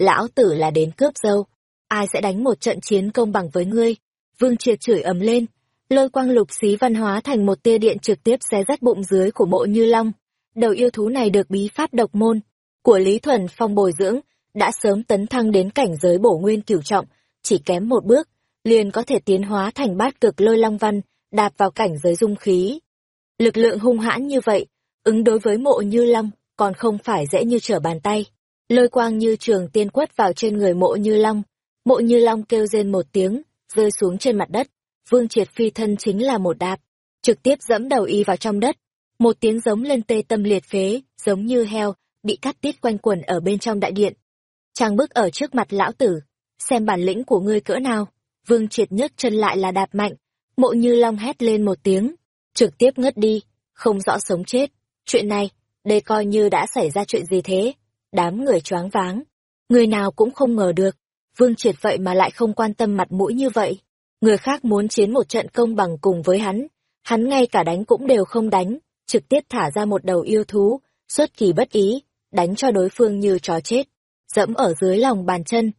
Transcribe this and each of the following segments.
lão tử là đến cướp dâu, ai sẽ đánh một trận chiến công bằng với ngươi? Vương Triệt chửi ầm lên, lôi quang lục xí văn hóa thành một tia điện trực tiếp xé rách bụng dưới của mộ như long. Đầu yêu thú này được bí pháp độc môn của Lý Thuần Phong bồi dưỡng, đã sớm tấn thăng đến cảnh giới bổ nguyên cửu trọng, chỉ kém một bước, liền có thể tiến hóa thành bát cực lôi long văn, đạp vào cảnh giới dung khí. Lực lượng hung hãn như vậy, ứng đối với mộ như long, còn không phải dễ như trở bàn tay. Lôi quang như trường tiên quất vào trên người mộ như long. Mộ như long kêu rên một tiếng, rơi xuống trên mặt đất. Vương triệt phi thân chính là một đạp, trực tiếp dẫm đầu y vào trong đất. Một tiếng giống lên tê tâm liệt phế, giống như heo, bị cắt tiết quanh quần ở bên trong đại điện. Trang bước ở trước mặt lão tử, xem bản lĩnh của ngươi cỡ nào. Vương triệt nhấc chân lại là đạp mạnh, mộ như long hét lên một tiếng, trực tiếp ngất đi, không rõ sống chết. Chuyện này, đây coi như đã xảy ra chuyện gì thế? Đám người choáng váng. Người nào cũng không ngờ được. Vương triệt vậy mà lại không quan tâm mặt mũi như vậy. Người khác muốn chiến một trận công bằng cùng với hắn. Hắn ngay cả đánh cũng đều không đánh, trực tiếp thả ra một đầu yêu thú, xuất kỳ bất ý, đánh cho đối phương như chó chết, dẫm ở dưới lòng bàn chân.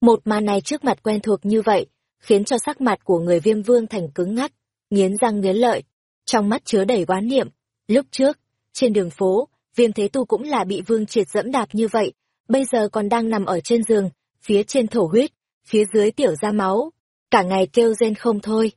Một màn này trước mặt quen thuộc như vậy, khiến cho sắc mặt của người viêm vương thành cứng ngắc, nghiến răng nghiến lợi, trong mắt chứa đầy oán niệm. Lúc trước, trên đường phố, viêm thế tu cũng là bị vương triệt dẫm đạp như vậy, bây giờ còn đang nằm ở trên giường, phía trên thổ huyết, phía dưới tiểu ra máu, cả ngày kêu rên không thôi.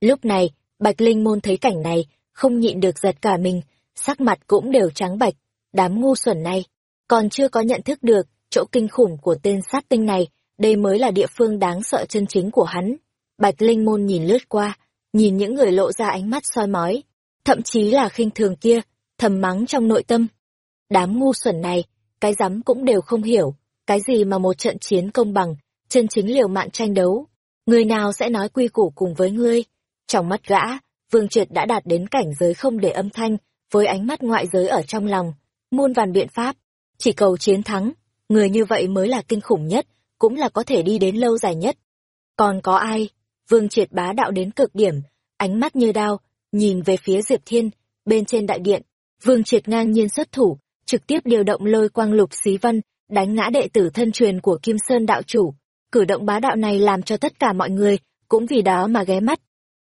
Lúc này, Bạch Linh Môn thấy cảnh này, không nhịn được giật cả mình, sắc mặt cũng đều trắng bạch, đám ngu xuẩn này, còn chưa có nhận thức được chỗ kinh khủng của tên sát tinh này, đây mới là địa phương đáng sợ chân chính của hắn. Bạch Linh Môn nhìn lướt qua, nhìn những người lộ ra ánh mắt soi mói, thậm chí là khinh thường kia, thầm mắng trong nội tâm. Đám ngu xuẩn này, cái rắm cũng đều không hiểu, cái gì mà một trận chiến công bằng, chân chính liều mạng tranh đấu. Người nào sẽ nói quy củ cùng với ngươi? Trong mắt gã, Vương Triệt đã đạt đến cảnh giới không để âm thanh, với ánh mắt ngoại giới ở trong lòng, muôn vàn biện pháp, chỉ cầu chiến thắng, người như vậy mới là kinh khủng nhất, cũng là có thể đi đến lâu dài nhất. Còn có ai? Vương Triệt bá đạo đến cực điểm, ánh mắt như đao, nhìn về phía Diệp Thiên, bên trên đại điện, Vương Triệt ngang nhiên xuất thủ, trực tiếp điều động lôi quang lục xí văn, đánh ngã đệ tử thân truyền của Kim Sơn đạo chủ. Cử động bá đạo này làm cho tất cả mọi người cũng vì đó mà ghé mắt.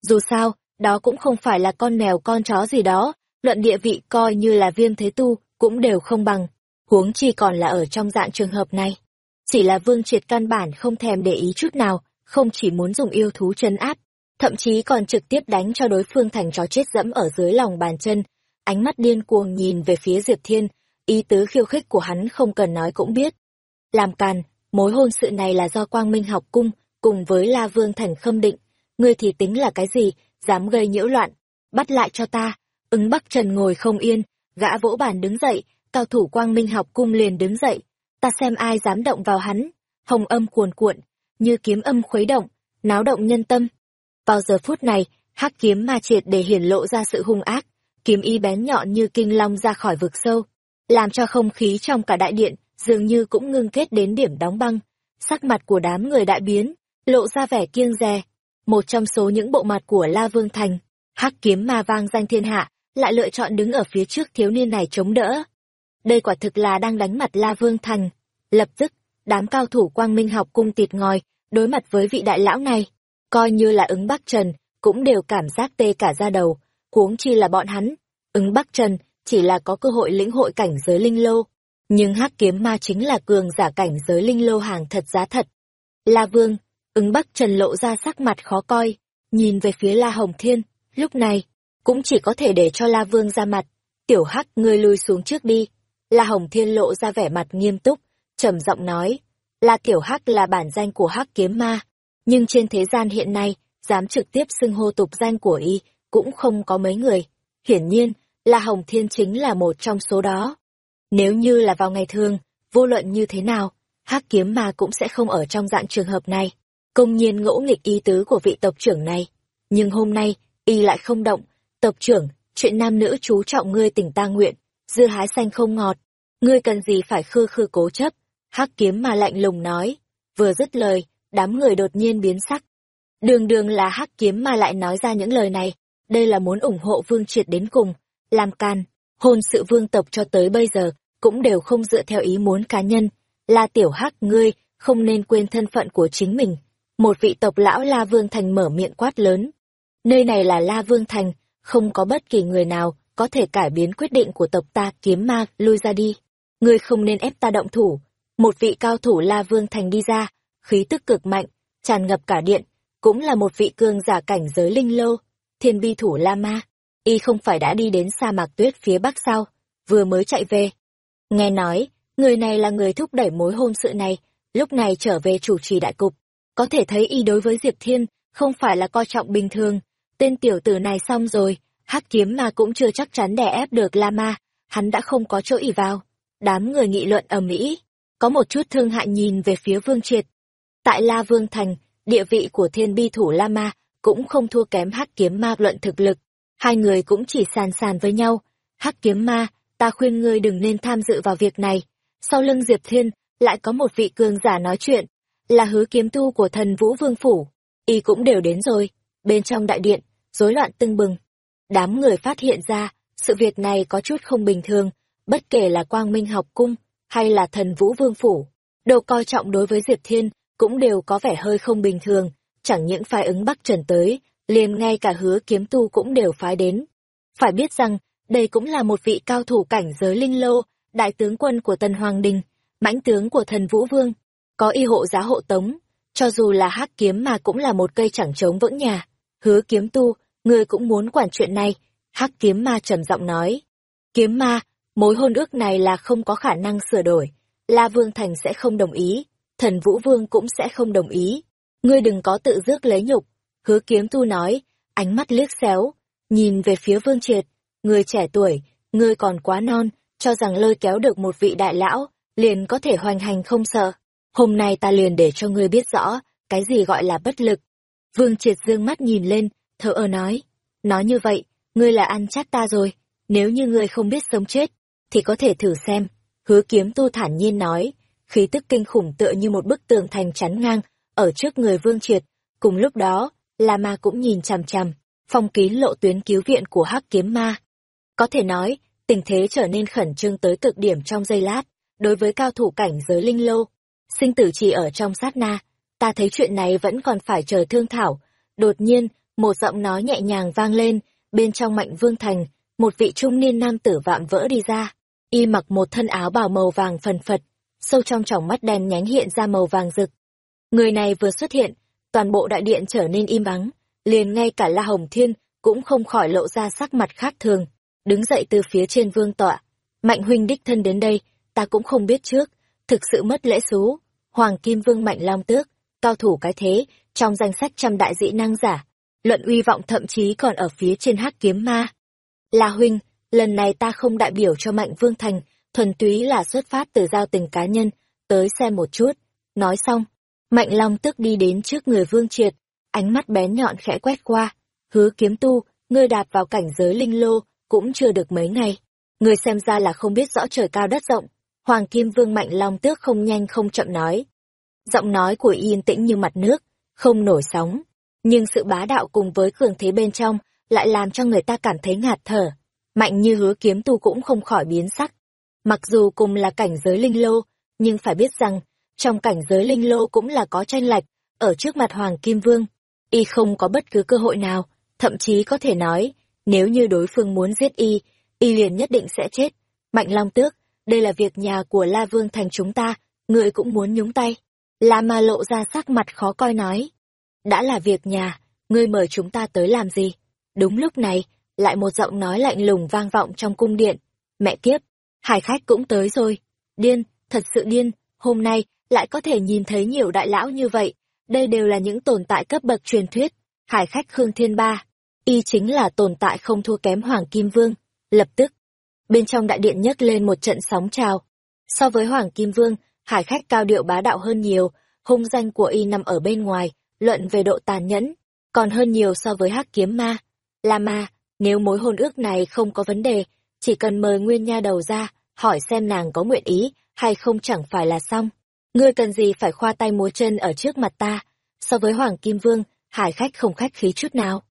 Dù sao, đó cũng không phải là con mèo con chó gì đó, luận địa vị coi như là viêm thế tu, cũng đều không bằng. Huống chi còn là ở trong dạng trường hợp này. Chỉ là vương triệt căn bản không thèm để ý chút nào, không chỉ muốn dùng yêu thú chân áp, thậm chí còn trực tiếp đánh cho đối phương thành chó chết dẫm ở dưới lòng bàn chân, ánh mắt điên cuồng nhìn về phía Diệp Thiên, ý tứ khiêu khích của hắn không cần nói cũng biết. Làm càn, mối hôn sự này là do Quang Minh học cung, cùng với La Vương Thành khâm định, ngươi thì tính là cái gì, dám gây nhiễu loạn, bắt lại cho ta. Ứng Bắc Trần ngồi không yên, gã vỗ bàn đứng dậy, cao thủ Quang Minh học cung liền đứng dậy, ta xem ai dám động vào hắn. Hồng âm cuồn cuộn, như kiếm âm khuấy động, náo động nhân tâm. Vào giờ phút này, hắc kiếm ma triệt để hiển lộ ra sự hung ác, kiếm y bén nhọn như kinh long ra khỏi vực sâu, làm cho không khí trong cả đại điện dường như cũng ngưng kết đến điểm đóng băng. Sắc mặt của đám người đại biến, lộ ra vẻ kiêng dè. Một trong số những bộ mặt của La Vương Thành, hắc kiếm ma vang danh thiên hạ, lại lựa chọn đứng ở phía trước thiếu niên này chống đỡ. Đây quả thực là đang đánh mặt La Vương Thành. Lập tức, đám cao thủ quang minh học cung tịt ngòi, đối mặt với vị đại lão này, coi như là ứng Bắc Trần, cũng đều cảm giác tê cả da đầu, huống chi là bọn hắn. Ứng Bắc Trần chỉ là có cơ hội lĩnh hội cảnh giới linh lô, nhưng hắc kiếm ma chính là cường giả cảnh giới linh lô hàng thật giá thật. La Vương, ứng Bắc Trần lộ ra sắc mặt khó coi, nhìn về phía La Hồng Thiên, lúc này, cũng chỉ có thể để cho La Vương ra mặt. Tiểu Hắc ngươi lui xuống trước đi. La Hồng Thiên lộ ra vẻ mặt nghiêm túc, trầm giọng nói, La Tiểu Hắc là bản danh của Hắc kiếm ma, nhưng trên thế gian hiện nay, dám trực tiếp xưng hô tục danh của y, cũng không có mấy người. Hiển nhiên, La Hồng Thiên chính là một trong số đó. Nếu như là vào ngày thường, vô luận như thế nào, Hắc kiếm ma cũng sẽ không ở trong dạng trường hợp này, công nhiên ngỗ nghịch ý tứ của vị tộc trưởng này. Nhưng hôm nay, y lại không động, tộc trưởng, chuyện nam nữ chú trọng ngươi tỉnh ta nguyện, dưa hái xanh không ngọt, ngươi cần gì phải khư khư cố chấp, hắc kiếm mà lạnh lùng nói, vừa dứt lời, đám người đột nhiên biến sắc. Đường đường là hắc kiếm mà lại nói ra những lời này, đây là muốn ủng hộ vương triệt đến cùng, làm can, hôn sự vương tộc cho tới bây giờ, cũng đều không dựa theo ý muốn cá nhân, La Tiểu Hắc ngươi, không nên quên thân phận của chính mình. Một vị tộc lão La Vương Thành mở miệng quát lớn. Nơi này là La Vương Thành, không có bất kỳ người nào có thể cải biến quyết định của tộc ta kiếm ma, lui ra đi. Ngươi không nên ép ta động thủ. Một vị cao thủ La Vương Thành đi ra, khí tức cực mạnh, tràn ngập cả điện, cũng là một vị cương giả cảnh giới linh lô, thiên bi thủ La Ma. Y không phải đã đi đến sa mạc tuyết phía bắc sao, vừa mới chạy về. Nghe nói, người này là người thúc đẩy mối hôn sự này, lúc này trở về chủ trì đại cục. Có thể thấy y đối với Diệp Thiên, không phải là coi trọng bình thường. Tên tiểu tử này xong rồi, hắc kiếm mà cũng chưa chắc chắn đè ép được La Ma, hắn đã không có chỗ ỉ vào. Đám người nghị luận ầm ĩ, có một chút thương hại nhìn về phía Vương Triệt. Tại La Vương Thành, địa vị của thiên bi thủ La Ma cũng không thua kém hắc kiếm ma luận thực lực. Hai người cũng chỉ sàn sàn với nhau. Hắc kiếm ma, ta khuyên ngươi đừng nên tham dự vào việc này. Sau lưng Diệp Thiên, lại có một vị cường giả nói chuyện, là hứa kiếm tu của thần Vũ Vương Phủ. Y cũng đều đến rồi. Bên trong đại điện, rối loạn tưng bừng. Đám người phát hiện ra, sự việc này có chút không bình thường, bất kể là Quang Minh học cung, hay là thần Vũ Vương Phủ. Đồ coi trọng đối với Diệp Thiên, cũng đều có vẻ hơi không bình thường, chẳng những phái ứng Bắc Trần tới, liền ngay cả hứa kiếm tu cũng đều phái đến. Phải biết rằng, đây cũng là một vị cao thủ cảnh giới linh lô, đại tướng quân của Tần Hoàng Đình, mãnh tướng của thần Vũ Vương, có y hộ giá hộ tống, cho dù là hắc kiếm mà cũng là một cây chẳng chống vững nhà. Hứa kiếm tu, ngươi cũng muốn quản chuyện này, hắc kiếm ma trầm giọng nói. Kiếm ma, mối hôn ước này là không có khả năng sửa đổi, La Vương Thành sẽ không đồng ý, thần Vũ Vương cũng sẽ không đồng ý. Ngươi đừng có tự rước lấy nhục, hứa kiếm tu nói, ánh mắt liếc xéo, nhìn về phía Vương Triệt, người trẻ tuổi, ngươi còn quá non, cho rằng lôi kéo được một vị đại lão, liền có thể hoành hành không sợ. Hôm nay ta liền để cho ngươi biết rõ, cái gì gọi là bất lực. Vương Triệt dương mắt nhìn lên, thở ơ nói, nói như vậy, ngươi là ăn chắc ta rồi, nếu như ngươi không biết sống chết, thì có thể thử xem. Hứa kiếm tu thản nhiên nói, khí tức kinh khủng tựa như một bức tường thành chắn ngang, ở trước người Vương Triệt. Cùng lúc đó, La Ma cũng nhìn chằm chằm, phong kín lộ tuyến cứu viện của Hắc Kiếm Ma. Có thể nói, tình thế trở nên khẩn trương tới cực điểm trong giây lát, đối với cao thủ cảnh giới linh lô. Sinh tử chỉ ở trong sát na, ta thấy chuyện này vẫn còn phải chờ thương thảo. Đột nhiên, một giọng nói nhẹ nhàng vang lên, bên trong mạnh vương thành, một vị trung niên nam tử vạm vỡ đi ra. Y mặc một thân áo bào màu vàng phần phật, sâu trong tròng mắt đen nhánh hiện ra màu vàng rực. Người này vừa xuất hiện, toàn bộ đại điện trở nên im ắng, liền ngay cả La Hồng Thiên cũng không khỏi lộ ra sắc mặt khác thường, đứng dậy từ phía trên vương tọa. Mạnh huynh đích thân đến đây, ta cũng không biết trước, thực sự mất lễ xú. Hoàng Kim Vương Mạnh Long Tước, cao thủ cái thế, trong danh sách trăm đại dĩ năng giả, luận uy vọng thậm chí còn ở phía trên hắc kiếm ma. La huynh, lần này ta không đại biểu cho Mạnh Vương Thành, thuần túy là xuất phát từ giao tình cá nhân, tới xem một chút. Nói xong, Mạnh Long tức đi đến trước người Vương Triệt, ánh mắt bén nhọn khẽ quét qua. Hứa kiếm tu, ngươi đạp vào cảnh giới linh lô, cũng chưa được mấy ngày. Ngươi xem ra là không biết rõ trời cao đất rộng. Hoàng Kim Vương Mạnh Long tước không nhanh không chậm nói. Giọng nói của yên tĩnh như mặt nước, không nổi sóng. Nhưng sự bá đạo cùng với cường thế bên trong, lại làm cho người ta cảm thấy ngạt thở. Mạnh như hứa kiếm tu cũng không khỏi biến sắc. Mặc dù cùng là cảnh giới linh lô, nhưng phải biết rằng, trong cảnh giới linh lô cũng là có tranh lệch, ở trước mặt Hoàng Kim Vương, y không có bất cứ cơ hội nào, thậm chí có thể nói, nếu như đối phương muốn giết y, y liền nhất định sẽ chết. Mạnh Long Tước, đây là việc nhà của La Vương thành chúng ta, người cũng muốn nhúng tay. La Ma lộ ra sắc mặt khó coi nói. Đã là việc nhà, ngươi mời chúng ta tới làm gì? Đúng lúc này, lại một giọng nói lạnh lùng vang vọng trong cung điện. Mẹ kiếp, hải khách cũng tới rồi. Điên, thật sự điên, hôm nay lại có thể nhìn thấy nhiều đại lão như vậy. Đây đều là những tồn tại cấp bậc truyền thuyết. Hải khách Khương Thiên Ba, y chính là tồn tại không thua kém Hoàng Kim Vương. Lập tức, bên trong đại điện nhấc lên một trận sóng trào. So với Hoàng Kim Vương, hải khách cao điệu bá đạo hơn nhiều, hung danh của y nằm ở bên ngoài, luận về độ tàn nhẫn, còn hơn nhiều so với hắc kiếm ma. La ma, nếu mối hôn ước này không có vấn đề, chỉ cần mời Nguyên Nha đầu ra, hỏi xem nàng có nguyện ý, hay không chẳng phải là xong. Ngươi cần gì phải khoa tay múa chân ở trước mặt ta, so với Hoàng Kim Vương, hải khách không khách khí chút nào.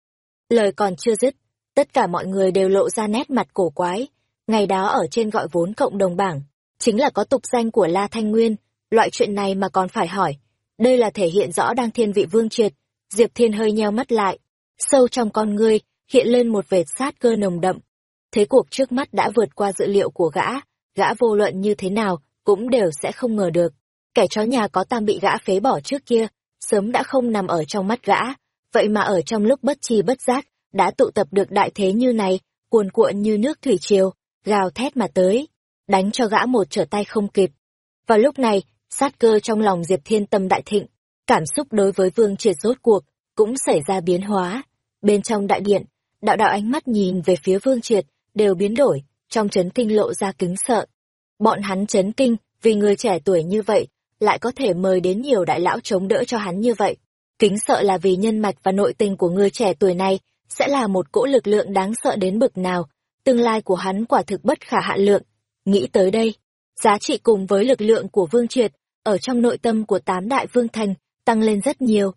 Lời còn chưa dứt, tất cả mọi người đều lộ ra nét mặt cổ quái. Ngày đó ở trên gọi vốn cộng đồng bảng, chính là có tục danh của La Thanh Nguyên, loại chuyện này mà còn phải hỏi. Đây là thể hiện rõ đang thiên vị vương triệt. Diệp Thiên hơi nheo mắt lại. Sâu trong con ngươi, hiện lên một vệt sát cơ nồng đậm. Thế cuộc trước mắt đã vượt qua dự liệu của gã, gã vô luận như thế nào, cũng đều sẽ không ngờ được. Kẻ chó nhà có tam bị gã phế bỏ trước kia, sớm đã không nằm ở trong mắt gã, vậy mà ở trong lúc bất chi bất giác, đã tụ tập được đại thế như này, cuồn cuộn như nước thủy triều, gào thét mà tới, đánh cho gã một trở tay không kịp. Vào lúc này, sát cơ trong lòng Diệp Thiên tâm đại thịnh, cảm xúc đối với Vương Triệt rốt cuộc, cũng xảy ra biến hóa. Bên trong đại điện, đạo đạo ánh mắt nhìn về phía Vương Triệt, đều biến đổi, trong chấn kinh lộ ra kính sợ. Bọn hắn chấn kinh, vì người trẻ tuổi như vậy, lại có thể mời đến nhiều đại lão chống đỡ cho hắn như vậy. Kính sợ là vì nhân mạch và nội tình của người trẻ tuổi này sẽ là một cỗ lực lượng đáng sợ đến bực nào, tương lai của hắn quả thực bất khả hạn lượng. Nghĩ tới đây, giá trị cùng với lực lượng của Vương Triệt, ở trong nội tâm của tám đại vương thành, tăng lên rất nhiều.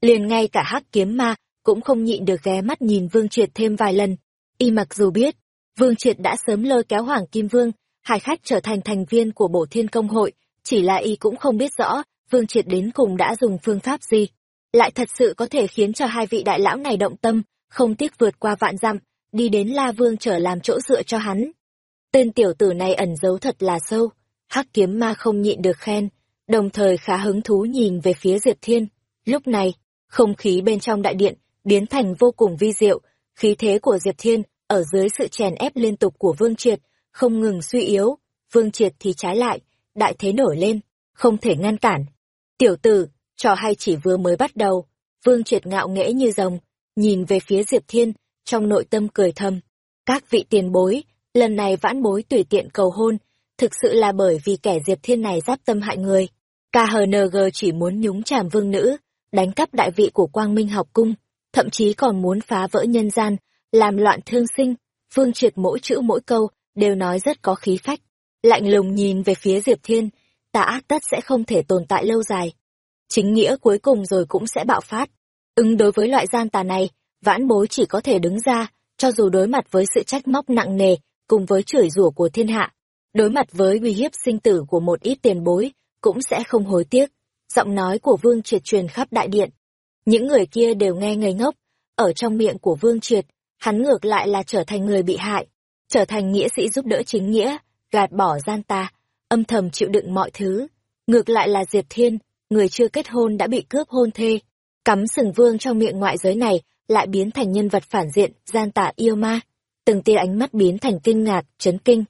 Liền ngay cả hắc kiếm ma, cũng không nhịn được ghé mắt nhìn Vương Triệt thêm vài lần. Y mặc dù biết, Vương Triệt đã sớm lôi kéo Hoàng Kim Vương, hải khách trở thành thành viên của Bổ Thiên Công hội, chỉ là Y cũng không biết rõ, Vương Triệt đến cùng đã dùng phương pháp gì. Lại thật sự có thể khiến cho hai vị đại lão này động tâm, không tiếc vượt qua vạn dặm, đi đến La Vương trở làm chỗ dựa cho hắn. Tên tiểu tử này ẩn giấu thật là sâu, hắc kiếm ma không nhịn được khen, đồng thời khá hứng thú nhìn về phía Diệp Thiên. Lúc này, không khí bên trong đại điện biến thành vô cùng vi diệu, khí thế của Diệp Thiên ở dưới sự chèn ép liên tục của Vương Triệt, không ngừng suy yếu, Vương Triệt thì trái lại, đại thế nổi lên, không thể ngăn cản. Tiểu tử, trò hay chỉ vừa mới bắt đầu, Vương Triệt ngạo nghễ như rồng, nhìn về phía Diệp Thiên, trong nội tâm cười thầm. Các vị tiền bối, lần này vãn bối tùy tiện cầu hôn, thực sự là bởi vì kẻ Diệp Thiên này giáp tâm hại người. KHNG chỉ muốn nhúng chàm vương nữ, đánh cắp đại vị của Quang Minh học cung, thậm chí còn muốn phá vỡ nhân gian, làm loạn thương sinh. Vương Triệt mỗi chữ mỗi câu, đều nói rất có khí phách. Lạnh lùng nhìn về phía Diệp Thiên, tà ác tất sẽ không thể tồn tại lâu dài. Chính nghĩa cuối cùng rồi cũng sẽ bạo phát. Ứng đối với loại gian tà này, vãn bối chỉ có thể đứng ra, cho dù đối mặt với sự trách móc nặng nề, cùng với chửi rủa của thiên hạ. Đối mặt với uy hiếp sinh tử của một ít tiền bối, cũng sẽ không hối tiếc. Giọng nói của Vương Triệt truyền khắp đại điện. Những người kia đều nghe ngây ngốc, ở trong miệng của Vương Triệt, hắn ngược lại là trở thành người bị hại, trở thành nghĩa sĩ giúp đỡ chính nghĩa, gạt bỏ gian tà, âm thầm chịu đựng mọi thứ. Ngược lại là Diệp Thiên, người chưa kết hôn đã bị cướp hôn thê, cắm sừng vương trong miệng ngoại giới này lại biến thành nhân vật phản diện, gian tà yêu ma. Từng tia ánh mắt biến thành kinh ngạc, chấn kinh.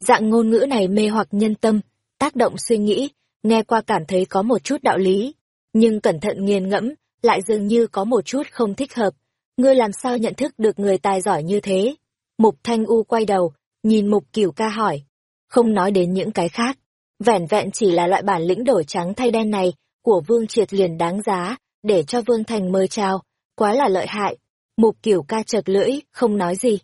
Dạng ngôn ngữ này mê hoặc nhân tâm, tác động suy nghĩ, nghe qua cảm thấy có một chút đạo lý, nhưng cẩn thận nghiền ngẫm, lại dường như có một chút không thích hợp. Ngươi làm sao nhận thức được người tài giỏi như thế? Mục Thanh U quay đầu, nhìn Mục Cửu ca hỏi. Không nói đến những cái khác. Vẻn vẹn chỉ là loại bản lĩnh đổi trắng thay đen này, của Vương Triệt liền đáng giá, để cho Vương Thành mời chào. Quá là lợi hại. Mục kiểu ca chợt lưỡi, không nói gì.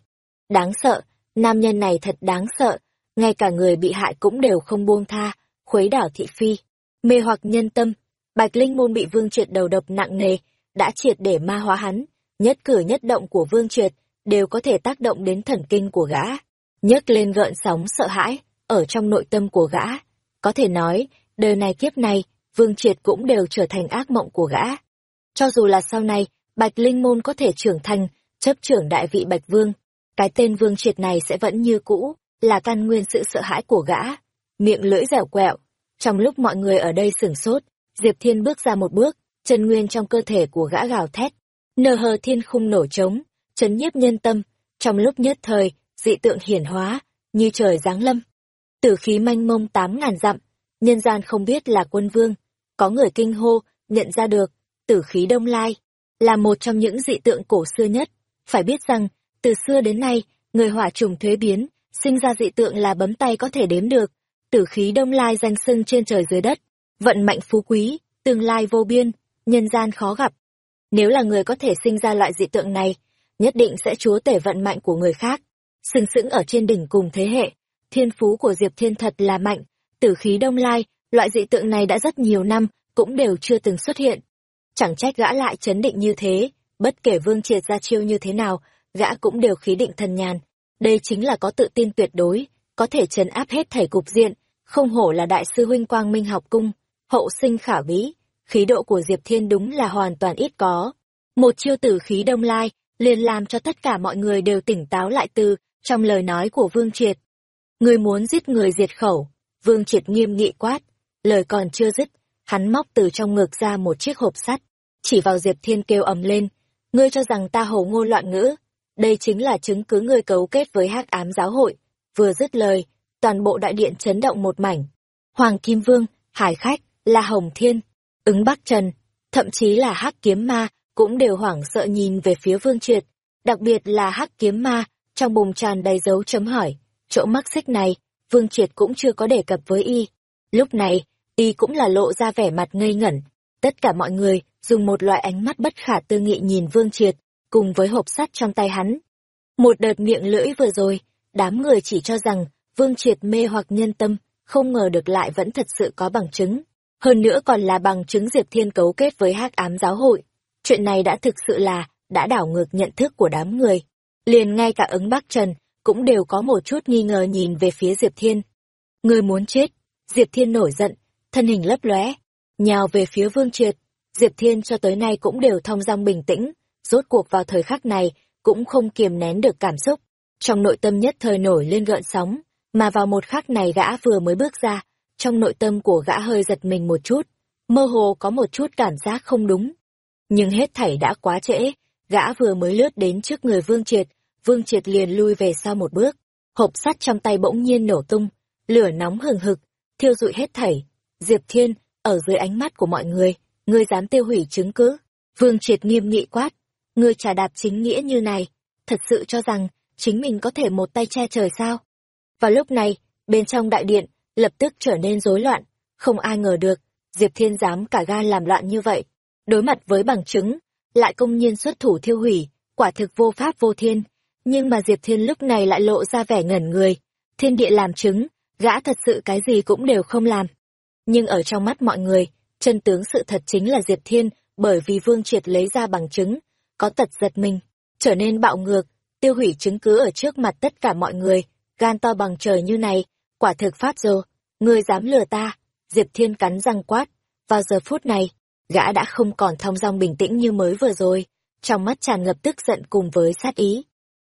Đáng sợ, nam nhân này thật đáng sợ, ngay cả người bị hại cũng đều không buông tha, khuấy đảo thị phi, mê hoặc nhân tâm. Bạch Linh Môn bị Vương Triệt đầu độc nặng nề, đã triệt để ma hóa hắn, nhất cử nhất động của Vương Triệt đều có thể tác động đến thần kinh của gã, nhấc lên gợn sóng sợ hãi ở trong nội tâm của gã. Có thể nói, đời này kiếp này, Vương Triệt cũng đều trở thành ác mộng của gã. Cho dù là sau này, Bạch Linh Môn có thể trưởng thành, chấp trưởng đại vị Bạch Vương, cái tên Vương Triệt này sẽ vẫn như cũ, là căn nguyên sự sợ hãi của gã. Miệng lưỡi dẻo quẹo, trong lúc mọi người ở đây sửng sốt, Diệp Thiên bước ra một bước, chân nguyên trong cơ thể của gã gào thét. Nờ hờ thiên khung nổ trống, chấn nhiếp nhân tâm, trong lúc nhất thời, dị tượng hiển hóa, như trời giáng lâm. Tử khí manh mông tám ngàn dặm, nhân gian không biết là quân vương, có người kinh hô, nhận ra được, tử khí đông lai, là một trong những dị tượng cổ xưa nhất. Phải biết rằng, từ xưa đến nay, người hỏa trùng thuế biến, sinh ra dị tượng là bấm tay có thể đếm được, tử khí đông lai danh sưng trên trời dưới đất, vận mạnh phú quý, tương lai vô biên, nhân gian khó gặp. Nếu là người có thể sinh ra loại dị tượng này, nhất định sẽ chúa tể vận mạnh của người khác, sừng sững ở trên đỉnh cùng thế hệ. Thiên phú của Diệp Thiên thật là mạnh, tử khí đông lai, loại dị tượng này đã rất nhiều năm, cũng đều chưa từng xuất hiện. Chẳng trách gã lại chấn định như thế, bất kể vương triệt ra chiêu như thế nào, gã cũng đều khí định thần nhàn. Đây chính là có tự tin tuyệt đối, có thể trấn áp hết thảy cục diện, không hổ là đại sư huynh quang minh học cung, hậu sinh khả vĩ, khí độ của Diệp Thiên đúng là hoàn toàn ít có. Một chiêu tử khí đông lai, liền làm cho tất cả mọi người đều tỉnh táo lại từ trong lời nói của Vương Triệt. Người muốn giết người diệt khẩu, Vương Triệt nghiêm nghị quát, lời còn chưa dứt, hắn móc từ trong ngực ra một chiếc hộp sắt, chỉ vào Diệp Thiên kêu ầm lên, ngươi cho rằng ta hồ ngôn loạn ngữ, đây chính là chứng cứ ngươi cấu kết với hắc ám giáo hội. Vừa dứt lời, toàn bộ đại điện chấn động một mảnh. Hoàng Kim Vương, Hải Khách, La Hồng Thiên, ứng Bắc Trần, thậm chí là hắc kiếm ma, cũng đều hoảng sợ nhìn về phía Vương Triệt. Đặc biệt là hắc kiếm ma, trong bùng tràn đầy dấu chấm hỏi. Chỗ mắc xích này, Vương Triệt cũng chưa có đề cập với y. Lúc này, y cũng là lộ ra vẻ mặt ngây ngẩn. Tất cả mọi người dùng một loại ánh mắt bất khả tư nghị nhìn Vương Triệt, cùng với hộp sắt trong tay hắn. Một đợt miệng lưỡi vừa rồi, đám người chỉ cho rằng Vương Triệt mê hoặc nhân tâm, không ngờ được lại vẫn thật sự có bằng chứng. Hơn nữa còn là bằng chứng Diệp Thiên cấu kết với hắc ám giáo hội. Chuyện này đã thực sự là, đã đảo ngược nhận thức của đám người. Liền ngay cả ứng Bắc Trần, cũng đều có một chút nghi ngờ nhìn về phía Diệp Thiên. Người muốn chết, Diệp Thiên nổi giận, thân hình lấp lóe, nhào về phía Vương Triệt. Diệp Thiên cho tới nay cũng đều thong dong bình tĩnh, rốt cuộc vào thời khắc này, cũng không kiềm nén được cảm xúc. Trong nội tâm nhất thời nổi lên gợn sóng, mà vào một khắc này gã vừa mới bước ra, trong nội tâm của gã hơi giật mình một chút, mơ hồ có một chút cảm giác không đúng. Nhưng hết thảy đã quá trễ, gã vừa mới lướt đến trước người Vương Triệt, Vương Triệt liền lui về sau một bước, hộp sắt trong tay bỗng nhiên nổ tung, lửa nóng hừng hực, thiêu rụi hết thảy. Diệp Thiên, ở dưới ánh mắt của mọi người, ngươi dám tiêu hủy chứng cứ. Vương Triệt nghiêm nghị quát, ngươi trả đạp chính nghĩa như này, thật sự cho rằng chính mình có thể một tay che trời sao? Vào lúc này, bên trong đại điện, lập tức trở nên rối loạn, không ai ngờ được, Diệp Thiên dám cả gan làm loạn như vậy. Đối mặt với bằng chứng, lại công nhiên xuất thủ thiêu hủy, quả thực vô pháp vô thiên. Nhưng mà Diệp Thiên lúc này lại lộ ra vẻ ngẩn người. Thiên địa làm chứng, gã thật sự cái gì cũng đều không làm. Nhưng ở trong mắt mọi người, chân tướng sự thật chính là Diệp Thiên, bởi vì Vương Triệt lấy ra bằng chứng, có tật giật mình, trở nên bạo ngược, tiêu hủy chứng cứ ở trước mặt tất cả mọi người, gan to bằng trời như này, quả thực phát dồ ngươi dám lừa ta, Diệp Thiên cắn răng quát, vào giờ phút này, gã đã không còn thong dong bình tĩnh như mới vừa rồi, trong mắt tràn ngập tức giận cùng với sát ý.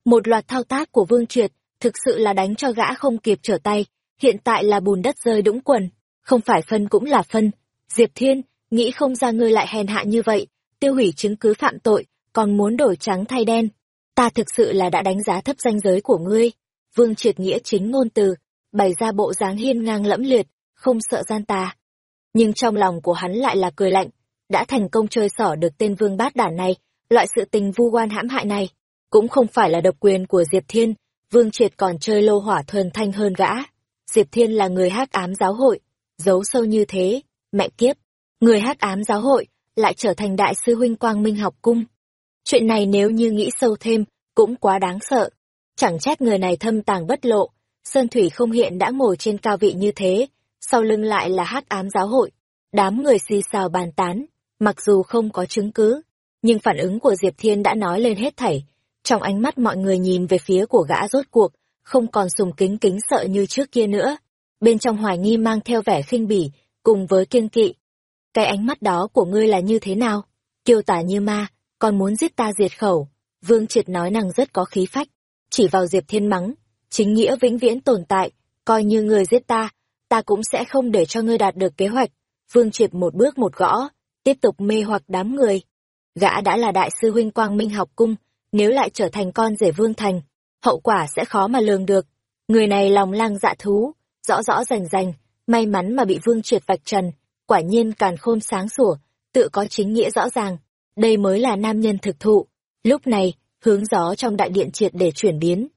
Một loạt thao tác của Vương Triệt, thực sự là đánh cho gã không kịp trở tay, hiện tại là bùn đất rơi đũng quần, không phải phân cũng là phân. Diệp Thiên, nghĩ không ra ngươi lại hèn hạ như vậy, tiêu hủy chứng cứ phạm tội, còn muốn đổi trắng thay đen. Ta thực sự là đã đánh giá thấp danh giới của ngươi. Vương triệt nghĩa chính ngôn từ, bày ra bộ dáng hiên ngang lẫm liệt, không sợ gian tà. Nhưng trong lòng của hắn lại là cười lạnh, đã thành công chơi xỏ được tên vương bát đản này, loại sự tình vu oan hãm hại này, cũng không phải là độc quyền của Diệp Thiên, Vương Triệt còn chơi lô hỏa thuần thanh hơn gã. Diệp Thiên là người hắc ám giáo hội, giấu sâu như thế, mẹ kiếp, người hắc ám giáo hội lại trở thành đại sư huynh quang minh học cung. Chuyện này nếu như nghĩ sâu thêm, cũng quá đáng sợ. Chẳng trách người này thâm tàng bất lộ, Sơn Thủy không hiện đã ngồi trên cao vị như thế, sau lưng lại là hắc ám giáo hội. Đám người xì xào bàn tán, mặc dù không có chứng cứ, nhưng phản ứng của Diệp Thiên đã nói lên hết thảy. Trong ánh mắt mọi người nhìn về phía của gã rốt cuộc, không còn sùng kính kính sợ như trước kia nữa. Bên trong hoài nghi mang theo vẻ khinh bỉ, cùng với kiên kỵ. Cái ánh mắt đó của ngươi là như thế nào? Kiêu tả như ma, còn muốn giết ta diệt khẩu. Vương Triệt nói nàng rất có khí phách, chỉ vào Diệp Thiên mắng, chính nghĩa vĩnh viễn tồn tại, coi như người giết ta, ta cũng sẽ không để cho ngươi đạt được kế hoạch. Vương Triệt một bước một gõ, tiếp tục mê hoặc đám người. Gã đã là đại sư huynh Quang Minh học cung, nếu lại trở thành con rể Vương Thành, hậu quả sẽ khó mà lường được. Người này lòng lang dạ thú, rõ rõ rành rành, may mắn mà bị Vương Triệt vạch trần, quả nhiên càn khôn sáng sủa, tự có chính nghĩa rõ ràng. Đây mới là nam nhân thực thụ. Lúc này, hướng gió trong đại điện triệt để chuyển biến.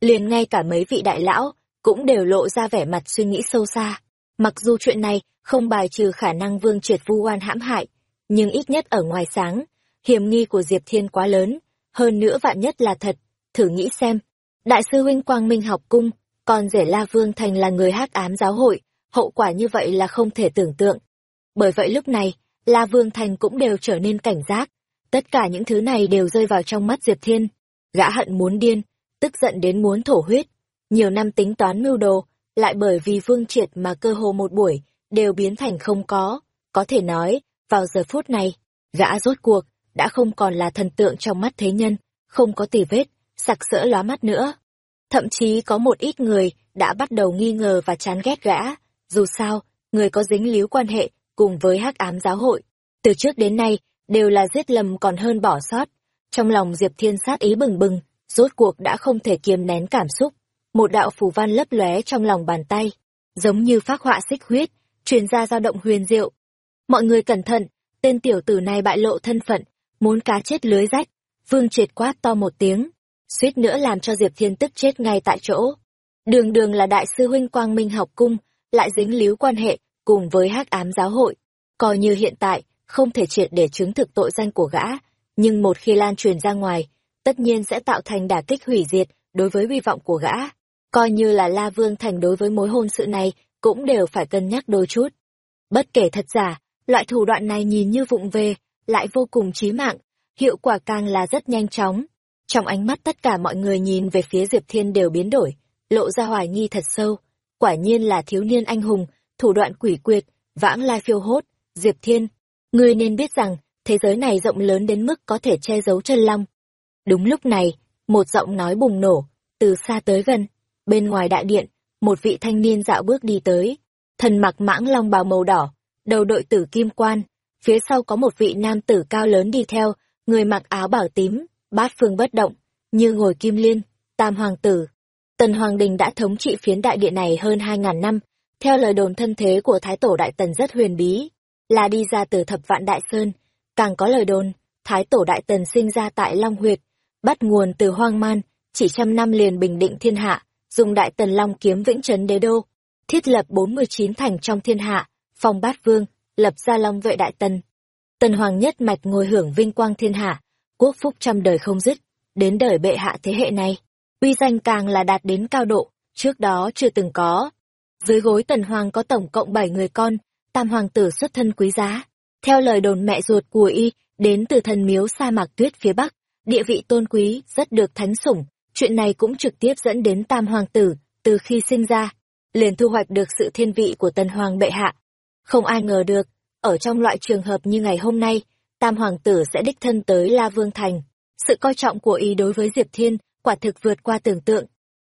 Liền ngay cả mấy vị đại lão, cũng đều lộ ra vẻ mặt suy nghĩ sâu xa. Mặc dù chuyện này không bài trừ khả năng vương triệt vu oan hãm hại, nhưng ít nhất ở ngoài sáng, hiểm nghi của Diệp Thiên quá lớn, hơn nữa vạn nhất là thật, thử nghĩ xem. Đại sư huynh Quang Minh học cung, còn rể La Vương Thành là người hắc ám giáo hội, hậu quả như vậy là không thể tưởng tượng. Bởi vậy lúc này, La Vương Thành cũng đều trở nên cảnh giác, Tất cả những thứ này đều rơi vào trong mắt Diệp Thiên. Gã hận muốn điên, tức giận đến muốn thổ huyết. Nhiều năm tính toán mưu đồ, lại bởi vì Vương Triệt mà cơ hồ một buổi, đều biến thành không có. Có thể nói, vào giờ phút này, gã rốt cuộc, đã không còn là thần tượng trong mắt thế nhân, không có tỉ vết, sặc sỡ lóa mắt nữa. Thậm chí có một ít người đã bắt đầu nghi ngờ và chán ghét gã, dù sao, người có dính líu quan hệ cùng với hắc ám giáo hội. Từ trước đến nay, đều là giết lầm còn hơn bỏ sót. Trong lòng Diệp Thiên sát ý bừng bừng, rốt cuộc đã không thể kiềm nén cảm xúc. Một đạo phù văn lấp lóe trong lòng bàn tay, giống như phác họa xích huyết, truyền ra dao động huyền diệu. Mọi người cẩn thận, tên tiểu tử này bại lộ thân phận, muốn cá chết lưới rách. Vương triệt quát to một tiếng, suýt nữa làm cho Diệp Thiên tức chết ngay tại chỗ. Đường đường là đại sư huynh Quang Minh học cung, lại dính líu quan hệ cùng với hắc ám giáo hội. Coi như hiện tại, không thể triệt để chứng thực tội danh của gã, nhưng một khi lan truyền ra ngoài, tất nhiên sẽ tạo thành đả kích hủy diệt đối với hy vọng của gã. Coi như là La Vương Thành đối với mối hôn sự này, cũng đều phải cân nhắc đôi chút. Bất kể thật giả, loại thủ đoạn này nhìn như vụng về, lại vô cùng chí mạng, hiệu quả càng là rất nhanh chóng. Trong ánh mắt tất cả mọi người nhìn về phía Diệp Thiên đều biến đổi, lộ ra hoài nghi thật sâu. Quả nhiên là thiếu niên anh hùng, thủ đoạn quỷ quyệt, vãng lai phiêu hốt, Diệp Thiên. Ngươi nên biết rằng, thế giới này rộng lớn đến mức có thể che giấu chân long. Đúng lúc này, một giọng nói bùng nổ, từ xa tới gần, bên ngoài đại điện, một vị thanh niên dạo bước đi tới, thần mặc mãng long bào màu đỏ, đầu đội tử kim quan, phía sau có một vị nam tử cao lớn đi theo, người mặc áo bảo tím, bát phương bất động, như ngồi kim liên, tam hoàng tử. Tần Hoàng Đình đã thống trị phiến đại địa này hơn hai ngàn năm, theo lời đồn thân thế của Thái Tổ Đại Tần rất huyền bí, là đi ra từ thập vạn Đại Sơn, càng có lời đồn, Thái Tổ Đại Tần sinh ra tại Long Huyệt, bắt nguồn từ hoang man, chỉ trăm năm liền bình định thiên hạ, dùng Đại Tần Long kiếm vĩnh trấn đế đô, thiết lập 49 thành trong thiên hạ, phong bát vương, lập ra Long vệ Đại Tần. Tần Hoàng nhất mạch ngồi hưởng vinh quang thiên hạ, quốc phúc trăm đời không dứt, đến đời bệ hạ thế hệ này, uy danh càng là đạt đến cao độ, trước đó chưa từng có. Dưới gối Tần Hoàng có tổng cộng 7 người con, tam hoàng tử xuất thân quý giá. Theo lời đồn mẹ ruột của y, đến từ thần miếu sa mạc tuyết phía Bắc, địa vị tôn quý, rất được thánh sủng, chuyện này cũng trực tiếp dẫn đến tam hoàng tử, từ khi sinh ra, liền thu hoạch được sự thiên vị của tần hoàng bệ hạ. Không ai ngờ được, ở trong loại trường hợp như ngày hôm nay, tam hoàng tử sẽ đích thân tới La Vương Thành. Sự coi trọng của y đối với Diệp Thiên quả thực vượt qua tưởng tượng.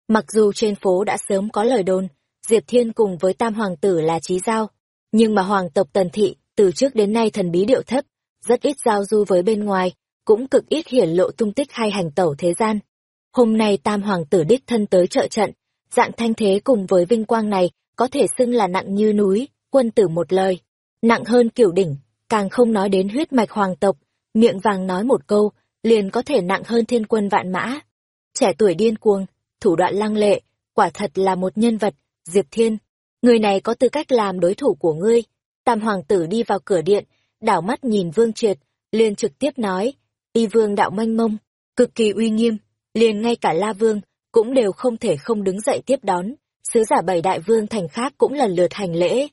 Mặc dù trên phố đã sớm có lời đồn, Diệp Thiên cùng với tam hoàng tử là trí giao, nhưng mà hoàng tộc Tần Thị từ trước đến nay thần bí điệu thấp, rất ít giao du với bên ngoài, cũng cực ít hiển lộ tung tích hay hành tẩu thế gian. Hôm nay tam hoàng tử đích thân tới trợ trận, dạng thanh thế cùng với vinh quang này có thể xưng là nặng như núi, quân tử một lời. Nặng hơn kiểu đỉnh, càng không nói đến huyết mạch hoàng tộc, miệng vàng nói một câu, liền có thể nặng hơn thiên quân vạn mã. Trẻ tuổi điên cuồng, thủ đoạn lăng lệ, quả thật là một nhân vật, Diệp Thiên. Người này có tư cách làm đối thủ của ngươi. Tam hoàng tử đi vào cửa điện, đảo mắt nhìn Vương Triệt, liền trực tiếp nói, y vương đạo manh mông, cực kỳ uy nghiêm, liền ngay cả La Vương, cũng đều không thể không đứng dậy tiếp đón, sứ giả bảy đại vương thành khác cũng lần lượt hành lễ.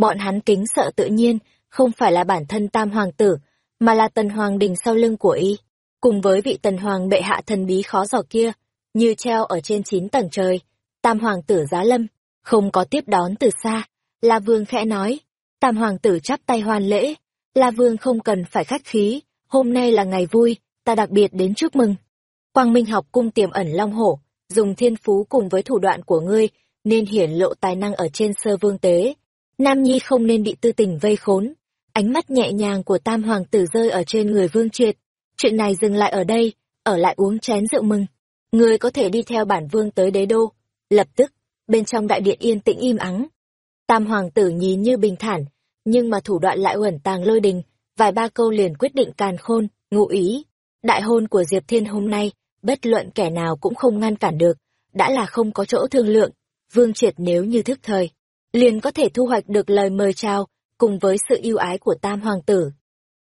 Bọn hắn kính sợ tự nhiên, không phải là bản thân tam hoàng tử, mà là tần hoàng đình sau lưng của y, cùng với vị tần hoàng bệ hạ thần bí khó dò kia, như treo ở trên chín tầng trời, tam hoàng tử giá lâm, không có tiếp đón từ xa. La Vương khẽ nói, tam hoàng tử chắp tay hoàn lễ, La Vương không cần phải khách khí, hôm nay là ngày vui, ta đặc biệt đến chúc mừng. Quang Minh học cung tiềm ẩn long hổ, dùng thiên phú cùng với thủ đoạn của ngươi, nên hiển lộ tài năng ở trên sơ vương tế. Nam Nhi không nên bị tư tình vây khốn. Ánh mắt nhẹ nhàng của tam hoàng tử rơi ở trên người vương triệt. Chuyện này dừng lại ở đây, ở lại uống chén rượu mừng. Ngươi có thể đi theo bản vương tới đế đô. Lập tức, bên trong đại điện yên tĩnh im ắng. Tam hoàng tử nhìn như bình thản, nhưng mà thủ đoạn lại uẩn tàng lôi đình, vài ba câu liền quyết định càn khôn, ngụ ý. Đại hôn của Diệp Thiên hôm nay, bất luận kẻ nào cũng không ngăn cản được, đã là không có chỗ thương lượng. Vương Triệt nếu như thức thời, liền có thể thu hoạch được lời mời chào, cùng với sự yêu ái của Tam Hoàng tử.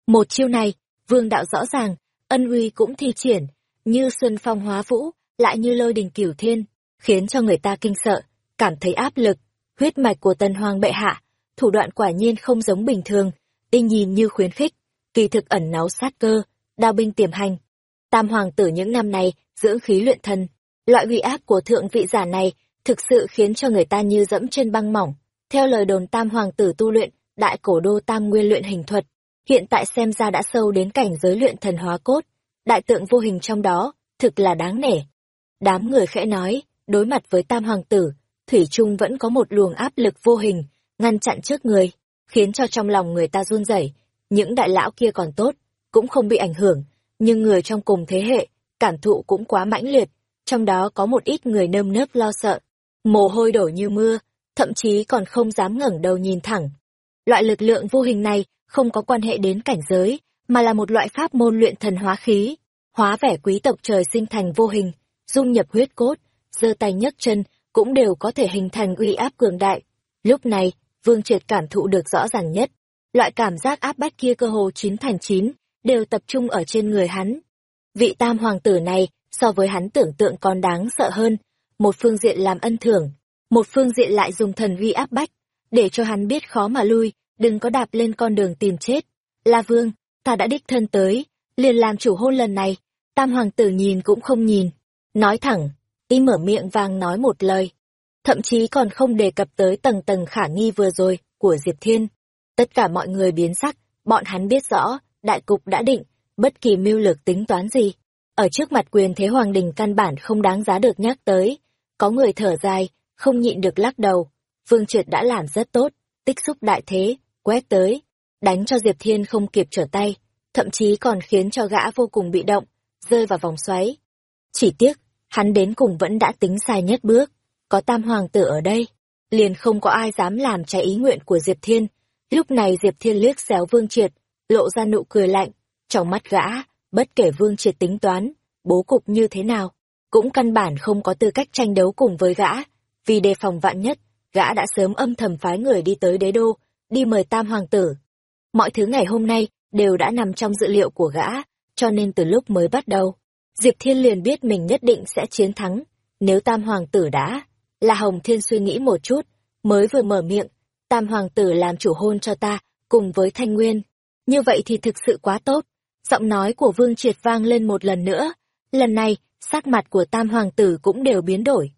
Một chiêu này, Vương đạo rõ ràng, ân uy cũng thi triển, như xuân phong hóa vũ, lại như lôi đình cửu thiên, khiến cho người ta kinh sợ, cảm thấy áp lực. Huyết mạch của tân Hoàng bệ hạ, thủ đoạn quả nhiên không giống bình thường, tinh nhìn như khuyến khích, kỳ thực ẩn náu sát cơ, đao binh tiềm hành. Tam hoàng tử những năm này dưỡng khí luyện thân, loại uy áp của thượng vị giả này thực sự khiến cho người ta như dẫm trên băng mỏng. Theo lời đồn tam hoàng tử tu luyện, đại cổ đô tam nguyên luyện hình thuật, hiện tại xem ra đã sâu đến cảnh giới luyện thần hóa cốt. Đại tượng vô hình trong đó, thực là đáng nể. Đám người khẽ nói, đối mặt với tam hoàng tử, Thủy Trung vẫn có một luồng áp lực vô hình, ngăn chặn trước người, khiến cho trong lòng người ta run rẩy. Những đại lão kia còn tốt, cũng không bị ảnh hưởng, nhưng người trong cùng thế hệ, cảm thụ cũng quá mãnh liệt, trong đó có một ít người nơm nớp lo sợ, mồ hôi đổ như mưa, thậm chí còn không dám ngẩng đầu nhìn thẳng. Loại lực lượng vô hình này không có quan hệ đến cảnh giới, mà là một loại pháp môn luyện thần hóa khí, hóa vẻ quý tộc trời sinh thành vô hình, dung nhập huyết cốt, giơ tay nhấc chân cũng đều có thể hình thành uy áp cường đại. Lúc này, Vương Triệt cảm thụ được rõ ràng nhất, loại cảm giác áp bách kia cơ hồ chín thành chín, đều tập trung ở trên người hắn. Vị tam hoàng tử này, so với hắn tưởng tượng còn đáng sợ hơn, một phương diện làm ân thưởng, một phương diện lại dùng thần uy áp bách, để cho hắn biết khó mà lui, đừng có đạp lên con đường tìm chết. La Vương, ta đã đích thân tới, liền làm chủ hôn lần này, tam hoàng tử nhìn cũng không nhìn, nói thẳng, y mở miệng vàng nói một lời, thậm chí còn không đề cập tới tầng tầng khả nghi vừa rồi của Diệp Thiên. Tất cả mọi người biến sắc, bọn hắn biết rõ, đại cục đã định, bất kỳ mưu lược tính toán gì. Ở trước mặt quyền thế hoàng đình căn bản không đáng giá được nhắc tới. Có người thở dài, không nhịn được lắc đầu. Vương Triệt đã làm rất tốt, tích xúc đại thế, quét tới, đánh cho Diệp Thiên không kịp trở tay, thậm chí còn khiến cho gã vô cùng bị động, rơi vào vòng xoáy. Chỉ tiếc, hắn đến cùng vẫn đã tính sai nhất bước, có tam hoàng tử ở đây, liền không có ai dám làm trái ý nguyện của Diệp Thiên. Lúc này Diệp Thiên liếc xéo Vương Triệt, lộ ra nụ cười lạnh, trong mắt gã, bất kể Vương Triệt tính toán, bố cục như thế nào, cũng căn bản không có tư cách tranh đấu cùng với gã, vì đề phòng vạn nhất, gã đã sớm âm thầm phái người đi tới đế đô, đi mời tam hoàng tử. Mọi thứ ngày hôm nay đều đã nằm trong dự liệu của gã, cho nên từ lúc mới bắt đầu, Diệp Thiên liền biết mình nhất định sẽ chiến thắng. Nếu tam hoàng tử đã, là Hồng Thiên suy nghĩ một chút, mới vừa mở miệng, tam hoàng tử làm chủ hôn cho ta, cùng với Thanh Nguyên. Như vậy thì thực sự quá tốt. Giọng nói của Vương Triệt vang lên một lần nữa. Lần này, sắc mặt của tam hoàng tử cũng đều biến đổi.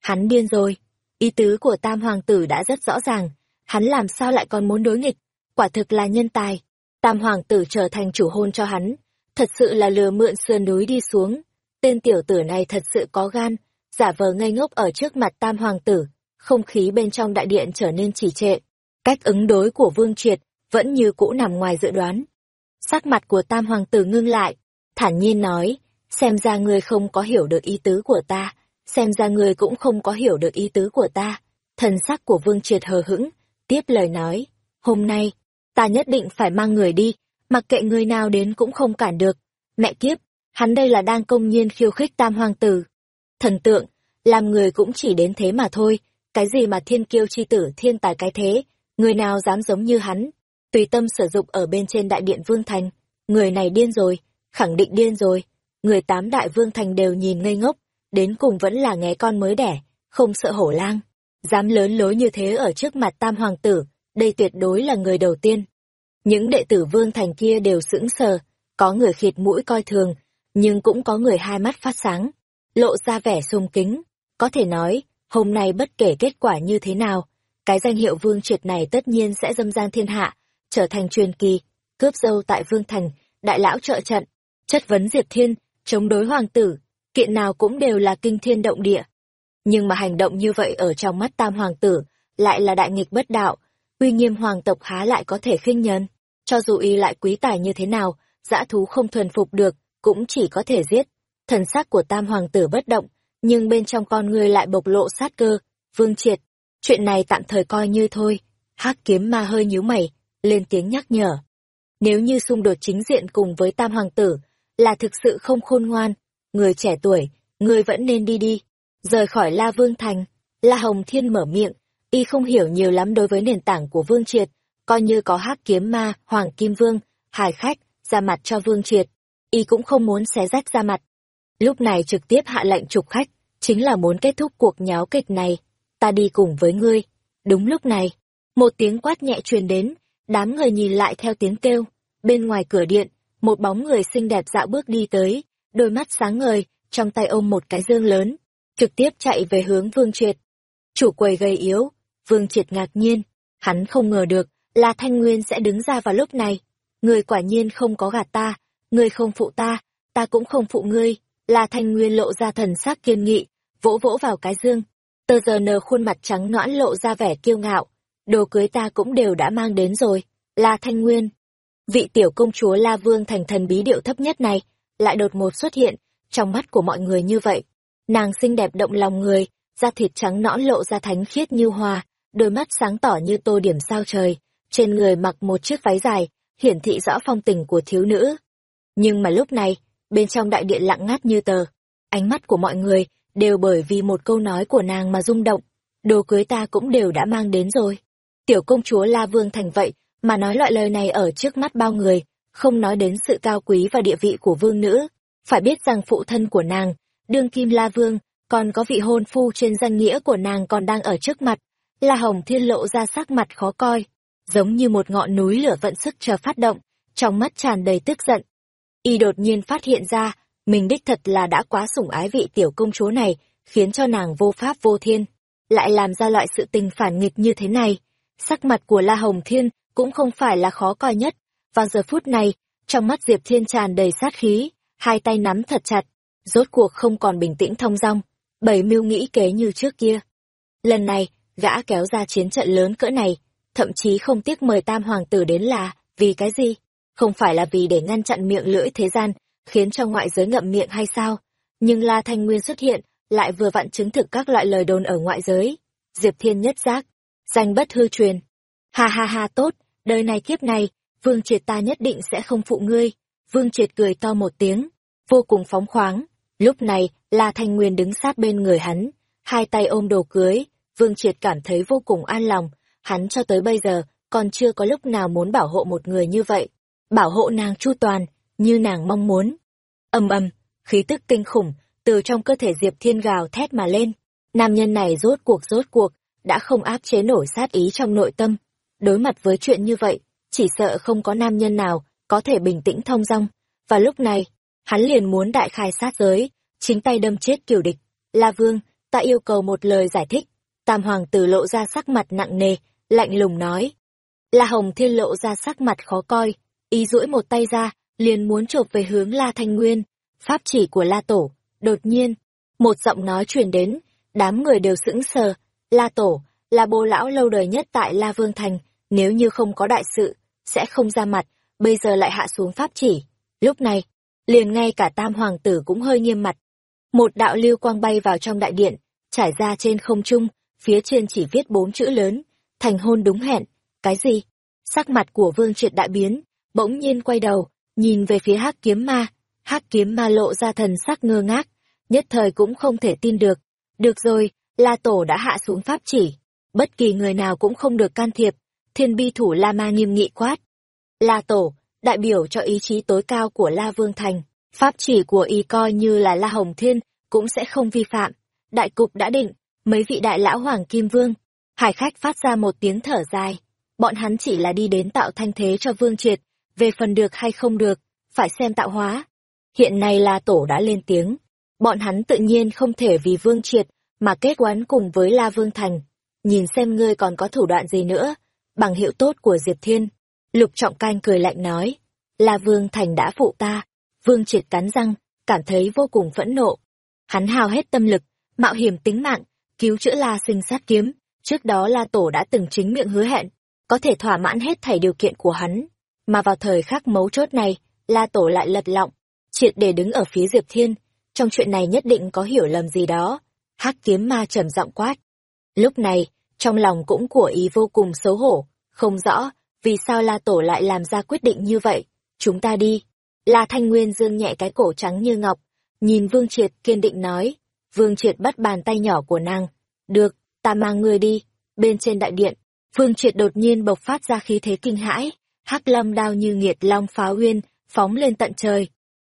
Hắn điên rồi. Ý tứ của tam hoàng tử đã rất rõ ràng. Hắn làm sao lại còn muốn đối nghịch? Quả thực là nhân tài. Tam hoàng tử trở thành chủ hôn cho hắn. Thật sự là lừa mượn sườn núi đi xuống. Tên tiểu tử này thật sự có gan, giả vờ ngây ngốc ở trước mặt tam hoàng tử. Không khí bên trong đại điện trở nên trì trệ. Cách ứng đối của Vương Triệt vẫn như cũ nằm ngoài dự đoán. Sắc mặt của tam hoàng tử ngưng lại, thản nhiên nói, xem ra ngươi không có hiểu được ý tứ của ta, xem ra ngươi cũng không có hiểu được ý tứ của ta. Thần sắc của Vương Triệt hờ hững, tiếp lời nói, hôm nay, ta nhất định phải mang người đi, mặc kệ người nào đến cũng không cản được. Mẹ kiếp, hắn đây là đang công nhiên khiêu khích tam hoàng tử. Thần tượng, làm người cũng chỉ đến thế mà thôi, cái gì mà thiên kiêu chi tử thiên tài cái thế, người nào dám giống như hắn, tùy tâm sử dụng ở bên trên đại điện Vương Thành, người này điên rồi, khẳng định điên rồi, người tám đại Vương Thành đều nhìn ngây ngốc, đến cùng vẫn là nghe con mới đẻ, không sợ hổ lang, dám lớn lối như thế ở trước mặt tam hoàng tử, đây tuyệt đối là người đầu tiên. Những đệ tử Vương Thành kia đều sững sờ, có người khịt mũi coi thường, nhưng cũng có người hai mắt phát sáng, lộ ra vẻ sung kính, có thể nói, hôm nay bất kể kết quả như thế nào, cái danh hiệu vương triệt này tất nhiên sẽ dâm gian thiên hạ, trở thành truyền kỳ, cướp dâu tại Vương Thành, đại lão trợ trận, chất vấn Diệp Thiên, chống đối hoàng tử, kiện nào cũng đều là kinh thiên động địa. Nhưng mà hành động như vậy ở trong mắt tam hoàng tử, lại là đại nghịch bất đạo, uy nghiêm hoàng tộc há lại có thể khinh nhân. Cho dù y lại quý tài như thế nào, dã thú không thuần phục được, cũng chỉ có thể giết. Thần sắc của tam hoàng tử bất động, nhưng bên trong con người lại bộc lộ sát cơ, vương triệt. Chuyện này tạm thời coi như thôi. hắc kiếm ma hơi nhíu mày, lên tiếng nhắc nhở. Nếu như xung đột chính diện cùng với tam hoàng tử, là thực sự không khôn ngoan, người trẻ tuổi, người vẫn nên đi đi, rời khỏi La Vương Thành. La Hồng Thiên mở miệng, y không hiểu nhiều lắm đối với nền tảng của Vương Triệt, coi như có hắc kiếm ma, Hoàng Kim Vương, Hải Khách, ra mặt cho Vương Triệt, y cũng không muốn xé rách ra mặt. Lúc này trực tiếp hạ lệnh trục khách, chính là muốn kết thúc cuộc nháo kịch này, ta đi cùng với ngươi. Đúng lúc này, một tiếng quát nhẹ truyền đến, Đám người nhìn lại theo tiếng kêu, bên ngoài cửa điện, một bóng người xinh đẹp dạo bước đi tới, đôi mắt sáng ngời, trong tay ôm một cái dương lớn, trực tiếp chạy về hướng Vương Triệt. Chủ quầy gầy yếu, Vương Triệt ngạc nhiên, hắn không ngờ được, là Thanh Nguyên sẽ đứng ra vào lúc này. Người quả nhiên không có gạt ta, người không phụ ta, ta cũng không phụ ngươi. Là Thanh Nguyên lộ ra thần sắc kiên nghị, vỗ vỗ vào cái dương. Tờ giờ nờ khuôn mặt trắng nõn lộ ra vẻ kiêu ngạo. Đồ cưới ta cũng đều đã mang đến rồi. Là Thanh Nguyên. Vị tiểu công chúa La Vương thành thần bí điệu thấp nhất này, lại đột ngột xuất hiện, trong mắt của mọi người như vậy. Nàng xinh đẹp động lòng người, da thịt trắng nõn lộ ra thánh khiết như hoa, đôi mắt sáng tỏ như tô điểm sao trời, trên người mặc một chiếc váy dài, hiển thị rõ phong tình của thiếu nữ. Nhưng mà lúc này, bên trong đại điện lặng ngắt như tờ, ánh mắt của mọi người đều bởi vì một câu nói của nàng mà rung động, đồ cưới ta cũng đều đã mang đến rồi. Tiểu công chúa La Vương thành vậy, mà nói loại lời này ở trước mắt bao người, không nói đến sự cao quý và địa vị của vương nữ. Phải biết rằng phụ thân của nàng, đương kim La Vương, còn có vị hôn phu trên danh nghĩa của nàng còn đang ở trước mặt. La Hồng Thiên lộ ra sắc mặt khó coi, giống như một ngọn núi lửa vận sức chờ phát động, trong mắt tràn đầy tức giận. Y đột nhiên phát hiện ra, mình đích thật là đã quá sủng ái vị tiểu công chúa này, khiến cho nàng vô pháp vô thiên, lại làm ra loại sự tình phản nghịch như thế này. Sắc mặt của La Hồng Thiên cũng không phải là khó coi nhất, vào giờ phút này, trong mắt Diệp Thiên tràn đầy sát khí, hai tay nắm thật chặt, rốt cuộc không còn bình tĩnh thông dong, bảy mưu nghĩ kế như trước kia. Lần này, gã kéo ra chiến trận lớn cỡ này, thậm chí không tiếc mời tam hoàng tử đến là, vì cái gì? Không phải là vì để ngăn chặn miệng lưỡi thế gian, khiến cho ngoại giới ngậm miệng hay sao? Nhưng La Thanh Nguyên xuất hiện, lại vừa vặn chứng thực các loại lời đồn ở ngoại giới. Diệp Thiên nhất giác, danh bất hư truyền. Ha ha ha tốt, đời này kiếp này, Vương Triệt ta nhất định sẽ không phụ ngươi. Vương Triệt cười to một tiếng, vô cùng phóng khoáng. Lúc này, La Thanh Nguyên đứng sát bên người hắn, hai tay ôm đồ cưới. Vương Triệt cảm thấy vô cùng an lòng, hắn cho tới bây giờ, còn chưa có lúc nào muốn bảo hộ một người như vậy. Bảo hộ nàng chu toàn, như nàng mong muốn. ầm ầm, khí tức kinh khủng, từ trong cơ thể Diệp Thiên gào thét mà lên. Nam nhân này rốt cuộc rốt cuộc, đã không áp chế nổi sát ý trong nội tâm. Đối mặt với chuyện như vậy, chỉ sợ không có nam nhân nào có thể bình tĩnh thông dong. Và lúc này, hắn liền muốn đại khai sát giới, chính tay đâm chết kiều địch. La Vương, ta yêu cầu một lời giải thích. Tam hoàng tử lộ ra sắc mặt nặng nề, lạnh lùng nói. La Hồng Thiên lộ ra sắc mặt khó coi, ý duỗi một tay ra, liền muốn chộp về hướng La Thanh Nguyên. Pháp chỉ của La Tổ, đột nhiên, một giọng nói truyền đến, đám người đều sững sờ. La Tổ, là bố lão lâu đời nhất tại La Vương Thành, nếu như không có đại sự, sẽ không ra mặt, bây giờ lại hạ xuống pháp chỉ. Lúc này, liền ngay cả tam hoàng tử cũng hơi nghiêm mặt. Một đạo lưu quang bay vào trong đại điện, trải ra trên không trung, phía trên chỉ viết bốn chữ lớn, thành hôn đúng hẹn. Cái gì? Sắc mặt của vương triệt đại biến, bỗng nhiên quay đầu, nhìn về phía hắc kiếm ma. hắc kiếm ma lộ ra thần sắc ngơ ngác, nhất thời cũng không thể tin được. Được rồi, La Tổ đã hạ xuống pháp chỉ. Bất kỳ người nào cũng không được can thiệp, thiên bi thủ La Ma nghiêm nghị quát. La Tổ, đại biểu cho ý chí tối cao của La Vương Thành, pháp chỉ của y coi như là La Hồng Thiên, cũng sẽ không vi phạm. Đại cục đã định, mấy vị đại lão Hoàng Kim Vương, hải khách phát ra một tiếng thở dài. Bọn hắn chỉ là đi đến tạo thanh thế cho Vương Triệt, về phần được hay không được, phải xem tạo hóa. Hiện nay La Tổ đã lên tiếng, bọn hắn tự nhiên không thể vì Vương Triệt mà kết oán cùng với La Vương Thành. Nhìn xem ngươi còn có thủ đoạn gì nữa, bằng hiệu tốt của Diệp Thiên. Lục Trọng Canh cười lạnh nói, là Vương Thành đã phụ ta. Vương triệt cắn răng, cảm thấy vô cùng phẫn nộ. Hắn hào hết tâm lực, mạo hiểm tính mạng, cứu chữa La sinh sát kiếm. Trước đó La Tổ đã từng chính miệng hứa hẹn, có thể thỏa mãn hết thảy điều kiện của hắn. Mà vào thời khắc mấu chốt này, La Tổ lại lật lọng, triệt để đứng ở phía Diệp Thiên. Trong chuyện này nhất định có hiểu lầm gì đó. hắc kiếm ma trầm giọng quát. Lúc này, trong lòng cũng của ý vô cùng xấu hổ, không rõ, vì sao La Tổ lại làm ra quyết định như vậy. Chúng ta đi. La Thanh Nguyên dương nhẹ cái cổ trắng như ngọc, nhìn Vương Triệt kiên định nói. Vương Triệt bắt bàn tay nhỏ của nàng. Được, ta mang ngươi đi. Bên trên đại điện, Vương Triệt đột nhiên bộc phát ra khí thế kinh hãi, hắc lâm đao như nghiệt long phá uyên, phóng lên tận trời.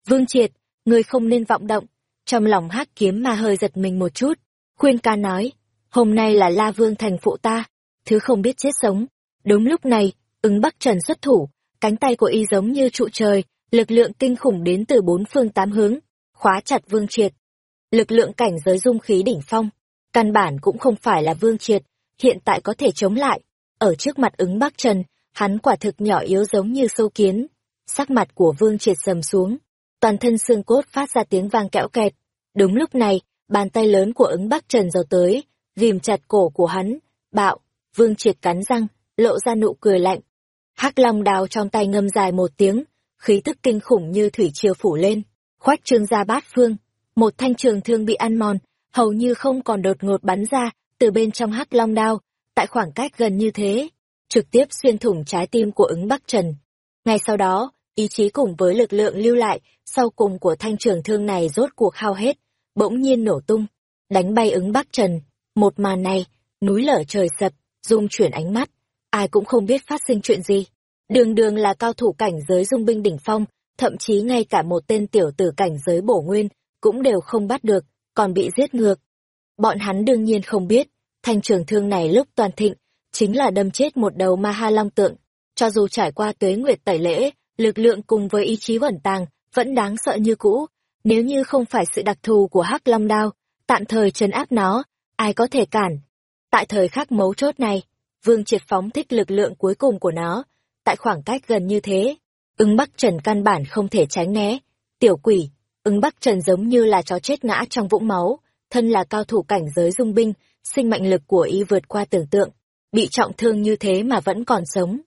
Vương Triệt, ngươi không nên vọng động. Trong lòng hắc kiếm mà hơi giật mình một chút, khuyên ca nói, hôm nay là La Vương thành phụ ta, thứ không biết chết sống. Đúng lúc này, ứng Bắc Trần xuất thủ, cánh tay của y giống như trụ trời, lực lượng kinh khủng đến từ bốn phương tám hướng, khóa chặt Vương Triệt. Lực lượng cảnh giới dung khí đỉnh phong, Căn bản cũng không phải là Vương Triệt, hiện tại có thể chống lại. Ở trước mặt ứng Bắc Trần, hắn quả thực nhỏ yếu giống như sâu kiến. Sắc mặt của Vương Triệt sầm xuống, toàn thân xương cốt phát ra tiếng vang kẽo kẹt. Đúng lúc này, bàn tay lớn của ứng Bắc Trần giàu tới, ghim chặt cổ của hắn, bạo, Vương Triệt cắn răng, lộ ra nụ cười lạnh. Hắc Long đào trong tay ngâm dài một tiếng, khí tức kinh khủng như thủy triều phủ lên, khoách trương ra bát phương, một thanh trường thương bị ăn mòn, hầu như không còn đột ngột bắn ra từ bên trong Hắc Long đao, tại khoảng cách gần như thế, trực tiếp xuyên thủng trái tim của ứng Bắc Trần. Ngay sau đó, ý chí cùng với lực lượng lưu lại sau cùng của thanh trường thương này rốt cuộc hao hết, bỗng nhiên nổ tung, đánh bay ứng Bắc Trần. Một màn này, núi lở trời sập, dung chuyển ánh mắt, ai cũng không biết phát sinh chuyện gì. Đường đường là cao thủ cảnh giới dung binh đỉnh phong, thậm chí ngay cả một tên tiểu tử cảnh giới bổ nguyên, cũng đều không bắt được, còn bị giết ngược. Bọn hắn đương nhiên không biết, thanh trường thương này lúc toàn thịnh, chính là đâm chết một đầu ma ha long tượng. Cho dù trải qua tuế nguyệt tẩy lễ, lực lượng cùng với ý chí vẩn tàng, vẫn đáng sợ như cũ. Nếu như không phải sự đặc thù của hắc long đao, tạm thời trấn áp nó, ai có thể cản. Tại thời khắc mấu chốt này, Vương Triệt phóng thích lực lượng cuối cùng của nó, tại khoảng cách gần như thế. Ứng Bắc Trần căn bản không thể tránh né. Tiểu quỷ, ứng Bắc Trần giống như là chó chết ngã trong vũng máu, thân là cao thủ cảnh giới dung binh, sinh mệnh lực của y vượt qua tưởng tượng, bị trọng thương như thế mà vẫn còn sống.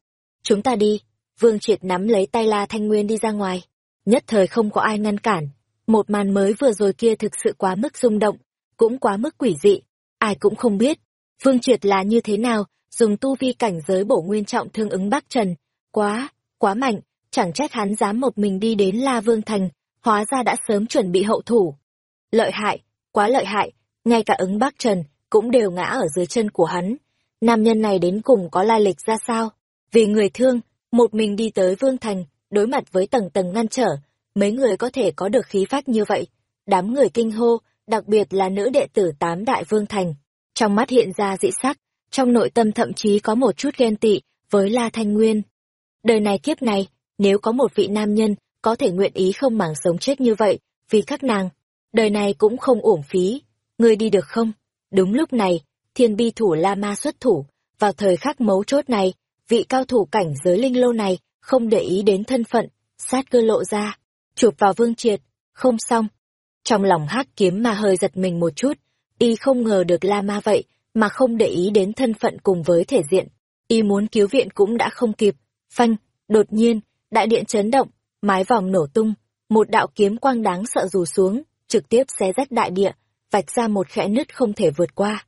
Chúng ta đi, Vương Triệt nắm lấy tay La Thanh Nguyên đi ra ngoài. Nhất thời không có ai ngăn cản. Một màn mới vừa rồi kia thực sự quá mức rung động, cũng quá mức quỷ dị. Ai cũng không biết. Vương Triệt là như thế nào, dùng tu vi cảnh giới bổ nguyên trọng thương ứng Bắc Trần. Quá, quá mạnh, chẳng trách hắn dám một mình đi đến La Vương Thành, hóa ra đã sớm chuẩn bị hậu thủ. Lợi hại, quá lợi hại, ngay cả ứng Bắc Trần cũng đều ngã ở dưới chân của hắn. Nam nhân này đến cùng có lai lịch ra sao? Vì người thương, một mình đi tới Vương Thành, đối mặt với tầng tầng ngăn trở, mấy người có thể có được khí phách như vậy. Đám người kinh hô, đặc biệt là nữ đệ tử tám đại Vương Thành. Trong mắt hiện ra dị sắc, trong nội tâm thậm chí có một chút ghen tị với La Thanh Nguyên. Đời này kiếp này, nếu có một vị nam nhân có thể nguyện ý không màng sống chết như vậy, vì các nàng, đời này cũng không uổng phí. Ngươi đi được không? Đúng lúc này, thiên bi thủ La Ma xuất thủ, vào thời khắc mấu chốt này, vị cao thủ cảnh giới linh lô này không để ý đến thân phận, sát cơ lộ ra, chụp vào vương triệt, không xong. Trong lòng hắc kiếm mà hơi giật mình một chút, y không ngờ được La Ma vậy, mà không để ý đến thân phận cùng với thể diện. Y muốn cứu viện cũng đã không kịp, phanh, đột nhiên, đại điện chấn động, mái vòng nổ tung, một đạo kiếm quang đáng sợ rủ xuống, trực tiếp xé rách đại địa, vạch ra một khẽ nứt không thể vượt qua.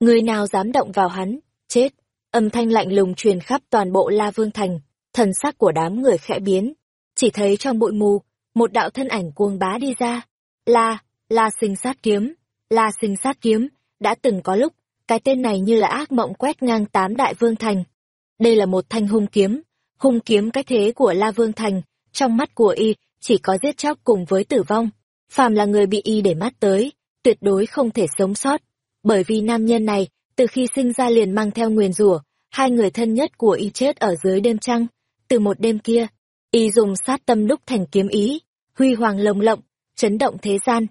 Người nào dám động vào hắn, chết. Âm thanh lạnh lùng truyền khắp toàn bộ La Vương Thành, thần sắc của đám người khẽ biến. Chỉ thấy trong bụi mù, một đạo thân ảnh cuồng bá đi ra. La, La sinh sát kiếm, La sinh sát kiếm, đã từng có lúc, cái tên này như là ác mộng quét ngang tám đại vương thành. Đây là một thanh hung kiếm, hung kiếm cái thế của La Vương Thành, trong mắt của y chỉ có giết chóc cùng với tử vong. Phàm là người bị y để mắt tới, tuyệt đối không thể sống sót. Bởi vì nam nhân này, từ khi sinh ra liền mang theo nguyền rủa, hai người thân nhất của y chết ở dưới đêm trăng. Từ một đêm kia, y dùng sát tâm đúc thành kiếm ý, huy hoàng lồng lộng, chấn động thế gian.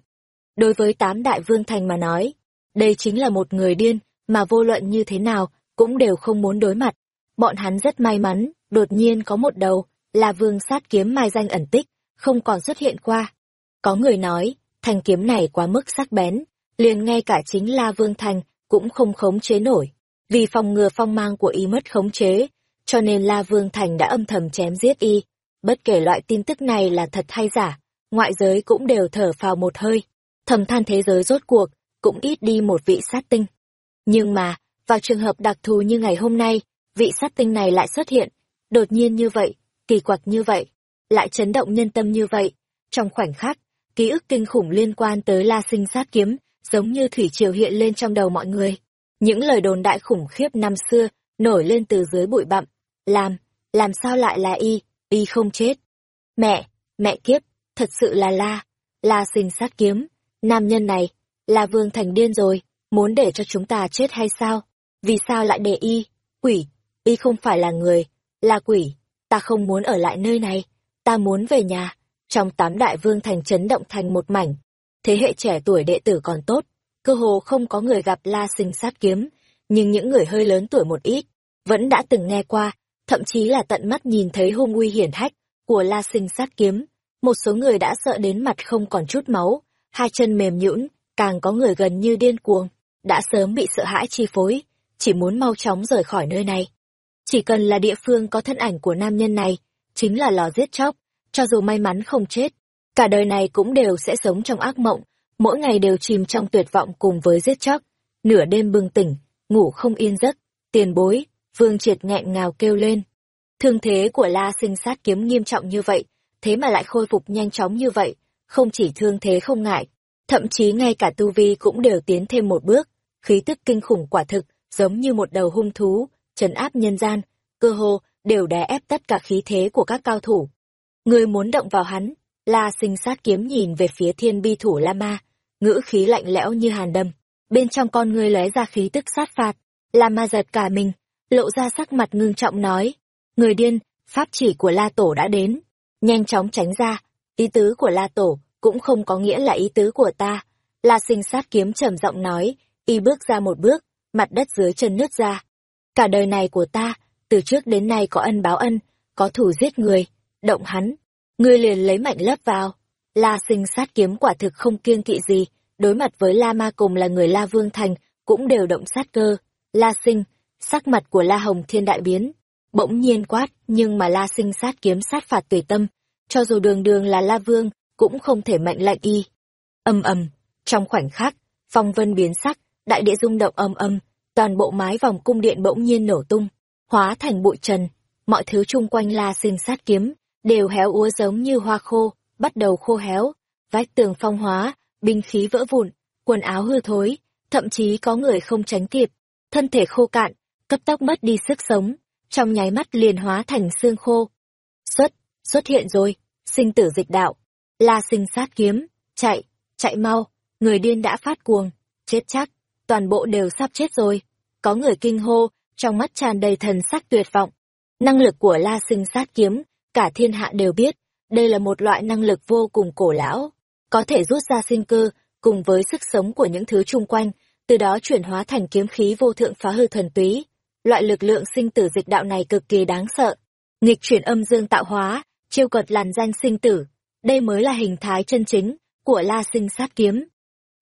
Đối với tám đại vương thành mà nói, đây chính là một người điên, mà vô luận như thế nào, cũng đều không muốn đối mặt. Bọn hắn rất may mắn, đột nhiên có một đầu, là vương sát kiếm mai danh ẩn tích, không còn xuất hiện qua. Có người nói, thanh kiếm này quá mức sắc bén, liền ngay cả chính La Vương Thành cũng không khống chế nổi. Vì phòng ngừa phong mang của y mất khống chế, cho nên La Vương Thành đã âm thầm chém giết y. Bất kể loại tin tức này là thật hay giả, ngoại giới cũng đều thở phào một hơi. Thầm than thế giới rốt cuộc, cũng ít đi một vị sát tinh. Nhưng mà, vào trường hợp đặc thù như ngày hôm nay, vị sát tinh này lại xuất hiện, đột nhiên như vậy, kỳ quặc như vậy, lại chấn động nhân tâm như vậy. Trong khoảnh khắc, ký ức kinh khủng liên quan tới La Sinh sát kiếm, giống như thủy triều hiện lên trong đầu mọi người. Những lời đồn đại khủng khiếp năm xưa, nổi lên từ dưới bụi bặm. Làm, làm sao lại là y, y không chết. Mẹ, mẹ kiếp, thật sự là La, La Sinh sát kiếm, nam nhân này, là vương thành điên rồi, muốn để cho chúng ta chết hay sao? Vì sao lại để y, quỷ, y không phải là người, là quỷ, ta không muốn ở lại nơi này, ta muốn về nhà. Trong tám đại vương thành chấn động thành một mảnh, thế hệ trẻ tuổi đệ tử còn tốt, cơ hồ không có người gặp La Sinh sát kiếm, nhưng những người hơi lớn tuổi một ít, vẫn đã từng nghe qua, thậm chí là tận mắt nhìn thấy hung uy hiển hách của La Sinh sát kiếm. Một số người đã sợ đến mặt không còn chút máu, hai chân mềm nhũn, càng có người gần như điên cuồng, đã sớm bị sợ hãi chi phối, chỉ muốn mau chóng rời khỏi nơi này. Chỉ cần là địa phương có thân ảnh của nam nhân này, chính là lò giết chóc, cho dù may mắn không chết, cả đời này cũng đều sẽ sống trong ác mộng, mỗi ngày đều chìm trong tuyệt vọng cùng với giết chóc, nửa đêm bừng tỉnh, ngủ không yên giấc, tiền bối, vương triệt nghẹn ngào kêu lên. Thương thế của la sinh sát kiếm nghiêm trọng như vậy, thế mà lại khôi phục nhanh chóng như vậy, không chỉ thương thế không ngại, thậm chí ngay cả tu vi cũng đều tiến thêm một bước, khí tức kinh khủng quả thực, giống như một đầu hung thú, trấn áp nhân gian, cơ hồ đều đè ép tất cả khí thế của các cao thủ. Người muốn động vào hắn, La Sinh sát kiếm nhìn về phía Thiên Bi thủ La Ma, ngữ khí lạnh lẽo như hàn đâm, bên trong con người lóe ra khí tức sát phạt, La Ma giật cả mình, lộ ra sắc mặt ngưng trọng nói, người điên, pháp chỉ của La Tổ đã đến, nhanh chóng tránh ra, ý tứ của La Tổ cũng không có nghĩa là ý tứ của ta. La Sinh sát kiếm trầm giọng nói, y bước ra một bước, mặt đất dưới chân nứt ra. Cả đời này của ta, từ trước đến nay có ân báo ân, có thủ giết người, động hắn, ngươi liền lấy mạnh lấp vào. La sinh sát kiếm quả thực không kiêng kỵ gì, đối mặt với La Ma cùng là người La Vương Thành, cũng đều động sát cơ. La sinh, sắc mặt của La Hồng Thiên đại biến, bỗng nhiên quát, nhưng mà La sinh sát kiếm sát phạt tùy tâm, cho dù đường đường là La Vương, cũng không thể mệnh lệnh y. Âm ầm, trong khoảnh khắc, phong vân biến sắc, đại địa rung động âm âm, toàn bộ mái vòng cung điện bỗng nhiên nổ tung, hóa thành bụi trần, mọi thứ chung quanh La Sinh sát kiếm đều héo úa giống như hoa khô, bắt đầu khô héo, vách tường phong hóa, binh khí vỡ vụn, quần áo hư thối, thậm chí có người không tránh kịp, thân thể khô cạn, cấp tốc mất đi sức sống, trong nháy mắt liền hóa thành xương khô. Xuất, xuất hiện rồi, sinh tử dịch đạo, La Sinh sát kiếm, chạy, chạy mau, người điên đã phát cuồng, chết chắc, toàn bộ đều sắp chết rồi. Có người kinh hô, trong mắt tràn đầy thần sắc tuyệt vọng. Năng lực của La Sinh sát kiếm, cả thiên hạ đều biết, đây là một loại năng lực vô cùng cổ lão, có thể rút ra sinh cơ, cùng với sức sống của những thứ chung quanh, từ đó chuyển hóa thành kiếm khí vô thượng phá hư thần túy. Loại lực lượng sinh tử dịch đạo này cực kỳ đáng sợ. Nghịch chuyển âm dương tạo hóa, chiêu cật làn danh sinh tử, đây mới là hình thái chân chính của La Sinh sát kiếm.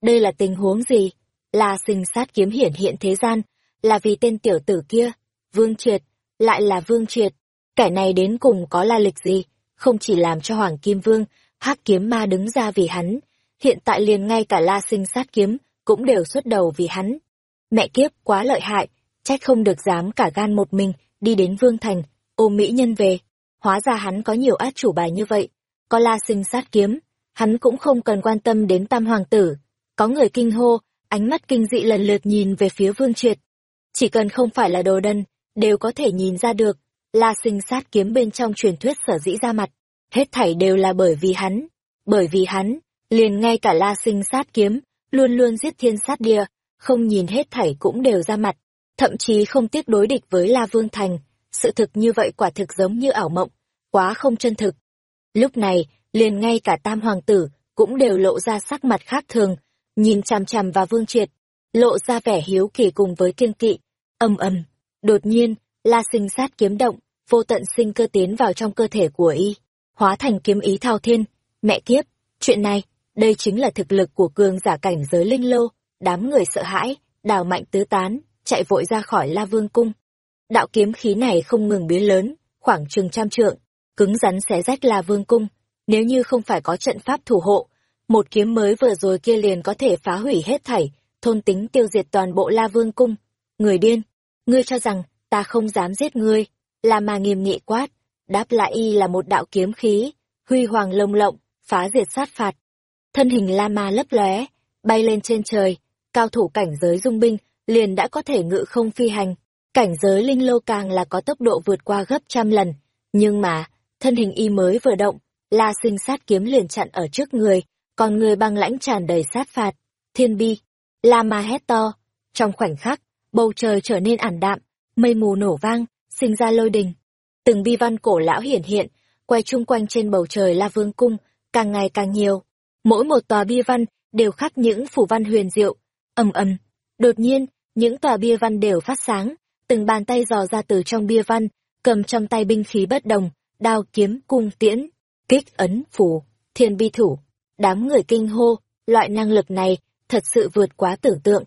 Đây là tình huống gì? La Sinh sát kiếm hiển hiện thế gian, là vì tên tiểu tử kia, Vương Triệt, lại là Vương Triệt. Kẻ này đến cùng có la lịch gì, không chỉ làm cho Hoàng Kim Vương, hắc kiếm ma đứng ra vì hắn, hiện tại liền ngay cả la sinh sát kiếm, cũng đều xuất đầu vì hắn. Mẹ kiếp quá lợi hại, trách không được dám cả gan một mình, đi đến Vương Thành, ôm mỹ nhân về. Hóa ra hắn có nhiều át chủ bài như vậy, có la sinh sát kiếm, hắn cũng không cần quan tâm đến tam hoàng tử. Có người kinh hô, ánh mắt kinh dị lần lượt nhìn về phía Vương Triệt. Chỉ cần không phải là đồ đần, đều có thể nhìn ra được, La sinh sát kiếm bên trong truyền thuyết sở dĩ ra mặt. Hết thảy đều là bởi vì hắn. Bởi vì hắn, liền ngay cả la sinh sát kiếm, luôn luôn giết thiên sát địa, không nhìn hết thảy cũng đều ra mặt. Thậm chí không tiếc đối địch với La Vương Thành. Sự thực như vậy quả thực giống như ảo mộng, quá không chân thực. Lúc này, liền ngay cả tam hoàng tử, cũng đều lộ ra sắc mặt khác thường, nhìn chằm chằm vào Vương Triệt, lộ ra vẻ hiếu kỳ cùng với kiên kỵ. Âm ầm, đột nhiên, La sinh sát kiếm động, vô tận sinh cơ tiến vào trong cơ thể của y, hóa thành kiếm ý thao thiên. Mẹ kiếp, chuyện này, đây chính là thực lực của cường giả cảnh giới linh lô, đám người sợ hãi, đào mạnh tứ tán, chạy vội ra khỏi La Vương cung. Đạo kiếm khí này không ngừng biến lớn, khoảng chừng trăm trượng, cứng rắn xé rách La Vương cung, nếu như không phải có trận pháp thủ hộ, một kiếm mới vừa rồi kia liền có thể phá hủy hết thảy, thôn tính tiêu diệt toàn bộ La Vương cung. Người điên, ngươi cho rằng ta không dám giết ngươi, là mà nghiêm nghị quát, đáp lại y là một đạo kiếm khí, huy hoàng lông lộng, phá diệt sát phạt. Thân hình La Ma lấp lóe, bay lên trên trời, cao thủ cảnh giới dung binh, liền đã có thể ngự không phi hành, cảnh giới linh lô càng là có tốc độ vượt qua gấp trăm lần, nhưng mà, thân hình y mới vừa động, La Sinh sát kiếm liền chặn ở trước người, còn người băng lãnh tràn đầy sát phạt, thiên bi, La Ma hét to, trong khoảnh khắc, bầu trời trở nên ảm đạm, mây mù nổ vang, sinh ra lôi đình. Từng bi văn cổ lão hiển hiện, quay chung quanh trên bầu trời La Vương cung, càng ngày càng nhiều. Mỗi một tòa bi văn đều khắc những phủ văn huyền diệu, ầm ầm, đột nhiên, những tòa bia văn đều phát sáng, từng bàn tay dò ra từ trong bia văn, cầm trong tay binh khí bất đồng, đao kiếm, cung tiễn, kích ấn, phủ, thiên bi thủ. Đám người kinh hô, loại năng lực này thật sự vượt quá tưởng tượng.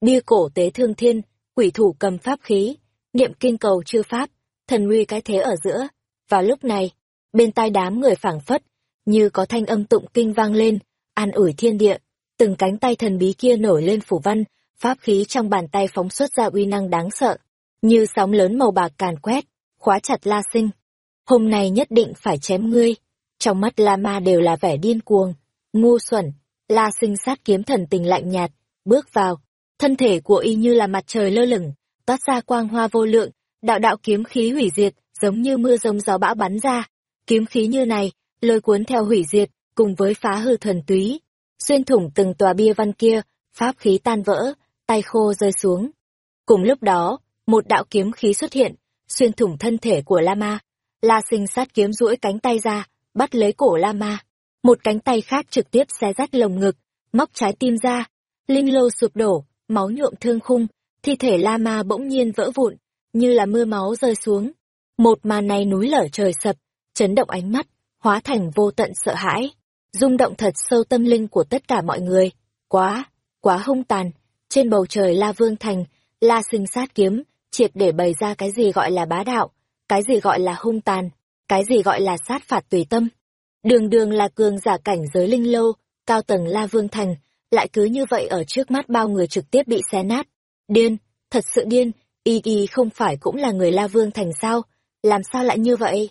Bia cổ tế thương thiên, quỷ thủ cầm pháp khí, niệm kinh cầu chư pháp, thần uy cái thế ở giữa. Vào lúc này, bên tai đám người phảng phất, như có thanh âm tụng kinh vang lên, an ủi thiên địa, từng cánh tay thần bí kia nổi lên phủ văn, pháp khí trong bàn tay phóng xuất ra uy năng đáng sợ, như sóng lớn màu bạc càn quét, khóa chặt La Sinh. Hôm nay nhất định phải chém ngươi. Trong mắt La Ma đều là vẻ điên cuồng, ngu xuẩn, La Sinh sát kiếm thần tình lạnh nhạt, bước vào, thân thể của y như là mặt trời lơ lửng, toát ra quang hoa vô lượng, đạo đạo kiếm khí hủy diệt, giống như mưa rông gió bão bắn ra. Kiếm khí như này, lôi cuốn theo hủy diệt, cùng với phá hư thần túy, xuyên thủng từng tòa bia văn kia, pháp khí tan vỡ, tay khô rơi xuống. Cùng lúc đó, một đạo kiếm khí xuất hiện, xuyên thủng thân thể của Lama. La sinh sát kiếm duỗi cánh tay ra, bắt lấy cổ Lama. Một cánh tay khác trực tiếp xé rách lồng ngực, móc trái tim ra. Linh lô sụp đổ, máu nhuộm thương khung, thi thể Lama bỗng nhiên vỡ vụn, như là mưa máu rơi xuống. Một màn này núi lở trời sập, chấn động ánh mắt, hóa thành vô tận sợ hãi, rung động thật sâu tâm linh của tất cả mọi người. Quá, quá hung tàn, trên bầu trời La Vương Thành, La sinh sát kiếm, triệt để bày ra cái gì gọi là bá đạo, cái gì gọi là hung tàn, cái gì gọi là sát phạt tùy tâm. Đường đường là cường giả cảnh giới linh lâu cao tầng La Vương Thành, lại cứ như vậy ở trước mắt bao người trực tiếp bị xé nát. Điên, thật sự điên, y y không phải cũng là người La Vương Thành sao, làm sao lại như vậy?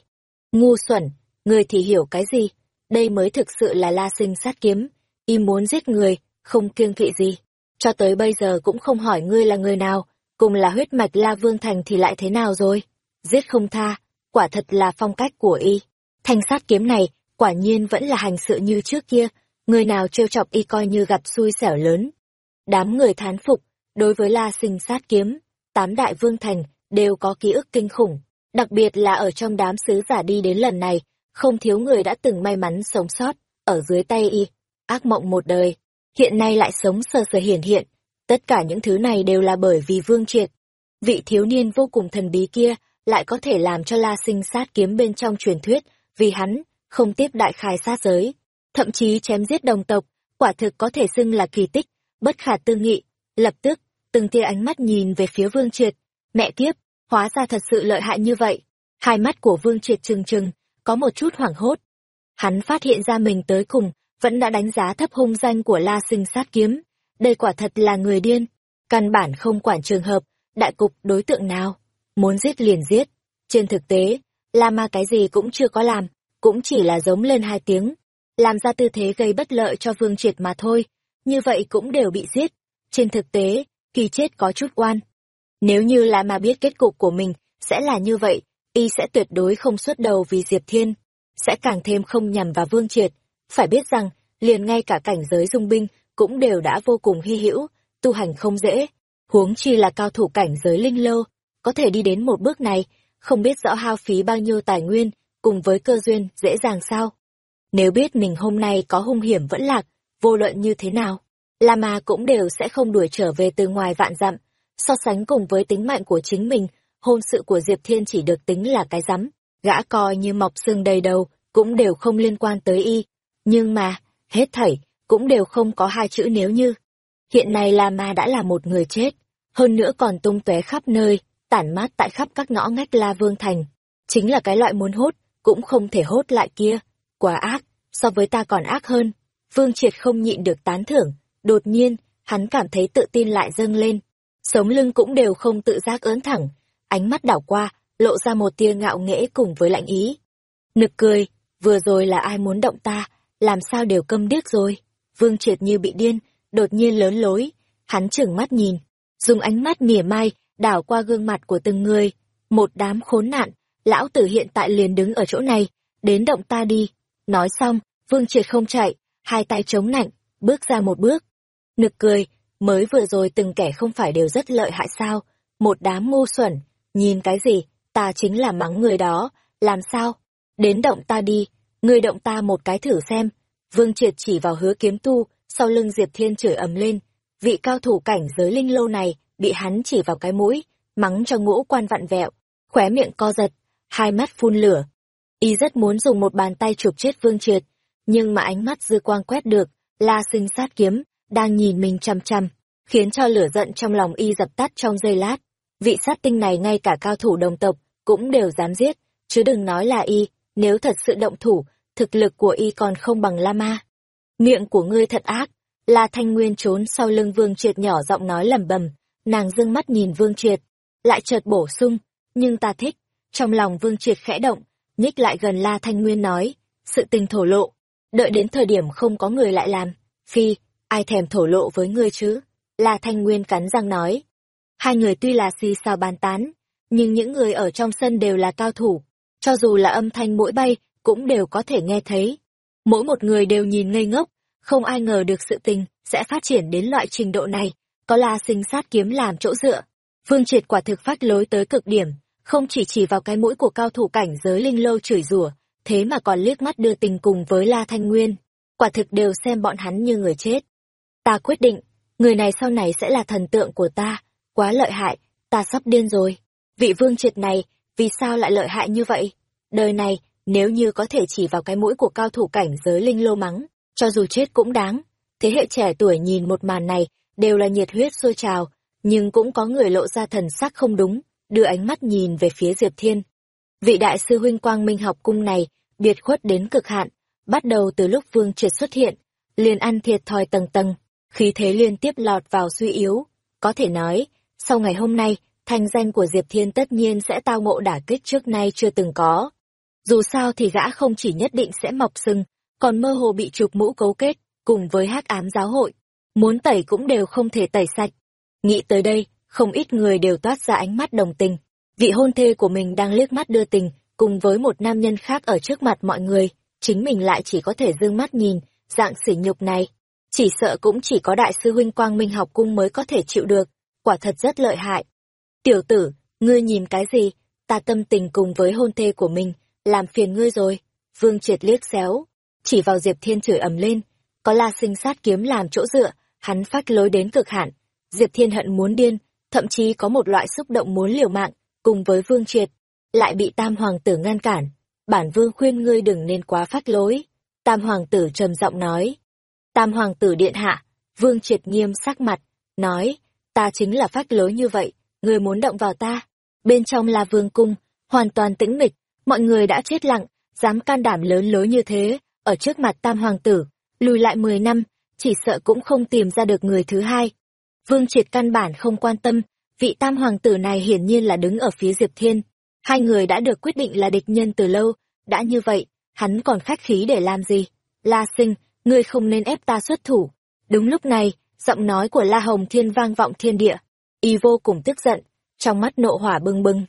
Ngu xuẩn, người thì hiểu cái gì? Đây mới thực sự là La Sinh sát kiếm, y muốn giết người, không kiêng kỵ gì. Cho tới bây giờ cũng không hỏi ngươi là người nào, cùng là huyết mạch La Vương Thành thì lại thế nào rồi? Giết không tha, quả thật là phong cách của y. Thanh sát kiếm này, quả nhiên vẫn là hành sự như trước kia, người nào trêu chọc y coi như gặp xui xẻo lớn. Đám người thán phục, đối với La Sinh sát kiếm, tám đại vương thành đều có ký ức kinh khủng, đặc biệt là ở trong đám sứ giả đi đến lần này, không thiếu người đã từng may mắn sống sót, ở dưới tay y, ác mộng một đời, hiện nay lại sống sờ sờ hiển hiện, Tất cả những thứ này đều là bởi vì Vương Triệt. Vị thiếu niên vô cùng thần bí kia lại có thể làm cho La Sinh sát kiếm bên trong truyền thuyết, vì hắn không tiếp đại khai sát giới, thậm chí chém giết đồng tộc, quả thực có thể xưng là kỳ tích, bất khả tư nghị. Lập tức, từng tia ánh mắt nhìn về phía Vương Triệt, mẹ kiếp, hóa ra thật sự lợi hại như vậy. Hai mắt của Vương Triệt trừng trừng, có một chút hoảng hốt. Hắn phát hiện ra mình tới cùng, vẫn đã đánh giá thấp hung danh của La Sinh sát kiếm đây quả thật là người điên, căn bản không quản trường hợp, đại cục đối tượng nào, muốn giết liền giết. Trên thực tế, La Ma cái gì cũng chưa có làm, cũng chỉ là giống lên hai tiếng, làm ra tư thế gây bất lợi cho Vương Triệt mà thôi, như vậy cũng đều bị giết. Trên thực tế, kỳ chết có chút oan. Nếu như La Ma biết kết cục của mình sẽ là như vậy, y sẽ tuyệt đối không xuất đầu vì Diệp Thiên, sẽ càng thêm không nhằm vào Vương Triệt. Phải biết rằng, liền ngay cả cảnh giới dung binh cũng đều đã vô cùng hy hữu, tu hành không dễ, huống chi là cao thủ cảnh giới linh lô, có thể đi đến một bước này, không biết rõ hao phí bao nhiêu tài nguyên, cùng với cơ duyên, dễ dàng sao. Nếu biết mình hôm nay có hung hiểm vẫn lạc, vô luận như thế nào, lama cũng đều sẽ không đuổi trở về từ ngoài vạn dặm, so sánh cùng với tính mạng của chính mình, hôn sự của Diệp Thiên chỉ được tính là cái rắm, gã coi như mọc xương đầy đầu, cũng đều không liên quan tới y. Nhưng mà, hết thảy, cũng đều không có hai chữ nếu như. Hiện nay La Ma đã là một người chết, hơn nữa còn tung tóe khắp nơi, tản mát tại khắp các ngõ ngách La Vương Thành. Chính là cái loại muốn hốt, cũng không thể hốt lại kia. Quá ác, so với ta còn ác hơn. Vương Triệt không nhịn được tán thưởng, đột nhiên, hắn cảm thấy tự tin lại dâng lên. Sống lưng cũng đều không tự giác ớn thẳng, ánh mắt đảo qua, lộ ra một tia ngạo nghễ cùng với lạnh ý. Nực cười, vừa rồi là ai muốn động ta, làm sao đều câm điếc rồi. Vương Triệt như bị điên, đột nhiên lớn lối, hắn chừng mắt nhìn, dùng ánh mắt mỉa mai, đảo qua gương mặt của từng người, một đám khốn nạn, lão tử hiện tại liền đứng ở chỗ này, đến động ta đi. Nói xong, Vương Triệt không chạy, hai tay chống nạnh, bước ra một bước. Nực cười, mới vừa rồi từng kẻ không phải đều rất lợi hại sao, một đám ngu xuẩn, nhìn cái gì, ta chính là mắng người đó, làm sao? Đến động ta đi, người động ta một cái thử xem, Vương Triệt chỉ vào hứa kiếm tu, sau lưng Diệp Thiên chửi ầm lên. vị cao thủ cảnh giới linh lô này bị hắn chỉ vào cái mũi, mắng cho ngũ quan vặn vẹo, khóe miệng co giật, hai mắt phun lửa. Y rất muốn dùng một bàn tay chụp chết Vương Triệt, nhưng mà ánh mắt dư quang quét được, la sinh sát kiếm, đang nhìn mình chăm chăm, khiến cho lửa giận trong lòng Y dập tắt trong giây lát. Vị sát tinh này ngay cả cao thủ đồng tộc cũng đều dám giết, chứ đừng nói là Y, nếu thật sự động thủ, thực lực của Y còn không bằng La Ma. Miệng của ngươi thật ác, La Thanh Nguyên trốn sau lưng Vương Triệt nhỏ giọng nói lẩm bẩm, nàng dương mắt nhìn Vương Triệt, lại chợt bổ sung, nhưng ta thích. Trong lòng Vương Triệt khẽ động, nhích lại gần La Thanh Nguyên nói, sự tình thổ lộ, đợi đến thời điểm không có người lại làm. Phi, ai thèm thổ lộ với ngươi chứ? La Thanh Nguyên cắn răng nói. Hai người tuy là xì xào bàn tán, nhưng những người ở trong sân đều là cao thủ, cho dù là âm thanh mũi bay, cũng đều có thể nghe thấy. Mỗi một người đều nhìn ngây ngốc, không ai ngờ được sự tình sẽ phát triển đến loại trình độ này, có la sinh sát kiếm làm chỗ dựa. Vương Triệt quả thực phát lối tới cực điểm, không chỉ chỉ vào cái mũi của cao thủ cảnh giới linh lâu chửi rủa, thế mà còn liếc mắt đưa tình cùng với La Thanh Nguyên. Quả thực đều xem bọn hắn như người chết. Ta quyết định, người này sau này sẽ là thần tượng của ta, quá lợi hại, ta sắp điên rồi. Vị vương triệt này, vì sao lại lợi hại như vậy? Đời này, nếu như có thể chỉ vào cái mũi của cao thủ cảnh giới linh lô mắng, cho dù chết cũng đáng. Thế hệ trẻ tuổi nhìn một màn này, đều là nhiệt huyết sôi trào, nhưng cũng có người lộ ra thần sắc không đúng, đưa ánh mắt nhìn về phía Diệp Thiên. Vị đại sư huynh Quang Minh học cung này, biệt khuất đến cực hạn, bắt đầu từ lúc Vương Triệt xuất hiện, liền ăn thiệt thòi tầng tầng, khí thế liên tiếp lọt vào suy yếu. Có thể nói, sau ngày hôm nay, thanh danh của Diệp Thiên tất nhiên sẽ tao ngộ đả kích trước nay chưa từng có. Dù sao thì gã không chỉ nhất định sẽ mọc sưng còn mơ hồ bị chụp mũ cấu kết, cùng với hắc ám giáo hội. Muốn tẩy cũng đều không thể tẩy sạch. Nghĩ tới đây, không ít người đều toát ra ánh mắt đồng tình. Vị hôn thê của mình đang liếc mắt đưa tình, cùng với một nam nhân khác ở trước mặt mọi người, chính mình lại chỉ có thể dương mắt nhìn, dạng sỉ nhục này. Chỉ sợ cũng chỉ có đại sư huynh Quang Minh học cung mới có thể chịu được, quả thật rất lợi hại. Tiểu tử, ngươi nhìn cái gì, ta tâm tình cùng với hôn thê của mình, làm phiền ngươi rồi. Vương triệt liếc xéo, chỉ vào Diệp Thiên chửi ầm lên, có la sinh sát kiếm làm chỗ dựa, hắn phát lối đến cực hạn. Diệp Thiên hận muốn điên, thậm chí có một loại xúc động muốn liều mạng, cùng với Vương Triệt, lại bị Tam Hoàng tử ngăn cản. Bản Vương khuyên ngươi đừng nên quá phát lối. Tam Hoàng tử trầm giọng nói. Tam Hoàng tử điện hạ, Vương Triệt nghiêm sắc mặt, nói, ta chính là phát lối như vậy, người muốn động vào ta. Bên trong là Vương Cung, hoàn toàn tĩnh mịch, mọi người đã chết lặng, dám can đảm lớn lối như thế, ở trước mặt Tam Hoàng tử, lùi lại 10 năm, chỉ sợ cũng không tìm ra được người thứ hai. Vương Triệt căn bản không quan tâm, vị tam hoàng tử này hiển nhiên là đứng ở phía Diệp Thiên. Hai người đã được quyết định là địch nhân từ lâu, đã như vậy, hắn còn khách khí để làm gì? La sinh, ngươi không nên ép ta xuất thủ. Đúng lúc này, giọng nói của La Hồng Thiên vang vọng thiên địa. Y vô cùng tức giận, trong mắt nộ hỏa bừng bừng.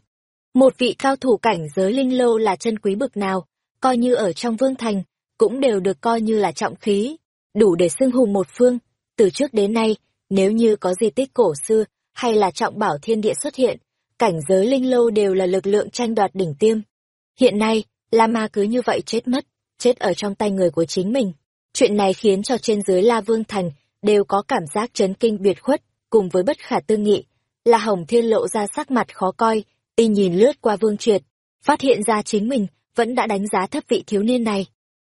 Một vị cao thủ cảnh giới linh lâu là chân quý bực nào, coi như ở trong vương thành, cũng đều được coi như là trọng khí, đủ để xưng hùng một phương. Từ trước đến nay, nếu như có di tích cổ xưa hay là trọng bảo thiên địa xuất hiện, cảnh giới linh lâu đều là lực lượng tranh đoạt đỉnh tiêm. Hiện nay, La Ma cứ như vậy chết mất, chết ở trong tay người của chính mình. Chuyện này khiến cho trên dưới La Vương Thành đều có cảm giác chấn kinh biệt khuất, cùng với bất khả tư nghị. La Hồng Thiên lộ ra sắc mặt khó coi, y nhìn lướt qua Vương Triệt, phát hiện ra chính mình vẫn đã đánh giá thấp vị thiếu niên này.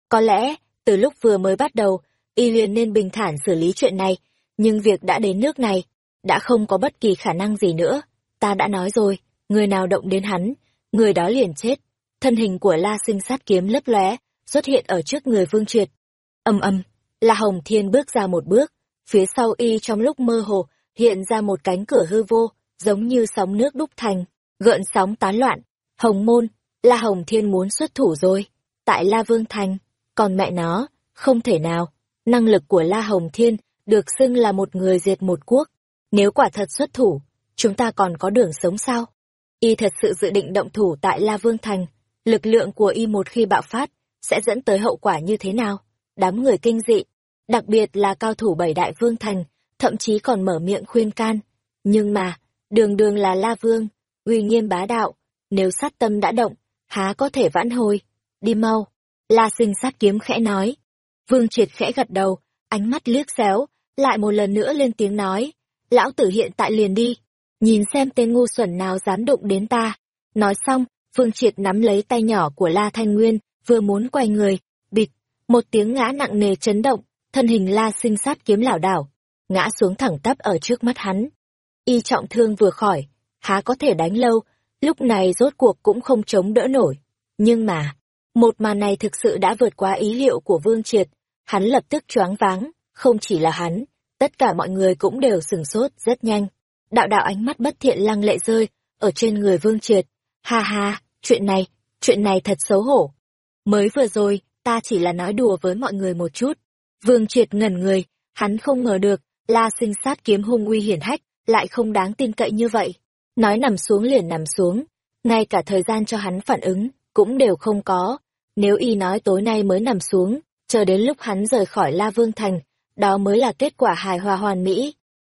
Có lẽ, từ lúc vừa mới bắt đầu, y liền nên bình thản xử lý chuyện này, nhưng việc đã đến nước này, đã không có bất kỳ khả năng gì nữa. Ta đã nói rồi, người nào động đến hắn, người đó liền chết. Thân hình của La Sinh sát kiếm lấp lóe, xuất hiện ở trước người Vương Triệt. Âm âm, La Hồng Thiên bước ra một bước, phía sau y trong lúc mơ hồ, hiện ra một cánh cửa hư vô, giống như sóng nước đúc thành, gợn sóng tán loạn. Hồng môn, La Hồng Thiên muốn xuất thủ rồi, tại La Vương Thành, còn mẹ nó, không thể nào. Năng lực của La Hồng Thiên được xưng là một người diệt một quốc. Nếu quả thật xuất thủ, chúng ta còn có đường sống sao? Y thật sự dự định động thủ tại La Vương Thành, lực lượng của Y một khi bạo phát, sẽ dẫn tới hậu quả như thế nào? Đám người kinh dị, đặc biệt là cao thủ bảy đại Vương Thành, thậm chí còn mở miệng khuyên can. Nhưng mà, đường đường là La Vương, uy nghiêm bá đạo, nếu sát tâm đã động, há có thể vãn hồi. Đi mau. La sinh sát kiếm khẽ nói. Vương triệt khẽ gật đầu, ánh mắt liếc xéo, lại một lần nữa lên tiếng nói, lão tử hiện tại liền đi, nhìn xem tên ngu xuẩn nào dám đụng đến ta. Nói xong, Vương Triệt nắm lấy tay nhỏ của La Thanh Nguyên, vừa muốn quay người, bịch, một tiếng ngã nặng nề chấn động, thân hình La sinh sát kiếm lảo đảo, ngã xuống thẳng tắp ở trước mắt hắn. Y trọng thương vừa khỏi, há có thể đánh lâu, lúc này rốt cuộc cũng không chống đỡ nổi. Nhưng mà, một màn này thực sự đã vượt qua ý liệu của Vương Triệt, hắn lập tức choáng váng, không chỉ là hắn, tất cả mọi người cũng đều sừng sốt rất nhanh. Đạo đạo ánh mắt bất thiện lăng lệ rơi, ở trên người Vương Triệt. Ha ha, chuyện này, chuyện này thật xấu hổ. Mới vừa rồi, ta chỉ là nói đùa với mọi người một chút. Vương Triệt ngẩn người, hắn không ngờ được, la sinh sát kiếm hung uy hiển hách, lại không đáng tin cậy như vậy. Nói nằm xuống liền nằm xuống, ngay cả thời gian cho hắn phản ứng, cũng đều không có. Nếu y nói tối nay mới nằm xuống, chờ đến lúc hắn rời khỏi La Vương Thành, đó mới là kết quả hài hòa hoàn mỹ.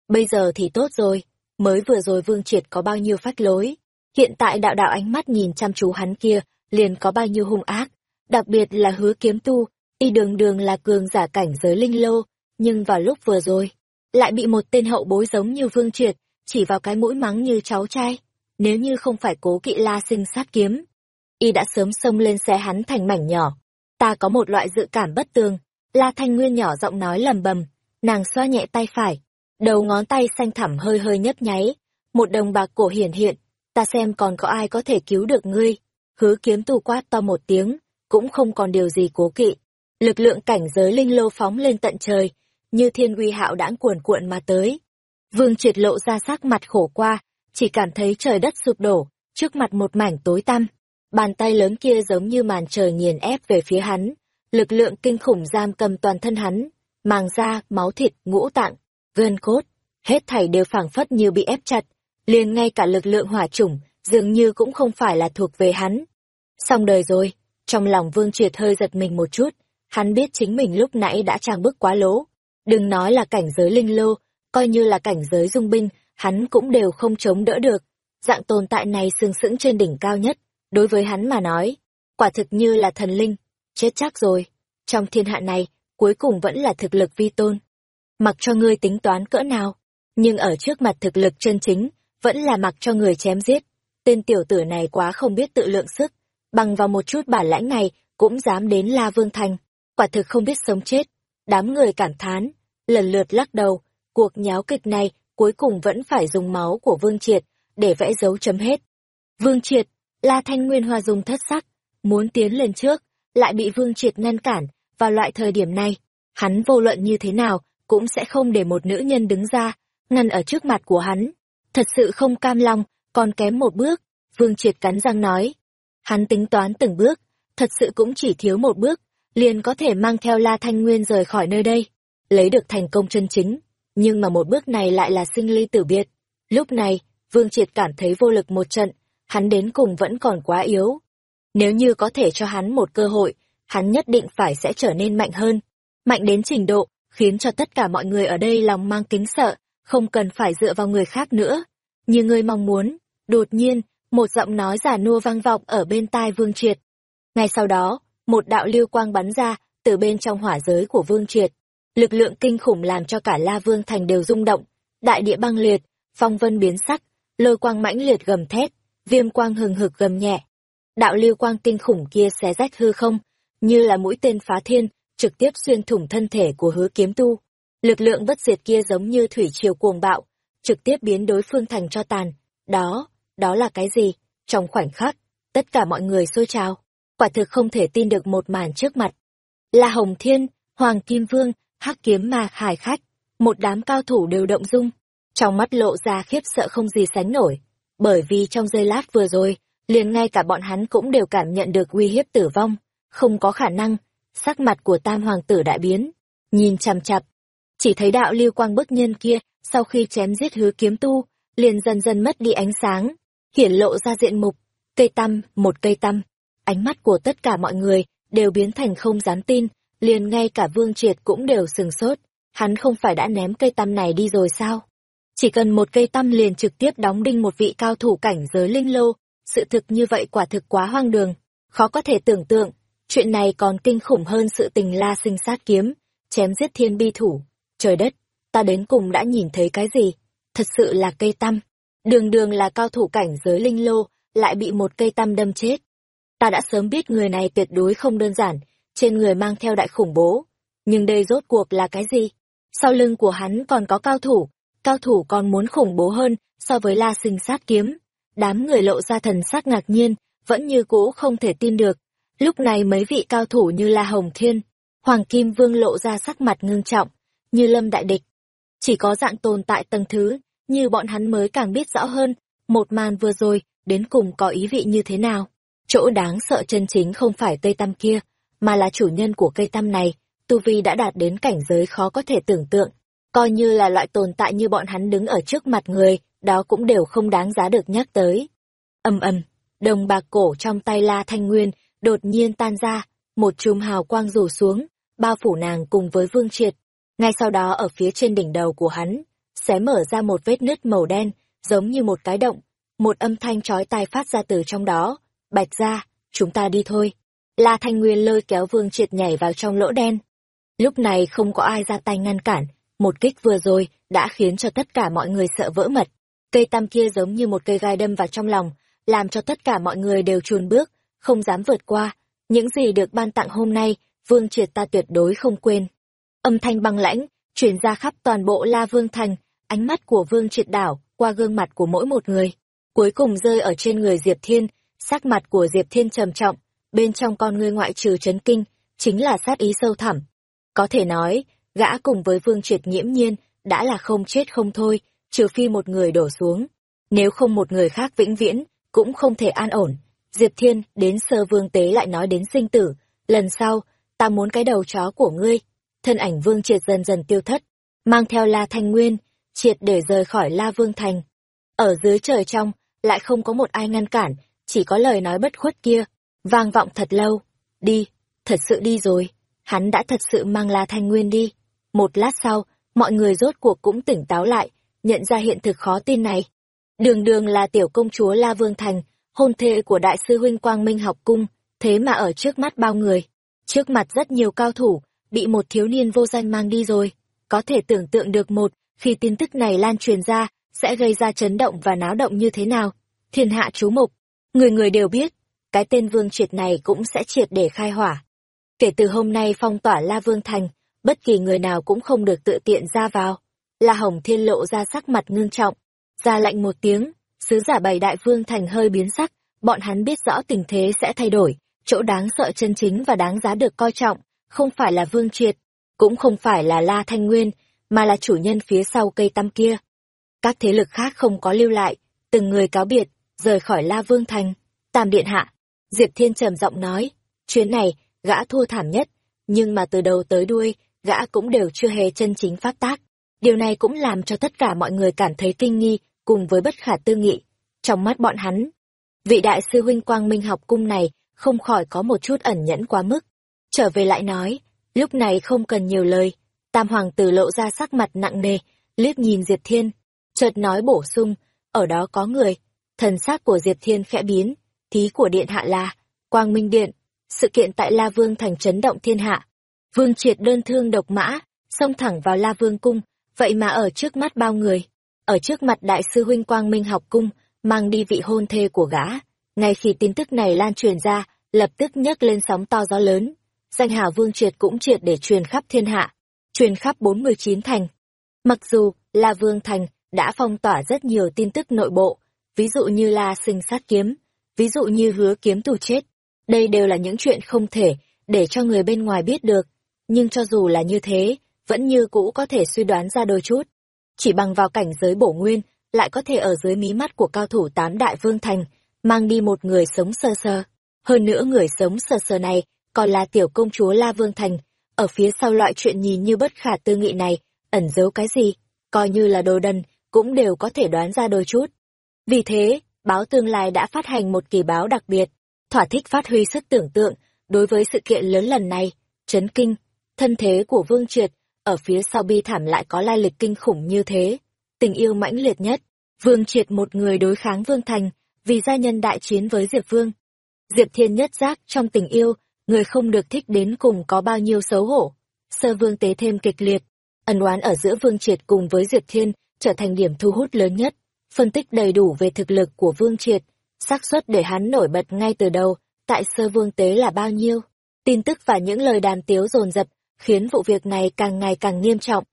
Bây giờ thì tốt rồi, mới vừa rồi Vương Triệt có bao nhiêu phát lối. Hiện tại đạo đạo ánh mắt nhìn chăm chú hắn kia, liền có bao nhiêu hung ác. Đặc biệt là hứa kiếm tu, y đường đường là cường giả cảnh giới linh lô, nhưng vào lúc vừa rồi, lại bị một tên hậu bối giống như Vương Triệt, chỉ vào cái mũi mắng như cháu trai. Nếu như không phải cố kỵ la sinh sát kiếm, y đã sớm xông lên xe hắn thành mảnh nhỏ. Ta có một loại dự cảm bất tường. La Thanh Nguyên nhỏ giọng nói lầm bầm, nàng xoa nhẹ tay phải, đầu ngón tay xanh thẳm hơi hơi nhấp nháy, một đồng bạc cổ hiển hiện, ta xem còn có ai có thể cứu được ngươi. Hứa kiếm tu quát to một tiếng, cũng không còn điều gì cố kỵ. Lực lượng cảnh giới linh lô phóng lên tận trời, như thiên uy hạo đãng cuồn cuộn mà tới. Vương triệt lộ ra sắc mặt khổ qua, chỉ cảm thấy trời đất sụp đổ, trước mặt một mảnh tối tăm. Bàn tay lớn kia giống như màn trời nghiền ép về phía hắn, lực lượng kinh khủng giam cầm toàn thân hắn, màng da, máu thịt, ngũ tạng, gân cốt, hết thảy đều phảng phất như bị ép chặt, liền ngay cả lực lượng hỏa chủng, dường như cũng không phải là thuộc về hắn. Xong đời rồi, trong lòng Vương Triệt hơi giật mình một chút, hắn biết chính mình lúc nãy đã trang bức quá lố. Đừng nói là cảnh giới linh lô, coi như là cảnh giới dung binh, hắn cũng đều không chống đỡ được. Dạng tồn tại này sừng sững trên đỉnh cao nhất, đối với hắn mà nói, quả thực như là thần linh, chết chắc rồi. Trong thiên hạ này, cuối cùng vẫn là thực lực vi tôn. Mặc cho ngươi tính toán cỡ nào, nhưng ở trước mặt thực lực chân chính, vẫn là mặc cho người chém giết. Tên tiểu tử này quá không biết tự lượng sức, bằng vào một chút bản lãnh này cũng dám đến La Vương Thành, quả thực không biết sống chết. Đám người cảm thán, lần lượt lắc đầu, cuộc nháo kịch này cuối cùng vẫn phải dùng máu của Vương Triệt để vẽ dấu chấm hết. Vương Triệt, La Thanh Nguyên Hoa dùng thất sắc, muốn tiến lên trước, lại bị Vương Triệt ngăn cản, vào loại thời điểm này, hắn vô luận như thế nào, cũng sẽ không để một nữ nhân đứng ra, ngăn ở trước mặt của hắn. Thật sự không cam lòng, còn kém một bước, Vương Triệt cắn răng nói. Hắn tính toán từng bước, thật sự cũng chỉ thiếu một bước, liền có thể mang theo La Thanh Nguyên rời khỏi nơi đây, lấy được thành công chân chính. Nhưng mà một bước này lại là sinh ly tử biệt. Lúc này, Vương Triệt cảm thấy vô lực một trận, hắn đến cùng vẫn còn quá yếu. Nếu như có thể cho hắn một cơ hội, hắn nhất định phải sẽ trở nên mạnh hơn. Mạnh đến trình độ, khiến cho tất cả mọi người ở đây lòng mang kính sợ, không cần phải dựa vào người khác nữa. Như ngươi mong muốn, đột nhiên, một giọng nói giả nua vang vọng ở bên tai Vương Triệt. Ngay sau đó, một đạo lưu quang bắn ra, từ bên trong hỏa giới của Vương Triệt. Lực lượng kinh khủng làm cho cả La Vương Thành đều rung động, đại địa băng liệt, phong vân biến sắc, lôi quang mãnh liệt gầm thét, viêm quang hừng hực gầm nhẹ. Đạo lưu quang kinh khủng kia xé rách hư không, như là mũi tên phá thiên, trực tiếp xuyên thủng thân thể của hứa kiếm tu. Lực lượng bất diệt kia giống như thủy triều cuồng bạo, trực tiếp biến đối phương thành cho tàn. Đó, đó là cái gì? Trong khoảnh khắc, tất cả mọi người xôi trào. Quả thực không thể tin được một màn trước mặt. Là Hồng Thiên, Hoàng Kim Vương, Hắc Kiếm Ma Hải Khách, một đám cao thủ đều động dung. Trong mắt lộ ra khiếp sợ không gì sánh nổi. Bởi vì trong giây lát vừa rồi, liền ngay cả bọn hắn cũng đều cảm nhận được uy hiếp tử vong. Không có khả năng, sắc mặt của tam hoàng tử đại biến, nhìn chằm chặp. Chỉ thấy đạo lưu quang bức nhân kia, sau khi chém giết hứa kiếm tu, liền dần dần mất đi ánh sáng, hiển lộ ra diện mục, cây tăm, một cây tăm. Ánh mắt của tất cả mọi người đều biến thành không dám tin, liền ngay cả Vương Triệt cũng đều sừng sốt. Hắn không phải đã ném cây tăm này đi rồi sao? Chỉ cần một cây tăm liền trực tiếp đóng đinh một vị cao thủ cảnh giới linh lô, sự thực như vậy quả thực quá hoang đường, khó có thể tưởng tượng, chuyện này còn kinh khủng hơn sự tình la sinh sát kiếm, chém giết thiên bi thủ. Trời đất, ta đến cùng đã nhìn thấy cái gì? Thật sự là cây tăm. Đường đường là cao thủ cảnh giới linh lô, lại bị một cây tăm đâm chết. Ta đã sớm biết người này tuyệt đối không đơn giản, trên người mang theo đại khủng bố. Nhưng đây rốt cuộc là cái gì? Sau lưng của hắn còn có cao thủ, cao thủ còn muốn khủng bố hơn so với la sinh sát kiếm. Đám người lộ ra thần sắc ngạc nhiên, vẫn như cũ không thể tin được. Lúc này mấy vị cao thủ như La Hồng Thiên, Hoàng Kim Vương lộ ra sắc mặt ngưng trọng, như lâm đại địch. Chỉ có dạng tồn tại tầng thứ, như bọn hắn mới càng biết rõ hơn, một màn vừa rồi, đến cùng có ý vị như thế nào. Chỗ đáng sợ chân chính không phải cây tăm kia, mà là chủ nhân của cây tăm này, Tu Vi đã đạt đến cảnh giới khó có thể tưởng tượng. Coi như là loại tồn tại như bọn hắn đứng ở trước mặt người, đó cũng đều không đáng giá được nhắc tới. Âm ầm, đồng bạc cổ trong tay La Thanh Nguyên đột nhiên tan ra, một chùm hào quang rủ xuống, bao phủ nàng cùng với Vương Triệt. Ngay sau đó ở phía trên đỉnh đầu của hắn, xé mở ra một vết nứt màu đen, giống như một cái động. Một âm thanh chói tai phát ra từ trong đó. Bạch ra, chúng ta đi thôi. La Thanh Nguyên lôi kéo Vương Triệt nhảy vào trong lỗ đen. Lúc này không có ai ra tay ngăn cản, một kích vừa rồi đã khiến cho tất cả mọi người sợ vỡ mật. Cây tam kia giống như một cây gai đâm vào trong lòng, làm cho tất cả mọi người đều chùn bước, không dám vượt qua. Những gì được ban tặng hôm nay, Vương Triệt ta tuyệt đối không quên. Âm thanh băng lãnh, truyền ra khắp toàn bộ La Vương Thành, ánh mắt của Vương Triệt đảo qua gương mặt của mỗi một người. Cuối cùng rơi ở trên người Diệp Thiên, sắc mặt của Diệp Thiên trầm trọng, bên trong con ngươi ngoại trừ chấn kinh, chính là sát ý sâu thẳm. Có thể nói, gã cùng với Vương Triệt nghiễm nhiên, đã là không chết không thôi, trừ phi một người đổ xuống. Nếu không một người khác vĩnh viễn, cũng không thể an ổn. Diệp Thiên, đến sơ vương tế lại nói đến sinh tử. Lần sau, ta muốn cái đầu chó của ngươi. Thân ảnh vương triệt dần dần tiêu thất, mang theo La Thanh Nguyên, triệt để rời khỏi La Vương Thành. Ở dưới trời trong, lại không có một ai ngăn cản, chỉ có lời nói bất khuất kia, vang vọng thật lâu. Đi, thật sự đi rồi. Hắn đã thật sự mang La Thanh Nguyên đi. Một lát sau, mọi người rốt cuộc cũng tỉnh táo lại, nhận ra hiện thực khó tin này. Đường đường là tiểu công chúa La Vương Thành, hôn thê của đại sư huynh Quang Minh học cung, thế mà ở trước mắt bao người. Trước mặt rất nhiều cao thủ, bị một thiếu niên vô danh mang đi rồi. Có thể tưởng tượng được một, khi tin tức này lan truyền ra, sẽ gây ra chấn động và náo động như thế nào. Thiên hạ chú mục, người người đều biết, cái tên vương triệt này cũng sẽ triệt để khai hỏa. Kể từ hôm nay phong tỏa La Vương Thành, bất kỳ người nào cũng không được tự tiện ra vào. La Hồng Thiên lộ ra sắc mặt ngưng trọng, ra lệnh một tiếng, sứ giả bày đại vương thành hơi biến sắc, bọn hắn biết rõ tình thế sẽ thay đổi, chỗ đáng sợ chân chính và đáng giá được coi trọng, không phải là vương triệt, cũng không phải là La Thanh Nguyên, mà là chủ nhân phía sau cây tăm kia. Các thế lực khác không có lưu lại, từng người cáo biệt, rời khỏi La Vương Thành. Tam Điện Hạ, Diệp Thiên trầm giọng nói, chuyến này, gã thua thảm nhất, nhưng mà từ đầu tới đuôi, gã cũng đều chưa hề chân chính phát tác. Điều này cũng làm cho tất cả mọi người cảm thấy kinh nghi, cùng với bất khả tư nghị. Trong mắt bọn hắn, vị đại sư huynh quang minh học cung này không khỏi có một chút ẩn nhẫn quá mức. Trở về lại nói, lúc này không cần nhiều lời, tam hoàng tử lộ ra sắc mặt nặng nề, liếc nhìn Diệp Thiên, chợt nói bổ sung, ở đó có người, thần sắc của Diệp Thiên khẽ biến, thí của điện hạ là, quang minh điện, sự kiện tại La Vương thành chấn động thiên hạ. Vương triệt đơn thương độc mã, xông thẳng vào La Vương cung, vậy mà ở trước mắt bao người, ở trước mặt đại sư huynh Quang Minh học cung, mang đi vị hôn thê của gã. Ngay khi tin tức này lan truyền ra, lập tức nhấc lên sóng to gió lớn. Danh hào Vương Triệt cũng triệt để truyền khắp thiên hạ, truyền khắp 49 thành. Mặc dù la Vương Thành đã phong tỏa rất nhiều tin tức nội bộ, ví dụ như là sinh sát kiếm, ví dụ như hứa kiếm tù chết. Đây đều là những chuyện không thể để cho người bên ngoài biết được. Nhưng cho dù là như thế, vẫn như cũ có thể suy đoán ra đôi chút. Chỉ bằng vào cảnh giới bổ nguyên, lại có thể ở dưới mí mắt của cao thủ tám đại vương thành, mang đi một người sống sơ sơ. Hơn nữa người sống sơ sơ này, còn là tiểu công chúa La Vương Thành, ở phía sau loại chuyện nhìn như bất khả tư nghị này, ẩn giấu cái gì, coi như là đồ đần, cũng đều có thể đoán ra đôi chút. Vì thế, báo tương lai đã phát hành một kỳ báo đặc biệt, thỏa thích phát huy sức tưởng tượng đối với sự kiện lớn lần này, chấn kinh, thân thế của Vương Triệt ở phía sau bi thảm lại có lai lịch kinh khủng như thế. Tình yêu mãnh liệt nhất, Vương Triệt một người đối kháng Vương Thành, vì gia nhân đại chiến với Diệp Vương. Diệp Thiên nhất giác trong tình yêu, người không được thích đến cùng có bao nhiêu xấu hổ. Sơ Vương tế thêm kịch liệt, ẩn oán ở giữa Vương Triệt cùng với Diệp Thiên trở thành điểm thu hút lớn nhất. Phân tích đầy đủ về thực lực của Vương Triệt, xác suất để hắn nổi bật ngay từ đầu, tại sơ vương tế là bao nhiêu. Tin tức và những lời đàm tiếu dồn dập khiến vụ việc này càng ngày càng nghiêm trọng.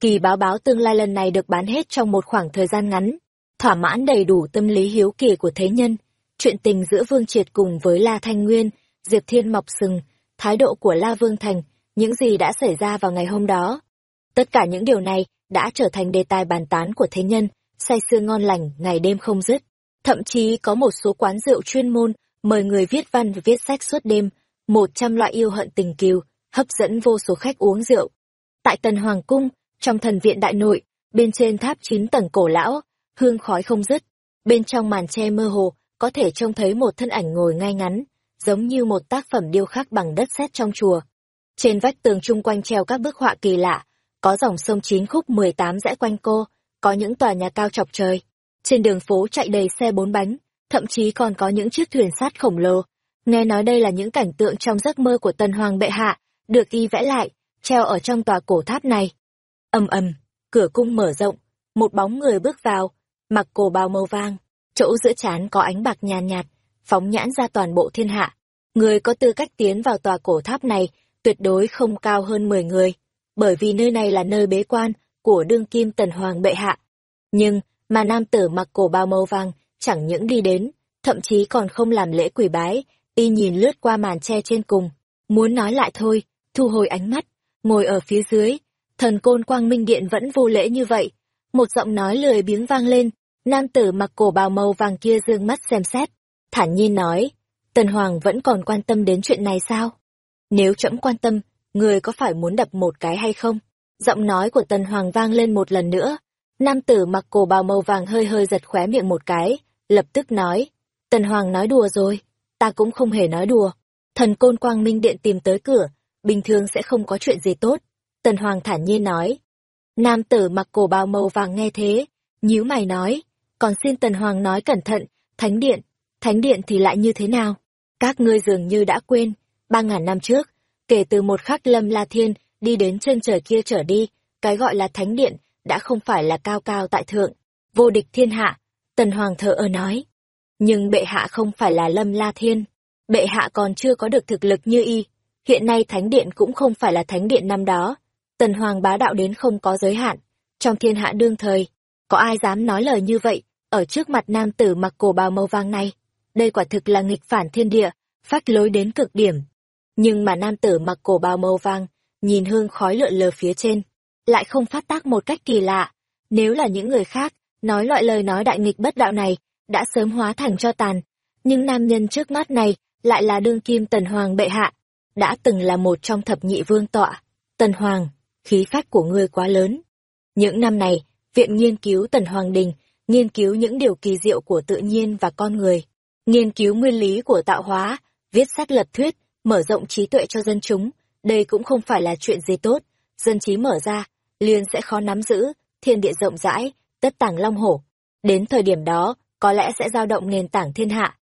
Kỳ báo báo tương lai lần này được bán hết trong một khoảng thời gian ngắn, thỏa mãn đầy đủ tâm lý hiếu kỳ của thế nhân. Chuyện tình giữa Vương Triệt cùng với La Thanh Nguyên, Diệp Thiên Mọc Sừng, thái độ của La Vương Thành, những gì đã xảy ra vào ngày hôm đó. Tất cả những điều này đã trở thành đề tài bàn tán của thế nhân, say sưa ngon lành, ngày đêm không dứt. Thậm chí có một số quán rượu chuyên môn mời người viết văn và viết sách suốt đêm, một trăm loại yêu hận tình kiều, hấp dẫn vô số khách uống rượu. Tại Tần Hoàng Cung, trong thần viện đại nội, bên trên tháp chín tầng cổ lão, hương khói không dứt. Bên trong màn che mơ hồ, có thể trông thấy một thân ảnh ngồi ngay ngắn, giống như một tác phẩm điêu khắc bằng đất sét trong chùa. Trên vách tường chung quanh treo các bức họa kỳ lạ, có dòng sông chín khúc 18 rẽ quanh cô, có những tòa nhà cao chọc trời. Trên đường phố chạy đầy xe bốn bánh, thậm chí còn có những chiếc thuyền sắt khổng lồ. Nghe nói đây là những cảnh tượng trong giấc mơ của tần hoàng bệ hạ, được y vẽ lại, treo ở trong tòa cổ tháp này. ầm ầm, cửa cung mở rộng, một bóng người bước vào, mặc cổ bào màu vàng, chỗ giữa trán có ánh bạc nhàn nhạt, phóng nhãn ra toàn bộ thiên hạ. Người có tư cách tiến vào tòa cổ tháp này tuyệt đối không cao hơn 10 người, bởi vì nơi này là nơi bế quan của đương kim tần hoàng bệ hạ. Nhưng, mà nam tử mặc cổ bao màu vàng chẳng những đi đến, thậm chí còn không làm lễ quỷ bái, y nhìn lướt qua màn tre trên cùng, muốn nói lại thôi, thu hồi ánh mắt, ngồi ở phía dưới, thần côn quang minh điện vẫn vô lễ như vậy. Một giọng nói lười biếng vang lên, nam tử mặc cổ bào màu vàng kia dương mắt xem xét, thản nhiên nói, Tần Hoàng vẫn còn quan tâm đến chuyện này sao? Nếu trẫm quan tâm, người có phải muốn đập một cái hay không? Giọng nói của Tần Hoàng vang lên một lần nữa. Nam tử mặc cổ bào màu vàng hơi hơi giật khóe miệng một cái, lập tức nói. Tần Hoàng nói đùa rồi, ta cũng không hề nói đùa. Thần côn quang minh điện tìm tới cửa, bình thường sẽ không có chuyện gì tốt. Tần Hoàng thản nhiên nói. Nam tử mặc cổ bào màu vàng nghe thế, nhíu mày nói. Còn xin Tần Hoàng nói cẩn thận, thánh điện, thánh điện thì lại như thế nào? Các ngươi dường như đã quên, ba ngàn năm trước, kể từ một khắc lâm la thiên đi đến chân trời kia trở đi, cái gọi là thánh điện đã không phải là cao cao tại thượng, vô địch thiên hạ, tần hoàng thờ ơ nói. Nhưng bệ hạ không phải là lâm la thiên, bệ hạ còn chưa có được thực lực như y, hiện nay thánh điện cũng không phải là thánh điện năm đó, tần hoàng bá đạo đến không có giới hạn, trong thiên hạ đương thời, có ai dám nói lời như vậy, ở trước mặt nam tử mặc cổ bào màu vàng này, đây quả thực là nghịch phản thiên địa, phát lối đến cực điểm. Nhưng mà nam tử mặc cổ bào màu vàng, nhìn hương khói lượn lờ phía trên, lại không phát tác một cách kỳ lạ. Nếu là những người khác, nói loại lời nói đại nghịch bất đạo này, đã sớm hóa thành cho tàn. Nhưng nam nhân trước mắt này, lại là đương kim tần hoàng bệ hạ, đã từng là một trong thập nhị vương tọa. Tần hoàng, khí phách của ngươi quá lớn. Những năm này, Viện Nghiên cứu Tần Hoàng Đình, nghiên cứu những điều kỳ diệu của tự nhiên và con người, nghiên cứu nguyên lý của tạo hóa, viết sách lập thuyết, mở rộng trí tuệ cho dân chúng, đây cũng không phải là chuyện gì tốt, dân trí mở ra, liền sẽ khó nắm giữ, thiên địa rộng rãi, tất tàng long hổ. Đến thời điểm đó, có lẽ sẽ dao động nền tảng thiên hạ.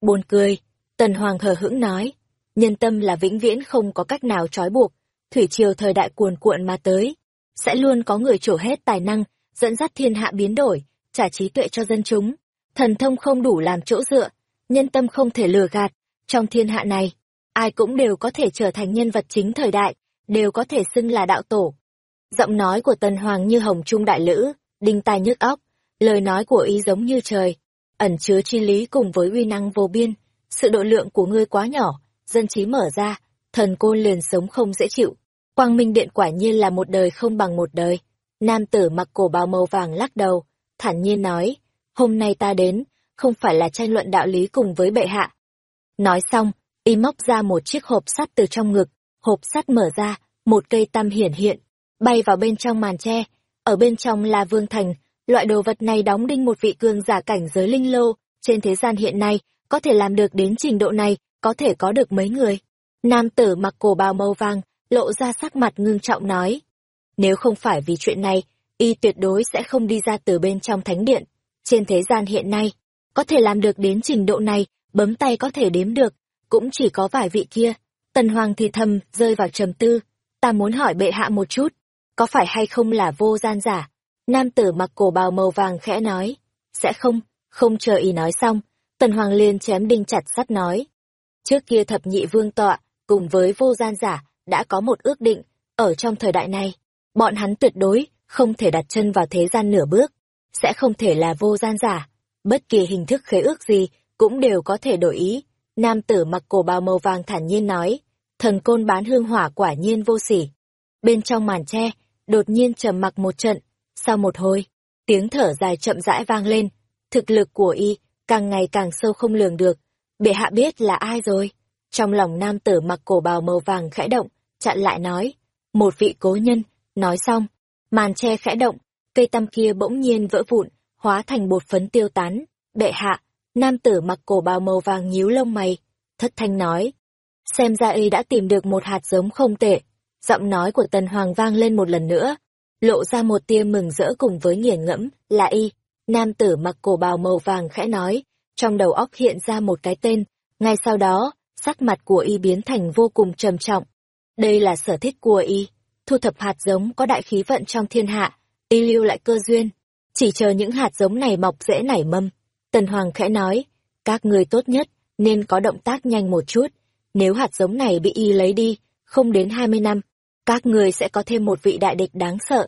Buồn cười, Tần Hoàng hờ hững nói, nhân tâm là vĩnh viễn không có cách nào trói buộc, thủy triều thời đại cuồn cuộn mà tới, sẽ luôn có người trổ hết tài năng, dẫn dắt thiên hạ biến đổi, trả trí tuệ cho dân chúng. Thần thông không đủ làm chỗ dựa, nhân tâm không thể lừa gạt, trong thiên hạ này, ai cũng đều có thể trở thành nhân vật chính thời đại, đều có thể xưng là đạo tổ. Giọng nói của Tần Hoàng như hồng trung đại lữ, đinh tai nhức óc, lời nói của ý giống như trời, ẩn chứa chi lý cùng với uy năng vô biên, sự độ lượng của ngươi quá nhỏ, dân trí mở ra, thần côn liền sống không dễ chịu. Quang Minh Điện quả nhiên là một đời không bằng một đời. Nam tử mặc cổ bào màu vàng lắc đầu, thản nhiên nói, hôm nay ta đến, không phải là tranh luận đạo lý cùng với bệ hạ. Nói xong, y móc ra một chiếc hộp sắt từ trong ngực, hộp sắt mở ra, một cây tăm hiển hiện, bay vào bên trong màn tre. Ở bên trong là vương thành, loại đồ vật này đóng đinh một vị cường giả cảnh giới linh lô, trên thế gian hiện nay, có thể làm được đến trình độ này, có thể có được mấy người. Nam tử mặc cổ bào màu vàng, lộ ra sắc mặt ngưng trọng nói. Nếu không phải vì chuyện này, y tuyệt đối sẽ không đi ra từ bên trong thánh điện. Trên thế gian hiện nay, có thể làm được đến trình độ này, bấm tay có thể đếm được, cũng chỉ có vài vị kia. Tần Hoàng thì thầm, rơi vào trầm tư. Ta muốn hỏi bệ hạ một chút. có phải hay không là vô gian giả? Nam tử mặc cổ bào màu vàng khẽ nói, sẽ không, không chờ y nói xong, tần hoàng liền chém đinh chặt sắt nói. Trước kia thập nhị vương tọa, cùng với vô gian giả, đã có một ước định, ở trong thời đại này, bọn hắn tuyệt đối không thể đặt chân vào thế gian nửa bước, sẽ không thể là vô gian giả. Bất kỳ hình thức khế ước gì cũng đều có thể đổi ý. Nam tử mặc cổ bào màu vàng thản nhiên nói, thần côn bán hương hỏa quả nhiên vô sỉ. Bên trong màn tre, đột nhiên trầm mặc một trận, sau một hồi, tiếng thở dài chậm rãi vang lên, thực lực của y càng ngày càng sâu không lường được, bệ hạ biết là ai rồi. Trong lòng nam tử mặc cổ bào màu vàng khẽ động, chặn lại nói, một vị cố nhân, nói xong, màn tre khẽ động, cây tăm kia bỗng nhiên vỡ vụn, hóa thành bột phấn tiêu tán, bệ hạ, nam tử mặc cổ bào màu vàng nhíu lông mày, thất thanh nói, xem ra y đã tìm được một hạt giống không tệ, giọng nói của tần hoàng vang lên một lần nữa, lộ ra một tia mừng rỡ cùng với nghiền ngẫm, là y, nam tử mặc cổ bào màu vàng khẽ nói, trong đầu óc hiện ra một cái tên, ngay sau đó, sắc mặt của y biến thành vô cùng trầm trọng. Đây là sở thích của y, thu thập hạt giống có đại khí vận trong thiên hạ, y lưu lại cơ duyên, chỉ chờ những hạt giống này mọc dễ nảy mâm. Tần Hoàng khẽ nói, các người tốt nhất nên có động tác nhanh một chút, nếu hạt giống này bị y lấy đi, không đến 20 năm, các người sẽ có thêm một vị đại địch đáng sợ.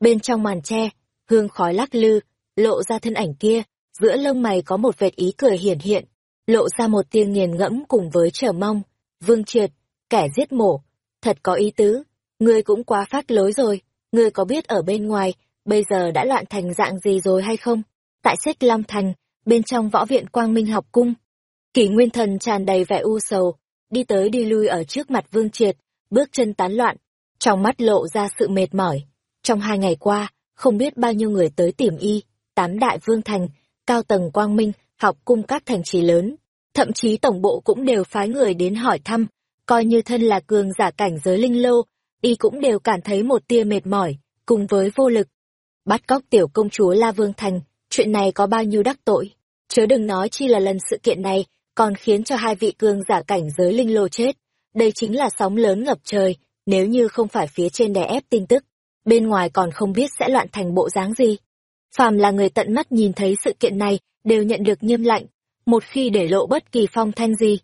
Bên trong màn tre, hương khói lắc lư, lộ ra thân ảnh kia, giữa lông mày có một vệt ý cười hiển hiện, lộ ra một tiếng nghiền ngẫm cùng với chờ mong. Vương Triệt, kẻ giết mổ, thật có ý tứ, ngươi cũng quá phát lối rồi, ngươi có biết ở bên ngoài, bây giờ đã loạn thành dạng gì rồi hay không? Tại Xích Long Thành, bên trong võ viện Quang Minh học cung, kỷ nguyên thần tràn đầy vẻ u sầu, đi tới đi lui ở trước mặt Vương Triệt, bước chân tán loạn, trong mắt lộ ra sự mệt mỏi. Trong hai ngày qua, không biết bao nhiêu người tới tìm y, tám đại vương thành, cao tầng quang minh, học cung các thành trì lớn. Thậm chí tổng bộ cũng đều phái người đến hỏi thăm, coi như thân là cường giả cảnh giới linh lô, y cũng đều cảm thấy một tia mệt mỏi, cùng với vô lực. Bắt cóc tiểu công chúa La Vương Thành, chuyện này có bao nhiêu đắc tội. Chớ đừng nói chi là lần sự kiện này, còn khiến cho hai vị cường giả cảnh giới linh lô chết. Đây chính là sóng lớn ngập trời, nếu như không phải phía trên đè ép tin tức, bên ngoài còn không biết sẽ loạn thành bộ dáng gì. Phàm là người tận mắt nhìn thấy sự kiện này, đều nhận được nghiêm lạnh, một khi để lộ bất kỳ phong thanh gì,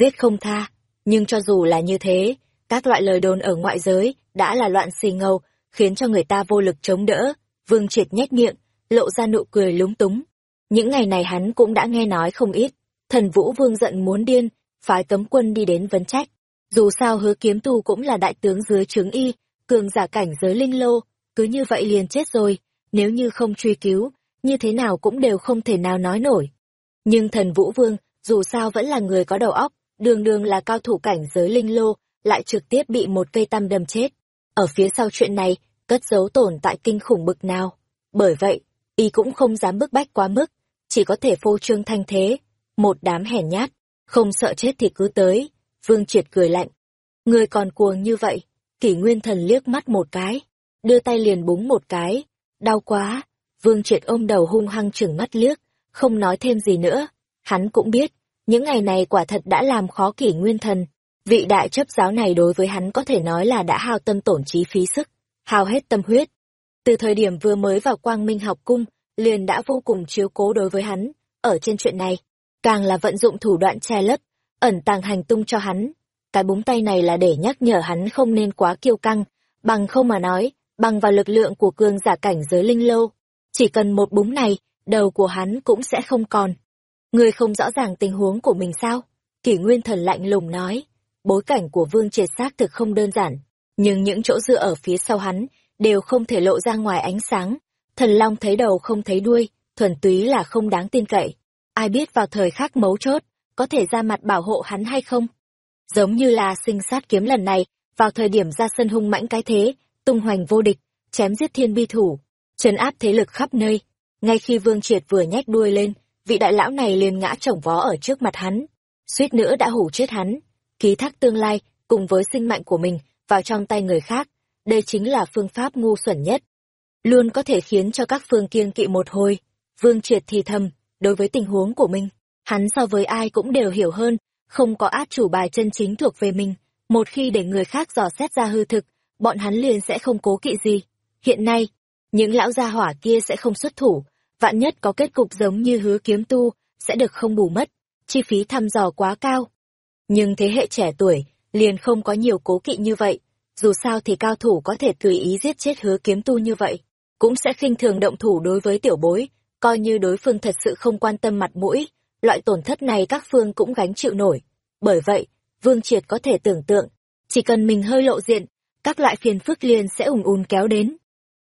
giết không tha. Nhưng cho dù là như thế, các loại lời đồn ở ngoại giới đã là loạn xì ngầu, khiến cho người ta vô lực chống đỡ. Vương triệt nhếch miệng, lộ ra nụ cười lúng túng. Những ngày này hắn cũng đã nghe nói không ít, thần vũ vương giận muốn điên, phái cấm quân đi đến vấn trách. Dù sao hứa kiếm tu cũng là đại tướng dưới trướng y, cường giả cảnh giới linh lô, cứ như vậy liền chết rồi, nếu như không truy cứu, như thế nào cũng đều không thể nào nói nổi. Nhưng thần Vũ Vương, dù sao vẫn là người có đầu óc, đường đường là cao thủ cảnh giới linh lô, lại trực tiếp bị một cây tăm đâm chết. Ở phía sau chuyện này, cất giấu tồn tại kinh khủng bực nào. Bởi vậy, y cũng không dám bức bách quá mức, chỉ có thể phô trương thanh thế. Một đám hèn nhát, không sợ chết thì cứ tới. Vương Triệt cười lạnh. Người còn cuồng như vậy, kỷ nguyên thần liếc mắt một cái, đưa tay liền búng một cái. Đau quá, Vương Triệt ôm đầu hung hăng chừng mắt liếc, không nói thêm gì nữa. Hắn cũng biết, những ngày này quả thật đã làm khó kỷ nguyên thần. Vị đại chấp giáo này đối với hắn có thể nói là đã hao tâm tổn trí phí sức, hao hết tâm huyết. Từ thời điểm vừa mới vào quang minh học cung, liền đã vô cùng chiếu cố đối với hắn, ở trên chuyện này, càng là vận dụng thủ đoạn che lấp, ẩn tàng hành tung cho hắn. Cái búng tay này là để nhắc nhở hắn không nên quá kiêu căng, bằng không mà nói, bằng vào lực lượng của cương giả cảnh giới linh lâu. Chỉ cần một búng này, đầu của hắn cũng sẽ không còn. Người không rõ ràng tình huống của mình sao? Kỷ Nguyên Thần lạnh lùng nói, bối cảnh của Vương Triệt xác thực không đơn giản, nhưng những chỗ dựa ở phía sau hắn đều không thể lộ ra ngoài ánh sáng. Thần Long thấy đầu không thấy đuôi, thuần túy là không đáng tin cậy. Ai biết vào thời khắc mấu chốt, có thể ra mặt bảo hộ hắn hay không? Giống như là sinh sát kiếm lần này, vào thời điểm ra sân hung mãnh cái thế, tung hoành vô địch, chém giết thiên bi thủ, trấn áp thế lực khắp nơi. Ngay khi Vương Triệt vừa nhách đuôi lên, vị đại lão này liền ngã chồng vó ở trước mặt hắn, suýt nữa đã hủ chết hắn, ký thác tương lai cùng với sinh mạng của mình vào trong tay người khác, đây chính là phương pháp ngu xuẩn nhất. Luôn có thể khiến cho các phương kiêng kỵ một hồi. Vương Triệt thì thầm, đối với tình huống của mình, hắn so với ai cũng đều hiểu hơn, không có át chủ bài chân chính thuộc về mình. Một khi để người khác dò xét ra hư thực, bọn hắn liền sẽ không cố kỵ gì. Hiện nay, những lão gia hỏa kia sẽ không xuất thủ, vạn nhất có kết cục giống như hứa kiếm tu, sẽ được không bù mất, chi phí thăm dò quá cao. Nhưng thế hệ trẻ tuổi, liền không có nhiều cố kỵ như vậy, dù sao thì cao thủ có thể tùy ý giết chết hứa kiếm tu như vậy, cũng sẽ khinh thường động thủ đối với tiểu bối, coi như đối phương thật sự không quan tâm mặt mũi, loại tổn thất này các phương cũng gánh chịu nổi. Bởi vậy, Vương Triệt có thể tưởng tượng, chỉ cần mình hơi lộ diện, các loại phiền phức liền sẽ ùn ùn kéo đến.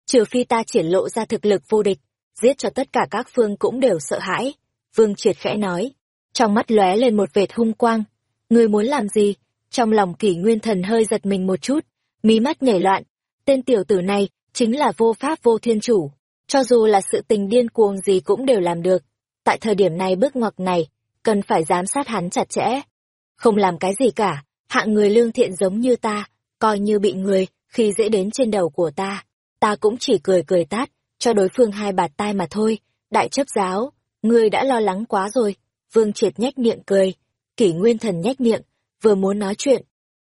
Trừ phi ta triển lộ ra thực lực vô địch, giết cho tất cả các phương cũng đều sợ hãi. Vương Triệt khẽ nói, trong mắt lóe lên một vệt hung quang. Người muốn làm gì? Trong lòng kỷ nguyên thần hơi giật mình một chút, mí mắt nhảy loạn. Tên tiểu tử này chính là vô pháp vô thiên chủ. Cho dù là sự tình điên cuồng gì cũng đều làm được. Tại thời điểm này bước ngoặc này, cần phải giám sát hắn chặt chẽ. Không làm cái gì cả, hạng người lương thiện giống như ta, coi như bị người, khi dễ đến trên đầu của ta. Ta cũng chỉ cười cười tát, cho đối phương hai bạt tai mà thôi. Đại chấp giáo, ngươi đã lo lắng quá rồi. Vương triệt nhếch miệng cười. Kỷ nguyên thần nhếch miệng, vừa muốn nói chuyện.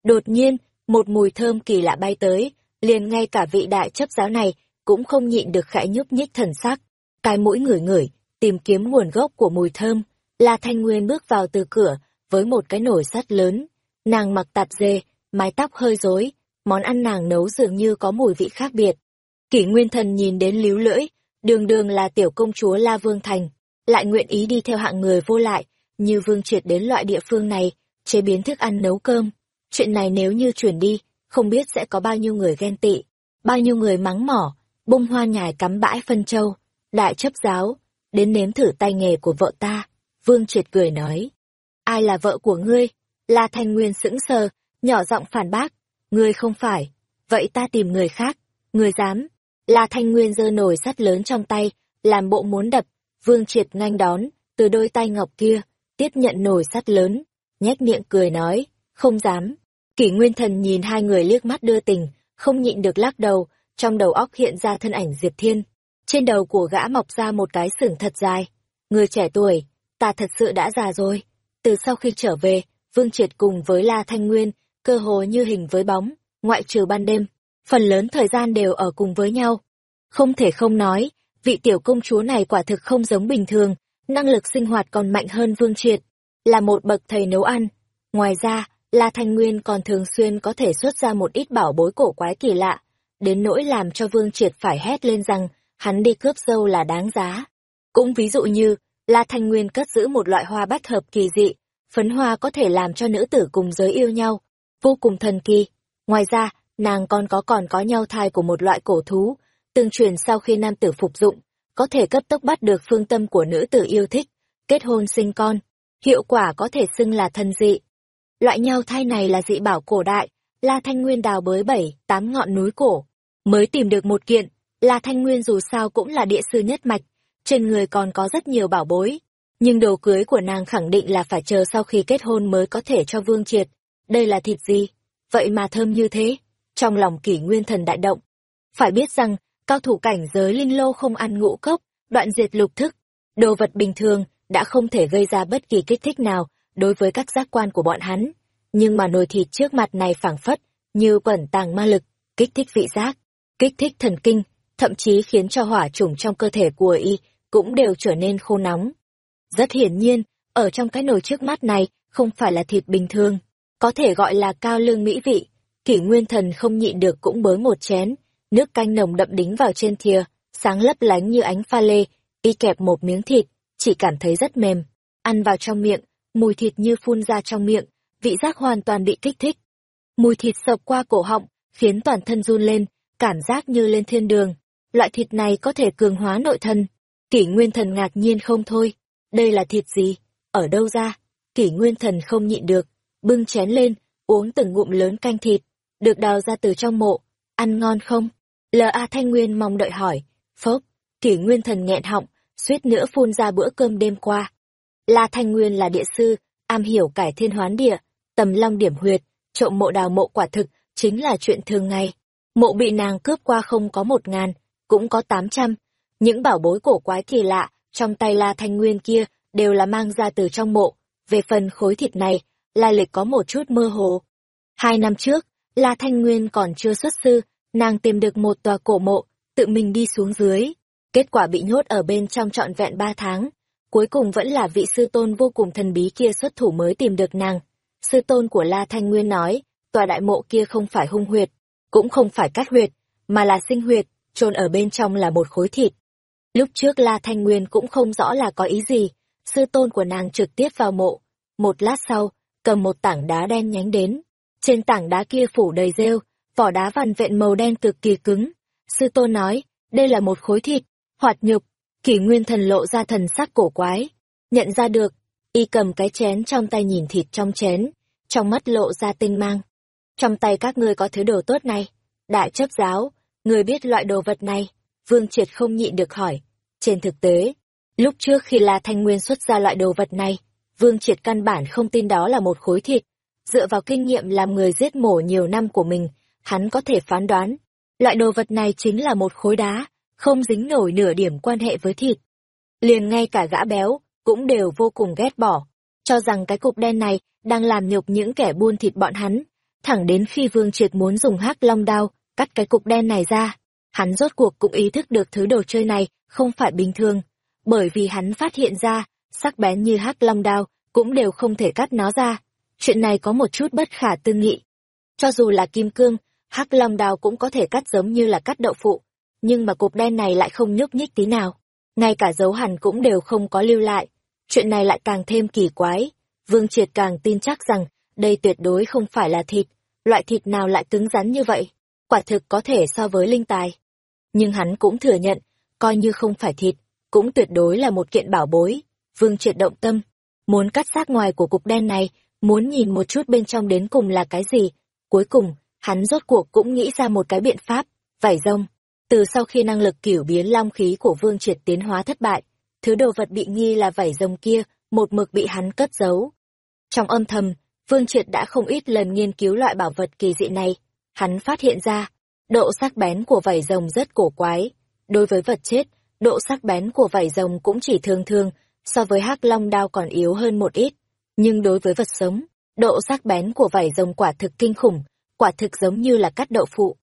Đột nhiên, một mùi thơm kỳ lạ bay tới, liền ngay cả vị đại chấp giáo này cũng không nhịn được khẽ nhúc nhích thần sắc. Cái mũi ngửi ngửi, tìm kiếm nguồn gốc của mùi thơm. La Thanh Nguyên bước vào từ cửa, với một cái nồi sắt lớn. Nàng mặc tạp dề, mái tóc hơi rối, món ăn nàng nấu dường như có mùi vị khác biệt. Kỷ Nguyên Thần nhìn đến líu lưỡi, đường đường là tiểu công chúa La Vương Thành, lại nguyện ý đi theo hạng người vô lại, như Vương Triệt đến loại địa phương này, chế biến thức ăn nấu cơm. Chuyện này nếu như chuyển đi, không biết sẽ có bao nhiêu người ghen tị, bao nhiêu người mắng mỏ, bông hoa nhài cắm bãi phân châu, đại chấp giáo, đến nếm thử tay nghề của vợ ta. Vương Triệt cười nói, ai là vợ của ngươi? La Thanh Nguyên sững sờ, nhỏ giọng phản bác, ngươi không phải, vậy ta tìm người khác, ngươi dám. La Thanh Nguyên giơ nồi sắt lớn trong tay, làm bộ muốn đập, Vương Triệt nhanh đón, từ đôi tay ngọc kia, tiếp nhận nồi sắt lớn, nhếch miệng cười nói, không dám. Kỷ Nguyên Thần nhìn hai người liếc mắt đưa tình, không nhịn được lắc đầu, trong đầu óc hiện ra thân ảnh Diệp Thiên. Trên đầu của gã mọc ra một cái sừng thật dài. Người trẻ tuổi, ta thật sự đã già rồi. Từ sau khi trở về, Vương Triệt cùng với La Thanh Nguyên, cơ hồ như hình với bóng, ngoại trừ ban đêm, phần lớn thời gian đều ở cùng với nhau. Không thể không nói, vị tiểu công chúa này quả thực không giống bình thường, năng lực sinh hoạt còn mạnh hơn Vương Triệt, là một bậc thầy nấu ăn. Ngoài ra, La Thanh Nguyên còn thường xuyên có thể xuất ra một ít bảo bối cổ quái kỳ lạ, đến nỗi làm cho Vương Triệt phải hét lên rằng hắn đi cướp dâu là đáng giá. Cũng ví dụ như, La Thanh Nguyên cất giữ một loại hoa bách hợp kỳ dị, phấn hoa có thể làm cho nữ tử cùng giới yêu nhau, vô cùng thần kỳ. Ngoài ra, nàng còn có còn có nhau thai của một loại cổ thú, tương truyền sau khi nam tử phục dụng, có thể cấp tốc bắt được phương tâm của nữ tử yêu thích, kết hôn sinh con. Hiệu quả có thể xưng là thần dị. Loại nhau thai này là dị bảo cổ đại, La Thanh Nguyên đào bới bảy, tám ngọn núi cổ, mới tìm được một kiện. La Thanh Nguyên dù sao cũng là địa sư nhất mạch, trên người còn có rất nhiều bảo bối. Nhưng đồ cưới của nàng khẳng định là phải chờ sau khi kết hôn mới có thể cho Vương Triệt. Đây là thịt gì? Vậy mà thơm như thế. Trong lòng kỷ nguyên thần đại động. Phải biết rằng, cao thủ cảnh giới linh lô không ăn ngũ cốc, đoạn diệt lục thức. Đồ vật bình thường đã không thể gây ra bất kỳ kích thích nào đối với các giác quan của bọn hắn. Nhưng mà nồi thịt trước mặt này phảng phất, như quẩn tàng ma lực, kích thích vị giác, kích thích thần kinh, thậm chí khiến cho hỏa chủng trong cơ thể của y cũng đều trở nên khô nóng. Rất hiển nhiên, ở trong cái nồi trước mắt này không phải là thịt bình thường, có thể gọi là cao lương mỹ vị. Kỷ nguyên thần không nhịn được cũng bới một chén, nước canh nồng đậm đính vào trên thìa, sáng lấp lánh như ánh pha lê, y kẹp một miếng thịt, chỉ cảm thấy rất mềm. Ăn vào trong miệng, mùi thịt như phun ra trong miệng, vị giác hoàn toàn bị kích thích. Mùi thịt sộc qua cổ họng, khiến toàn thân run lên, cảm giác như lên thiên đường. Loại thịt này có thể cường hóa nội thân. Kỷ nguyên thần ngạc nhiên không thôi. Đây là thịt gì? Ở đâu ra? Kỷ nguyên thần không nhịn được. Bưng chén lên, uống từng ngụm lớn canh thịt. Được đào ra từ trong mộ. Ăn ngon không? L.A. Thanh Nguyên mong đợi hỏi. Phốc, kỷ nguyên thần nghẹn họng, suýt nữa phun ra bữa cơm đêm qua. La Thanh Nguyên là địa sư, am hiểu cải thiên hoán địa, tầm long điểm huyệt, trộm mộ đào mộ quả thực, chính là chuyện thường ngày. Mộ bị nàng cướp qua không có một ngàn, cũng có tám trăm. Những bảo bối cổ quái kỳ lạ, trong tay La Thanh Nguyên kia, đều là mang ra từ trong mộ. Về phần khối thịt này, lai lịch có một chút mơ hồ. Hai năm trước, La Thanh Nguyên còn chưa xuất sư, nàng tìm được một tòa cổ mộ, tự mình đi xuống dưới. Kết quả bị nhốt ở bên trong trọn vẹn ba tháng. Cuối cùng vẫn là vị sư tôn vô cùng thần bí kia xuất thủ mới tìm được nàng. Sư tôn của La Thanh Nguyên nói, tòa đại mộ kia không phải hung huyệt, cũng không phải cát huyệt, mà là sinh huyệt, chôn ở bên trong là một khối thịt. Lúc trước La Thanh Nguyên cũng không rõ là có ý gì, sư tôn của nàng trực tiếp vào mộ. Một lát sau, cầm một tảng đá đen nhánh đến. Trên tảng đá kia phủ đầy rêu, vỏ đá vằn vẹn màu đen cực kỳ cứng. Sư tôn nói, đây là một khối thịt, hoạt nhục, kỷ nguyên thần lộ ra thần sắc cổ quái. Nhận ra được, y cầm cái chén trong tay nhìn thịt trong chén, trong mắt lộ ra tinh mang. Trong tay các ngươi có thứ đồ tốt này. Đại chấp giáo, người biết loại đồ vật này. Vương Triệt không nhịn được hỏi. Trên thực tế, lúc trước khi La Thanh Nguyên xuất ra loại đồ vật này, Vương Triệt căn bản không tin đó là một khối thịt. Dựa vào kinh nghiệm làm người giết mổ nhiều năm của mình, hắn có thể phán đoán. Loại đồ vật này chính là một khối đá, không dính nổi nửa điểm quan hệ với thịt. Liền ngay cả gã béo, cũng đều vô cùng ghét bỏ, cho rằng cái cục đen này đang làm nhục những kẻ buôn thịt bọn hắn. Thẳng đến khi Vương Triệt muốn dùng hắc long đao, cắt cái cục đen này ra, hắn rốt cuộc cũng ý thức được thứ đồ chơi này không phải bình thường, bởi vì hắn phát hiện ra, sắc bén như hắc long đao cũng đều không thể cắt nó ra. Chuyện này có một chút bất khả tư nghị. Cho dù là kim cương, hắc long đao cũng có thể cắt giống như là cắt đậu phụ, nhưng mà cục đen này lại không nhúc nhích tí nào. Ngay cả dấu hằn cũng đều không có lưu lại. Chuyện này lại càng thêm kỳ quái. Vương Triệt càng tin chắc rằng đây tuyệt đối không phải là thịt, loại thịt nào lại cứng rắn như vậy. Quả thực có thể so với linh tài. Nhưng hắn cũng thừa nhận, coi như không phải thịt, cũng tuyệt đối là một kiện bảo bối. Vương Triệt động tâm, muốn cắt xác ngoài của cục đen này, muốn nhìn một chút bên trong đến cùng là cái gì. Cuối cùng, hắn rốt cuộc cũng nghĩ ra một cái biện pháp, vải rông. Từ sau khi năng lực kiểu biến long khí của Vương Triệt tiến hóa thất bại, thứ đồ vật bị nghi là vảy rồng kia, một mực bị hắn cất giấu. Trong âm thầm, Vương Triệt đã không ít lần nghiên cứu loại bảo vật kỳ dị này. Hắn phát hiện ra, độ sắc bén của vảy rồng rất cổ quái. Đối với vật chết, độ sắc bén của vảy rồng cũng chỉ thường thường, so với hắc long đao còn yếu hơn một ít. Nhưng đối với vật sống, độ sắc bén của vảy rồng quả thực kinh khủng, quả thực giống như là cắt đậu phụ.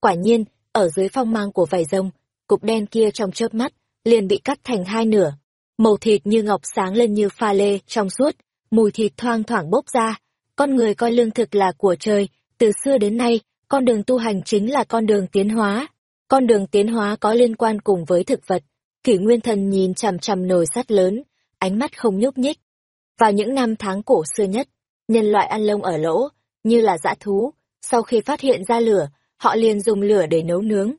Quả nhiên, ở dưới phong mang của vảy rồng, cục đen kia trong chớp mắt, liền bị cắt thành hai nửa. Màu thịt như ngọc sáng lên như pha lê, trong suốt, mùi thịt thoang thoảng bốc ra. Con người coi lương thực là của trời, từ xưa đến nay, con đường tu hành chính là con đường tiến hóa. Con đường tiến hóa có liên quan cùng với thực vật. Kỷ Nguyên Thần nhìn chằm chằm nồi sắt lớn, ánh mắt không nhúc nhích. Vào những năm tháng cổ xưa nhất, nhân loại ăn lông ở lỗ, như là dã thú, sau khi phát hiện ra lửa, họ liền dùng lửa để nấu nướng.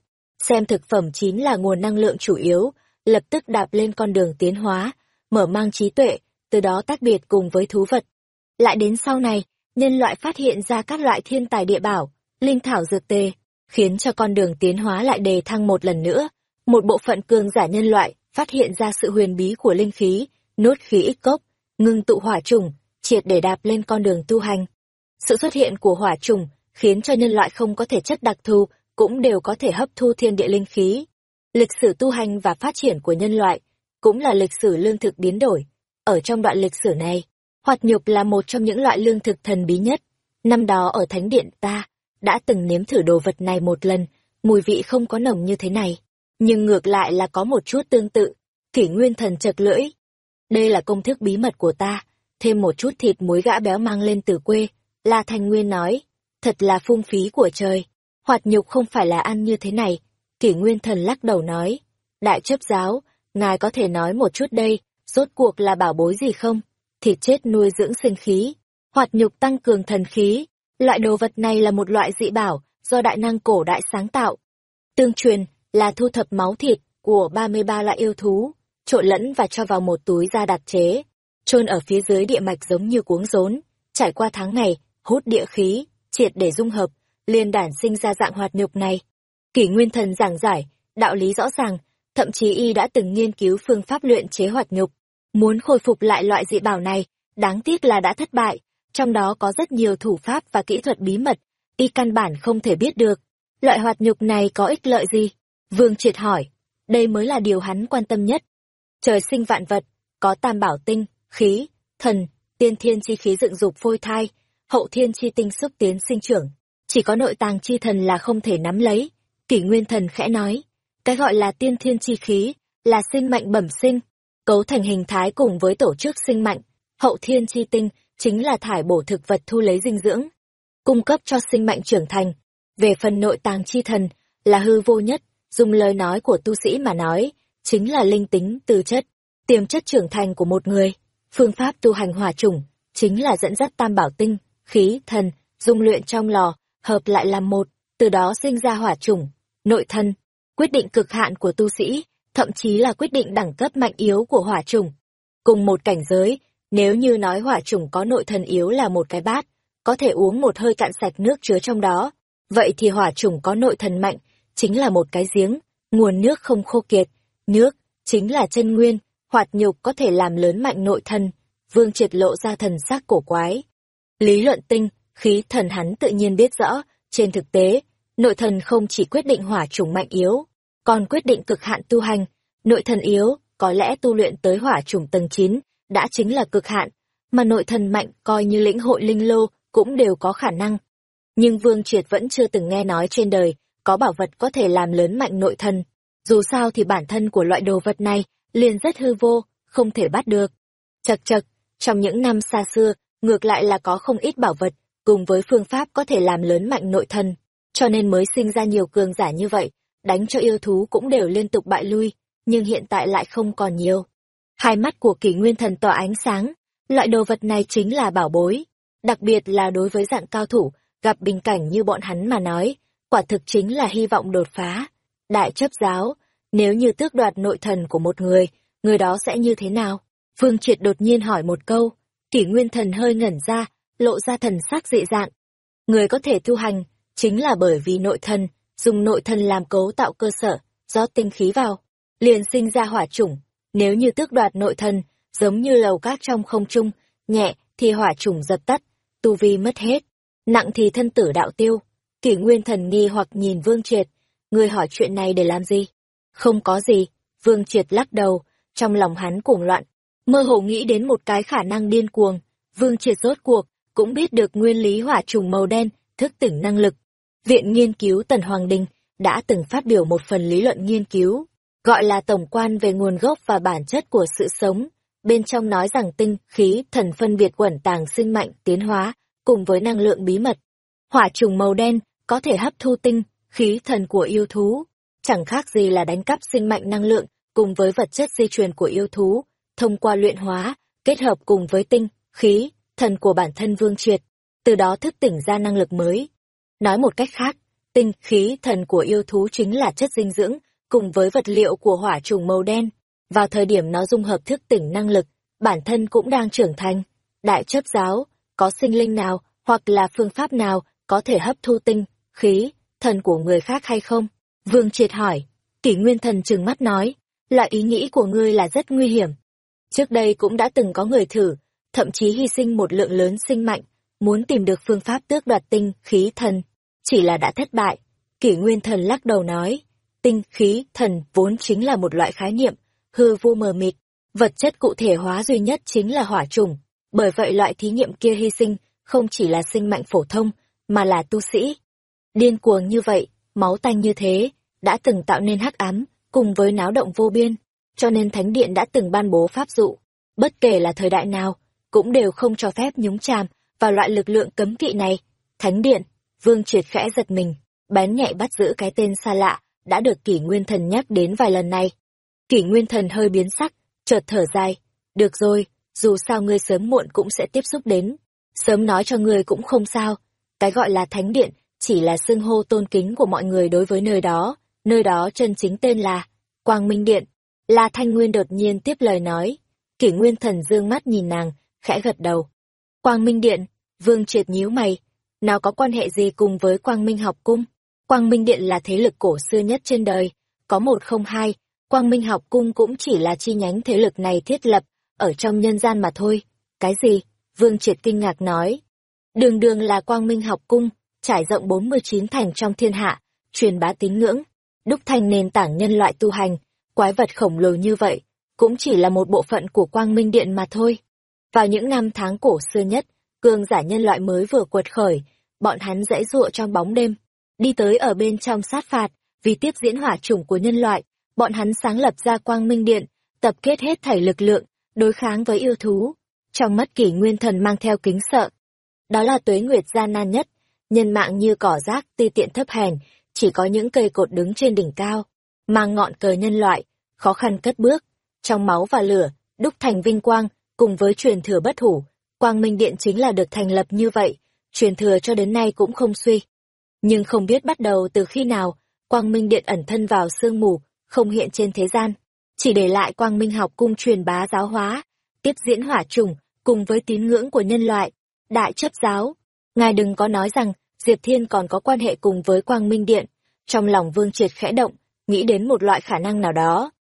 Xem thực phẩm chín là nguồn năng lượng chủ yếu, lập tức đạp lên con đường tiến hóa, mở mang trí tuệ, từ đó tác biệt cùng với thú vật. Lại đến sau này, nhân loại phát hiện ra các loại thiên tài địa bảo, linh thảo dược tê, khiến cho con đường tiến hóa lại đề thăng một lần nữa. Một bộ phận cường giả nhân loại phát hiện ra sự huyền bí của linh khí, nốt khí ít cốc, ngưng tụ hỏa trùng, triệt để đạp lên con đường tu hành. Sự xuất hiện của hỏa trùng khiến cho nhân loại không có thể chất đặc thù, cũng đều có thể hấp thu thiên địa linh khí. Lịch sử tu hành và phát triển của nhân loại cũng là lịch sử lương thực biến đổi. Ở trong đoạn lịch sử này, hoạt nhục là một trong những loại lương thực thần bí nhất. Năm đó ở Thánh Điện ta, đã từng nếm thử đồ vật này một lần, mùi vị không có nồng như thế này. Nhưng ngược lại là có một chút tương tự, kỷ nguyên thần chật lưỡi. Đây là công thức bí mật của ta, thêm một chút thịt muối gã béo mang lên từ quê, La Thanh Nguyên nói, thật là phung phí của trời, hoạt nhục không phải là ăn như thế này. Kỷ nguyên thần lắc đầu nói, đại chấp giáo, ngài có thể nói một chút đây, rốt cuộc là bảo bối gì không? Thịt chết nuôi dưỡng sinh khí, hoạt nhục tăng cường thần khí, loại đồ vật này là một loại dị bảo, do đại năng cổ đại sáng tạo. Tương truyền là thu thập máu thịt của 33 loại yêu thú, trộn lẫn và cho vào một túi da đặc chế, chôn ở phía dưới địa mạch giống như cuống rốn, trải qua tháng ngày, hút địa khí, triệt để dung hợp, liền đản sinh ra dạng hoạt nhục này. Kỷ Nguyên Thần giảng giải, đạo lý rõ ràng, thậm chí y đã từng nghiên cứu phương pháp luyện chế hoạt nhục, muốn khôi phục lại loại dị bảo này, đáng tiếc là đã thất bại, trong đó có rất nhiều thủ pháp và kỹ thuật bí mật, y căn bản không thể biết được. Loại hoạt nhục này có ích lợi gì? Vương Triệt hỏi, đây mới là điều hắn quan tâm nhất. Trời sinh vạn vật, có tam bảo tinh, khí, thần, tiên thiên chi khí dựng dục phôi thai, hậu thiên chi tinh xúc tiến sinh trưởng, chỉ có nội tàng chi thần là không thể nắm lấy. Kỷ Nguyên Thần khẽ nói, cái gọi là tiên thiên chi khí, là sinh mệnh bẩm sinh, cấu thành hình thái cùng với tổ chức sinh mạnh, hậu thiên chi tinh, chính là thải bổ thực vật thu lấy dinh dưỡng, cung cấp cho sinh mệnh trưởng thành. Về phần nội tàng chi thần, là hư vô nhất, dùng lời nói của tu sĩ mà nói, chính là linh tính, tư chất, tiềm chất trưởng thành của một người. Phương pháp tu hành hòa chủng, chính là dẫn dắt tam bảo tinh, khí, thần, dung luyện trong lò, hợp lại làm một, từ đó sinh ra hỏa chủng, nội thân, quyết định cực hạn của tu sĩ, thậm chí là quyết định đẳng cấp mạnh yếu của hỏa chủng. Cùng một cảnh giới, nếu như nói hỏa chủng có nội thân yếu là một cái bát, có thể uống một hơi cạn sạch nước chứa trong đó, vậy thì hỏa chủng có nội thần mạnh, chính là một cái giếng, nguồn nước không khô kiệt, nước, chính là chân nguyên, hoạt nhục có thể làm lớn mạnh nội thân, vương triệt lộ ra thần sắc cổ quái. Lý luận tinh, khí thần hắn tự nhiên biết rõ, trên thực tế, nội thần không chỉ quyết định hỏa chủng mạnh yếu, còn quyết định cực hạn tu hành, nội thần yếu, có lẽ tu luyện tới hỏa chủng tầng 9, đã chính là cực hạn, mà nội thần mạnh coi như lĩnh hội linh lô, cũng đều có khả năng. Nhưng Vương Triệt vẫn chưa từng nghe nói trên đời, có bảo vật có thể làm lớn mạnh nội thần Dù sao thì bản thân của loại đồ vật này liền rất hư vô, không thể bắt được. Chật chật, trong những năm xa xưa, ngược lại là có không ít bảo vật, cùng với phương pháp có thể làm lớn mạnh nội thân, cho nên mới sinh ra nhiều cường giả như vậy, đánh cho yêu thú cũng đều liên tục bại lui, nhưng hiện tại lại không còn nhiều. Hai mắt của kỷ nguyên thần tỏa ánh sáng, loại đồ vật này chính là bảo bối, đặc biệt là đối với dạng cao thủ, gặp bình cảnh như bọn hắn mà nói, quả thực chính là hy vọng đột phá. Đại chấp giáo, nếu như tước đoạt nội thần của một người, người đó sẽ như thế nào? Phương Triệt đột nhiên hỏi một câu, kỷ nguyên thần hơi ngẩn ra, lộ ra thần sắc dị dạng. Người có thể tu hành, chính là bởi vì nội thần, dùng nội thần làm cấu tạo cơ sở, do tinh khí vào, liền sinh ra hỏa chủng. Nếu như tước đoạt nội thần, giống như lầu cát trong không trung, nhẹ thì hỏa chủng dập tắt, tu vi mất hết, nặng thì thân tử đạo tiêu. Kỷ nguyên thần nghi hoặc nhìn Vương Triệt, người hỏi chuyện này để làm gì? Không có gì, Vương Triệt lắc đầu, trong lòng hắn cuồng loạn, mơ hồ nghĩ đến một cái khả năng điên cuồng. Vương Triệt rốt cuộc, cũng biết được nguyên lý hỏa trùng màu đen, thức tỉnh năng lực. Viện Nghiên cứu Tần Hoàng Đình đã từng phát biểu một phần lý luận nghiên cứu, gọi là tổng quan về nguồn gốc và bản chất của sự sống. Bên trong nói rằng tinh, khí, thần phân biệt quẩn tàng sinh mạnh, tiến hóa, cùng với năng lượng bí mật. Hỏa trùng màu đen có thể hấp thu tinh, khí thần của yêu thú, chẳng khác gì là đánh cắp sinh mạnh năng lượng cùng với vật chất di truyền của yêu thú, thông qua luyện hóa, kết hợp cùng với tinh, khí, thần của bản thân Vương Triệt, từ đó thức tỉnh ra năng lực mới. Nói một cách khác, tinh, khí, thần của yêu thú chính là chất dinh dưỡng, cùng với vật liệu của hỏa trùng màu đen. Vào thời điểm nó dung hợp thức tỉnh năng lực, bản thân cũng đang trưởng thành. Đại chấp giáo, có sinh linh nào, hoặc là phương pháp nào có thể hấp thu tinh, khí, thần của người khác hay không? Vương Triệt hỏi. Kỷ Nguyên Thần trừng mắt nói, loại ý nghĩ của ngươi là rất nguy hiểm. Trước đây cũng đã từng có người thử, thậm chí hy sinh một lượng lớn sinh mạnh, muốn tìm được phương pháp tước đoạt tinh, khí, thần. Chỉ là đã thất bại. Kỷ Nguyên Thần lắc đầu nói, tinh, khí, thần vốn chính là một loại khái niệm, hư vô mờ mịt. Vật chất cụ thể hóa duy nhất chính là hỏa trùng. Bởi vậy loại thí nghiệm kia hy sinh không chỉ là sinh mạnh phổ thông, mà là tu sĩ. Điên cuồng như vậy, máu tanh như thế, đã từng tạo nên hắc ám, cùng với náo động vô biên, cho nên Thánh Điện đã từng ban bố pháp dụ. Bất kể là thời đại nào, cũng đều không cho phép nhúng chàm vào loại lực lượng cấm kỵ này. Thánh Điện, Vương Triệt khẽ giật mình, bén nhạy bắt giữ cái tên xa lạ, đã được kỷ nguyên thần nhắc đến vài lần này. Kỷ nguyên thần hơi biến sắc, chợt thở dài. Được rồi, dù sao ngươi sớm muộn cũng sẽ tiếp xúc đến. Sớm nói cho ngươi cũng không sao. Cái gọi là thánh điện, chỉ là xưng hô tôn kính của mọi người đối với nơi đó. Nơi đó chân chính tên là Quang Minh Điện. La Thanh Nguyên đột nhiên tiếp lời nói. Kỷ Nguyên Thần dương mắt nhìn nàng, khẽ gật đầu. Quang Minh Điện, Vương Triệt nhíu mày. Nào có quan hệ gì cùng với Quang Minh học cung? Quang Minh Điện là thế lực cổ xưa nhất trên đời. Có một không hai, Quang Minh học cung cũng chỉ là chi nhánh thế lực này thiết lập, ở trong nhân gian mà thôi. Cái gì? Vương Triệt kinh ngạc nói. Đường đường là Quang Minh học cung, trải rộng 49 thành trong thiên hạ, truyền bá tín ngưỡng, đúc thành nền tảng nhân loại tu hành, quái vật khổng lồ như vậy, cũng chỉ là một bộ phận của Quang Minh Điện mà thôi. Vào những năm tháng cổ xưa nhất, cường giả nhân loại mới vừa quật khởi, bọn hắn dãy dụa trong bóng đêm, đi tới ở bên trong sát phạt, vì tiếp diễn hỏa chủng của nhân loại, bọn hắn sáng lập ra quang minh điện, tập kết hết thảy lực lượng, đối kháng với yêu thú. Trong mắt kỷ nguyên thần mang theo kính sợ. Đó là tuế nguyệt gian nan nhất, nhân mạng như cỏ rác ti tiện thấp hèn, chỉ có những cây cột đứng trên đỉnh cao, mang ngọn cờ nhân loại, khó khăn cất bước, trong máu và lửa, đúc thành vinh quang, cùng với truyền thừa bất hủ, quang minh điện chính là được thành lập như vậy, truyền thừa cho đến nay cũng không suy. Nhưng không biết bắt đầu từ khi nào, quang minh điện ẩn thân vào sương mù, không hiện trên thế gian, chỉ để lại quang minh học cung truyền bá giáo hóa, tiếp diễn hỏa trùng, cùng với tín ngưỡng của nhân loại, đại chấp giáo. Ngài đừng có nói rằng, Diệp Thiên còn có quan hệ cùng với quang minh điện, trong lòng vương triệt khẽ động, nghĩ đến một loại khả năng nào đó.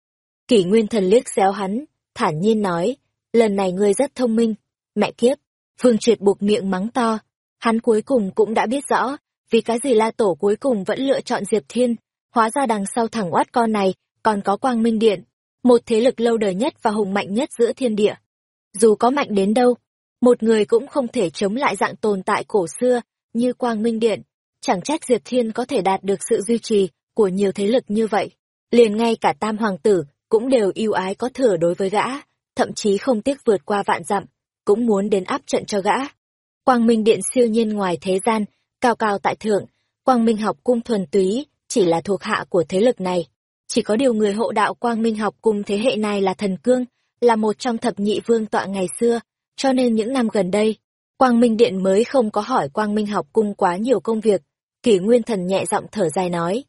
Kỷ nguyên thần liếc xéo hắn, thản nhiên nói, lần này ngươi rất thông minh, mẹ kiếp, Phương triệt buộc miệng mắng to, hắn cuối cùng cũng đã biết rõ, vì cái gì la tổ cuối cùng vẫn lựa chọn Diệp Thiên, hóa ra đằng sau thẳng oát con này, còn có quang minh điện, một thế lực lâu đời nhất và hùng mạnh nhất giữa thiên địa. Dù có mạnh đến đâu, một người cũng không thể chống lại dạng tồn tại cổ xưa như quang minh điện, chẳng trách Diệp Thiên có thể đạt được sự duy trì của nhiều thế lực như vậy. Liền ngay cả tam hoàng tử cũng đều yêu ái có thừa đối với gã, thậm chí không tiếc vượt qua vạn dặm, cũng muốn đến áp trận cho gã. Quang Minh Điện siêu nhiên ngoài thế gian, cao cao tại thượng, Quang Minh học cung thuần túy, chỉ là thuộc hạ của thế lực này. Chỉ có điều người hộ đạo Quang Minh học cung thế hệ này là thần cương, là một trong thập nhị vương tọa ngày xưa, cho nên những năm gần đây, Quang Minh Điện mới không có hỏi Quang Minh học cung quá nhiều công việc. Kỷ Nguyên Thần nhẹ giọng thở dài nói.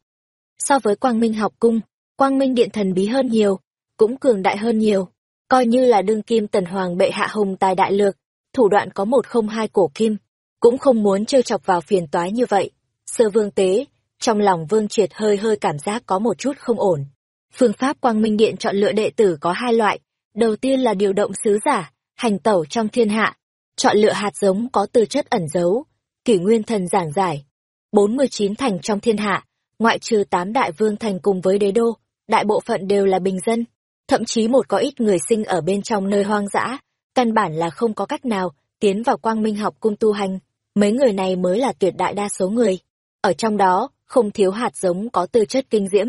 So với Quang Minh học cung, Quang Minh Điện thần bí hơn nhiều, cũng cường đại hơn nhiều. Coi như là đương kim tần hoàng bệ hạ hùng tài đại lược, thủ đoạn có một không hai cổ kim, cũng không muốn trêu chọc vào phiền toái như vậy. Sơ vương tế, trong lòng vương triệt hơi hơi cảm giác có một chút không ổn. Phương pháp Quang Minh Điện chọn lựa đệ tử có hai loại, đầu tiên là điều động sứ giả, hành tẩu trong thiên hạ, chọn lựa hạt giống có tư chất ẩn giấu, kỷ nguyên thần giảng giải. 49 thành trong thiên hạ, ngoại trừ 8 đại vương thành cùng với đế đô, đại bộ phận đều là bình dân, thậm chí một có ít người sinh ở bên trong nơi hoang dã, căn bản là không có cách nào tiến vào quang minh học cung tu hành, mấy người này mới là tuyệt đại đa số người. Ở trong đó, không thiếu hạt giống có tư chất kinh diễm.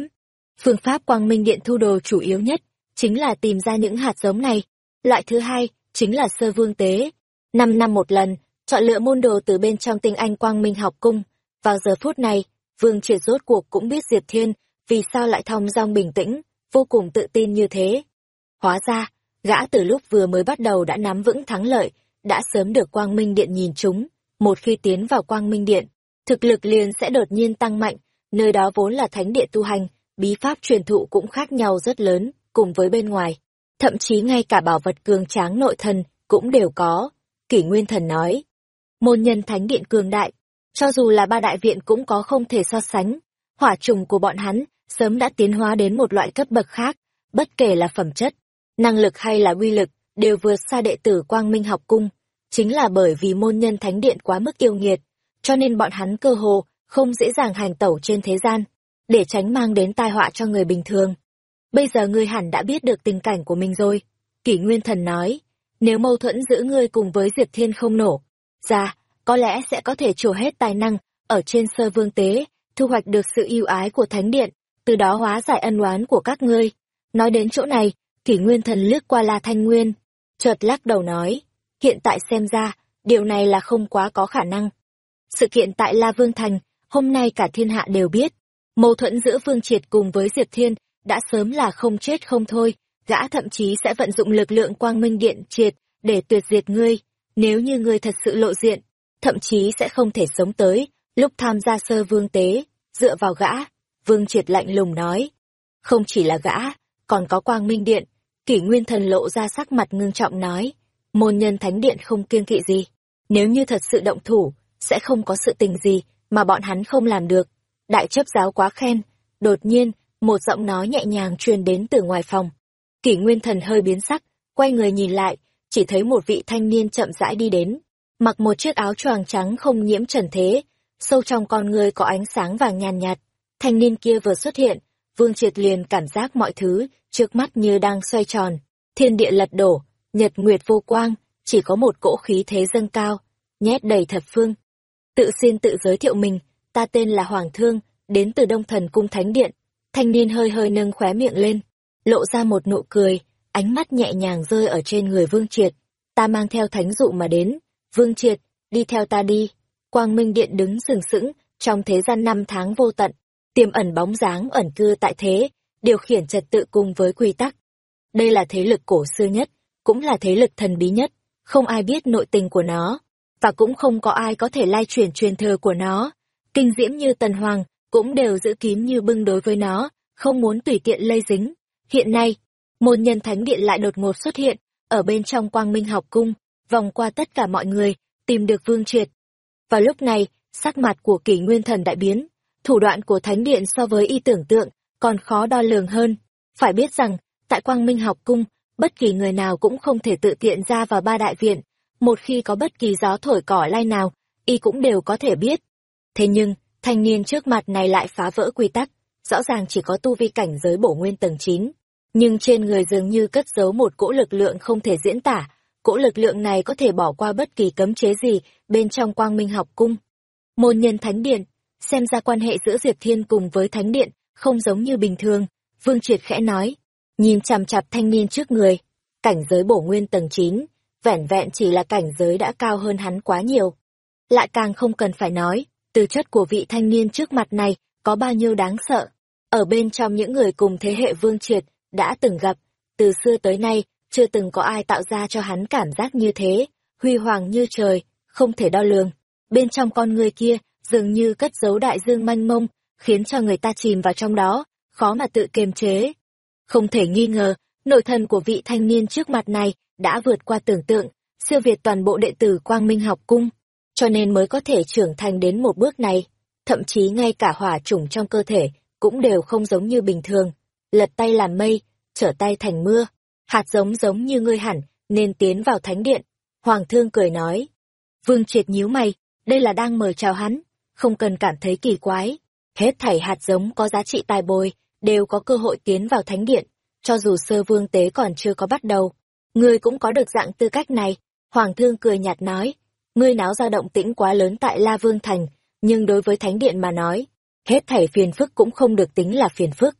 Phương pháp quang minh điện thu đồ chủ yếu nhất, chính là tìm ra những hạt giống này. Loại thứ hai, chính là sơ vương tế, Năm năm một lần, chọn lựa môn đồ từ bên trong tinh anh quang minh học cung. Vào giờ phút này, Vương Triệt rốt cuộc cũng biết Diệp Thiên vì sao lại thong dong bình tĩnh, vô cùng tự tin như thế. Hóa ra, gã từ lúc vừa mới bắt đầu đã nắm vững thắng lợi, đã sớm được Quang Minh Điện nhìn chúng. Một khi tiến vào Quang Minh Điện, thực lực liền sẽ đột nhiên tăng mạnh, nơi đó vốn là thánh địa tu hành, bí pháp truyền thụ cũng khác nhau rất lớn, cùng với bên ngoài. Thậm chí ngay cả bảo vật cường tráng nội thần cũng đều có. Kỷ Nguyên Thần nói. Môn nhân thánh điện cường đại, cho dù là ba đại viện cũng có không thể so sánh. Hỏa trùng của bọn hắn sớm đã tiến hóa đến một loại cấp bậc khác, bất kể là phẩm chất, năng lực hay là uy lực, đều vượt xa đệ tử Quang Minh học cung. Chính là bởi vì môn nhân thánh điện quá mức yêu nghiệt, cho nên bọn hắn cơ hồ không dễ dàng hành tẩu trên thế gian, để tránh mang đến tai họa cho người bình thường. Bây giờ ngươi hẳn đã biết được tình cảnh của mình rồi. Kỷ Nguyên Thần nói, nếu mâu thuẫn giữa ngươi cùng với Diệp Thiên không nổ, ra, có lẽ sẽ có thể trổ hết tài năng ở trên sơ vương tế, thu hoạch được sự yêu ái của Thánh Điện, từ đó hóa giải ân oán của các ngươi. Nói đến chỗ này, kỷ nguyên thần lướt qua La Thanh Nguyên, chợt lắc đầu nói, hiện tại xem ra, điều này là không quá có khả năng. Sự kiện tại La Vương Thành, hôm nay cả thiên hạ đều biết, mâu thuẫn giữa Vương Triệt cùng với Diệp Thiên đã sớm là không chết không thôi, gã thậm chí sẽ vận dụng lực lượng quang minh điện triệt để tuyệt diệt ngươi, nếu như ngươi thật sự lộ diện, thậm chí sẽ không thể sống tới, lúc tham gia sơ vương tế, dựa vào gã, vương triệt lạnh lùng nói. Không chỉ là gã, còn có quang minh điện, kỷ nguyên thần lộ ra sắc mặt ngưng trọng nói, môn nhân thánh điện không kiêng kỵ gì, nếu như thật sự động thủ, sẽ không có sự tình gì mà bọn hắn không làm được. Đại chấp giáo quá khen, đột nhiên, một giọng nói nhẹ nhàng truyền đến từ ngoài phòng. Kỷ Nguyên Thần hơi biến sắc, quay người nhìn lại, chỉ thấy một vị thanh niên chậm rãi đi đến, mặc một chiếc áo choàng trắng không nhiễm trần thế, sâu trong con người có ánh sáng vàng nhàn nhạt. Thanh niên kia vừa xuất hiện, Vương Triệt liền cảm giác mọi thứ trước mắt như đang xoay tròn, thiên địa lật đổ, nhật nguyệt vô quang, chỉ có một cỗ khí thế dâng cao, nhét đầy thập phương. Tự xin tự giới thiệu mình, ta tên là Hoàng Thương, đến từ Đông Thần Cung Thánh Điện. Thanh niên hơi hơi nâng khóe miệng lên, lộ ra một nụ cười, ánh mắt nhẹ nhàng rơi ở trên người Vương Triệt. Ta mang theo thánh dụ mà đến. Vương Triệt, đi theo ta đi. Quang Minh Điện đứng sừng sững, trong thế gian năm tháng vô tận, tiềm ẩn bóng dáng ẩn cư tại thế, điều khiển trật tự cùng với quy tắc. Đây là thế lực cổ xưa nhất, cũng là thế lực thần bí nhất, không ai biết nội tình của nó, và cũng không có ai có thể lai truyền truyền thừa của nó. Kinh diễm như Tần Hoàng, cũng đều giữ kín như bưng đối với nó, không muốn tùy tiện lây dính. Hiện nay, môn nhân thánh điện lại đột ngột xuất hiện, ở bên trong quang minh học cung, vòng qua tất cả mọi người, tìm được vương triệt. Vào lúc này, sắc mặt của kỷ nguyên thần đại biến, thủ đoạn của thánh điện so với y tưởng tượng, còn khó đo lường hơn. Phải biết rằng, tại quang minh học cung, bất kỳ người nào cũng không thể tự tiện ra vào ba đại viện, một khi có bất kỳ gió thổi cỏ lai nào, y cũng đều có thể biết. Thế nhưng, thanh niên trước mặt này lại phá vỡ quy tắc, rõ ràng chỉ có tu vi cảnh giới bổ nguyên tầng 9. Nhưng trên người dường như cất giấu một cỗ lực lượng không thể diễn tả, cỗ lực lượng này có thể bỏ qua bất kỳ cấm chế gì bên trong quang minh học cung. Môn nhân thánh điện, xem ra quan hệ giữa Diệp Thiên cùng với thánh điện, không giống như bình thường, Vương Triệt khẽ nói, nhìn chằm chặp thanh niên trước người, cảnh giới bổ nguyên tầng 9, vẻn vẹn chỉ là cảnh giới đã cao hơn hắn quá nhiều. Lại càng không cần phải nói, từ chất của vị thanh niên trước mặt này có bao nhiêu đáng sợ. Ở bên trong những người cùng thế hệ Vương Triệt, đã từng gặp, từ xưa tới nay, chưa từng có ai tạo ra cho hắn cảm giác như thế, huy hoàng như trời, không thể đo lường. Bên trong con người kia, dường như cất giấu đại dương manh mông, khiến cho người ta chìm vào trong đó, khó mà tự kiềm chế. Không thể nghi ngờ, nội thần của vị thanh niên trước mặt này đã vượt qua tưởng tượng, siêu việt toàn bộ đệ tử Quang Minh học cung, cho nên mới có thể trưởng thành đến một bước này. Thậm chí ngay cả hỏa chủng trong cơ thể cũng đều không giống như bình thường. Lật tay làm mây, trở tay thành mưa. Hạt giống giống như ngươi hẳn, nên tiến vào thánh điện. Hoàng thương cười nói. Vương triệt nhíu mày, đây là đang mời chào hắn, không cần cảm thấy kỳ quái. Hết thảy hạt giống có giá trị tài bồi, đều có cơ hội tiến vào thánh điện, cho dù sơ vương tế còn chưa có bắt đầu. Ngươi cũng có được dạng tư cách này. Hoàng thương cười nhạt nói, ngươi náo ra động tĩnh quá lớn tại La Vương Thành, nhưng đối với thánh điện mà nói, hết thảy phiền phức cũng không được tính là phiền phức.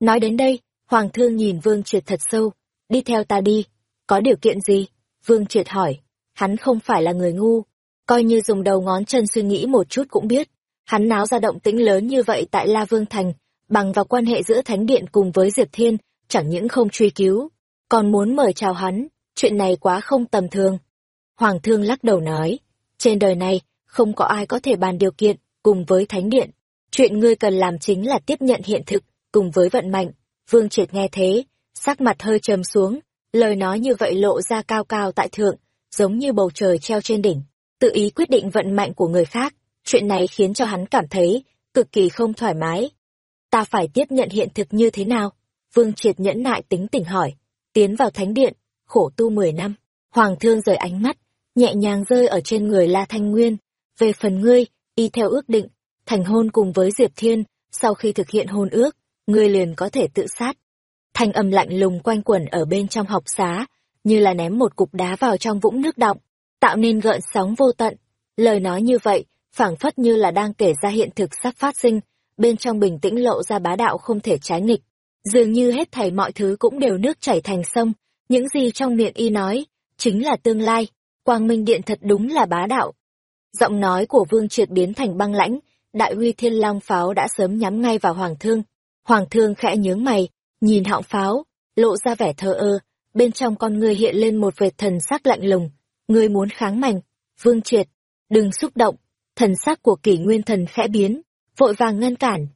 Nói đến đây, Hoàng thương nhìn Vương Triệt thật sâu, đi theo ta đi, có điều kiện gì? Vương Triệt hỏi, hắn không phải là người ngu, coi như dùng đầu ngón chân suy nghĩ một chút cũng biết, hắn náo ra động tĩnh lớn như vậy tại La Vương Thành, bằng vào quan hệ giữa Thánh Điện cùng với Diệp Thiên, chẳng những không truy cứu, còn muốn mời chào hắn, chuyện này quá không tầm thường. Hoàng thương lắc đầu nói, trên đời này, không có ai có thể bàn điều kiện, cùng với Thánh Điện. Chuyện ngươi cần làm chính là tiếp nhận hiện thực, cùng với vận mạnh. Vương Triệt nghe thế, sắc mặt hơi trầm xuống, lời nói như vậy lộ ra cao cao tại thượng, giống như bầu trời treo trên đỉnh, tự ý quyết định vận mệnh của người khác. Chuyện này khiến cho hắn cảm thấy cực kỳ không thoải mái. Ta phải tiếp nhận hiện thực như thế nào? Vương Triệt nhẫn nại tính tỉnh hỏi. Tiến vào thánh điện, khổ tu 10 năm. Hoàng thương rời ánh mắt, nhẹ nhàng rơi ở trên người La Thanh Nguyên. Về phần ngươi, y theo ước định, thành hôn cùng với Diệp Thiên, sau khi thực hiện hôn ước, ngươi liền có thể tự sát. Thanh âm lạnh lùng quanh quẩn ở bên trong học xá, như là ném một cục đá vào trong vũng nước động, tạo nên gợn sóng vô tận. Lời nói như vậy, phảng phất như là đang kể ra hiện thực sắp phát sinh, bên trong bình tĩnh lộ ra bá đạo không thể trái nghịch. Dường như hết thảy mọi thứ cũng đều nước chảy thành sông, những gì trong miệng y nói, chính là tương lai, quang minh điện thật đúng là bá đạo. Giọng nói của vương triệt biến thành băng lãnh, đại huy thiên long pháo đã sớm nhắm ngay vào hoàng thương. Hoàng thương khẽ nhướng mày, nhìn họng pháo, lộ ra vẻ thờ ơ, bên trong con người hiện lên một vệt thần sắc lạnh lùng. Ngươi muốn kháng mảnh, vương triệt, đừng xúc động, thần sắc của kỷ nguyên thần khẽ biến, vội vàng ngăn cản.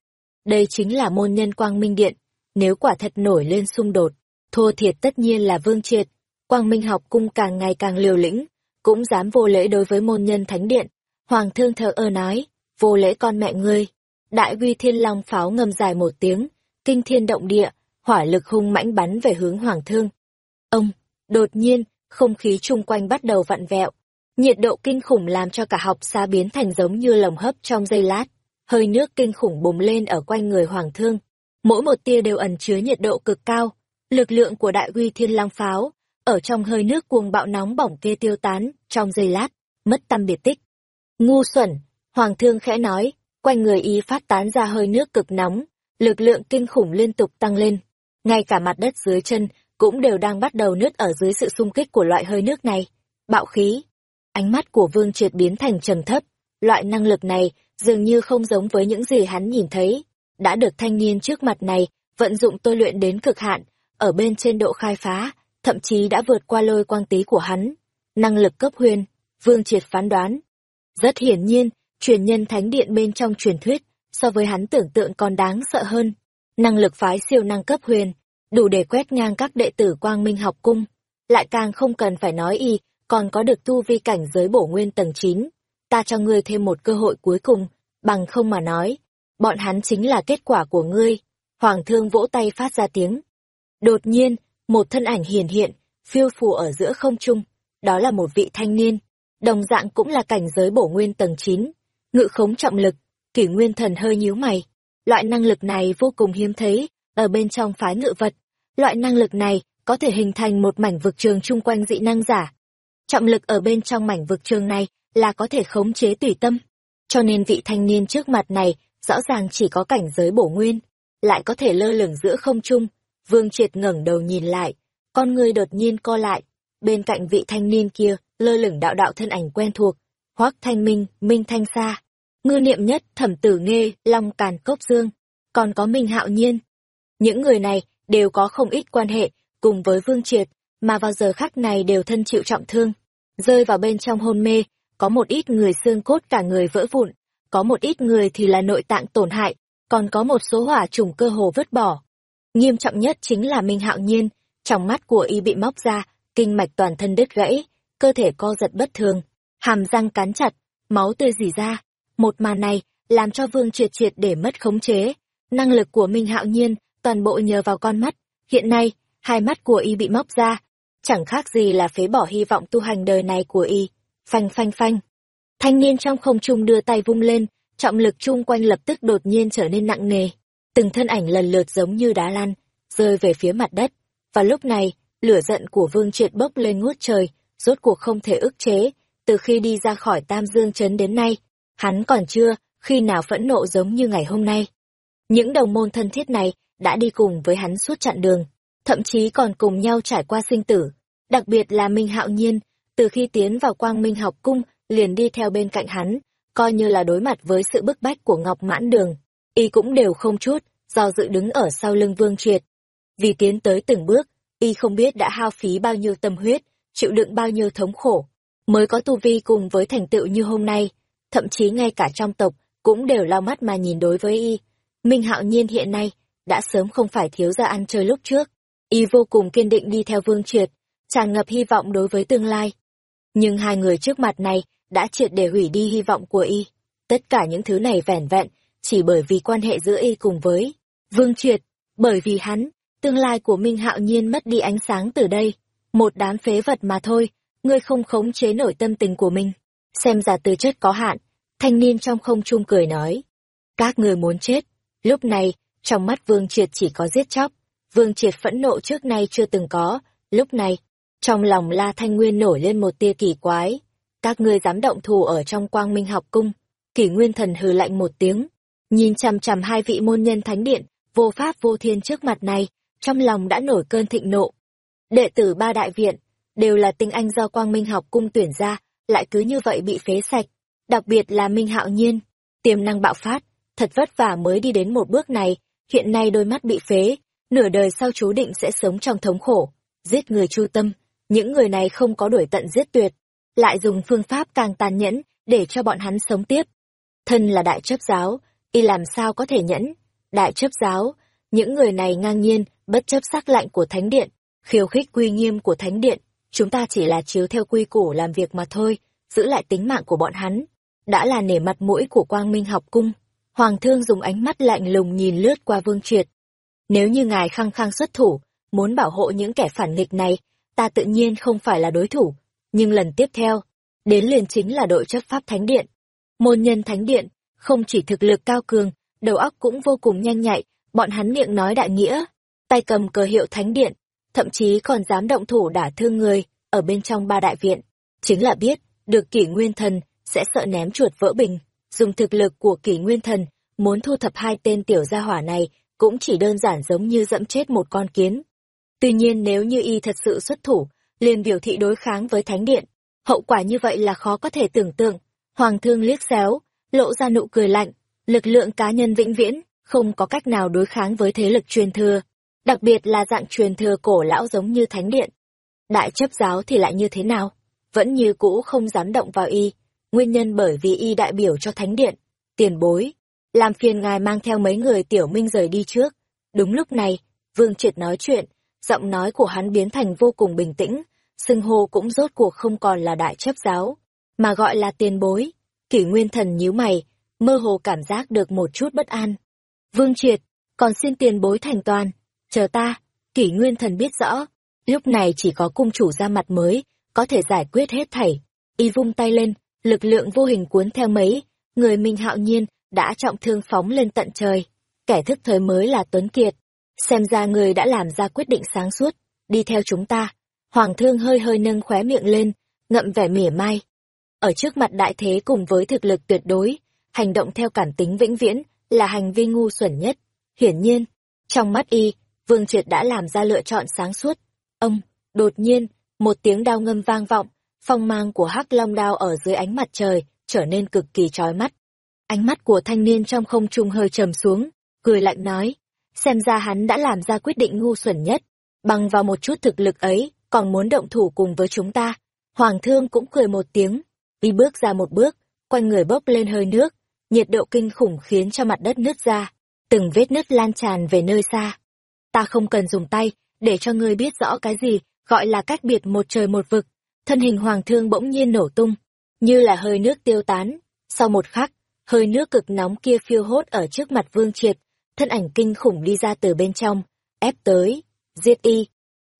Đây chính là môn nhân quang minh điện, nếu quả thật nổi lên xung đột, thua thiệt tất nhiên là vương triệt. Quang minh học cung càng ngày càng liều lĩnh, cũng dám vô lễ đối với môn nhân thánh điện. Hoàng thương thờ ơ nói, vô lễ con mẹ ngươi. Đại uy thiên long pháo ngầm dài một tiếng, kinh thiên động địa, hỏa lực hung mãnh bắn về hướng hoàng thương. Ông, đột nhiên, không khí chung quanh bắt đầu vặn vẹo. Nhiệt độ kinh khủng làm cho cả học xa biến thành giống như lồng hấp trong giây lát. Hơi nước kinh khủng bùng lên ở quanh người hoàng thương. Mỗi một tia đều ẩn chứa nhiệt độ cực cao. Lực lượng của đại uy thiên long pháo, ở trong hơi nước cuồng bạo nóng bỏng kia tiêu tán, trong giây lát, mất tâm biệt tích. Ngu xuẩn, Hoàng thương khẽ nói, quanh người y phát tán ra hơi nước cực nóng, lực lượng kinh khủng liên tục tăng lên. Ngay cả mặt đất dưới chân cũng đều đang bắt đầu nứt ở dưới sự xung kích của loại hơi nước này. Bạo khí. Ánh mắt của Vương Triệt biến thành trầm thấp. Loại năng lực này dường như không giống với những gì hắn nhìn thấy. Đã được thanh niên trước mặt này vận dụng tôi luyện đến cực hạn, ở bên trên độ khai phá, thậm chí đã vượt qua lôi quang tí của hắn. Năng lực cấp huyền, Vương Triệt phán đoán. Rất hiển nhiên, truyền nhân thánh điện bên trong truyền thuyết, so với hắn tưởng tượng còn đáng sợ hơn. Năng lực phái siêu năng cấp huyền, đủ để quét ngang các đệ tử quang minh học cung. Lại càng không cần phải nói y, còn có được tu vi cảnh giới bổ nguyên tầng 9. Ta cho ngươi thêm một cơ hội cuối cùng, bằng không mà nói. Bọn hắn chính là kết quả của ngươi. Hoàng thương vỗ tay phát ra tiếng. Đột nhiên, một thân ảnh hiền hiện, phiêu phù ở giữa không trung. Đó là một vị thanh niên. Đồng dạng cũng là cảnh giới bổ nguyên tầng 9. Ngự khống trọng lực, kỷ nguyên thần hơi nhíu mày. Loại năng lực này vô cùng hiếm thấy, ở bên trong phái ngự vật. Loại năng lực này có thể hình thành một mảnh vực trường chung quanh dị năng giả. Trọng lực ở bên trong mảnh vực trường này là có thể khống chế tùy tâm. Cho nên vị thanh niên trước mặt này rõ ràng chỉ có cảnh giới bổ nguyên, lại có thể lơ lửng giữa không trung. Vương Triệt ngẩng đầu nhìn lại, con người đột nhiên co lại. Bên cạnh vị thanh niên kia, lơ lửng đạo đạo thân ảnh quen thuộc. Hoác Thanh Minh, Minh Thanh Sa, Ngư Niệm Nhất, Thẩm Tử Nghê, Long Càn Cốc Dương, còn có Minh Hạo Nhiên. Những người này đều có không ít quan hệ cùng với Vương Triệt, mà vào giờ khắc này đều thân chịu trọng thương, rơi vào bên trong hôn mê, có một ít người xương cốt cả người vỡ vụn, có một ít người thì là nội tạng tổn hại, còn có một số hỏa trùng cơ hồ vứt bỏ. Nghiêm trọng nhất chính là Minh Hạo Nhiên, trong mắt của y bị móc ra, kinh mạch toàn thân đứt gãy, cơ thể co giật bất thường, hàm răng cắn chặt, máu tươi rỉ ra. Một màn này làm cho Vương Triệt triệt để mất khống chế. Năng lực của Minh Hạo Nhiên toàn bộ nhờ vào con mắt. Hiện nay, hai mắt của y bị móc ra, chẳng khác gì là phế bỏ hy vọng tu hành đời này của y. Phanh phanh phanh. Thanh niên trong không trung đưa tay vung lên, trọng lực chung quanh lập tức đột nhiên trở nên nặng nề. Từng thân ảnh lần lượt giống như đá lăn, rơi về phía mặt đất. Và lúc này, lửa giận của Vương Triệt bốc lên ngút trời, rốt cuộc không thể ức chế, từ khi đi ra khỏi Tam Dương Trấn đến nay, hắn còn chưa, khi nào phẫn nộ giống như ngày hôm nay. Những đồng môn thân thiết này đã đi cùng với hắn suốt chặng đường, thậm chí còn cùng nhau trải qua sinh tử. Đặc biệt là Minh Hạo Nhiên, từ khi tiến vào Quang Minh học cung, liền đi theo bên cạnh hắn, coi như là đối mặt với sự bức bách của Ngọc Mãn Đường. Y cũng đều không chút, do dự đứng ở sau lưng Vương Triệt. Vì tiến tới từng bước, Y không biết đã hao phí bao nhiêu tâm huyết, chịu đựng bao nhiêu thống khổ, mới có tu vi cùng với thành tựu như hôm nay. Thậm chí ngay cả trong tộc, cũng đều lau mắt mà nhìn đối với Y. Minh Hạo Nhiên hiện nay, đã sớm không phải thiếu gia ăn chơi lúc trước. Y vô cùng kiên định đi theo Vương Triệt, tràn ngập hy vọng đối với tương lai. Nhưng hai người trước mặt này đã triệt để hủy đi hy vọng của Y. Tất cả những thứ này vẻn vẹn, chỉ bởi vì quan hệ giữa Y cùng với Vương Triệt, bởi vì hắn, tương lai của Minh Hạo Nhiên mất đi ánh sáng từ đây. Một đám phế vật mà thôi, ngươi không khống chế nổi tâm tình của mình. Xem ra tư chất có hạn, thanh niên trong không trung cười nói. Các người muốn chết. Lúc này, trong mắt Vương Triệt chỉ có giết chóc. Vương Triệt phẫn nộ trước nay chưa từng có. Lúc này, trong lòng La Thanh Nguyên nổi lên một tia kỳ quái. Các ngươi dám động thủ ở trong quang minh học cung. Kỷ Nguyên Thần hừ lạnh một tiếng. Nhìn chằm chằm hai vị môn nhân thánh điện, vô pháp vô thiên trước mặt này, trong lòng đã nổi cơn thịnh nộ. Đệ tử ba đại viện, đều là tinh anh do quang minh học cung tuyển ra, lại cứ như vậy bị phế sạch. Đặc biệt là Minh Hạo Nhiên, tiềm năng bạo phát, thật vất vả mới đi đến một bước này, hiện nay đôi mắt bị phế, nửa đời sau chú định sẽ sống trong thống khổ, giết người chu tâm, những người này không có đuổi tận giết tuyệt, lại dùng phương pháp càng tàn nhẫn để cho bọn hắn sống tiếp. Thân là đại chấp giáo, y làm sao có thể nhẫn? Đại chấp giáo, những người này ngang nhiên, bất chấp sắc lạnh của thánh điện, khiêu khích quy nghiêm của thánh điện, chúng ta chỉ là chiếu theo quy củ làm việc mà thôi, giữ lại tính mạng của bọn hắn. Đã là nể mặt mũi của quang minh học cung. Hoàng thương dùng ánh mắt lạnh lùng nhìn lướt qua vương triệt. Nếu như ngài khăng khăng xuất thủ, muốn bảo hộ những kẻ phản nghịch này, ta tự nhiên không phải là đối thủ. Nhưng lần tiếp theo, đến liền chính là đội chấp pháp thánh điện. Môn nhân thánh điện, không chỉ thực lực cao cường, đầu óc cũng vô cùng nhanh nhạy, bọn hắn miệng nói đại nghĩa, tay cầm cờ hiệu thánh điện, thậm chí còn dám động thủ đả thương người ở bên trong ba đại viện, chính là biết được kỷ nguyên thần sẽ sợ ném chuột vỡ bình dùng thực lực của kỷ nguyên thần, muốn thu thập hai tên tiểu gia hỏa này cũng chỉ đơn giản giống như dẫm chết một con kiến. Tuy nhiên nếu như y thật sự xuất thủ, liền biểu thị đối kháng với thánh điện, hậu quả như vậy là khó có thể tưởng tượng. Hoàng thương liếc xéo, lộ ra nụ cười lạnh, lực lượng cá nhân vĩnh viễn, không có cách nào đối kháng với thế lực truyền thừa, đặc biệt là dạng truyền thừa cổ lão giống như thánh điện. Đại chấp giáo thì lại như thế nào? Vẫn như cũ không dám động vào y, nguyên nhân bởi vì y đại biểu cho thánh điện, tiền bối, làm phiền ngài mang theo mấy người tiểu minh rời đi trước. Đúng lúc này, Vương Triệt nói chuyện, giọng nói của hắn biến thành vô cùng bình tĩnh, xưng hô cũng rốt cuộc không còn là đại chấp giáo, mà gọi là tiền bối. Kỷ Nguyên Thần nhíu mày, mơ hồ cảm giác được một chút bất an. Vương Triệt, còn xin tiền bối thành toàn, chờ ta, Kỷ Nguyên Thần biết rõ, lúc này chỉ có cung chủ ra mặt mới, có thể giải quyết hết thảy. Y vung tay lên, lực lượng vô hình cuốn theo mấy, người Minh Hạo Nhiên đã trọng thương phóng lên tận trời. Kẻ thức thời mới là Tuấn Kiệt. Xem ra người đã làm ra quyết định sáng suốt, đi theo chúng ta. Hoàng thương hơi hơi nâng khóe miệng lên, ngậm vẻ mỉa mai. Ở trước mặt đại thế cùng với thực lực tuyệt đối, hành động theo cảm tính vĩnh viễn là hành vi ngu xuẩn nhất. Hiển nhiên, trong mắt y, Vương Triệt đã làm ra lựa chọn sáng suốt. Ông, đột nhiên, một tiếng đao ngâm vang vọng, phong mang của hắc long đao ở dưới ánh mặt trời trở nên cực kỳ chói mắt. Ánh mắt của thanh niên trong không trung hơi trầm xuống, cười lạnh nói, xem ra hắn đã làm ra quyết định ngu xuẩn nhất, bằng vào một chút thực lực ấy, còn muốn động thủ cùng với chúng ta. Hoàng thương cũng cười một tiếng, đi bước ra một bước, quanh người bốc lên hơi nước, nhiệt độ kinh khủng khiến cho mặt đất nứt ra, từng vết nứt lan tràn về nơi xa. Ta không cần dùng tay, để cho ngươi biết rõ cái gì, gọi là cách biệt một trời một vực. Thân hình hoàng thương bỗng nhiên nổ tung, như là hơi nước tiêu tán. Sau một khắc, hơi nước cực nóng kia phiêu hốt ở trước mặt vương triệt, thân ảnh kinh khủng đi ra từ bên trong, ép tới, giết y.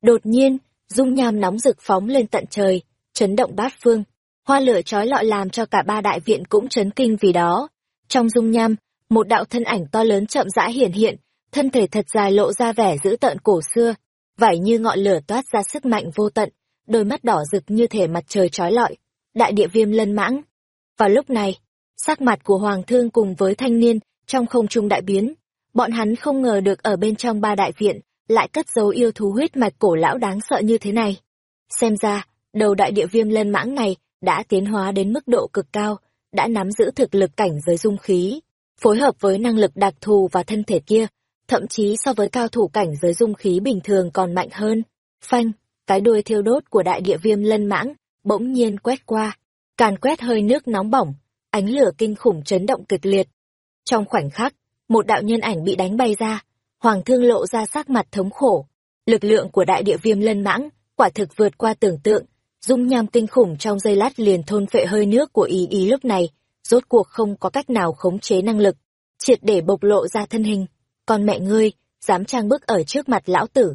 Đột nhiên, dung nham nóng rực phóng lên tận trời, chấn động bát phương. Hoa lửa trói lọi làm cho cả ba đại viện cũng chấn kinh vì đó. Trong dung nham, một đạo thân ảnh to lớn chậm rãi hiển hiện, thân thể thật dài lộ ra vẻ dữ tợn cổ xưa, vảy như ngọn lửa toát ra sức mạnh vô tận, đôi mắt đỏ rực như thể mặt trời trói lọi, đại địa viêm lân mãng. Vào lúc này, sắc mặt của Hoàng Thương cùng với thanh niên trong không trung đại biến, bọn hắn không ngờ được ở bên trong ba đại viện lại cất giấu yêu thú huyết mạch cổ lão đáng sợ như thế này. Xem ra, đầu đại địa viêm lân mãng này đã tiến hóa đến mức độ cực cao, đã nắm giữ thực lực cảnh giới dung khí, phối hợp với năng lực đặc thù và thân thể kia, thậm chí so với cao thủ cảnh giới dung khí bình thường còn mạnh hơn. Phanh, cái đuôi thiêu đốt của đại địa viêm lân mãng, bỗng nhiên quét qua, càn quét hơi nước nóng bỏng, ánh lửa kinh khủng chấn động kịch liệt. Trong khoảnh khắc, một đạo nhân ảnh bị đánh bay ra, hoàng thương lộ ra sắc mặt thống khổ. Lực lượng của đại địa viêm lân mãng, quả thực vượt qua tưởng tượng, dung nham kinh khủng trong giây lát liền thôn phệ hơi nước của ý ý lúc này, rốt cuộc không có cách nào khống chế năng lực, triệt để bộc lộ ra thân hình. Con mẹ ngươi, dám trang bức ở trước mặt lão tử.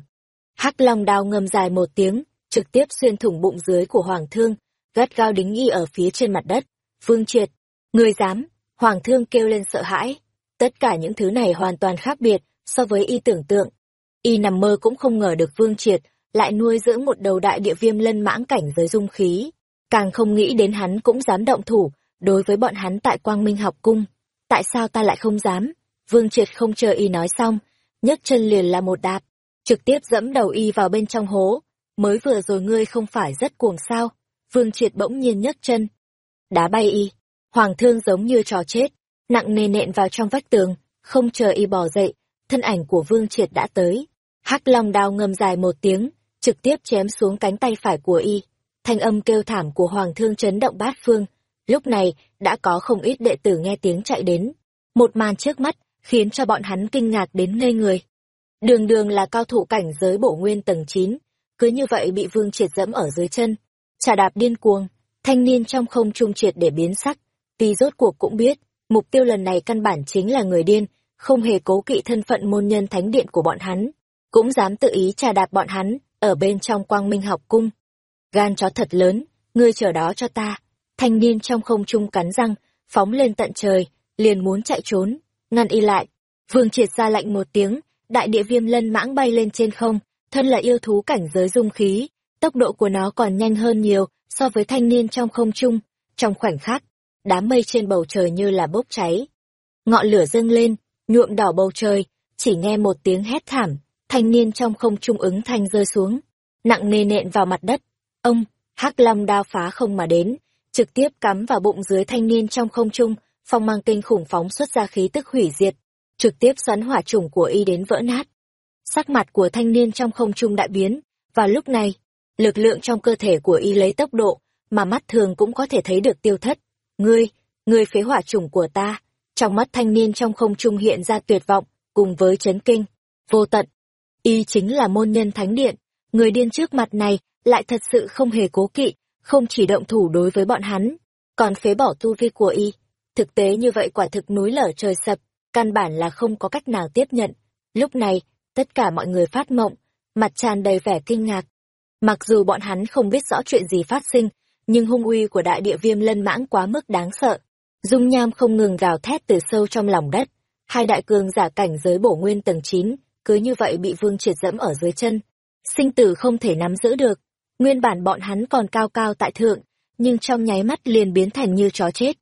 Hắc long đao ngâm dài một tiếng, trực tiếp xuyên thủng bụng dưới của Hoàng thương, gắt gao đính y ở phía trên mặt đất. Vương triệt, người dám, Hoàng thương kêu lên sợ hãi. Tất cả những thứ này hoàn toàn khác biệt so với y tưởng tượng. Y nằm mơ cũng không ngờ được Vương triệt lại nuôi dưỡng một đầu đại địa viêm lân mãng cảnh giới dung khí. Càng không nghĩ đến hắn cũng dám động thủ, đối với bọn hắn tại Quang Minh học cung. Tại sao ta lại không dám? Vương Triệt không chờ y nói xong, nhấc chân liền là một đạp, trực tiếp dẫm đầu y vào bên trong hố. Mới vừa rồi ngươi không phải rất cuồng sao? Vương Triệt bỗng nhiên nhấc chân, đá bay y. Hoàng thương giống như trò chết, nặng nề nện vào trong vách tường, không chờ y bỏ dậy, thân ảnh của Vương Triệt đã tới. Hắc Long đao ngâm dài một tiếng, trực tiếp chém xuống cánh tay phải của y. Thanh âm kêu thảm của Hoàng thương chấn động bát phương. Lúc này, đã có không ít đệ tử nghe tiếng chạy đến. Một màn trước mắt, khiến cho bọn hắn kinh ngạc đến ngây người. Đường đường là cao thủ cảnh giới bổ nguyên tầng 9, cứ như vậy bị vương triệt dẫm ở dưới chân. Trà đạp điên cuồng, thanh niên trong không trung triệt để biến sắc, vì rốt cuộc cũng biết, mục tiêu lần này căn bản chính là người điên, không hề cố kỵ thân phận môn nhân thánh điện của bọn hắn, cũng dám tự ý trà đạp bọn hắn, ở bên trong quang minh học cung. Gan chó thật lớn, ngươi chờ đó cho ta. Thanh niên trong không trung cắn răng, phóng lên tận trời, liền muốn chạy trốn, ngăn y lại. Vương triệt ra lạnh một tiếng, đại địa viêm lân mãng bay lên trên không, thân là yêu thú cảnh giới dung khí, tốc độ của nó còn nhanh hơn nhiều so với thanh niên trong không trung. Trong khoảnh khắc, đám mây trên bầu trời như là bốc cháy. Ngọn lửa dâng lên, nhuộm đỏ bầu trời, chỉ nghe một tiếng hét thảm, thanh niên trong không trung ứng thanh rơi xuống, nặng nề nện vào mặt đất. Ông, hắc long đao phá không mà đến, trực tiếp cắm vào bụng dưới thanh niên trong không trung, phong mang kinh khủng phóng xuất ra khí tức hủy diệt, trực tiếp xoắn hỏa trùng của y đến vỡ nát. Sắc mặt của thanh niên trong không trung đại biến, và lúc này, lực lượng trong cơ thể của y lấy tốc độ mà mắt thường cũng có thể thấy được tiêu thất. Ngươi, ngươi phế hỏa trùng của ta. Trong mắt thanh niên trong không trung hiện ra tuyệt vọng, cùng với chấn kinh, vô tận. Y chính là môn nhân thánh điện, người điên trước mặt này lại thật sự không hề cố kỵ, không chỉ động thủ đối với bọn hắn, còn phế bỏ tu vi của y. Thực tế như vậy quả thực núi lở trời sập, căn bản là không có cách nào tiếp nhận. Lúc này, tất cả mọi người phát mộng, mặt tràn đầy vẻ kinh ngạc. Mặc dù bọn hắn không biết rõ chuyện gì phát sinh, nhưng hung uy của đại địa viêm lân mãng quá mức đáng sợ. Dung nham không ngừng gào thét từ sâu trong lòng đất. Hai đại cường giả cảnh giới bổ nguyên tầng 9, cứ như vậy bị vương triệt dẫm ở dưới chân. Sinh tử không thể nắm giữ được. Nguyên bản bọn hắn còn cao cao tại thượng, nhưng trong nháy mắt liền biến thành như chó chết.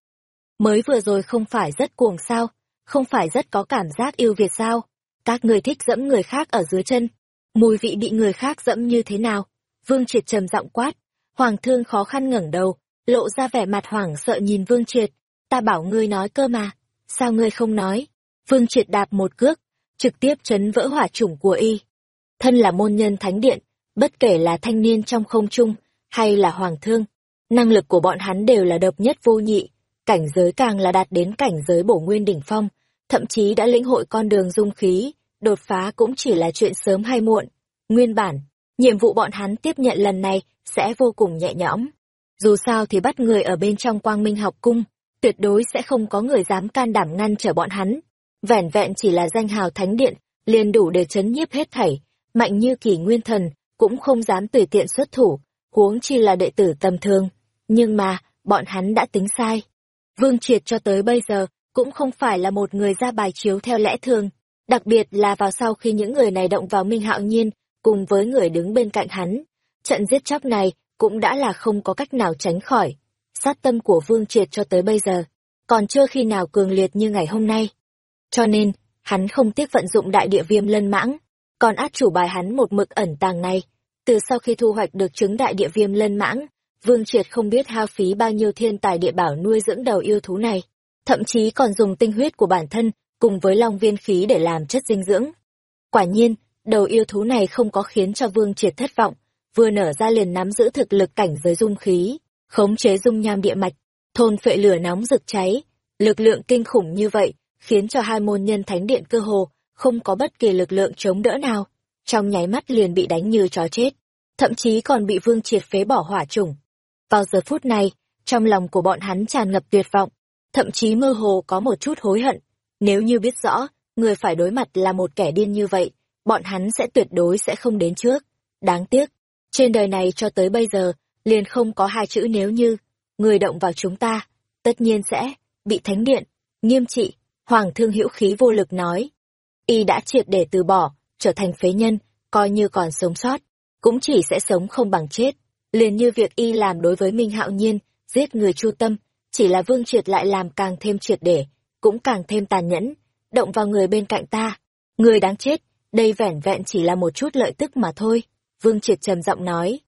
Mới vừa rồi không phải rất cuồng sao, không phải rất có cảm giác yêu Việt sao. Các người thích dẫm người khác ở dưới chân. Mùi vị bị người khác dẫm như thế nào? Vương triệt trầm giọng quát, Hoàng thương khó khăn ngẩng đầu, lộ ra vẻ mặt hoảng sợ nhìn Vương Triệt. Ta bảo ngươi nói cơ mà, sao ngươi không nói? Vương Triệt đạp một cước, trực tiếp chấn vỡ hỏa chủng của y. Thân là môn nhân thánh điện, bất kể là thanh niên trong không trung, hay là hoàng thương, năng lực của bọn hắn đều là độc nhất vô nhị, cảnh giới càng là đạt đến cảnh giới bổ nguyên đỉnh phong, thậm chí đã lĩnh hội con đường dung khí, đột phá cũng chỉ là chuyện sớm hay muộn. Nguyên bản, nhiệm vụ bọn hắn tiếp nhận lần này sẽ vô cùng nhẹ nhõm. Dù sao thì bắt người ở bên trong quang minh học cung, tuyệt đối sẽ không có người dám can đảm ngăn trở bọn hắn. Vẻn vẹn chỉ là danh hào thánh điện, liền đủ để chấn nhiếp hết thảy, mạnh như kỳ nguyên thần, cũng không dám tùy tiện xuất thủ, huống chi là đệ tử tầm thường. Nhưng mà, bọn hắn đã tính sai. Vương Triệt cho tới bây giờ, cũng không phải là một người ra bài chiếu theo lẽ thường, đặc biệt là vào sau khi những người này động vào Minh Hạo Nhiên, cùng với người đứng bên cạnh hắn. Trận giết chóc này cũng đã là không có cách nào tránh khỏi. Sát tâm của Vương Triệt cho tới bây giờ, còn chưa khi nào cường liệt như ngày hôm nay. Cho nên, hắn không tiếc vận dụng đại địa viêm lân mãng, còn át chủ bài hắn một mực ẩn tàng này. Từ sau khi thu hoạch được chứng đại địa viêm lân mãng, Vương Triệt không biết hao phí bao nhiêu thiên tài địa bảo nuôi dưỡng đầu yêu thú này, thậm chí còn dùng tinh huyết của bản thân cùng với long viên khí để làm chất dinh dưỡng. Quả nhiên, đầu yêu thú này không có khiến cho Vương Triệt thất vọng, vừa nở ra liền nắm giữ thực lực cảnh giới dung khí, khống chế dung nham địa mạch, thôn phệ lửa nóng rực cháy. Lực lượng kinh khủng như vậy, khiến cho hai môn nhân thánh điện cơ hồ, không có bất kỳ lực lượng chống đỡ nào. Trong nháy mắt liền bị đánh như chó chết, thậm chí còn bị vương triệt phế bỏ hỏa chủng. Vào giờ phút này, trong lòng của bọn hắn tràn ngập tuyệt vọng, thậm chí mơ hồ có một chút hối hận. Nếu như biết rõ, người phải đối mặt là một kẻ điên như vậy, bọn hắn sẽ tuyệt đối sẽ không đến trước. Đáng tiếc, trên đời này cho tới bây giờ, liền không có hai chữ nếu như, người động vào chúng ta, tất nhiên sẽ, bị thánh điện, nghiêm trị, hoàng thương hữu khí vô lực nói. Y đã triệt để từ bỏ, trở thành phế nhân, coi như còn sống sót, cũng chỉ sẽ sống không bằng chết. Liền như việc Y làm đối với Minh Hạo Nhiên, giết người chu tâm, chỉ là vương triệt lại làm càng thêm triệt để, cũng càng thêm tàn nhẫn, động vào người bên cạnh ta. Người đáng chết, đây vẻn vẹn chỉ là một chút lợi tức mà thôi. Vương Triệt trầm giọng nói.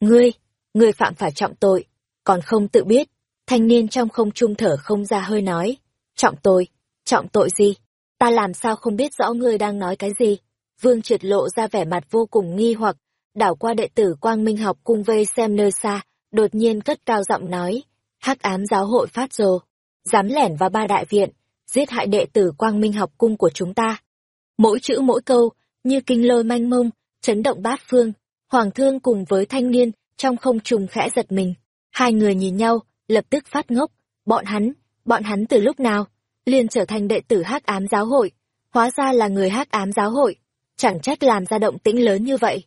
Ngươi, ngươi phạm phải trọng tội, còn không tự biết. Thanh niên trong không trung thở không ra hơi nói. Trọng tội? Trọng tội gì? Ta làm sao không biết rõ ngươi đang nói cái gì? Vương Triệt lộ ra vẻ mặt vô cùng nghi hoặc, đảo qua đệ tử Quang Minh học cung vây xem nơi xa, đột nhiên cất cao giọng nói hắc ám giáo hội phát rồ, dám lẻn vào ba đại viện, giết hại đệ tử Quang Minh học cung của chúng ta. Mỗi chữ mỗi câu, như kinh lôi manh mông, chấn động bát phương. Hoàng thương cùng với thanh niên, trong không trùng khẽ giật mình. Hai người nhìn nhau, lập tức phát ngốc. Bọn hắn, bọn hắn từ lúc nào, liền trở thành đệ tử hắc ám giáo hội. Hóa ra là người hắc ám giáo hội. Chẳng trách làm ra động tĩnh lớn như vậy.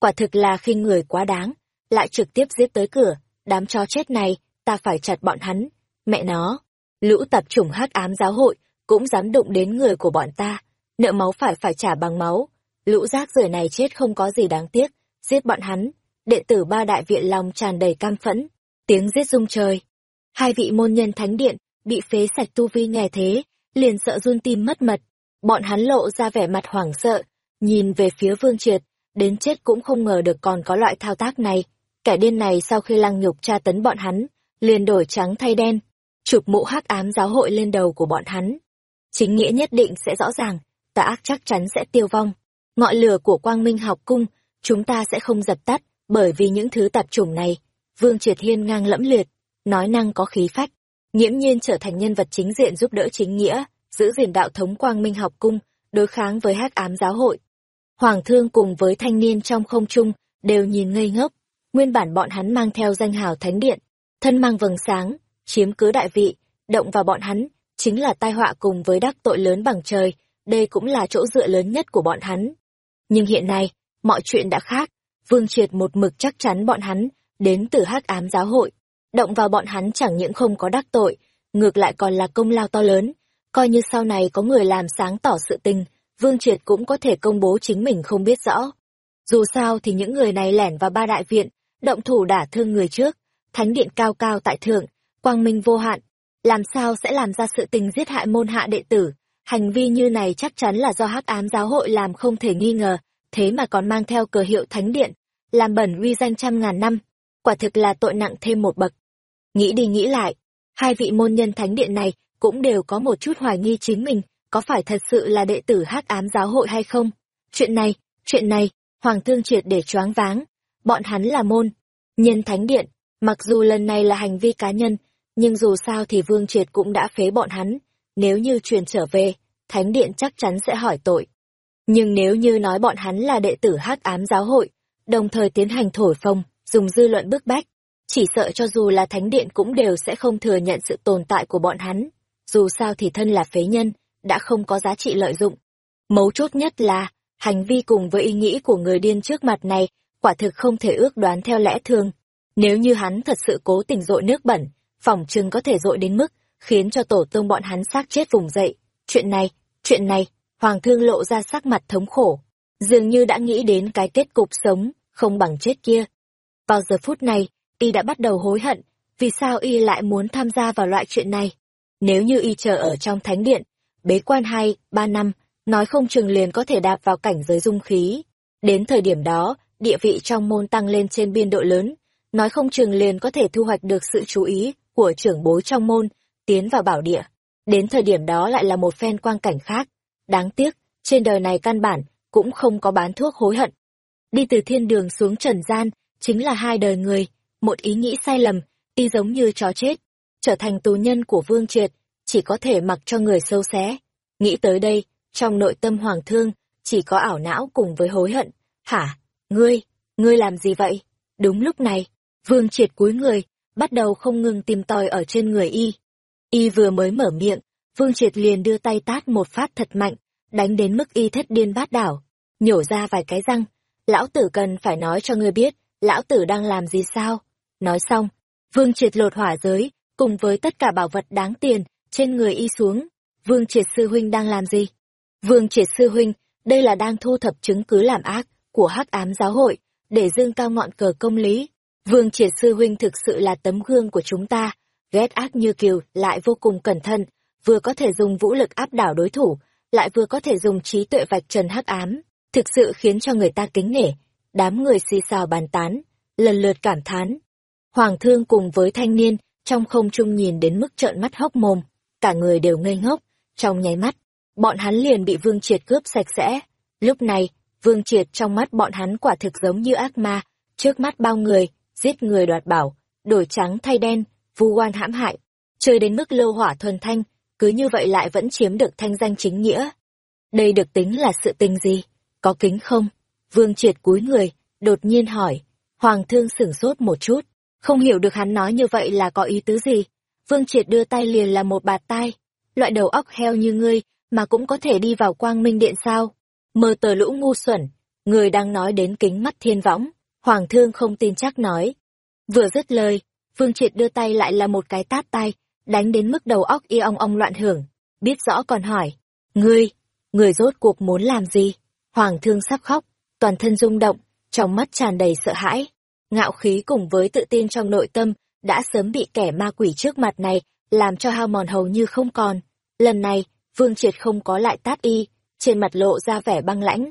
Quả thực là khinh người quá đáng, lại trực tiếp giết tới cửa. Đám chó chết này, ta phải chặt bọn hắn. Mẹ nó, lũ tập chủng hắc ám giáo hội, cũng dám đụng đến người của bọn ta nợ máu phải phải trả bằng máu. Lũ rác rưởi này chết không có gì đáng tiếc, giết bọn hắn. Đệ tử ba đại viện lòng tràn đầy cam phẫn, tiếng giết rung trời. Hai vị môn nhân thánh điện, bị phế sạch tu vi nghe thế, liền sợ run tim mất mật. Bọn hắn lộ ra vẻ mặt hoảng sợ, nhìn về phía Vương Triệt, đến chết cũng không ngờ được còn có loại thao tác này. Kẻ điên này sau khi lăng nhục tra tấn bọn hắn, liền đổi trắng thay đen, chụp mũ hắc ám giáo hội lên đầu của bọn hắn. Chính nghĩa nhất định sẽ rõ ràng, tà ác chắc chắn sẽ tiêu vong. Ngọn lửa của quang minh học cung, chúng ta sẽ không dập tắt, bởi vì những thứ tạp chủng này. Vương Triệt Hiên ngang lẫm liệt, nói năng có khí phách, nghiễm nhiên trở thành nhân vật chính diện giúp đỡ chính nghĩa, giữ gìn đạo thống quang minh học cung, đối kháng với hắc ám giáo hội. Hoàng thương cùng với thanh niên trong không trung, đều nhìn ngây ngốc. Nguyên bản bọn hắn mang theo danh hào thánh điện, thân mang vầng sáng, chiếm cứ đại vị, động vào bọn hắn, chính là tai họa cùng với đắc tội lớn bằng trời, đây cũng là chỗ dựa lớn nhất của bọn hắn. Nhưng hiện nay, mọi chuyện đã khác, Vương Triệt một mực chắc chắn bọn hắn, đến từ hắc ám giáo hội, động vào bọn hắn chẳng những không có đắc tội, ngược lại còn là công lao to lớn, coi như sau này có người làm sáng tỏ sự tình, Vương Triệt cũng có thể công bố chính mình không biết rõ. Dù sao thì những người này lẻn vào ba đại viện, động thủ đả thương người trước, thánh điện cao cao tại thượng, quang minh vô hạn, làm sao sẽ làm ra sự tình giết hại môn hạ đệ tử, hành vi như này chắc chắn là do hắc ám giáo hội làm không thể nghi ngờ, thế mà còn mang theo cờ hiệu thánh điện, làm bẩn uy danh trăm ngàn năm, quả thực là tội nặng thêm một bậc. Nghĩ đi nghĩ lại, hai vị môn nhân thánh điện này cũng đều có một chút hoài nghi chính mình, có phải thật sự là đệ tử hắc ám giáo hội hay không? Chuyện này, chuyện này, Hoàng Thương triệt để choáng váng, bọn hắn là môn, nhân thánh điện, mặc dù lần này là hành vi cá nhân, nhưng dù sao thì Vương Triệt cũng đã phế bọn hắn, nếu như truyền trở về, thánh điện chắc chắn sẽ hỏi tội. Nhưng nếu như nói bọn hắn là đệ tử hắc ám giáo hội, đồng thời tiến hành thổi phồng, dùng dư luận bức bách, chỉ sợ cho dù là thánh điện cũng đều sẽ không thừa nhận sự tồn tại của bọn hắn. Dù sao thì thân là phế nhân, đã không có giá trị lợi dụng. Mấu chốt nhất là, hành vi cùng với ý nghĩ của người điên trước mặt này, quả thực không thể ước đoán theo lẽ thường. Nếu như hắn thật sự cố tình dội nước bẩn, phòng chừng có thể dội đến mức, khiến cho tổ tông bọn hắn xác chết vùng dậy. Chuyện này, chuyện này, Hoàng thương lộ ra sắc mặt thống khổ, dường như đã nghĩ đến cái kết cục sống, không bằng chết kia. Vào giờ phút này, y đã bắt đầu hối hận, vì sao y lại muốn tham gia vào loại chuyện này. Nếu như y chờ ở trong thánh điện, bế quan hai, ba năm, nói không chừng liền có thể đạp vào cảnh giới dung khí. Đến thời điểm đó, địa vị trong môn tăng lên trên biên độ lớn, nói không chừng liền có thể thu hoạch được sự chú ý của trưởng bối trong môn, tiến vào bảo địa. Đến thời điểm đó lại là một phen quang cảnh khác. Đáng tiếc, trên đời này căn bản, cũng không có bán thuốc hối hận. Đi từ thiên đường xuống trần gian, chính là hai đời người, một ý nghĩ sai lầm, y giống như chó chết, trở thành tù nhân của vương triệt, chỉ có thể mặc cho người sâu xé. Nghĩ tới đây, trong nội tâm hoàng thương, chỉ có ảo não cùng với hối hận. Hả? Ngươi? Ngươi làm gì vậy? Đúng lúc này, vương triệt cúi người, bắt đầu không ngừng tìm tòi ở trên người y. Y vừa mới mở miệng, vương triệt liền đưa tay tát một phát thật mạnh, đánh đến mức y thất điên bát đảo, nhổ ra vài cái răng. Lão tử cần phải nói cho ngươi biết, lão tử đang làm gì sao? Nói xong, vương triệt lột hỏa giới, cùng với tất cả bảo vật đáng tiền, trên người y xuống. Vương triệt sư huynh đang làm gì? Vương triệt sư huynh, đây là đang thu thập chứng cứ làm ác của hắc ám giáo hội, để dương cao ngọn cờ công lý. Vương triệt sư huynh thực sự là tấm gương của chúng ta, ghét ác như kiều, lại vô cùng cẩn thận, vừa có thể dùng vũ lực áp đảo đối thủ, lại vừa có thể dùng trí tuệ vạch trần hắc ám, thực sự khiến cho người ta kính nể. Đám người xì xào bàn tán, lần lượt cảm thán. Hoàng thương cùng với thanh niên, trong không trung nhìn đến mức trợn mắt hốc mồm, cả người đều ngây ngốc, trong nháy mắt, bọn hắn liền bị Vương Triệt cướp sạch sẽ. Lúc này, Vương Triệt trong mắt bọn hắn quả thực giống như ác ma, trước mắt bao người, giết người đoạt bảo, đổi trắng thay đen, vu oan hãm hại, chơi đến mức lô hỏa thuần thanh, cứ như vậy lại vẫn chiếm được thanh danh chính nghĩa. Đây được tính là sự tình gì? Có kính không? Vương triệt cúi người, đột nhiên hỏi. Hoàng thương sửng sốt một chút, không hiểu được hắn nói như vậy là có ý tứ gì. Vương triệt đưa tay liền là một bạt tai. Loại đầu óc heo như ngươi, mà cũng có thể đi vào quang minh điện sao? Mơ tờ lũ ngu xuẩn, người đang nói đến kính mắt thiên võng. Hoàng thương không tin chắc nói. Vừa dứt lời, Vương Triệt đưa tay lại là một cái tát tay, đánh đến mức đầu óc y ong ong loạn hưởng. Biết rõ còn hỏi. Ngươi, người rốt cuộc muốn làm gì? Hoàng thương sắp khóc, toàn thân rung động, trong mắt tràn đầy sợ hãi. Ngạo khí cùng với tự tin trong nội tâm đã sớm bị kẻ ma quỷ trước mặt này làm cho hao mòn hầu như không còn. Lần này, Vương Triệt không có lại tát y, trên mặt lộ ra vẻ băng lãnh.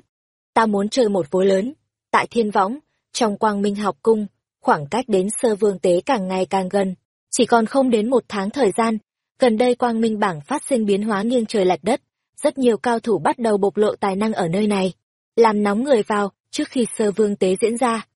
Ta muốn chơi một vố lớn. Tại thiên võng, trong quang minh học cung, khoảng cách đến sơ vương tế càng ngày càng gần. Chỉ còn không đến một tháng thời gian, gần đây quang minh bảng phát sinh biến hóa nghiêng trời lạch đất. Rất nhiều cao thủ bắt đầu bộc lộ tài năng ở nơi này. Làm nóng người vào, trước khi sơ vương tế diễn ra.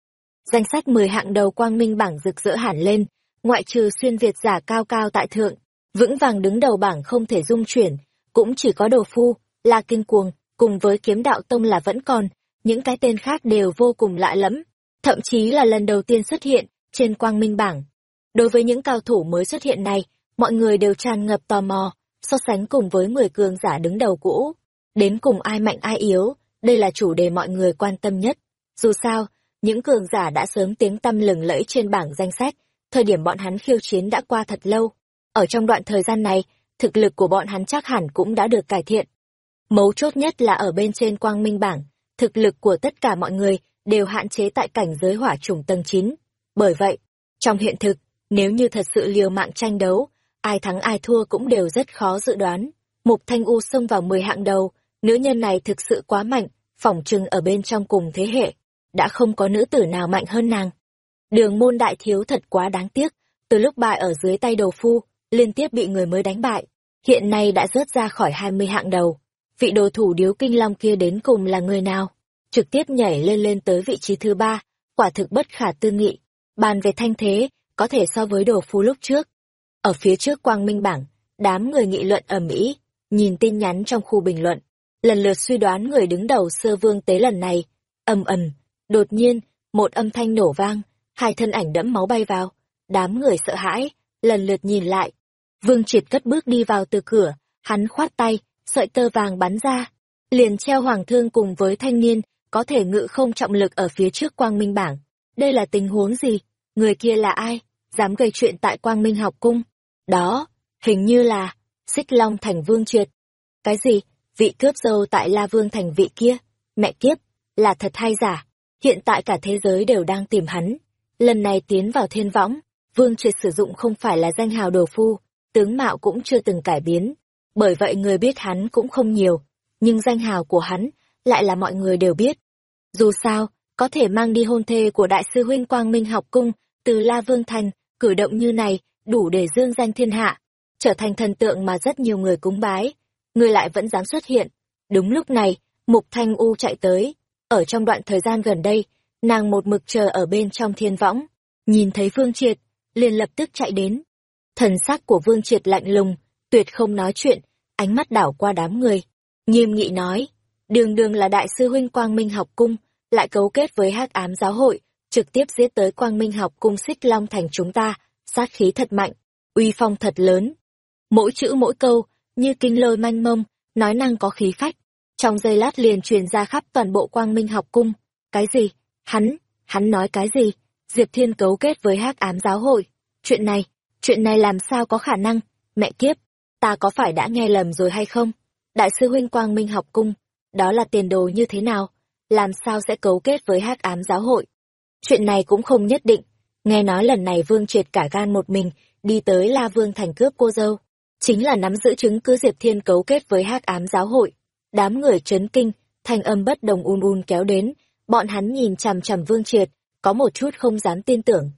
Danh sách 10 hạng đầu quang minh bảng rực rỡ hẳn lên, ngoại trừ xuyên Việt giả cao cao tại thượng, vững vàng đứng đầu bảng không thể dung chuyển, cũng chỉ có đồ phu, la kinh cuồng, cùng với kiếm đạo tông là vẫn còn, những cái tên khác đều vô cùng lạ lẫm, thậm chí là lần đầu tiên xuất hiện trên quang minh bảng. Đối với những cao thủ mới xuất hiện này, mọi người đều tràn ngập tò mò, so sánh cùng với 10 cường giả đứng đầu cũ. Đến cùng ai mạnh ai yếu, đây là chủ đề mọi người quan tâm nhất. Dù sao, những cường giả đã sớm tiếng tăm lừng lẫy trên bảng danh sách, thời điểm bọn hắn khiêu chiến đã qua thật lâu. Ở trong đoạn thời gian này, thực lực của bọn hắn chắc hẳn cũng đã được cải thiện. Mấu chốt nhất là ở bên trên quang minh bảng, thực lực của tất cả mọi người đều hạn chế tại cảnh giới hỏa trùng tầng 9. Bởi vậy, trong hiện thực, nếu như thật sự liều mạng tranh đấu, ai thắng ai thua cũng đều rất khó dự đoán. Mục Thanh U xông vào 10 hạng đầu, nữ nhân này thực sự quá mạnh, phỏng chừng ở bên trong cùng thế hệ, đã không có nữ tử nào mạnh hơn nàng. Đường môn đại thiếu thật quá đáng tiếc, từ lúc bại ở dưới tay đầu phu, liên tiếp bị người mới đánh bại, hiện nay đã rớt ra khỏi 20 hạng đầu. Vị đồ thủ điếu kinh long kia đến cùng là người nào? Trực tiếp nhảy lên lên tới vị trí thứ ba, quả thực bất khả tư nghị. Bàn về thanh thế, có thể so với đồ phu lúc trước. Ở phía trước quang minh bảng, đám người nghị luận ở Mỹ, nhìn tin nhắn trong khu bình luận, lần lượt suy đoán người đứng đầu sơ vương tế lần này. ầm ầm, đột nhiên, một âm thanh nổ vang, hai thân ảnh đẫm máu bay vào. Đám người sợ hãi, lần lượt nhìn lại. Vương Triệt cất bước đi vào từ cửa, hắn khoát tay, sợi tơ vàng bắn ra. Liền treo hoàng thương cùng với thanh niên, có thể ngự không trọng lực ở phía trước quang minh bảng. Đây là tình huống gì? Người kia là ai? Dám gây chuyện tại quang minh học cung? Đó, hình như là, xích long thành vương triệt. Cái gì? Vị cướp dâu tại La Vương thành vị kia? Mẹ kiếp, là thật hay giả? Hiện tại cả thế giới đều đang tìm hắn. Lần này tiến vào thiên võng, Vương Triệt sử dụng không phải là danh hào đồ phu, tướng mạo cũng chưa từng cải biến. Bởi vậy người biết hắn cũng không nhiều, nhưng danh hào của hắn lại là mọi người đều biết. Dù sao, có thể mang đi hôn thê của đại sư huynh Quang Minh học cung từ La Vương Thành, cử động như này đủ để dương danh thiên hạ, trở thành thần tượng mà rất nhiều người cúng bái. Người lại vẫn dám xuất hiện. Đúng lúc này, Mục Thanh U chạy tới. Ở trong đoạn thời gian gần đây, nàng một mực chờ ở bên trong thiên võng. Nhìn thấy Vương Triệt, liền lập tức chạy đến. Thần sắc của Vương Triệt lạnh lùng, tuyệt không nói chuyện, ánh mắt đảo qua đám người. Nghiêm nghị nói, đường đường là đại sư huynh Quang Minh học cung, lại cấu kết với hắc ám giáo hội, trực tiếp giết tới Quang Minh học cung xích long thành chúng ta, sát khí thật mạnh, uy phong thật lớn. Mỗi chữ mỗi câu, như kinh lôi manh mông, nói năng có khí phách. Trong giây lát liền truyền ra khắp toàn bộ Quang Minh học cung. Cái gì? Hắn, hắn nói cái gì? Diệp Thiên cấu kết với hắc ám giáo hội. Chuyện này, chuyện này làm sao có khả năng? Mẹ kiếp, ta có phải đã nghe lầm rồi hay không? Đại sư huynh Quang Minh học cung, đó là tiền đồ như thế nào? Làm sao sẽ cấu kết với hắc ám giáo hội? Chuyện này cũng không nhất định. Nghe nói lần này Vương Triệt cả gan một mình, đi tới La Vương thành cướp cô dâu. Chính là nắm giữ chứng cứ Diệp Thiên cấu kết với hắc ám giáo hội. Đám người chấn kinh, thanh âm bất đồng un un kéo đến, bọn hắn nhìn chằm chằm Vương Triệt, có một chút không dám tin tưởng.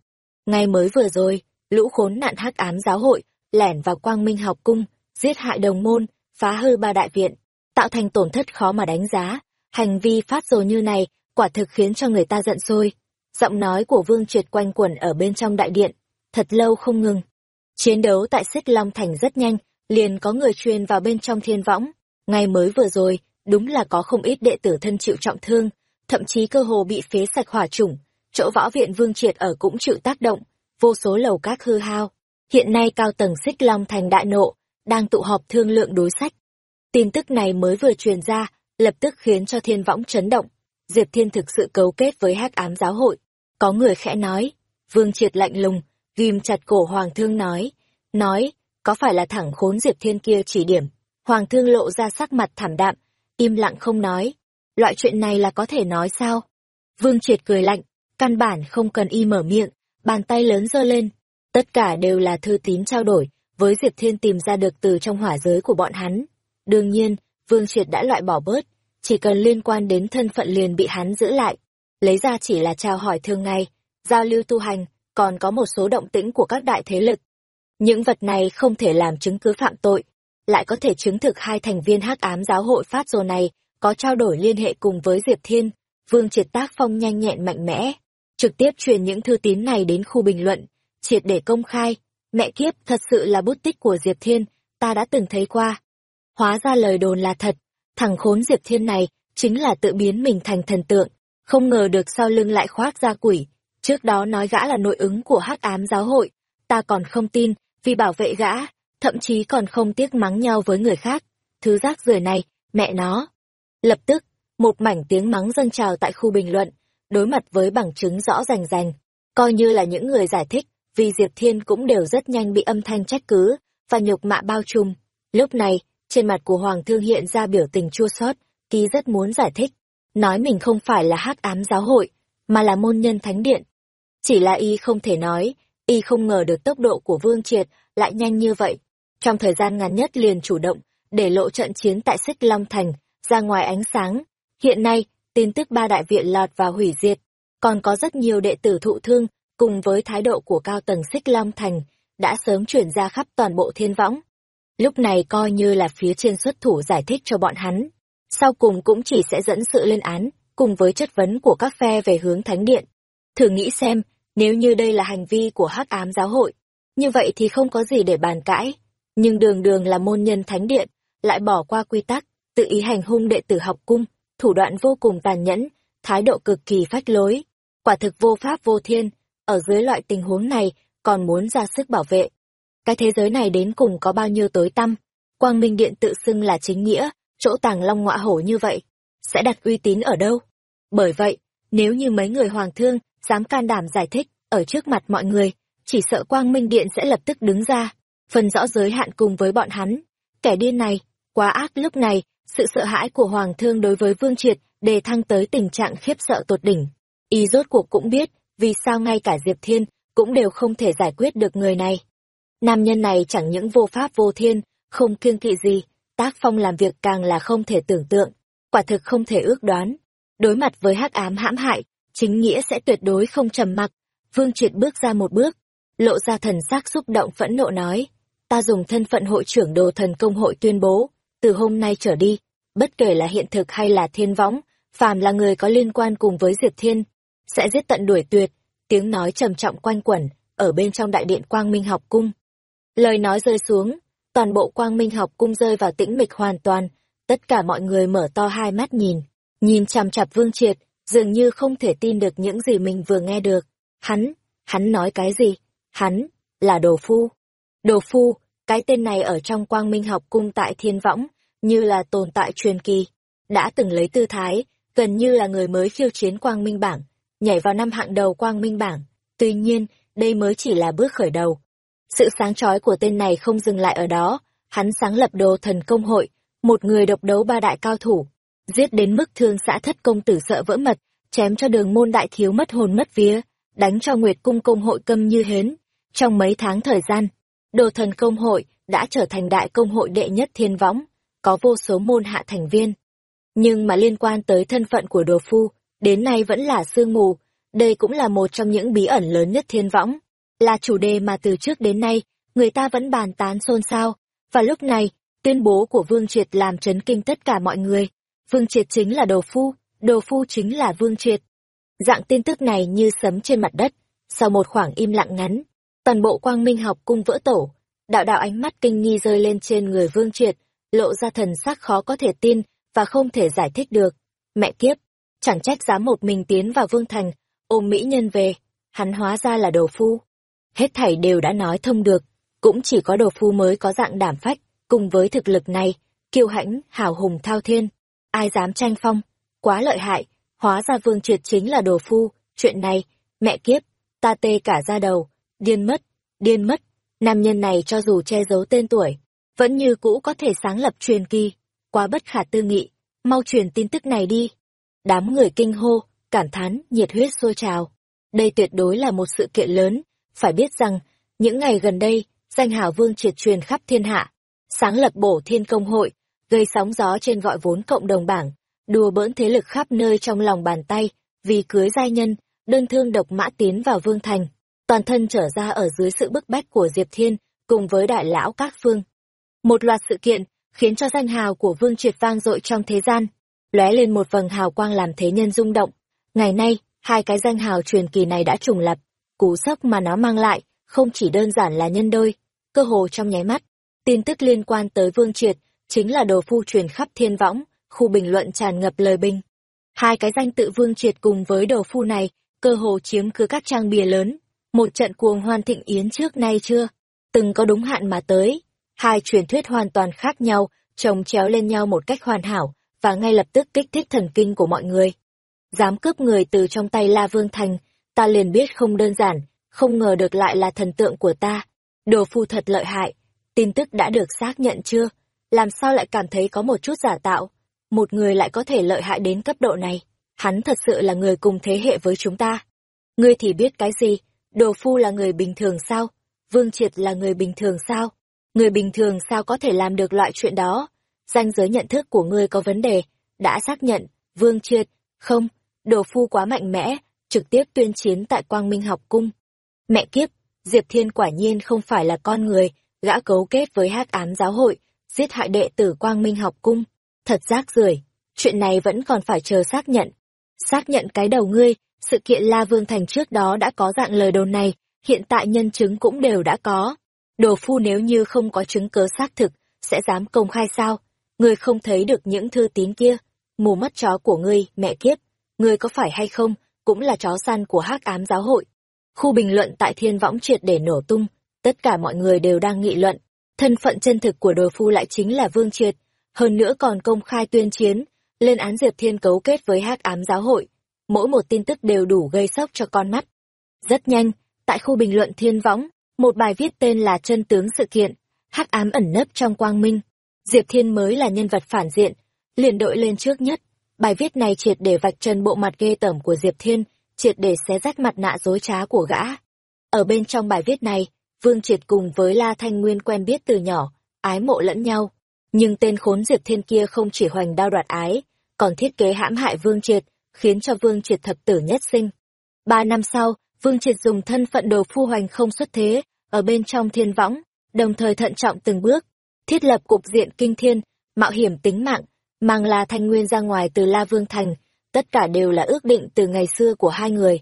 Ngay mới vừa rồi, lũ khốn nạn hắc ám giáo hội, lẻn vào quang minh học cung, giết hại đồng môn, phá hư ba đại viện, tạo thành tổn thất khó mà đánh giá. Hành vi phát rồ như này, quả thực khiến cho người ta giận sôi. Giọng nói của Vương Triệt quanh quẩn ở bên trong đại điện, thật lâu không ngừng. Chiến đấu tại Xích Long Thành rất nhanh, liền có người truyền vào bên trong thiên võng. Ngay mới vừa rồi, đúng là có không ít đệ tử thân chịu trọng thương, thậm chí cơ hồ bị phế sạch hỏa chủng. Chỗ võ viện Vương Triệt ở cũng chịu tác động, vô số lầu các hư hao. Hiện nay cao tầng Xích Long Thành đại nộ, đang tụ họp thương lượng đối sách. Tin tức này mới vừa truyền ra, lập tức khiến cho thiên võng chấn động. Diệp Thiên thực sự cấu kết với hắc ám giáo hội. Có người khẽ nói, Vương Triệt lạnh lùng, ghim chặt cổ Hoàng Thương nói, nói, có phải là thẳng khốn Diệp Thiên kia chỉ điểm. Hoàng Thương lộ ra sắc mặt thảm đạm, im lặng không nói. Loại chuyện này là có thể nói sao? Vương Triệt cười lạnh, căn bản không cần y mở miệng, bàn tay lớn giơ lên. Tất cả đều là thư tín trao đổi, với Diệp Thiên tìm ra được từ trong hỏa giới của bọn hắn. Đương nhiên, Vương Triệt đã loại bỏ bớt, chỉ cần liên quan đến thân phận liền bị hắn giữ lại. Lấy ra chỉ là trao hỏi thường ngày, giao lưu tu hành, còn có một số động tĩnh của các đại thế lực. Những vật này không thể làm chứng cứ phạm tội, lại có thể chứng thực hai thành viên hắc ám giáo hội phát rồi này có trao đổi liên hệ cùng với Diệp Thiên. Vương Triệt tác phong nhanh nhẹn mạnh mẽ, trực tiếp truyền những thư tín này đến khu bình luận, triệt để công khai. Mẹ kiếp, thật sự là bút tích của Diệp Thiên, ta đã từng thấy qua. Hóa ra lời đồn là thật, thằng khốn Diệp Thiên này chính là tự biến mình thành thần tượng, không ngờ được sau lưng lại khoác ra quỷ. Trước đó nói gã là nội ứng của hắc ám giáo hội, ta còn không tin, vì bảo vệ gã, thậm chí còn không tiếc mắng nhau với người khác. Thứ rác rưởi này, mẹ nó. Lập tức, một mảnh tiếng mắng dâng trào tại khu bình luận, đối mặt với bằng chứng rõ rành rành, coi như là những người giải thích, vì Diệp Thiên cũng đều rất nhanh bị âm thanh trách cứ, và nhục mạ bao trùm. Lúc này, trên mặt của Hoàng Thương hiện ra biểu tình chua xót, ký rất muốn giải thích, nói mình không phải là hắc ám giáo hội, mà là môn nhân thánh điện. Chỉ là y không thể nói, y không ngờ được tốc độ của Vương Triệt lại nhanh như vậy. Trong thời gian ngắn nhất liền chủ động, để lộ trận chiến tại Xích Long Thành, ra ngoài ánh sáng. Hiện nay, tin tức ba đại viện lọt vào hủy diệt, còn có rất nhiều đệ tử thụ thương, cùng với thái độ của cao tầng Xích Long Thành, đã sớm chuyển ra khắp toàn bộ thiên võng. Lúc này coi như là phía trên xuất thủ giải thích cho bọn hắn. Sau cùng cũng chỉ sẽ dẫn sự lên án, cùng với chất vấn của các phe về hướng thánh điện. Thử nghĩ xem, nếu như đây là hành vi của hắc ám giáo hội, như vậy thì không có gì để bàn cãi. Nhưng đường đường là môn nhân thánh điện, lại bỏ qua quy tắc, tự ý hành hung đệ tử học cung, thủ đoạn vô cùng tàn nhẫn, thái độ cực kỳ phách lối. Quả thực vô pháp vô thiên, ở dưới loại tình huống này còn muốn ra sức bảo vệ. Cái thế giới này đến cùng có bao nhiêu tối tăm, quang minh điện tự xưng là chính nghĩa, chỗ tàng long ngọa hổ như vậy, sẽ đặt uy tín ở đâu? Bởi vậy, nếu như mấy người hoàng thương dám can đảm giải thích ở trước mặt mọi người, chỉ sợ quang minh điện sẽ lập tức đứng ra, phân rõ giới hạn cùng với bọn hắn. Kẻ điên này, quá ác lúc này, sự sợ hãi của hoàng thương đối với vương triệt đề thăng tới tình trạng khiếp sợ tột đỉnh. Y rốt cuộc cũng biết, vì sao ngay cả Diệp Thiên cũng đều không thể giải quyết được người này. Nam nhân này chẳng những vô pháp vô thiên, không kiêng kỵ gì, tác phong làm việc càng là không thể tưởng tượng, quả thực không thể ước đoán. Đối mặt với hắc ám hãm hại, chính nghĩa sẽ tuyệt đối không trầm mặc. Vương Triệt bước ra một bước, lộ ra thần sắc xúc động phẫn nộ nói, ta dùng thân phận hội trưởng đồ thần công hội tuyên bố, từ hôm nay trở đi, bất kể là hiện thực hay là thiên võng, phàm là người có liên quan cùng với Diệp Thiên, sẽ giết tận đuổi tuyệt, tiếng nói trầm trọng quanh quẩn, ở bên trong đại điện Quang Minh học cung. Lời nói rơi xuống, toàn bộ Quang Minh học cung rơi vào tĩnh mịch hoàn toàn, tất cả mọi người mở to hai mắt nhìn, nhìn chằm chặp Vương Triệt, dường như không thể tin được những gì mình vừa nghe được. Hắn, hắn nói cái gì? Hắn, là đồ phu. Đồ phu, cái tên này ở trong Quang Minh học cung tại Thiên Võng, như là tồn tại truyền kỳ, đã từng lấy tư thái, gần như là người mới khiêu chiến Quang Minh bảng, nhảy vào năm hạng đầu quang minh bảng. Tuy nhiên, đây mới chỉ là bước khởi đầu. Sự sáng chói của tên này không dừng lại ở đó, hắn sáng lập đồ thần công hội, một người độc đấu ba đại cao thủ, giết đến mức thương xã thất công tử sợ vỡ mật, chém cho đường môn đại thiếu mất hồn mất vía, đánh cho Nguyệt cung công hội câm như hến. Trong mấy tháng thời gian, đồ thần công hội đã trở thành đại công hội đệ nhất thiên võng, có vô số môn hạ thành viên. Nhưng mà liên quan tới thân phận của đồ phu, đến nay vẫn là sương mù. Đây cũng là một trong những bí ẩn lớn nhất thiên võng, là chủ đề mà từ trước đến nay, người ta vẫn bàn tán xôn xao. Và lúc này, tuyên bố của Vương Triệt làm chấn kinh tất cả mọi người. Vương Triệt chính là đồ phu, đồ phu chính là Vương Triệt. Dạng tin tức này như sấm trên mặt đất, sau một khoảng im lặng ngắn, toàn bộ quang minh học cung vỡ tổ, đạo đạo ánh mắt kinh nghi rơi lên trên người Vương Triệt, lộ ra thần sắc khó có thể tin và không thể giải thích được. Mẹ kiếp, chẳng trách dám một mình tiến vào vương thành, ôm mỹ nhân về, hắn hóa ra là đồ phu. Hết thảy đều đã nói thông được, cũng chỉ có đồ phu mới có dạng đảm phách, cùng với thực lực này, kiêu hãnh, hào hùng thao thiên, ai dám tranh phong, quá lợi hại, hóa ra vương triệt chính là đồ phu, chuyện này, mẹ kiếp, ta tê cả ra đầu, điên mất, điên mất, nam nhân này cho dù che giấu tên tuổi, vẫn như cũ có thể sáng lập truyền kỳ, quá bất khả tư nghị, mau truyền tin tức này đi. Đám người kinh hô, cảm thán, nhiệt huyết sôi trào. Đây tuyệt đối là một sự kiện lớn, phải biết rằng, Những ngày gần đây, danh hào vương triệt truyền khắp thiên hạ, sáng lập bổ thiên công hội, gây sóng gió trên gọi vốn cộng đồng bảng, đùa bỡn thế lực khắp nơi trong lòng bàn tay, vì cưới giai nhân, đơn thương độc mã tiến vào vương thành, toàn thân trở ra ở dưới sự bức bách của Diệp Thiên, cùng với đại lão các phương. Một loạt sự kiện, khiến cho danh hào của vương triệt vang dội trong thế gian, lóe lên một vầng hào quang làm thế nhân rung động. Ngày nay, hai cái danh hào truyền kỳ này đã trùng lập, cú sốc mà nó mang lại, không chỉ đơn giản là nhân đôi, cơ hồ trong nháy mắt. Tin tức liên quan tới Vương Triệt, chính là đồ phu truyền khắp thiên võng, khu bình luận tràn ngập lời bình. Hai cái danh tự Vương Triệt cùng với đồ phu này, cơ hồ chiếm cứ các trang bìa lớn. Một trận cuồng hoan thịnh yến trước nay chưa? Từng có đúng hạn mà tới. Hai truyền thuyết hoàn toàn khác nhau, chồng chéo lên nhau một cách hoàn hảo, và ngay lập tức kích thích thần kinh của mọi người. Dám cướp người từ trong tay La Vương Thành, ta liền biết không đơn giản, không ngờ được lại là thần tượng của ta. Đồ phu thật lợi hại, tin tức đã được xác nhận chưa? Làm sao lại cảm thấy có một chút giả tạo? Một người lại có thể lợi hại đến cấp độ này. Hắn thật sự là người cùng thế hệ với chúng ta. Ngươi thì biết cái gì? Đồ phu là người bình thường sao? Vương Triệt là người bình thường sao? Người bình thường sao có thể làm được loại chuyện đó? Danh giới nhận thức của ngươi có vấn đề. Đã xác nhận, Vương Triệt, không, đồ phu quá mạnh mẽ, trực tiếp tuyên chiến tại Quang Minh học cung. Mẹ kiếp, Diệp Thiên quả nhiên không phải là con người, gã cấu kết với hắc ám giáo hội, giết hại đệ tử Quang Minh học cung. Thật rác rưởi, chuyện này vẫn còn phải chờ xác nhận. Xác nhận cái đầu ngươi, sự kiện La Vương Thành trước đó đã có dạng lời đồn này, hiện tại nhân chứng cũng đều đã có. Đồ phu nếu như không có chứng cớ xác thực, sẽ dám công khai sao? Ngươi không thấy được những thư tín kia, mù mắt chó của ngươi, mẹ kiếp, ngươi có phải hay không, cũng là chó săn của hắc ám giáo hội. Khu bình luận tại thiên võng triệt để nổ tung, tất cả mọi người đều đang nghị luận. Thân phận chân thực của đồ phu lại chính là Vương Triệt, hơn nữa còn công khai tuyên chiến, lên án Diệp Thiên cấu kết với hắc ám giáo hội. Mỗi một tin tức đều đủ gây sốc cho con mắt. Rất nhanh, tại khu bình luận thiên võng, một bài viết tên là Chân tướng sự kiện, hắc ám ẩn nấp trong quang minh. Diệp Thiên mới là nhân vật phản diện, liền đội lên trước nhất. Bài viết này triệt để vạch trần bộ mặt ghê tởm của Diệp Thiên, triệt để xé rách mặt nạ dối trá của gã. Ở bên trong bài viết này, Vương Triệt cùng với La Thanh Nguyên quen biết từ nhỏ, ái mộ lẫn nhau. Nhưng tên khốn Diệp Thiên kia không chỉ hoành đao đoạt ái, còn thiết kế hãm hại Vương Triệt, khiến cho Vương Triệt thập tử nhất sinh. Ba năm sau, Vương Triệt dùng thân phận đồ phu hoành không xuất thế, ở bên trong thiên võng, đồng thời thận trọng từng bước, thiết lập cục diện kinh thiên, mạo hiểm tính mạng, mang La Thanh Nguyên ra ngoài từ La Vương Thành, tất cả đều là ước định từ ngày xưa của hai người.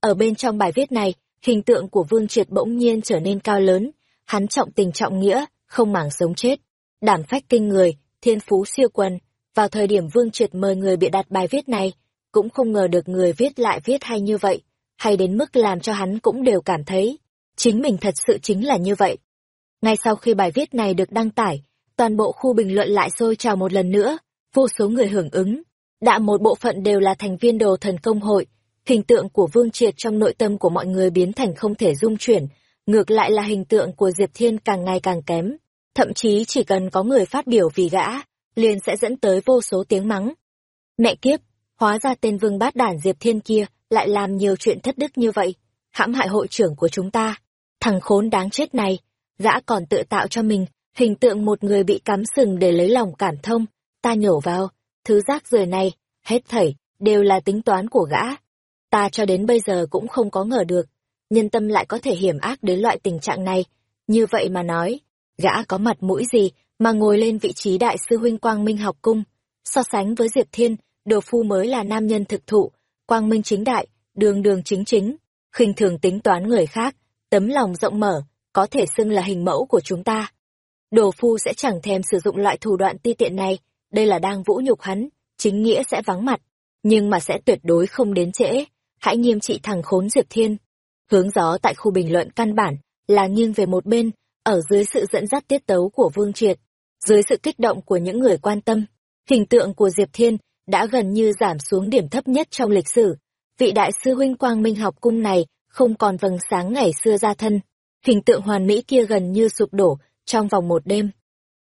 Ở bên trong bài viết này, hình tượng của Vương Triệt bỗng nhiên trở nên cao lớn, hắn trọng tình trọng nghĩa, không màng sống chết, đảm phách kinh người, thiên phú siêu quần. Vào thời điểm Vương Triệt mời người bị đặt bài viết này, cũng không ngờ được người viết lại viết hay như vậy, hay đến mức làm cho hắn cũng đều cảm thấy, chính mình thật sự chính là như vậy. Ngay sau khi bài viết này được đăng tải, toàn bộ khu bình luận lại sôi trào một lần nữa, vô số người hưởng ứng. Đã một bộ phận đều là thành viên đồ thần công hội, hình tượng của Vương Triệt trong nội tâm của mọi người biến thành không thể dung chuyển, ngược lại là hình tượng của Diệp Thiên càng ngày càng kém. Thậm chí chỉ cần có người phát biểu vì gã, liền sẽ dẫn tới vô số tiếng mắng. Mẹ kiếp, hóa ra tên vương bát đản Diệp Thiên kia lại làm nhiều chuyện thất đức như vậy, hãm hại hội trưởng của chúng ta. Thằng khốn đáng chết này, gã còn tự tạo cho mình hình tượng một người bị cắm sừng để lấy lòng cảm thông, ta nhổ vào, thứ rác rưởi này, hết thảy, đều là tính toán của gã. Ta cho đến bây giờ cũng không có ngờ được, nhân tâm lại có thể hiểm ác đến loại tình trạng này. Như vậy mà nói, gã có mặt mũi gì mà ngồi lên vị trí đại sư huynh Quang Minh học cung. So sánh với Diệp Thiên, đồ phu mới là nam nhân thực thụ, Quang Minh chính đại, đường đường chính chính, khinh thường tính toán người khác, tấm lòng rộng mở, có thể xưng là hình mẫu của chúng ta. Đồ phu sẽ chẳng thèm sử dụng loại thủ đoạn ti tiện này, đây là đang vũ nhục hắn, chính nghĩa sẽ vắng mặt, nhưng mà sẽ tuyệt đối không đến trễ. Hãy nghiêm trị thằng khốn Diệp Thiên. Hướng gió tại khu bình luận căn bản là nghiêng về một bên, ở dưới sự dẫn dắt tiết tấu của Vương Triệt, dưới sự kích động của những người quan tâm, hình tượng của Diệp Thiên đã gần như giảm xuống điểm thấp nhất trong lịch sử. Vị đại sư huynh Quang Minh học cung này không còn vầng sáng ngày xưa ra thân, hình tượng hoàn mỹ kia gần như sụp đổ trong vòng một đêm.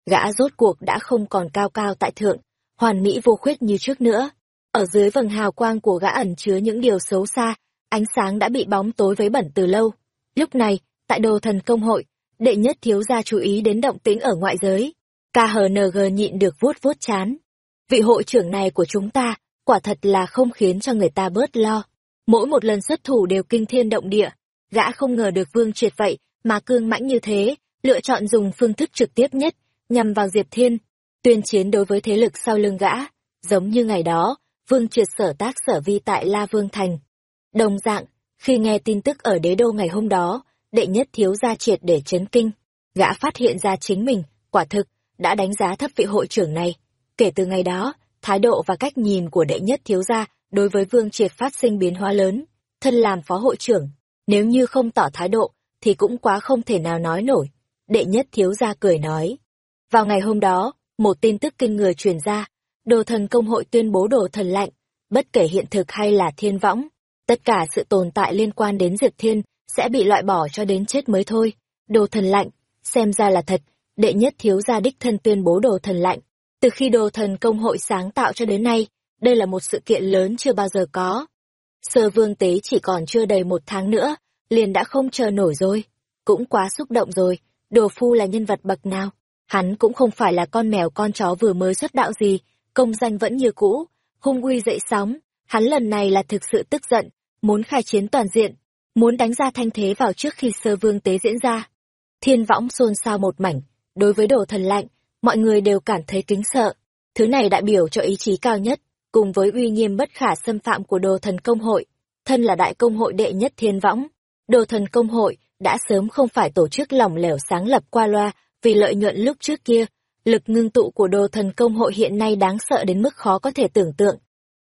Gã rốt cuộc đã không còn cao cao tại thượng, hoàn mỹ vô khuyết như trước nữa. Ở dưới vầng hào quang của gã ẩn chứa những điều xấu xa, ánh sáng đã bị bóng tối vấy bẩn từ lâu. Lúc này, tại đồ thần công hội, đệ nhất thiếu gia chú ý đến động tĩnh ở ngoại giới. KHNG nhịn được vuốt vuốt chán. Vị hội trưởng này của chúng ta, quả thật là không khiến cho người ta bớt lo. Mỗi một lần xuất thủ đều kinh thiên động địa, gã không ngờ được vương triệt vậy mà cương mãnh như thế, lựa chọn dùng phương thức trực tiếp nhất, nhằm vào Diệp Thiên, tuyên chiến đối với thế lực sau lưng gã, giống như ngày đó, vương triệt sở tác sở vi tại La Vương Thành. Đồng dạng, khi nghe tin tức ở đế đô ngày hôm đó, đệ nhất thiếu gia triệt để chấn kinh, gã phát hiện ra chính mình, quả thực, đã đánh giá thấp vị hội trưởng này. Kể từ ngày đó, thái độ và cách nhìn của đệ nhất thiếu gia đối với vương triệt phát sinh biến hóa lớn. Thân làm phó hội trưởng, nếu như không tỏ thái độ, thì cũng quá không thể nào nói nổi. Đệ nhất thiếu gia cười nói. Vào ngày hôm đó, một tin tức kinh người truyền ra, đồ thần công hội tuyên bố đồ thần lạnh, bất kể hiện thực hay là thiên võng, tất cả sự tồn tại liên quan đến Diệp Thiên sẽ bị loại bỏ cho đến chết mới thôi. Đồ thần lạnh, xem ra là thật, đệ nhất thiếu gia đích thân tuyên bố đồ thần lạnh. Từ khi đồ thần công hội sáng tạo cho đến nay, đây là một sự kiện lớn chưa bao giờ có. Sơ vương tế chỉ còn chưa đầy một tháng nữa, liền đã không chờ nổi rồi. Cũng quá xúc động rồi, đồ phu là nhân vật bậc nào. Hắn cũng không phải là con mèo con chó vừa mới xuất đạo gì, công danh vẫn như cũ, hung uy dậy sóng. Hắn lần này là thực sự tức giận, muốn khai chiến toàn diện, muốn đánh ra thanh thế vào trước khi sơ vương tế diễn ra. Thiên võng xôn xao một mảnh, đối với đồ thần lạnh, mọi người đều cảm thấy kính sợ. Thứ này đại biểu cho ý chí cao nhất, cùng với uy nghiêm bất khả xâm phạm của đồ thần công hội. Thân là đại công hội đệ nhất thiên võng, đồ thần công hội đã sớm không phải tổ chức lỏng lẻo sáng lập qua loa vì lợi nhuận lúc trước kia. Lực ngưng tụ của đồ thần công hội hiện nay đáng sợ đến mức khó có thể tưởng tượng.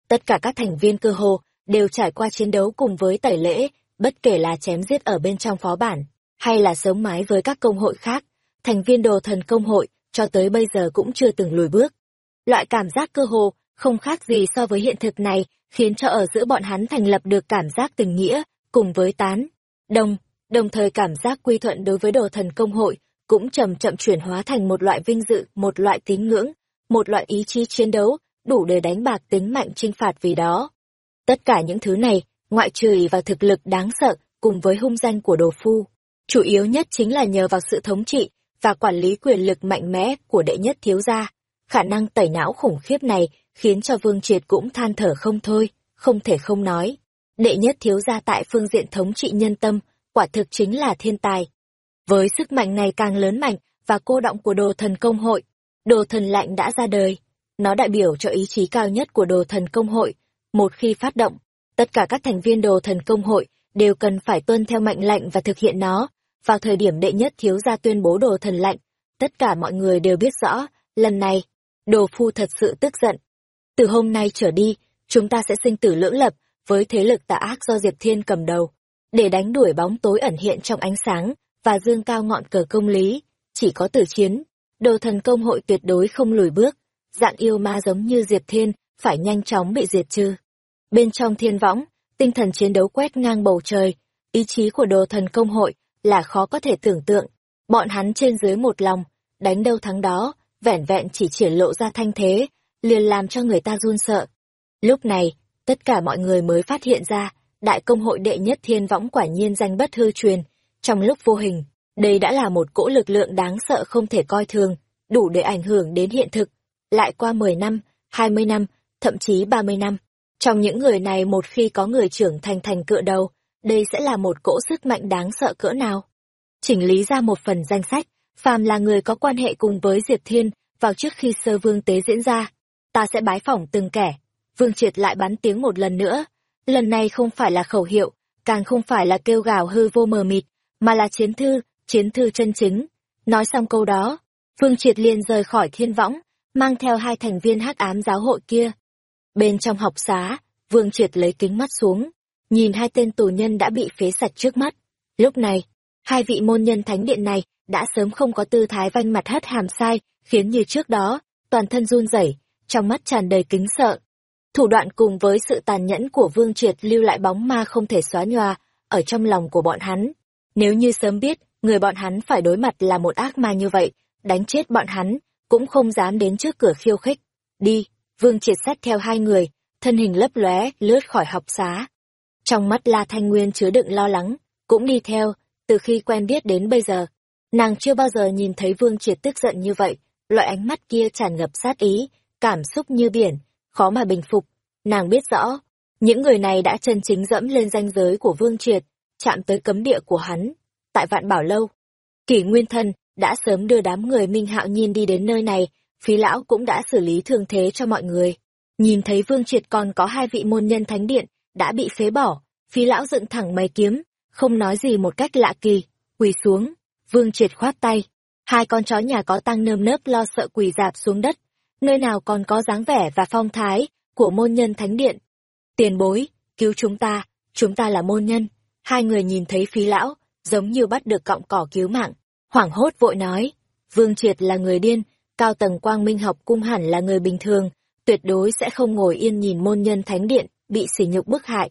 Tất cả các thành viên cơ hồ đều trải qua chiến đấu cùng với tẩy lễ, bất kể là chém giết ở bên trong phó bản, hay là sống mái với các công hội khác, thành viên đồ thần công hội cho tới bây giờ cũng chưa từng lùi bước. Loại cảm giác cơ hồ không khác gì so với hiện thực này, khiến cho ở giữa bọn hắn thành lập được cảm giác tình nghĩa, cùng với tán, đồng, đồng thời cảm giác quy thuận đối với đồ thần công hội, cũng chậm chậm chuyển hóa thành một loại vinh dự, một loại tín ngưỡng, một loại ý chí chiến đấu, đủ để đánh bạc tính mạnh chinh phạt vì đó. Tất cả những thứ này, ngoại trừ và thực lực đáng sợ, cùng với hung danh của đồ phu, chủ yếu nhất chính là nhờ vào sự thống trị và quản lý quyền lực mạnh mẽ của đệ nhất thiếu gia. Khả năng tẩy não khủng khiếp này khiến cho Vương Triệt cũng than thở không thôi, không thể không nói. Đệ nhất thiếu gia tại phương diện thống trị nhân tâm, quả thực chính là thiên tài. Với sức mạnh ngày càng lớn mạnh và cô động của đồ thần công hội, đồ thần lạnh đã ra đời. Nó đại biểu cho ý chí cao nhất của đồ thần công hội. Một khi phát động, tất cả các thành viên đồ thần công hội đều cần phải tuân theo mệnh lệnh và thực hiện nó. Vào thời điểm đệ nhất thiếu gia tuyên bố đồ thần lạnh, tất cả mọi người đều biết rõ, lần này, đồ phu thật sự tức giận. Từ hôm nay trở đi, chúng ta sẽ sinh tử lưỡng lập với thế lực tà ác do Diệp Thiên cầm đầu, để đánh đuổi bóng tối ẩn hiện trong ánh sáng và dương cao ngọn cờ công lý. Chỉ có tử chiến, đồ thần công hội tuyệt đối không lùi bước, dạng yêu ma giống như Diệp Thiên phải nhanh chóng bị diệt trừ. Bên trong thiên võng, tinh thần chiến đấu quét ngang bầu trời, ý chí của đồ thần công hội là khó có thể tưởng tượng. Bọn hắn trên dưới một lòng, đánh đâu thắng đó, vẻn vẹn chỉ triển lộ ra thanh thế, liền làm cho người ta run sợ. Lúc này, tất cả mọi người mới phát hiện ra, đại công hội đệ nhất thiên võng quả nhiên danh bất hư truyền. Trong lúc vô hình, đây đã là một cỗ lực lượng đáng sợ không thể coi thường, đủ để ảnh hưởng đến hiện thực. Lại qua 10 năm, 20 năm, thậm chí 30 năm. Trong những người này một khi có người trưởng thành thành cựa đầu, đây sẽ là một cỗ sức mạnh đáng sợ cỡ nào. Chỉnh lý ra một phần danh sách, phàm là người có quan hệ cùng với Diệp Thiên, vào trước khi sơ vương tế diễn ra, ta sẽ bái phỏng từng kẻ. Vương Triệt lại bắn tiếng một lần nữa. Lần này không phải là khẩu hiệu, càng không phải là kêu gào hư vô mờ mịt, mà là chiến thư, chiến thư chân chính. Nói xong câu đó, Vương Triệt liền rời khỏi thiên võng, mang theo hai thành viên hắc ám giáo hội kia. Bên trong học xá, Vương Triệt lấy kính mắt xuống, nhìn hai tên tù nhân đã bị phế sạch trước mắt. Lúc này, hai vị môn nhân thánh điện này đã sớm không có tư thái vanh mặt hất hàm sai, khiến như trước đó, toàn thân run rẩy, trong mắt tràn đầy kính sợ. Thủ đoạn cùng với sự tàn nhẫn của Vương Triệt lưu lại bóng ma không thể xóa nhòa ở trong lòng của bọn hắn. Nếu như sớm biết, người bọn hắn phải đối mặt là một ác ma như vậy, đánh chết bọn hắn, cũng không dám đến trước cửa khiêu khích. Đi, Vương Triệt sát theo hai người, thân hình lấp lóe lướt khỏi học xá. Trong mắt La Thanh Nguyên chứa đựng lo lắng, cũng đi theo, từ khi quen biết đến bây giờ, nàng chưa bao giờ nhìn thấy Vương Triệt tức giận như vậy, loại ánh mắt kia tràn ngập sát ý, cảm xúc như biển, khó mà bình phục. Nàng biết rõ, những người này đã chân chính dẫm lên ranh giới của Vương Triệt, chạm tới cấm địa của hắn. Tại Vạn Bảo Lâu, Kỷ Nguyên Thân đã sớm đưa đám người Minh Hạo Nhiên đi đến nơi này, phí lão cũng đã xử lý thương thế cho mọi người. Nhìn thấy Vương Triệt còn có hai vị môn nhân thánh điện, đã bị phế bỏ, phí lão dựng thẳng mày kiếm, không nói gì một cách lạ kỳ, quỳ xuống, Vương Triệt khoát tay. Hai con chó nhà có tăng nơm nớp lo sợ quỳ dạp xuống đất, nơi nào còn có dáng vẻ và phong thái của môn nhân thánh điện. Tiền bối, cứu chúng ta, chúng ta là môn nhân. Hai người nhìn thấy phí lão, giống như bắt được cọng cỏ cứu mạng, hoảng hốt vội nói. Vương Triệt là người điên, cao tầng quang minh học cung hẳn là người bình thường, tuyệt đối sẽ không ngồi yên nhìn môn nhân thánh điện, bị sỉ nhục bức hại.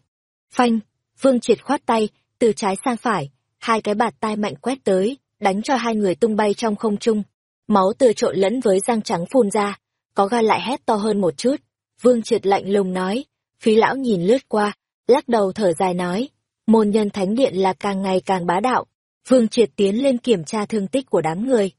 Phanh, Vương Triệt khoát tay, từ trái sang phải, hai cái bạt tai mạnh quét tới, đánh cho hai người tung bay trong không trung. Máu tươi trộn lẫn với răng trắng phun ra, có gan lại hét to hơn một chút. Vương Triệt lạnh lùng nói, phí lão nhìn lướt qua, lắc đầu thở dài nói, môn nhân thánh điện là càng ngày càng bá đạo. Vương Triệt tiến lên kiểm tra thương tích của đám người.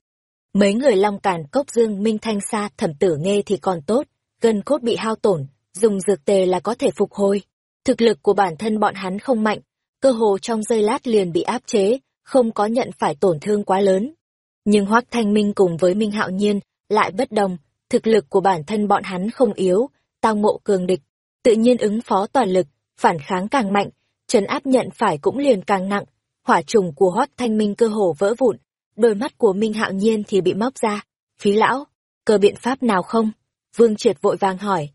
Mấy người long cản cốc dương minh thanh sa thẩm tử nghe thì còn tốt, gần cốt bị hao tổn, dùng dược tề là có thể phục hồi. Thực lực của bản thân bọn hắn không mạnh, cơ hồ trong giây lát liền bị áp chế, không có nhận phải tổn thương quá lớn. Nhưng Hoác Thanh Minh cùng với Minh Hạo Nhiên lại bất đồng, thực lực của bản thân bọn hắn không yếu, tao ngộ cường địch, tự nhiên ứng phó toàn lực, phản kháng càng mạnh, trấn áp nhận phải cũng liền càng nặng, hỏa trùng của Hoắc Thanh Minh cơ hồ vỡ vụn, đôi mắt của Minh Hạo Nhiên thì bị móc ra. Phí lão, cơ biện pháp nào không? Vương Triệt vội vàng hỏi.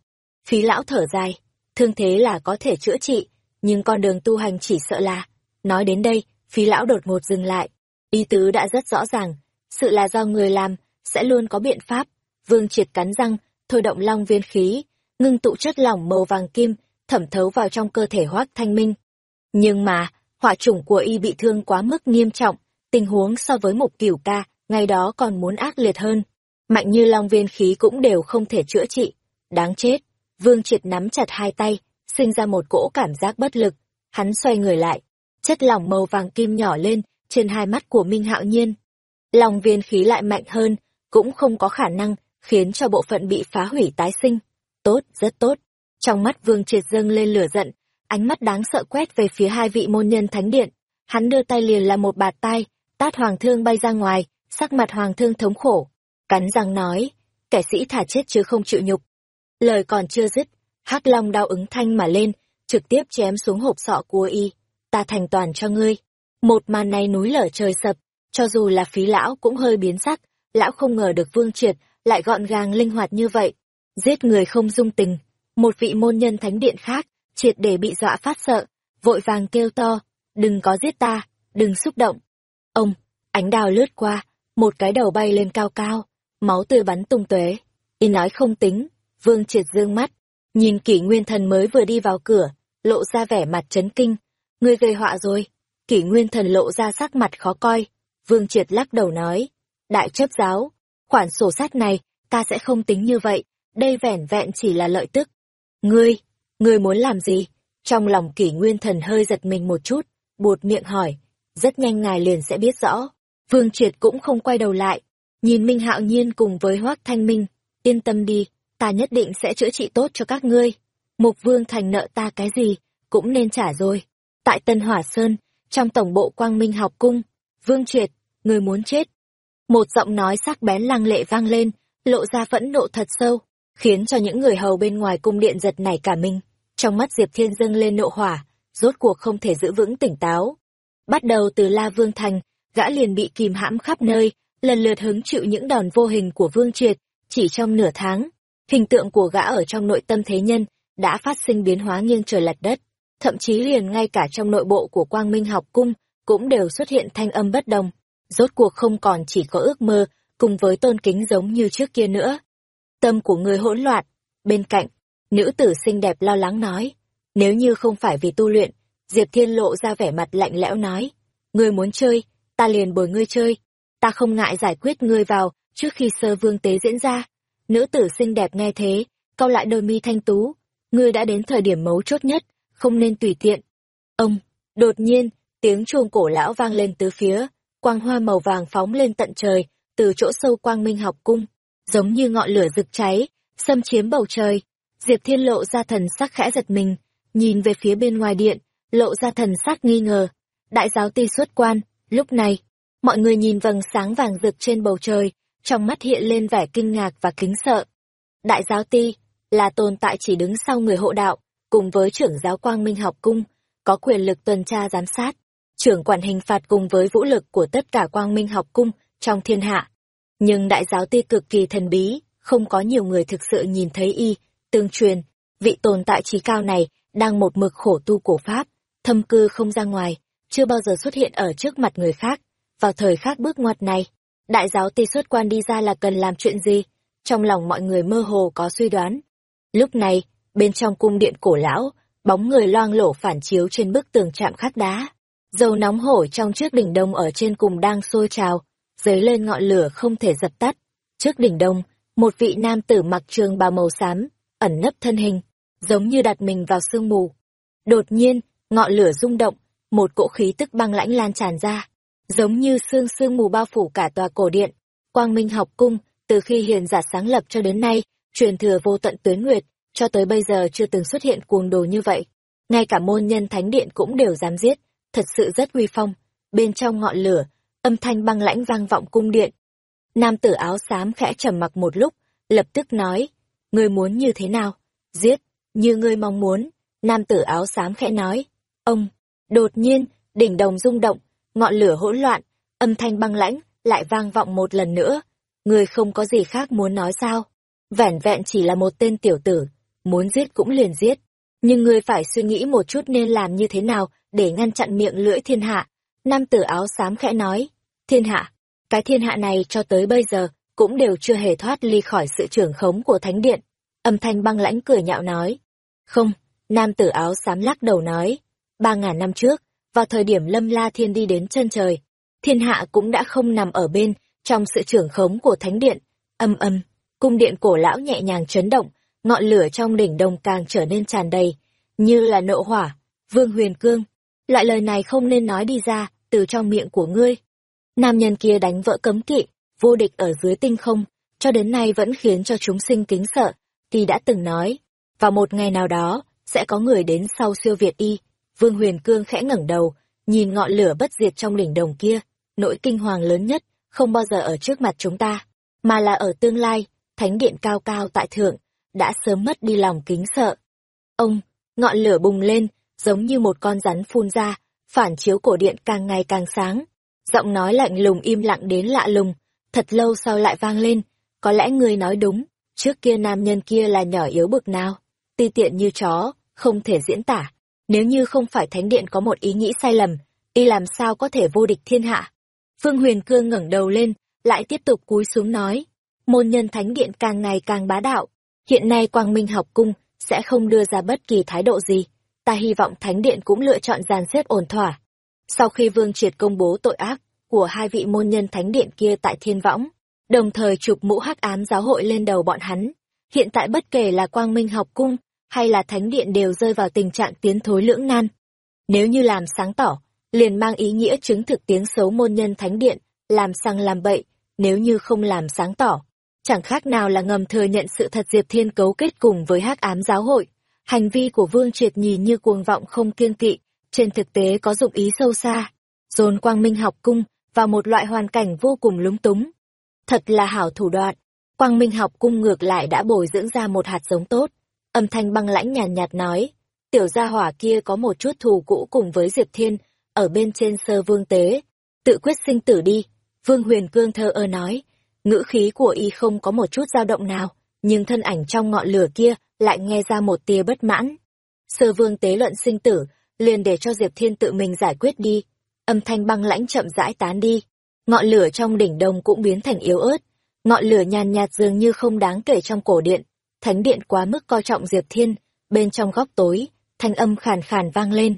Phí lão thở dài, thương thế là có thể chữa trị, nhưng con đường tu hành chỉ sợ là... Nói đến đây, phí lão đột ngột dừng lại. Ý tứ đã rất rõ ràng, sự là do người làm, sẽ luôn có biện pháp. Vương triệt cắn răng, thôi động long viên khí, ngưng tụ chất lỏng màu vàng kim, thẩm thấu vào trong cơ thể hoác thanh minh. Nhưng mà, hỏa chủng của y bị thương quá mức nghiêm trọng, tình huống so với mục cửu ca, ngày đó còn muốn ác liệt hơn. Mạnh như long viên khí cũng đều không thể chữa trị. Đáng chết, vương triệt nắm chặt hai tay, sinh ra một cỗ cảm giác bất lực. Hắn xoay người lại, chất lỏng màu vàng kim nhỏ lên trên hai mắt của Minh Hạo Nhiên. Lòng viên khí lại mạnh hơn, cũng không có khả năng khiến cho bộ phận bị phá hủy tái sinh. Tốt, rất tốt. Trong mắt Vương Triệt dâng lên lửa giận, ánh mắt đáng sợ quét về phía hai vị môn nhân thánh điện. Hắn đưa tay liền là một bạt tay, tát hoàng thương bay ra ngoài, sắc mặt hoàng thương thống khổ. Cắn răng nói, kẻ sĩ thả chết chứ không chịu nhục. Lời còn chưa dứt, hắc long đau ứng thanh mà lên, trực tiếp chém xuống hộp sọ của y ta thành toàn cho ngươi. Một màn này núi lở trời sập, cho dù là phí lão cũng hơi biến sắc, lão không ngờ được vương triệt, lại gọn gàng linh hoạt như vậy. Giết người không dung tình, một vị môn nhân thánh điện khác, triệt để bị dọa phát sợ, vội vàng kêu to, đừng có giết ta, đừng xúc động. Ông, ánh đào lướt qua, một cái đầu bay lên cao cao, máu tươi bắn tung tuế. Y nói không tính, vương triệt dương mắt, nhìn kỷ nguyên thần mới vừa đi vào cửa, lộ ra vẻ mặt chấn kinh, Ngươi gây họa rồi. Kỷ nguyên thần lộ ra sắc mặt khó coi. Vương Triệt lắc đầu nói. Đại chấp giáo, khoản sổ sách này, ta sẽ không tính như vậy. Đây vẻn vẹn chỉ là lợi tức. Ngươi, ngươi muốn làm gì? Trong lòng kỷ nguyên thần hơi giật mình một chút, buột miệng hỏi. Rất nhanh ngài liền sẽ biết rõ. Vương Triệt cũng không quay đầu lại. Nhìn Minh Hạo Nhiên cùng với Hoác Thanh Minh. Yên tâm đi, ta nhất định sẽ chữa trị tốt cho các ngươi. Mục Vương thành nợ ta cái gì, cũng nên trả rồi. Tại Tân Hỏa Sơn, trong tổng bộ Quang Minh học cung, Vương Triệt, người muốn chết. Một giọng nói sắc bén lăng lệ vang lên, lộ ra phẫn nộ thật sâu, khiến cho những người hầu bên ngoài cung điện giật nảy cả mình. Trong mắt Diệp Thiên dâng lên nộ hỏa, rốt cuộc không thể giữ vững tỉnh táo. Bắt đầu từ La Vương Thành, gã liền bị kìm hãm khắp nơi, lần lượt hứng chịu những đòn vô hình của Vương Triệt, chỉ trong nửa tháng. Hình tượng của gã ở trong nội tâm thế nhân đã phát sinh biến hóa nghiêng trời lật đất thậm chí liền ngay cả trong nội bộ của quang minh học cung cũng đều xuất hiện thanh âm bất đồng rốt cuộc không còn chỉ có ước mơ cùng với tôn kính giống như trước kia nữa. Tâm của người hỗn loạn bên cạnh nữ tử xinh đẹp lo lắng nói nếu như không phải vì tu luyện diệp thiên lộ ra vẻ mặt lạnh lẽo nói ngươi muốn chơi ta liền bồi ngươi chơi. Ta không ngại giải quyết ngươi vào trước khi sơ vương tế diễn ra. Nữ tử xinh đẹp nghe thế cau lại đôi mi thanh tú ngươi đã đến thời điểm mấu chốt nhất không nên tùy tiện. Ông, đột nhiên, tiếng chuông cổ lão vang lên tứ phía, quang hoa màu vàng phóng lên tận trời, từ chỗ sâu quang minh học cung, giống như ngọn lửa rực cháy, xâm chiếm bầu trời. Diệp Thiên lộ ra thần sắc khẽ giật mình, nhìn về phía bên ngoài điện, lộ ra thần sắc nghi ngờ. Đại giáo ti xuất quan, lúc này, mọi người nhìn vầng sáng vàng rực trên bầu trời, trong mắt hiện lên vẻ kinh ngạc và kính sợ. Đại giáo ti là tồn tại chỉ đứng sau người hộ đạo, cùng với trưởng giáo quang minh học cung, có quyền lực tuần tra giám sát, trưởng quản hình phạt cùng với vũ lực của tất cả quang minh học cung trong thiên hạ. Nhưng đại giáo ti cực kỳ thần bí, không có nhiều người thực sự nhìn thấy y, tương truyền, vị tồn tại trí cao này đang một mực khổ tu cổ pháp, thâm cư không ra ngoài, chưa bao giờ xuất hiện ở trước mặt người khác. Vào thời khắc bước ngoặt này, đại giáo ti xuất quan đi ra là cần làm chuyện gì? Trong lòng mọi người mơ hồ có suy đoán. Lúc này, bên trong cung điện cổ lão, bóng người loang lổ phản chiếu trên bức tường chạm khắc đá. Dầu nóng hổi trong chiếc đỉnh đông ở trên cùng đang sôi trào, dấy lên ngọn lửa không thể dập tắt. Trước đỉnh đông, một vị nam tử mặc trường bào màu xám, ẩn nấp thân hình, giống như đặt mình vào sương mù. Đột nhiên, ngọn lửa rung động, một cỗ khí tức băng lãnh lan tràn ra, giống như sương sương mù bao phủ cả tòa cổ điện. Quang Minh học cung, từ khi hiền giả sáng lập cho đến nay, truyền thừa vô tận tuyến nguyệt, cho tới bây giờ chưa từng xuất hiện cuồng đồ như vậy. Ngay cả môn nhân thánh điện cũng đều dám giết, thật sự rất uy phong. Bên trong ngọn lửa, âm thanh băng lãnh vang vọng cung điện. Nam tử áo xám khẽ trầm mặc một lúc, lập tức nói, ngươi muốn như thế nào? Giết, như ngươi mong muốn. Nam tử áo xám khẽ nói, ông, đột nhiên, đỉnh đồng rung động, ngọn lửa hỗn loạn, âm thanh băng lãnh, lại vang vọng một lần nữa. Ngươi không có gì khác muốn nói sao? Vẻn vẹn chỉ là một tên tiểu tử, muốn giết cũng liền giết. Nhưng ngươi phải suy nghĩ một chút nên làm như thế nào để ngăn chặn miệng lưỡi thiên hạ. Nam tử áo xám khẽ nói, thiên hạ, cái thiên hạ này cho tới bây giờ cũng đều chưa hề thoát ly khỏi sự trưởng khống của thánh điện. Âm thanh băng lãnh cười nhạo nói. Không, nam tử áo xám lắc đầu nói. Ba ngàn năm trước, vào thời điểm lâm la thiên đi đến chân trời, thiên hạ cũng đã không nằm ở bên trong sự trưởng khống của thánh điện. Âm âm, cung điện cổ lão nhẹ nhàng chấn động, ngọn lửa trong đỉnh đồng càng trở nên tràn đầy, như là nộ hỏa. Vương Huyền Cương, loại lời này không nên nói đi ra, từ trong miệng của ngươi. Nam nhân kia đánh vỡ cấm kỵ, vô địch ở dưới tinh không, cho đến nay vẫn khiến cho chúng sinh kính sợ, thì đã từng nói, vào một ngày nào đó, sẽ có người đến sau siêu Việt y. Vương Huyền Cương khẽ ngẩng đầu, nhìn ngọn lửa bất diệt trong đỉnh đồng kia, nỗi kinh hoàng lớn nhất, không bao giờ ở trước mặt chúng ta, mà là ở tương lai, thánh điện cao cao tại thượng, đã sớm mất đi lòng kính sợ. Ông, ngọn lửa bùng lên, giống như một con rắn phun ra, phản chiếu cổ điện càng ngày càng sáng. Giọng nói lạnh lùng im lặng đến lạ lùng, thật lâu sau lại vang lên, có lẽ người nói đúng, trước kia nam nhân kia là nhỏ yếu bực nào, ti tiện như chó, không thể diễn tả. Nếu như không phải thánh điện có một ý nghĩ sai lầm, y làm sao có thể vô địch thiên hạ. Phương Huyền Cương ngẩng đầu lên, lại tiếp tục cúi xuống nói, môn nhân thánh điện càng ngày càng bá đạo, hiện nay Quang Minh học cung sẽ không đưa ra bất kỳ thái độ gì, ta hy vọng thánh điện cũng lựa chọn dàn xếp ổn thỏa. Sau khi Vương Triệt công bố tội ác của hai vị môn nhân thánh điện kia tại Thiên Võng, đồng thời chụp mũ hắc ám giáo hội lên đầu bọn hắn, hiện tại bất kể là Quang Minh học cung hay là thánh điện đều rơi vào tình trạng tiến thối lưỡng nan. Nếu như làm sáng tỏ, liền mang ý nghĩa chứng thực tiếng xấu môn nhân thánh điện, làm sang làm bậy, nếu như không làm sáng tỏ, chẳng khác nào là ngầm thừa nhận sự thật Diệp Thiên cấu kết cùng với hắc ám giáo hội. Hành vi của Vương Triệt nhìn như cuồng vọng không kiêng kỵ, trên thực tế có dụng ý sâu xa, dồn quang minh học cung vào một loại hoàn cảnh vô cùng lúng túng. Thật là hảo thủ đoạn, quang minh học cung ngược lại đã bồi dưỡng ra một hạt giống tốt. Âm thanh băng lãnh nhàn nhạt, nhạt nói, tiểu gia hỏa kia có một chút thù cũ cùng với Diệp Thiên, ở bên trên sơ vương tế, tự quyết sinh tử đi. Vương huyền cương thơ ơ nói, ngữ khí của y không có một chút dao động nào, nhưng thân ảnh trong ngọn lửa kia lại nghe ra một tia bất mãn. Sơ vương tế luận sinh tử, liền để cho Diệp Thiên tự mình giải quyết đi. Âm thanh băng lãnh chậm rãi tán đi. Ngọn lửa trong đỉnh đông cũng biến thành yếu ớt. Ngọn lửa nhàn nhạt dường như không đáng kể trong cổ điện. Thánh điện quá mức coi trọng Diệp Thiên, bên trong góc tối, thanh âm khàn khàn vang lên.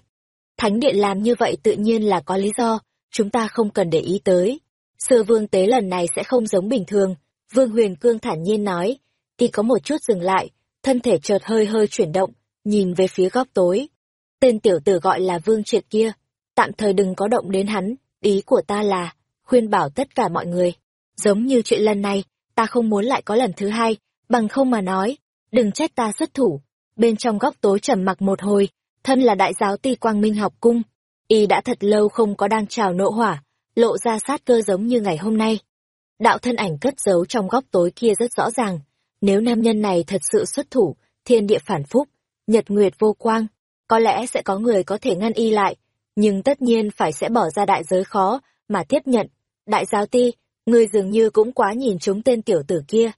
Thánh điện làm như vậy tự nhiên là có lý do, chúng ta không cần để ý tới. Sơ vương tế lần này sẽ không giống bình thường, Vương Huyền Cương thản nhiên nói, thì có một chút dừng lại, thân thể chợt hơi hơi chuyển động, nhìn về phía góc tối. Tên tiểu tử gọi là Vương Triệt kia, tạm thời đừng có động đến hắn, ý của ta là, khuyên bảo tất cả mọi người. Giống như chuyện lần này, ta không muốn lại có lần thứ hai, bằng không mà nói, đừng trách ta xuất thủ. Bên trong góc tối trầm mặc một hồi, thân là đại giáo ti quang minh học cung, y đã thật lâu không có đang trào nộ hỏa, lộ ra sát cơ giống như ngày hôm nay. Đạo thân ảnh cất giấu trong góc tối kia rất rõ ràng, nếu nam nhân này thật sự xuất thủ, thiên địa phản phúc, nhật nguyệt vô quang, có lẽ sẽ có người có thể ngăn y lại, nhưng tất nhiên phải sẽ bỏ ra đại giới khó mà tiếp nhận. Đại giáo ti, người dường như cũng quá nhìn chúng tên tiểu tử kia.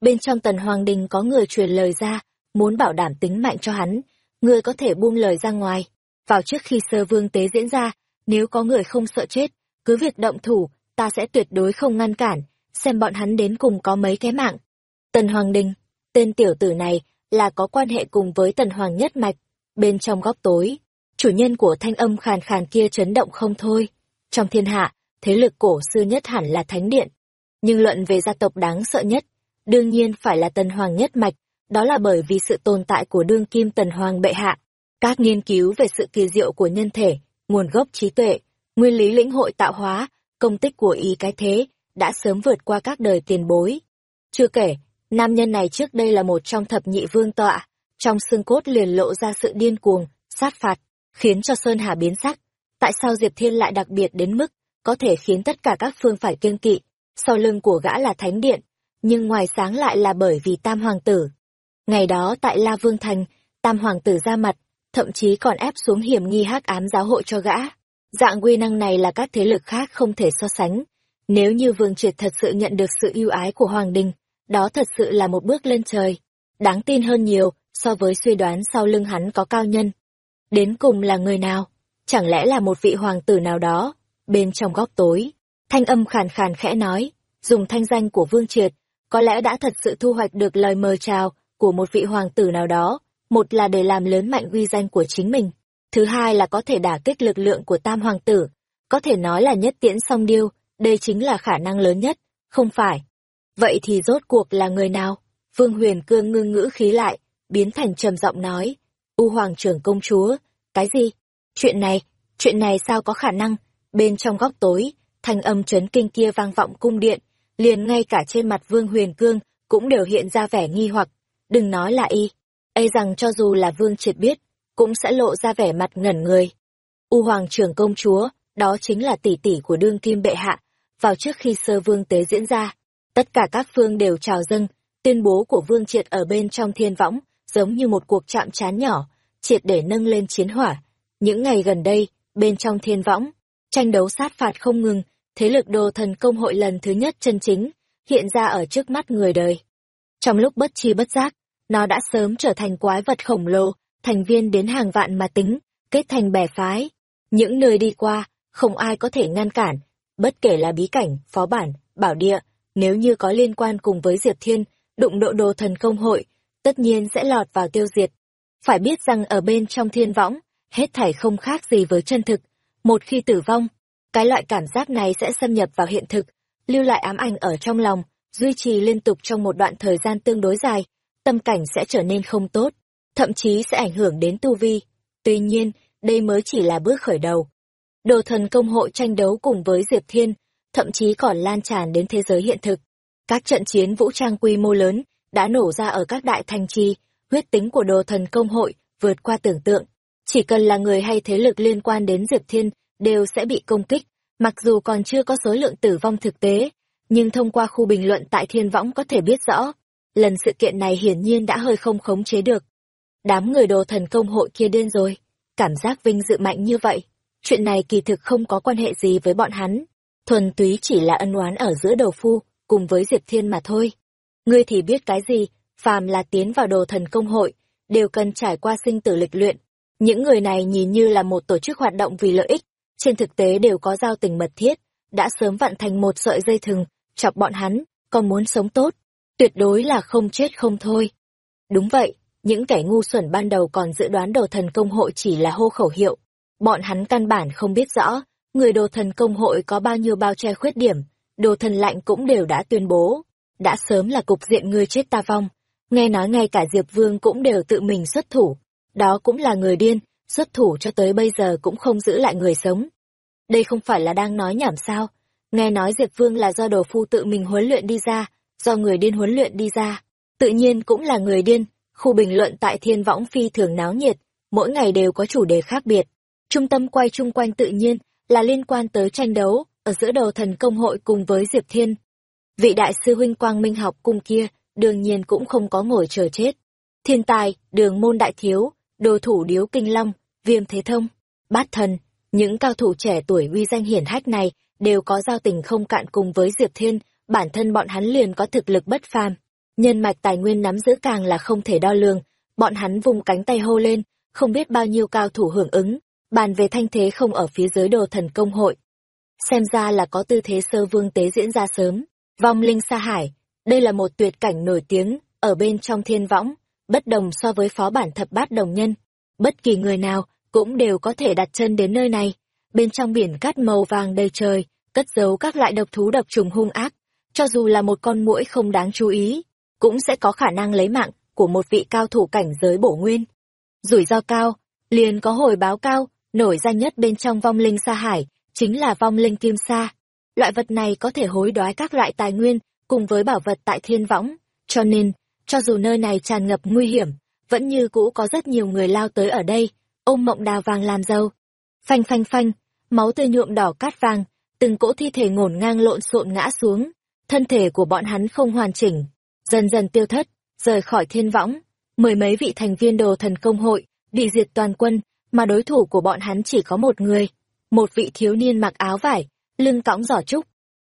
Bên trong tần hoàng đình có người truyền lời ra, muốn bảo đảm tính mạnh cho hắn, người có thể buông lời ra ngoài. Vào trước khi sơ vương tế diễn ra, nếu có người không sợ chết, cứ việc động thủ, ta sẽ tuyệt đối không ngăn cản, xem bọn hắn đến cùng có mấy cái mạng. Tần Hoàng Đình, tên tiểu tử này là có quan hệ cùng với Tần Hoàng nhất mạch, bên trong góc tối, chủ nhân của thanh âm khàn khàn kia chấn động không thôi. Trong thiên hạ, thế lực cổ xưa nhất hẳn là Thánh Điện. Nhưng luận về gia tộc đáng sợ nhất, đương nhiên phải là Tần Hoàng nhất mạch, đó là bởi vì sự tồn tại của đương kim Tần Hoàng bệ hạ. Các nghiên cứu về sự kỳ diệu của nhân thể, nguồn gốc trí tuệ, nguyên lý lĩnh hội tạo hóa, công tích của y cái thế, đã sớm vượt qua các đời tiền bối. Chưa kể, nam nhân này trước đây là một trong thập nhị vương tọa, trong xương cốt liền lộ ra sự điên cuồng, sát phạt, khiến cho Sơn Hà biến sắc. Tại sao Diệp Thiên lại đặc biệt đến mức, có thể khiến tất cả các phương phải kiêng kỵ, sau lưng của gã là thánh điện, nhưng ngoài sáng lại là bởi vì tam hoàng tử. Ngày đó tại La Vương Thành, tam hoàng tử ra mặt, thậm chí còn ép xuống hiểm nghi hắc ám giáo hội cho gã. Dạng quy năng này là các thế lực khác không thể so sánh. Nếu như Vương Triệt thật sự nhận được sự ưu ái của Hoàng Đình, đó thật sự là một bước lên trời. Đáng tin hơn nhiều so với suy đoán sau lưng hắn có cao nhân. Đến cùng là người nào? Chẳng lẽ là một vị hoàng tử nào đó? Bên trong góc tối, thanh âm khàn khàn khẽ nói, dùng thanh danh của Vương Triệt, có lẽ đã thật sự thu hoạch được lời mời chào của một vị hoàng tử nào đó, một là để làm lớn mạnh uy danh của chính mình, thứ hai là có thể đả kích lực lượng của tam hoàng tử, có thể nói là nhất tiễn song điêu, đây chính là khả năng lớn nhất, không phải. Vậy thì rốt cuộc là người nào? Vương Huyền Cương ngưng ngữ khí lại, biến thành trầm giọng nói, U Hoàng trưởng công chúa, cái gì? Chuyện này, chuyện này sao có khả năng? Bên trong góc tối, thanh âm chấn kinh kia vang vọng cung điện, liền ngay cả trên mặt Vương Huyền Cương cũng đều hiện ra vẻ nghi hoặc, đừng nói là y, ấy rằng cho dù là Vương Triệt biết, cũng sẽ lộ ra vẻ mặt ngẩn người. U Hoàng trưởng công chúa, đó chính là tỷ tỷ của đương kim bệ hạ, vào trước khi sơ vương tế diễn ra, tất cả các phương đều chào dâng, tuyên bố của Vương Triệt ở bên trong thiên võng, giống như một cuộc chạm trán nhỏ, triệt để nâng lên chiến hỏa. Những ngày gần đây, bên trong thiên võng, tranh đấu sát phạt không ngừng, thế lực đồ thần công hội lần thứ nhất chân chính, hiện ra ở trước mắt người đời. Trong lúc bất chi bất giác, nó đã sớm trở thành quái vật khổng lồ, thành viên đến hàng vạn mà tính, kết thành bè phái. Những nơi đi qua, không ai có thể ngăn cản, bất kể là bí cảnh, phó bản, bảo địa, nếu như có liên quan cùng với Diệp Thiên, đụng độ đồ thần công hội, tất nhiên sẽ lọt vào tiêu diệt. Phải biết rằng ở bên trong thiên võng, hết thảy không khác gì với chân thực. Một khi tử vong, cái loại cảm giác này sẽ xâm nhập vào hiện thực, lưu lại ám ảnh ở trong lòng, duy trì liên tục trong một đoạn thời gian tương đối dài, tâm cảnh sẽ trở nên không tốt, thậm chí sẽ ảnh hưởng đến tu vi. Tuy nhiên, đây mới chỉ là bước khởi đầu. Đồ thần công hội tranh đấu cùng với Diệp Thiên, thậm chí còn lan tràn đến thế giới hiện thực. Các trận chiến vũ trang quy mô lớn đã nổ ra ở các đại thành trì, huyết tính của đồ thần công hội vượt qua tưởng tượng. Chỉ cần là người hay thế lực liên quan đến Diệp Thiên đều sẽ bị công kích, mặc dù còn chưa có số lượng tử vong thực tế, nhưng thông qua khu bình luận tại thiên võng có thể biết rõ, lần sự kiện này hiển nhiên đã hơi không khống chế được. Đám người đồ thần công hội kia điên rồi, cảm giác vinh dự mạnh như vậy. Chuyện này kỳ thực không có quan hệ gì với bọn hắn, thuần túy chỉ là ân oán ở giữa đầu phu, cùng với Diệp Thiên mà thôi. Ngươi thì biết cái gì, phàm là tiến vào đồ thần công hội, đều cần trải qua sinh tử lịch luyện. Những người này nhìn như là một tổ chức hoạt động vì lợi ích, trên thực tế đều có giao tình mật thiết, đã sớm vặn thành một sợi dây thừng, chọc bọn hắn, còn muốn sống tốt, tuyệt đối là không chết không thôi. Đúng vậy, những kẻ ngu xuẩn ban đầu còn dự đoán đồ thần công hội chỉ là hô khẩu hiệu. Bọn hắn căn bản không biết rõ, người đồ thần công hội có bao nhiêu bao che khuyết điểm, đồ thần lạnh cũng đều đã tuyên bố. Đã sớm là cục diện người chết ta vong, nghe nói ngay cả Diệp Vương cũng đều tự mình xuất thủ. Đó cũng là người điên, xuất thủ cho tới bây giờ cũng không giữ lại người sống. Đây không phải là đang nói nhảm sao? Nghe nói Diệp Vương là do đồ phu tự mình huấn luyện đi ra, do người điên huấn luyện đi ra. Tự nhiên cũng là người điên, khu bình luận tại thiên võng phi thường náo nhiệt, mỗi ngày đều có chủ đề khác biệt. Trung tâm quay chung quanh tự nhiên là liên quan tới tranh đấu ở giữa đầu thần công hội cùng với Diệp Thiên. Vị đại sư huynh Quang Minh học cung kia đương nhiên cũng không có ngồi chờ chết. Thiên tài, đường môn đại thiếu, đồ thủ điếu kinh long, viêm thế thông, bát thần, những cao thủ trẻ tuổi uy danh hiển hách này đều có giao tình không cạn cùng với Diệp Thiên, bản thân bọn hắn liền có thực lực bất phàm. Nhân mạch tài nguyên nắm giữ càng là không thể đo lường, bọn hắn vùng cánh tay hô lên, không biết bao nhiêu cao thủ hưởng ứng, bàn về thanh thế không ở phía dưới đồ thần công hội. Xem ra là có tư thế sơ vương tế diễn ra sớm, vong linh sa hải, đây là một tuyệt cảnh nổi tiếng, ở bên trong thiên võng, bất đồng so với phó bản thập bát đồng nhân. Bất kỳ người nào cũng đều có thể đặt chân đến nơi này. Bên trong biển cát màu vàng đầy trời, cất giấu các loại độc thú độc trùng hung ác. Cho dù là một con muỗi không đáng chú ý, cũng sẽ có khả năng lấy mạng của một vị cao thủ cảnh giới bổ nguyên. Rủi ro cao, liền có hồi báo cao, nổi danh nhất bên trong vong linh sa hải, chính là vong linh kim sa. Loại vật này có thể hối đoái các loại tài nguyên, cùng với bảo vật tại thiên võng, cho nên, cho dù nơi này tràn ngập nguy hiểm, vẫn như cũ có rất nhiều người lao tới ở đây, ôm mộng đào vàng làm dâu. Phanh phanh phanh, máu tươi nhuộm đỏ cát vàng, từng cỗ thi thể ngổn ngang lộn xộn ngã xuống, thân thể của bọn hắn không hoàn chỉnh, dần dần tiêu thất, rời khỏi thiên võng. Mười mấy vị thành viên đồ thần công hội, bị diệt toàn quân, mà đối thủ của bọn hắn chỉ có một người. Một vị thiếu niên mặc áo vải, lưng cõng giỏ trúc.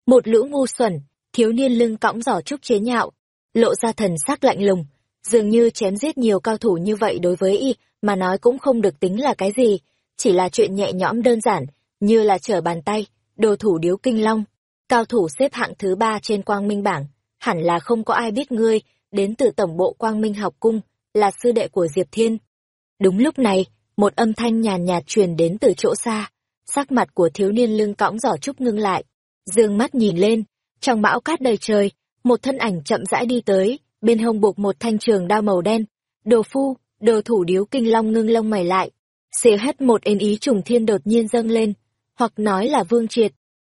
Một lũ ngu xuẩn, thiếu niên lưng cõng giỏ trúc chế nhạo, lộ ra thần sắc lạnh lùng, dường như chém giết nhiều cao thủ như vậy đối với y mà nói cũng không được tính là cái gì, chỉ là chuyện nhẹ nhõm đơn giản, như là trở bàn tay, đồ thủ điếu kinh long, cao thủ xếp hạng thứ ba trên quang minh bảng, hẳn là không có ai biết ngươi, đến từ tổng bộ quang minh học cung, là sư đệ của Diệp Thiên. Đúng lúc này, một âm thanh nhàn nhạt truyền đến từ chỗ xa, sắc mặt của thiếu niên lưng cõng giỏ trúc ngưng lại, dương mắt nhìn lên, trong bão cát đầy trời, một thân ảnh chậm rãi đi tới, bên hông buộc một thanh trường đao màu đen. Đồ phu, đồ thủ điếu kinh long ngưng lông mày lại. Xìa hết một ên ý trùng thiên đột nhiên dâng lên, hoặc nói là vương triệt.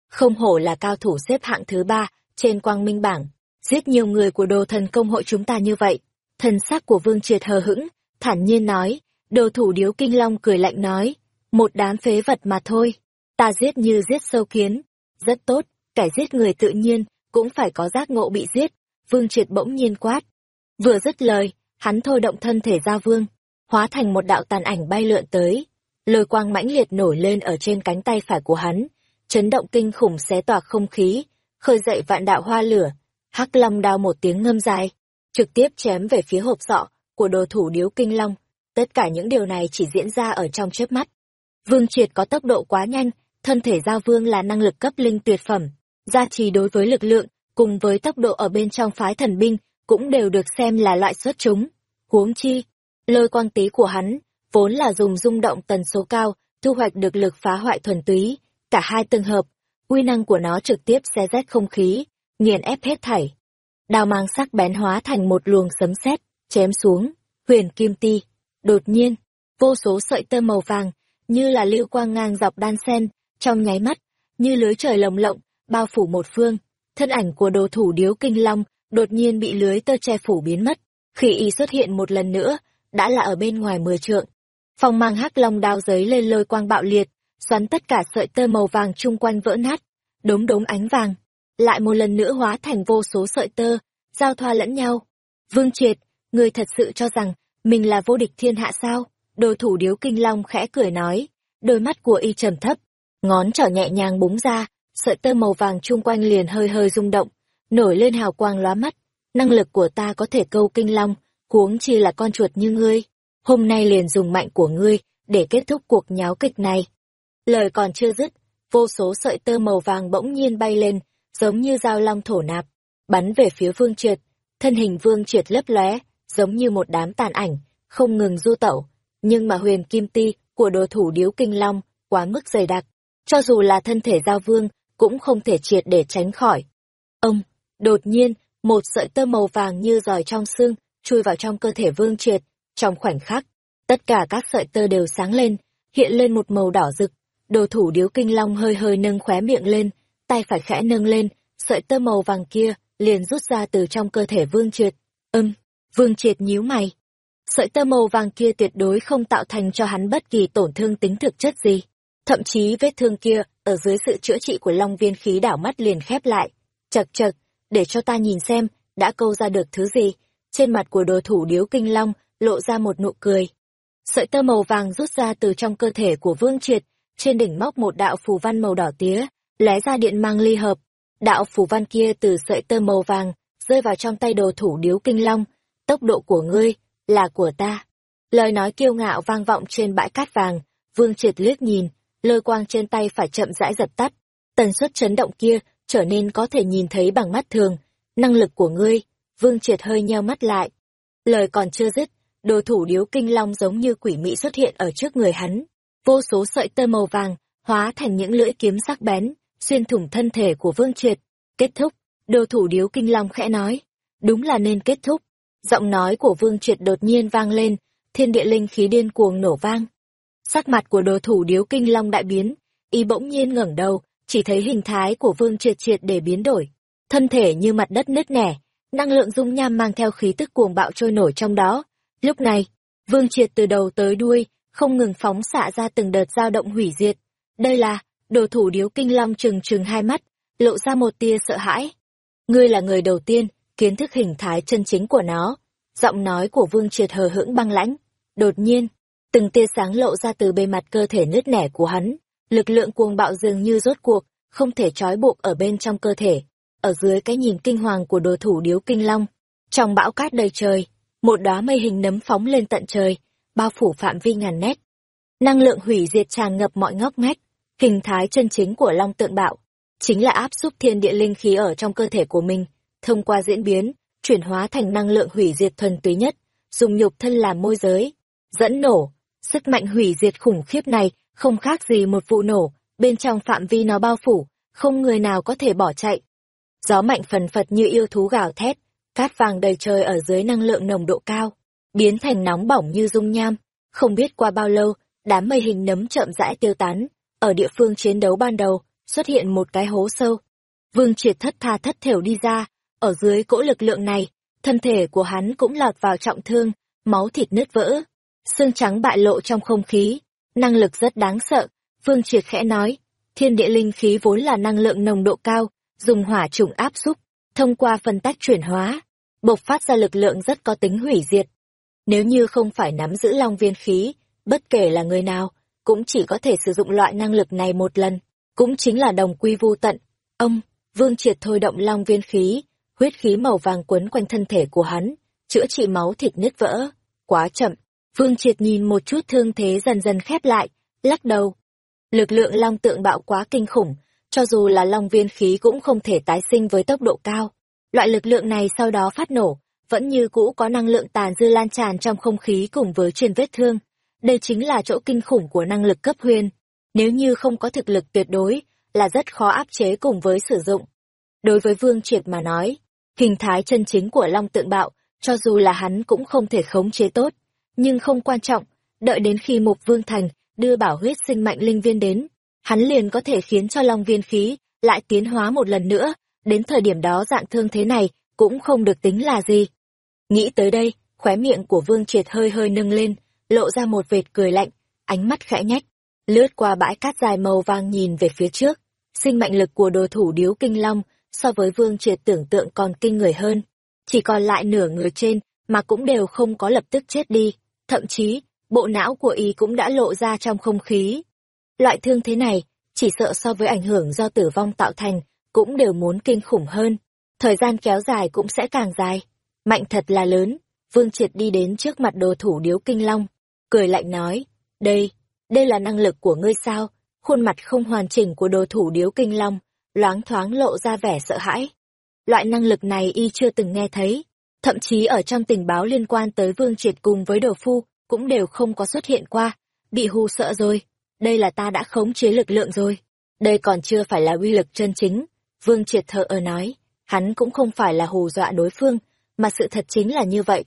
Không hổ là cao thủ xếp hạng thứ ba trên quang minh bảng, giết nhiều người của đồ thần công hội chúng ta như vậy. Thần sắc của vương triệt hờ hững, thản nhiên nói, đồ thủ điếu kinh long cười lạnh nói, một đám phế vật mà thôi, ta giết như giết sâu kiến, rất tốt, kẻ giết người tự nhiên, cũng phải có giác ngộ bị giết. Vương Triệt bỗng nhiên quát. Vừa dứt lời, hắn thôi động thân thể ra vương, hóa thành một đạo tàn ảnh bay lượn tới. Lôi quang mãnh liệt nổi lên ở trên cánh tay phải của hắn, chấn động kinh khủng xé toạc không khí, khơi dậy vạn đạo hoa lửa. Hắc Long đao một tiếng ngâm dài, trực tiếp chém về phía hộp sọ của đồ thủ điếu kinh long. Tất cả những điều này chỉ diễn ra ở trong chớp mắt. Vương Triệt có tốc độ quá nhanh, thân thể giao vương là năng lực cấp linh tuyệt phẩm, gia trì đối với lực lượng, cùng với tốc độ ở bên trong phái thần binh, cũng đều được xem là loại xuất chúng. Huống chi, lôi quang tí của hắn, vốn là dùng rung động tần số cao, thu hoạch được lực phá hoại thuần túy, cả hai tương hợp, uy năng của nó trực tiếp xé rách không khí, nghiền ép hết thảy. Đao mang sắc bén hóa thành một luồng sấm sét, chém xuống, huyền kim ti. Đột nhiên, vô số sợi tơ màu vàng, như là lưu quang ngang dọc đan sen, trong nháy mắt, như lưới trời lồng lộng, bao phủ một phương, thân ảnh của đồ thủ điếu kinh long đột nhiên bị lưới tơ che phủ biến mất. Khi y xuất hiện một lần nữa, đã là ở bên ngoài mười trượng. Phong mang hắc long đao giấy lên lôi quang bạo liệt, xoắn tất cả sợi tơ màu vàng chung quanh vỡ nát, đống đống ánh vàng, lại một lần nữa hóa thành vô số sợi tơ, giao thoa lẫn nhau. Vương Triệt, người thật sự cho rằng mình là vô địch thiên hạ sao? Đồ thủ điếu kinh long khẽ cười nói, đôi mắt của y trầm thấp, ngón trỏ nhẹ nhàng búng ra, sợi tơ màu vàng chung quanh liền hơi hơi rung động, nổi lên hào quang lóa mắt. Năng lực của ta có thể câu kinh long, huống chi là con chuột như ngươi. Hôm nay liền dùng mạnh của ngươi, để kết thúc cuộc nháo kịch này. Lời còn chưa dứt, vô số sợi tơ màu vàng bỗng nhiên bay lên, giống như dao long thổ nạp, bắn về phía vương triệt. Thân hình vương triệt lấp lóe, giống như một đám tàn ảnh, không ngừng du tẩu. Nhưng mà huyền kim ti của đồ thủ điếu kinh long, quá mức dày đặc. Cho dù là thân thể giao vương, cũng không thể triệt để tránh khỏi. Ông, đột nhiên, một sợi tơ màu vàng như giỏi trong xương, chui vào trong cơ thể vương triệt, trong khoảnh khắc, Tất cả các sợi tơ đều sáng lên, hiện lên một màu đỏ rực. Đồ thủ điếu kinh long hơi hơi nâng khóe miệng lên, tay phải khẽ nâng lên, sợi tơ màu vàng kia liền rút ra từ trong cơ thể Vương Triệt. Ưm, Vương Triệt nhíu mày. Sợi tơ màu vàng kia tuyệt đối không tạo thành cho hắn bất kỳ tổn thương tính thực chất gì. Thậm chí vết thương kia, ở dưới sự chữa trị của Long Viên khí đảo mắt liền khép lại. Chật chật, để cho ta nhìn xem, đã câu ra được thứ gì. Trên mặt của đồ thủ điếu kinh long, lộ ra một nụ cười. Sợi tơ màu vàng rút ra từ trong cơ thể của Vương Triệt, trên đỉnh móc một đạo phù văn màu đỏ tía, lóe ra điện mang ly hợp. Đạo phù văn kia từ sợi tơ màu vàng, rơi vào trong tay đồ thủ điếu kinh long. Tốc độ của ngươi, là của ta. Lời nói kiêu ngạo vang vọng trên bãi cát vàng, Vương Triệt liếc nhìn, lôi quang trên tay phải chậm rãi dập tắt. Tần suất chấn động kia trở nên có thể nhìn thấy bằng mắt thường. Năng lực của ngươi, Vương Triệt hơi nheo mắt lại. Lời còn chưa dứt, đồ thủ điếu kinh long giống như quỷ mị xuất hiện ở trước người hắn. Vô số sợi tơ màu vàng, hóa thành những lưỡi kiếm sắc bén, xuyên thủng thân thể của Vương Triệt. Kết thúc, đồ thủ điếu kinh long khẽ nói. Đúng là nên kết thúc. Giọng nói của Vương Triệt đột nhiên vang lên, thiên địa linh khí điên cuồng nổ vang. Sắc mặt của đồ thủ điếu kinh long đại biến, y bỗng nhiên ngẩng đầu, chỉ thấy hình thái của Vương Triệt triệt để biến đổi. Thân thể như mặt đất nứt nẻ, năng lượng dung nham mang theo khí tức cuồng bạo trôi nổi trong đó. Lúc này, Vương Triệt từ đầu tới đuôi, không ngừng phóng xạ ra từng đợt dao động hủy diệt. Đây là, đồ thủ điếu kinh long trừng trừng hai mắt, lộ ra một tia sợ hãi. Ngươi là người đầu tiên, kiến thức hình thái chân chính của nó. Giọng nói của Vương Triệt hờ hững băng lãnh. Đột nhiên, từng tia sáng lộ ra từ bề mặt cơ thể nứt nẻ của hắn. Lực lượng cuồng bạo dường như rốt cuộc, không thể trói buộc ở bên trong cơ thể. Ở dưới cái nhìn kinh hoàng của đồ thủ điếu kinh long, trong bão cát đầy trời, một đóa mây hình nấm phóng lên tận trời, bao phủ phạm vi ngàn mét. Năng lượng hủy diệt tràn ngập mọi ngóc ngách, hình thái chân chính của long tượng bạo, chính là áp xúc thiên địa linh khí ở trong cơ thể của mình, thông qua diễn biến, chuyển hóa thành năng lượng hủy diệt thuần túy nhất, dùng nhục thân làm môi giới, dẫn nổ. Sức mạnh hủy diệt khủng khiếp này không khác gì một vụ nổ, bên trong phạm vi nó bao phủ, không người nào có thể bỏ chạy. Gió mạnh phần phật như yêu thú gào thét, cát vàng đầy trời ở dưới năng lượng nồng độ cao, biến thành nóng bỏng như dung nham. Không biết qua bao lâu, đám mây hình nấm chậm rãi tiêu tán, ở địa phương chiến đấu ban đầu, xuất hiện một cái hố sâu. Vương triệt thất tha thất thểu đi ra, ở dưới cỗ lực lượng này, thân thể của hắn cũng lọt vào trọng thương, máu thịt nứt vỡ, xương trắng bại lộ trong không khí, năng lực rất đáng sợ. Vương Triệt khẽ nói, thiên địa linh khí vốn là năng lượng nồng độ cao, dùng hỏa trùng áp xúc, thông qua phân tách chuyển hóa, bộc phát ra lực lượng rất có tính hủy diệt. Nếu như không phải nắm giữ long viên khí, bất kể là người nào, cũng chỉ có thể sử dụng loại năng lực này một lần, cũng chính là đồng quy vu tận. Ông, Vương Triệt thôi động long viên khí, huyết khí màu vàng quấn quanh thân thể của hắn, chữa trị máu thịt nứt vỡ. Quá chậm, Vương Triệt nhìn một chút thương thế dần dần khép lại, lắc đầu. Lực lượng long tượng bạo quá kinh khủng, cho dù là long viên khí cũng không thể tái sinh với tốc độ cao. Loại lực lượng này sau đó phát nổ, vẫn như cũ có năng lượng tàn dư lan tràn trong không khí cùng với truyền vết thương. Đây chính là chỗ kinh khủng của năng lực cấp huyền. Nếu như không có thực lực tuyệt đối, là rất khó áp chế cùng với sử dụng. Đối với Vương Triệt mà nói, hình thái chân chính của Long Tượng Bạo, cho dù là hắn cũng không thể khống chế tốt, nhưng không quan trọng, đợi đến khi Mục Vương Thành đưa bảo huyết sinh mạnh linh viên đến, hắn liền có thể khiến cho Long Viên khí lại tiến hóa một lần nữa, đến thời điểm đó dạng thương thế này cũng không được tính là gì. Nghĩ tới đây, khóe miệng của Vương Triệt hơi hơi nâng lên, lộ ra một vệt cười lạnh, ánh mắt khẽ nhách, lướt qua bãi cát dài màu vàng nhìn về phía trước. Sinh mệnh lực của đồ thủ điếu kinh long so với Vương Triệt tưởng tượng còn kinh người hơn. Chỉ còn lại nửa người trên mà cũng đều không có lập tức chết đi, thậm chí, bộ não của y cũng đã lộ ra trong không khí. Loại thương thế này, chỉ sợ so với ảnh hưởng do tử vong tạo thành, cũng đều muốn kinh khủng hơn. Thời gian kéo dài cũng sẽ càng dài. Mạnh thật là lớn, Vương Triệt đi đến trước mặt đồ thủ điếu kinh long, cười lạnh nói, đây, đây là năng lực của ngươi sao? Khuôn mặt không hoàn chỉnh của đồ thủ điếu kinh long, loáng thoáng lộ ra vẻ sợ hãi. Loại năng lực này y chưa từng nghe thấy, thậm chí ở trong tình báo liên quan tới Vương Triệt cùng với đồ phu, cũng đều không có xuất hiện qua, bị hù sợ rồi, đây là ta đã khống chế lực lượng rồi, đây còn chưa phải là uy lực chân chính, Vương Triệt thở ở nói, hắn cũng không phải là hù dọa đối phương, mà sự thật chính là như vậy.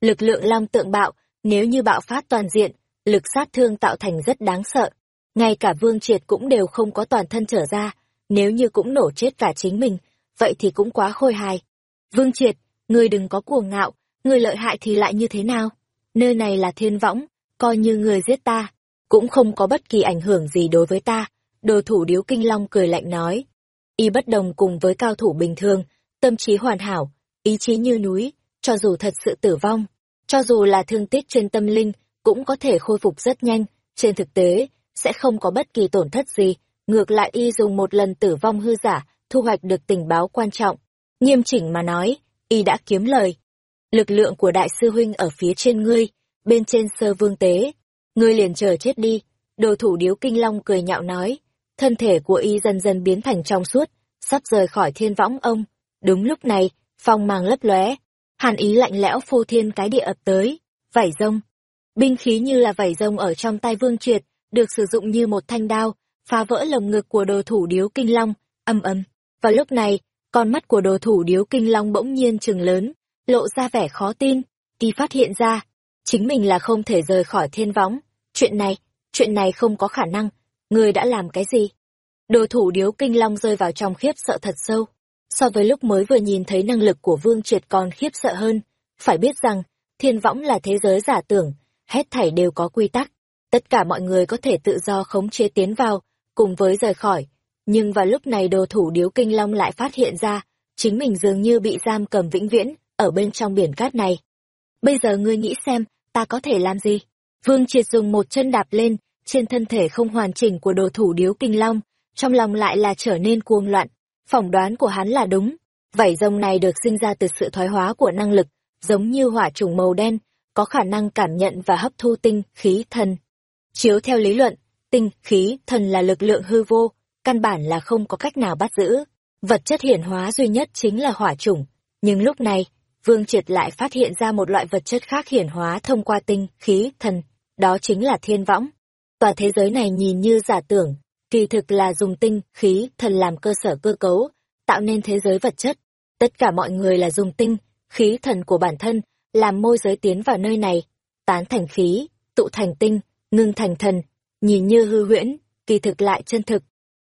Lực lượng long tượng bạo nếu như bạo phát toàn diện, lực sát thương tạo thành rất đáng sợ. Ngay cả Vương Triệt cũng đều không có toàn thân trở ra, nếu như cũng nổ chết cả chính mình, vậy thì cũng quá khôi hài. Vương Triệt, ngươi đừng có cuồng ngạo, ngươi lợi hại thì lại như thế nào? Nơi này là thiên võng, coi như người giết ta, cũng không có bất kỳ ảnh hưởng gì đối với ta. Đồ thủ điếu kinh long cười lạnh nói. Y bất đồng cùng với cao thủ bình thường, tâm trí hoàn hảo, ý chí như núi, cho dù thật sự tử vong, cho dù là thương tích trên tâm linh, cũng có thể khôi phục rất nhanh, trên thực tế, sẽ không có bất kỳ tổn thất gì, ngược lại y dùng một lần tử vong hư giả, thu hoạch được tình báo quan trọng. Nghiêm chỉnh mà nói, y đã kiếm lời. Lực lượng của đại sư huynh ở phía trên ngươi, bên trên sơ vương tế. Ngươi liền chờ chết đi, đồ thủ điếu kinh long cười nhạo nói. Thân thể của y dần dần biến thành trong suốt, sắp rời khỏi thiên võng ông. Đúng lúc này, phong màng lấp lóe, hàn ý lạnh lẽo phô thiên cái địa ập tới, vảy rông. Binh khí như là vảy rông ở trong tay vương triệt, được sử dụng như một thanh đao, phá vỡ lồng ngực của đồ thủ điếu kinh long, âm âm Và lúc này, con mắt của đồ thủ điếu kinh long bỗng nhiên trừng lớn, lộ ra vẻ khó tin, khi phát hiện ra, chính mình là không thể rời khỏi thiên võng. Chuyện này, chuyện này không có khả năng, người đã làm cái gì? Đồ thủ điếu kinh long rơi vào trong khiếp sợ thật sâu. So với lúc mới vừa nhìn thấy năng lực của Vương Triệt còn khiếp sợ hơn, phải biết rằng, thiên võng là thế giới giả tưởng, hết thảy đều có quy tắc. Tất cả mọi người có thể tự do khống chế tiến vào, cùng với rời khỏi. Nhưng vào lúc này đồ thủ điếu kinh long lại phát hiện ra, chính mình dường như bị giam cầm vĩnh viễn, ở bên trong biển cát này. Bây giờ ngươi nghĩ xem, ta có thể làm gì? Vương Triệt dùng một chân đạp lên, trên thân thể không hoàn chỉnh của đồ thủ điếu kinh long, trong lòng lại là trở nên cuồng loạn. Phỏng đoán của hắn là đúng. Vảy rồng này được sinh ra từ sự thoái hóa của năng lực, giống như hỏa trùng màu đen, có khả năng cảm nhận và hấp thu tinh, khí, thần. Chiếu theo lý luận, tinh, khí, thần là lực lượng hư vô, căn bản là không có cách nào bắt giữ. Vật chất hiển hóa duy nhất chính là hỏa chủng. Nhưng lúc này, Vương Triệt lại phát hiện ra một loại vật chất khác hiển hóa thông qua tinh, khí, thần, đó chính là thiên võng. Tòa thế giới này nhìn như giả tưởng, kỳ thực là dùng tinh, khí, thần làm cơ sở cơ cấu, tạo nên thế giới vật chất. Tất cả mọi người là dùng tinh, khí thần của bản thân, làm môi giới tiến vào nơi này, tán thành khí, tụ thành tinh, ngưng thành thần, nhìn như hư huyễn, kỳ thực lại chân thực.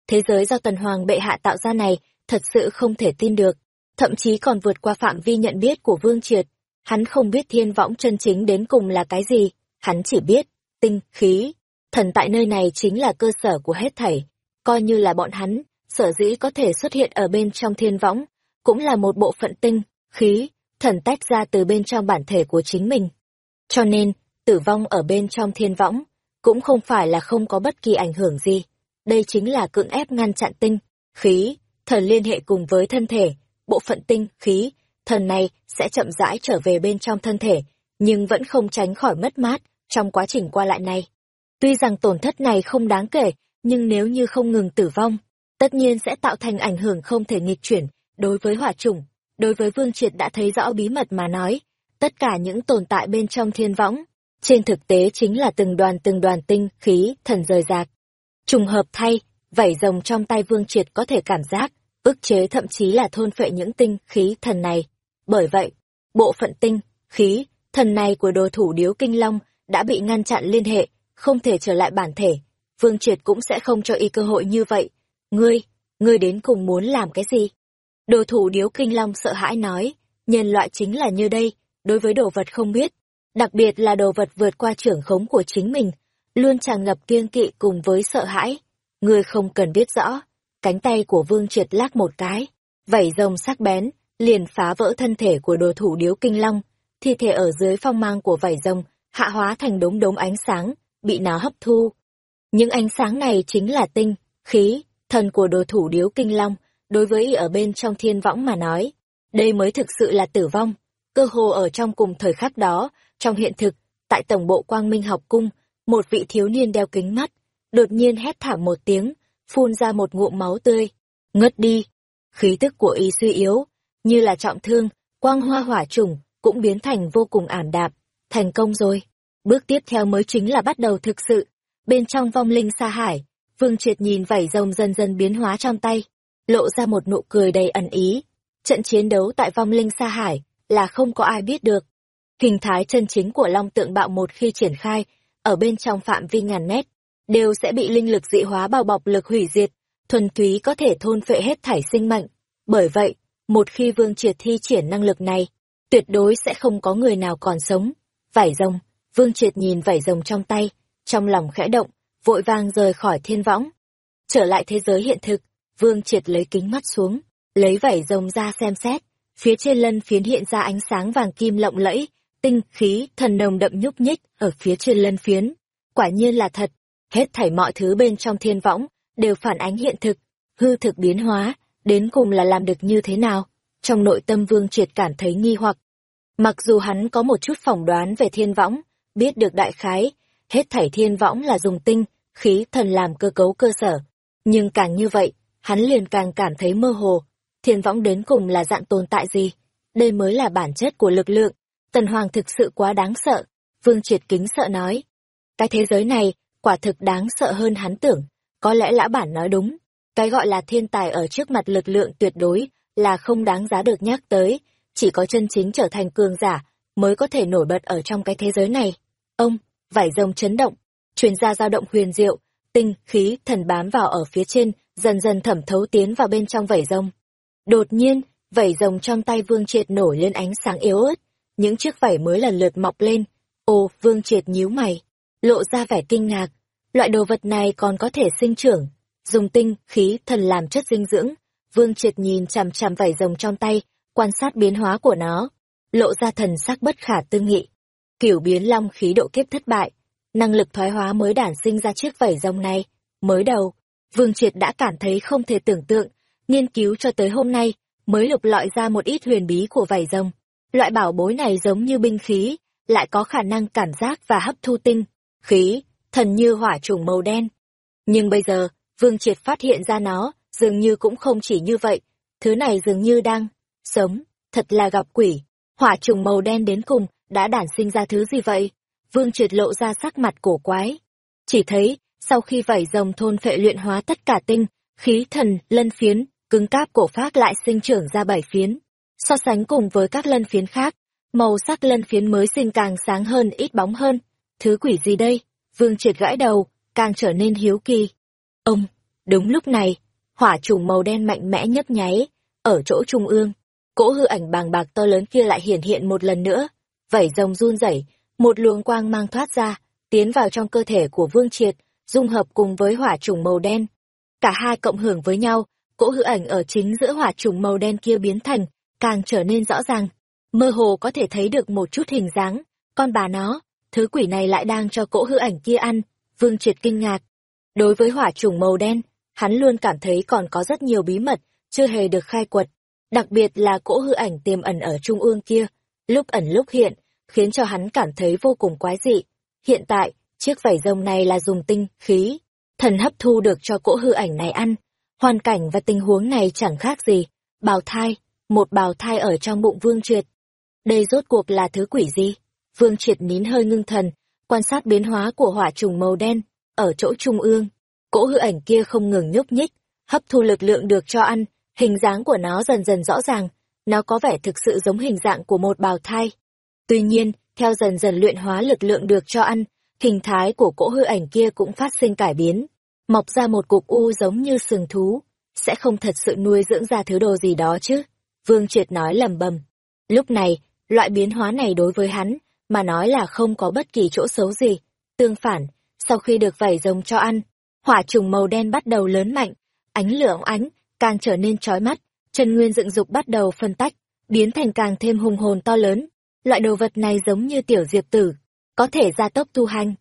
Thế giới do Tần Hoàng bệ hạ tạo ra này, thật sự không thể tin được, thậm chí còn vượt qua phạm vi nhận biết của Vương Triệt. Hắn không biết thiên võng chân chính đến cùng là cái gì, hắn chỉ biết, tinh, khí, thần tại nơi này chính là cơ sở của hết thảy. Coi như là bọn hắn, sở dĩ có thể xuất hiện ở bên trong thiên võng, cũng là một bộ phận tinh, khí, thần tách ra từ bên trong bản thể của chính mình. Cho nên, tử vong ở bên trong thiên võng, cũng không phải là không có bất kỳ ảnh hưởng gì. Đây chính là cưỡng ép ngăn chặn tinh, khí, thần liên hệ cùng với thân thể, bộ phận tinh, khí, thần này sẽ chậm rãi trở về bên trong thân thể, nhưng vẫn không tránh khỏi mất mát trong quá trình qua lại này. Tuy rằng tổn thất này không đáng kể, nhưng nếu như không ngừng tử vong, tất nhiên sẽ tạo thành ảnh hưởng không thể nghịch chuyển đối với hỏa chủng. Đối với Vương Triệt đã thấy rõ bí mật mà nói, tất cả những tồn tại bên trong thiên võng, trên thực tế chính là từng đoàn từng đoàn tinh, khí, thần rời rạc. Trùng hợp thay, vảy rồng trong tay Vương Triệt có thể cảm giác, ức chế thậm chí là thôn phệ những tinh, khí, thần này. Bởi vậy, bộ phận tinh, khí, thần này của đồ thủ điếu kinh long đã bị ngăn chặn liên hệ, không thể trở lại bản thể. Vương Triệt cũng sẽ không cho y cơ hội như vậy. Ngươi, ngươi đến cùng muốn làm cái gì? Đồ thủ điếu kinh long sợ hãi nói, nhân loại chính là như đây, đối với đồ vật không biết, đặc biệt là đồ vật vượt qua trưởng khống của chính mình, luôn tràn ngập kiêng kỵ cùng với sợ hãi. Ngươi không cần biết rõ, cánh tay của vương triệt lắc một cái, vảy rồng sắc bén, liền phá vỡ thân thể của đồ thủ điếu kinh long, thi thể ở dưới phong mang của vảy rồng, hạ hóa thành đống đống ánh sáng, bị nó hấp thu. Những ánh sáng này chính là tinh, khí, thần của đồ thủ điếu kinh long, đối với y ở bên trong thiên võng mà nói, đây mới thực sự là tử vong. Cơ hồ ở trong cùng thời khắc đó, trong hiện thực, tại tổng bộ quang minh học cung, một vị thiếu niên đeo kính mắt, đột nhiên hét thảm một tiếng, phun ra một ngụm máu tươi, ngất đi. Khí tức của y suy yếu, như là trọng thương, quang hoa hỏa trùng, cũng biến thành vô cùng ảm đạm. Thành công rồi. Bước tiếp theo mới chính là bắt đầu thực sự. Bên trong vong linh xa hải, Vương Triệt nhìn vảy rồng dần dần biến hóa trong tay, lộ ra một nụ cười đầy ẩn ý. Trận chiến đấu tại vong linh xa hải là không có ai biết được. Hình thái chân chính của long tượng bạo một khi triển khai, ở bên trong phạm vi ngàn mét, đều sẽ bị linh lực dị hóa bao bọc lực hủy diệt, thuần túy có thể thôn phệ hết thảy sinh mệnh. Bởi vậy, một khi Vương Triệt thi triển năng lực này, tuyệt đối sẽ không có người nào còn sống. vải rồng, Vương Triệt nhìn vải rồng trong tay, trong lòng khẽ động, vội vàng rời khỏi thiên võng. Trở lại thế giới hiện thực, Vương Triệt lấy kính mắt xuống, lấy vải rồng ra xem xét, phía trên lân phiến hiện ra ánh sáng vàng kim lộng lẫy, tinh khí thần nồng đậm nhúc nhích ở phía trên lân phiến. Quả nhiên là thật, hết thảy mọi thứ bên trong thiên võng đều phản ánh hiện thực, hư thực biến hóa, đến cùng là làm được như thế nào? Trong nội tâm Vương Triệt cảm thấy nghi hoặc. Mặc dù hắn có một chút phỏng đoán về thiên võng, biết được đại khái, hết thảy thiên võng là dùng tinh, khí thần làm cơ cấu cơ sở. Nhưng càng như vậy, hắn liền càng cảm thấy mơ hồ. Thiên võng đến cùng là dạng tồn tại gì? Đây mới là bản chất của lực lượng. Tần Hoàng thực sự quá đáng sợ. Vương Triệt kính sợ nói. Cái thế giới này, quả thực đáng sợ hơn hắn tưởng. Có lẽ lã bản nói đúng. Cái gọi là thiên tài ở trước mặt lực lượng tuyệt đối là không đáng giá được nhắc tới. Chỉ có chân chính trở thành cường giả mới có thể nổi bật ở trong cái thế giới này. Ông, vải rồng chấn động, truyền ra dao động huyền diệu, tinh, khí, thần bám vào ở phía trên, dần dần thẩm thấu tiến vào bên trong vảy rồng. Đột nhiên, vảy rồng trong tay Vương Triệt nổi lên ánh sáng yếu ớt, những chiếc vảy mới lần lượt mọc lên. Ồ, Vương Triệt nhíu mày, lộ ra vẻ kinh ngạc. Loại đồ vật này còn có thể sinh trưởng, dùng tinh, khí, thần làm chất dinh dưỡng. Vương Triệt nhìn chằm chằm vảy rồng trong tay, quan sát biến hóa của nó, lộ ra thần sắc bất khả tư nghị. Kiểu biến long khí độ kiếp thất bại, năng lực thoái hóa mới đản sinh ra chiếc vảy rồng này. Mới đầu, Vương Triệt đã cảm thấy không thể tưởng tượng, nghiên cứu cho tới hôm nay, mới lục lọi ra một ít huyền bí của vảy rồng. Loại bảo bối này giống như binh khí, lại có khả năng cảm giác và hấp thu tinh, khí, thần như hỏa trùng màu đen. Nhưng bây giờ, Vương Triệt phát hiện ra nó, dường như cũng không chỉ như vậy, thứ này dường như đang sống, thật là gặp quỷ. Hỏa trùng màu đen đến cùng đã đản sinh ra thứ gì vậy? Vương Triệt lộ ra sắc mặt cổ quái. Chỉ thấy, sau khi vảy rồng thôn phệ luyện hóa tất cả tinh, khí thần, lân phiến, cứng cáp cổ phát lại sinh trưởng ra bảy phiến. So sánh cùng với các lân phiến khác, màu sắc lân phiến mới sinh càng sáng hơn ít bóng hơn. Thứ quỷ gì đây? Vương triệt gãi đầu, càng trở nên hiếu kỳ. Ông, đúng lúc này, hỏa trùng màu đen mạnh mẽ nhấp nháy, ở chỗ trung ương. Cỗ hư ảnh bàng bạc to lớn kia lại hiển hiện một lần nữa. Vảy rồng run rẩy, một luồng quang mang thoát ra, tiến vào trong cơ thể của Vương Triệt, dung hợp cùng với hỏa trùng màu đen. Cả hai cộng hưởng với nhau, cỗ hư ảnh ở chính giữa hỏa trùng màu đen kia biến thành, càng trở nên rõ ràng. Mơ hồ có thể thấy được một chút hình dáng, con bà nó, thứ quỷ này lại đang cho cỗ hư ảnh kia ăn, vương triệt kinh ngạc. Đối với hỏa trùng màu đen, hắn luôn cảm thấy còn có rất nhiều bí mật, chưa hề được khai quật, đặc biệt là cỗ hư ảnh tiềm ẩn ở trung ương kia, lúc ẩn lúc hiện, khiến cho hắn cảm thấy vô cùng quái dị. Hiện tại, chiếc vảy rồng này là dùng tinh, khí, thần hấp thu được cho cỗ hư ảnh này ăn. Hoàn cảnh và tình huống này chẳng khác gì. Bào thai, một bào thai ở trong bụng Vương Triệt. Đây rốt cuộc là thứ quỷ gì? Vương Triệt nín hơi ngưng thần, quan sát biến hóa của hỏa trùng màu đen, ở chỗ trung ương. Cỗ hư ảnh kia không ngừng nhúc nhích, hấp thu lực lượng được cho ăn, hình dáng của nó dần dần rõ ràng, nó có vẻ thực sự giống hình dạng của một bào thai. Tuy nhiên, theo dần dần luyện hóa lực lượng được cho ăn, hình thái của cỗ hư ảnh kia cũng phát sinh cải biến, mọc ra một cục u giống như sừng thú, sẽ không thật sự nuôi dưỡng ra thứ đồ gì đó chứ. Vương Triệt nói lầm bầm. Lúc này, loại biến hóa này đối với hắn, mà nói là không có bất kỳ chỗ xấu gì. Tương phản, sau khi được vẩy rồng cho ăn, hỏa trùng màu đen bắt đầu lớn mạnh, ánh lửa ánh, càng trở nên chói mắt, chân nguyên dựng dục bắt đầu phân tách, biến thành càng thêm hùng hồn to lớn. Loại đồ vật này giống như tiểu diệp tử, có thể gia tốc tu hành.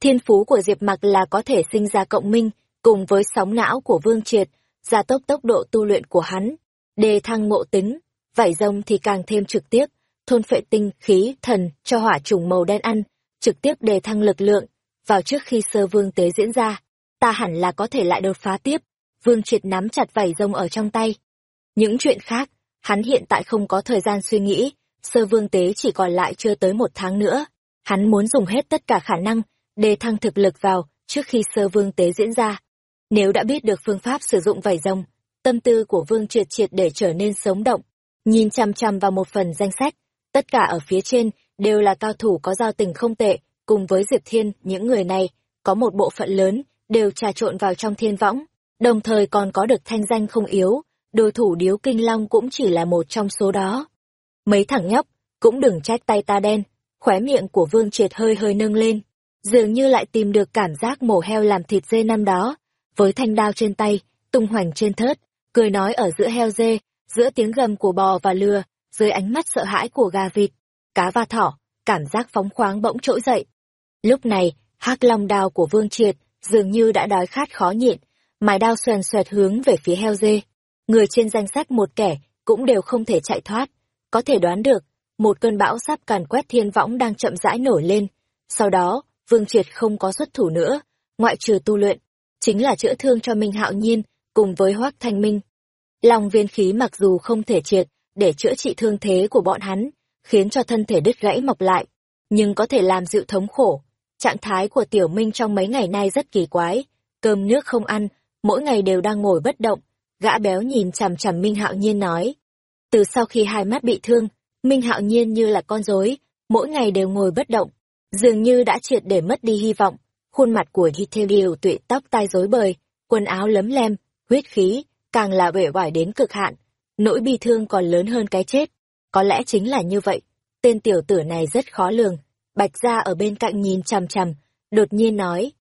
Thiên phú của Diệp Mặc là có thể sinh ra cộng minh, cùng với sóng não của Vương Triệt, gia tốc tốc độ tu luyện của hắn, đề thăng ngộ tính, vảy rồng thì càng thêm trực tiếp, thôn phệ tinh, khí, thần cho hỏa trùng màu đen ăn, trực tiếp đề thăng lực lượng, vào trước khi sơ vương tế diễn ra, ta hẳn là có thể lại đột phá tiếp. Vương Triệt nắm chặt vảy rồng ở trong tay. Những chuyện khác, hắn hiện tại không có thời gian suy nghĩ, sơ vương tế chỉ còn lại chưa tới một tháng nữa. Hắn muốn dùng hết tất cả khả năng, đề thăng thực lực vào, trước khi sơ vương tế diễn ra. Nếu đã biết được phương pháp sử dụng vảy rồng, tâm tư của vương triệt triệt để trở nên sống động. Nhìn chăm chăm vào một phần danh sách, tất cả ở phía trên đều là cao thủ có giao tình không tệ, cùng với Diệp Thiên, những người này, có một bộ phận lớn, đều trà trộn vào trong thiên võng, đồng thời còn có được thanh danh không yếu, đối thủ điếu kinh long cũng chỉ là một trong số đó. Mấy thằng nhóc, cũng đừng trách tay ta đen, khóe miệng của Vương Triệt hơi hơi nâng lên, dường như lại tìm được cảm giác mổ heo làm thịt dê năm đó, với thanh đao trên tay, tung hoành trên thớt, cười nói ở giữa heo dê, giữa tiếng gầm của bò và lừa, dưới ánh mắt sợ hãi của gà vịt, cá và thỏ, cảm giác phóng khoáng bỗng trỗi dậy. Lúc này, hắc long đao của Vương Triệt dường như đã đói khát khó nhịn, mài đao xoèn xoẹt hướng về phía heo dê. Người trên danh sách một kẻ cũng đều không thể chạy thoát, có thể đoán được, một cơn bão sắp càn quét thiên võng đang chậm rãi nổi lên. Sau đó, Vương Triệt không có xuất thủ nữa, ngoại trừ tu luyện, chính là chữa thương cho Minh Hạo Nhiên cùng với Hoác Thanh Minh. Long viên khí mặc dù không thể triệt để chữa trị thương thế của bọn hắn, khiến cho thân thể đứt gãy mọc lại, nhưng có thể làm dịu thống khổ. Trạng thái của Tiểu Minh trong mấy ngày nay rất kỳ quái, cơm nước không ăn, mỗi ngày đều đang ngồi bất động. Gã béo nhìn chằm chằm Minh Hạo Nhiên nói. Từ sau khi hai mắt bị thương, Minh Hạo Nhiên như là con rối, mỗi ngày đều ngồi bất động, dường như đã triệt để mất đi hy vọng. Khuôn mặt của Hitelio tụy tóc tai rối bời, quần áo lấm lem, huyết khí, càng là bể oải đến cực hạn. Nỗi bi thương còn lớn hơn cái chết. Có lẽ chính là như vậy. Tên tiểu tử này rất khó lường. Bạch gia ở bên cạnh nhìn chằm chằm, đột nhiên nói.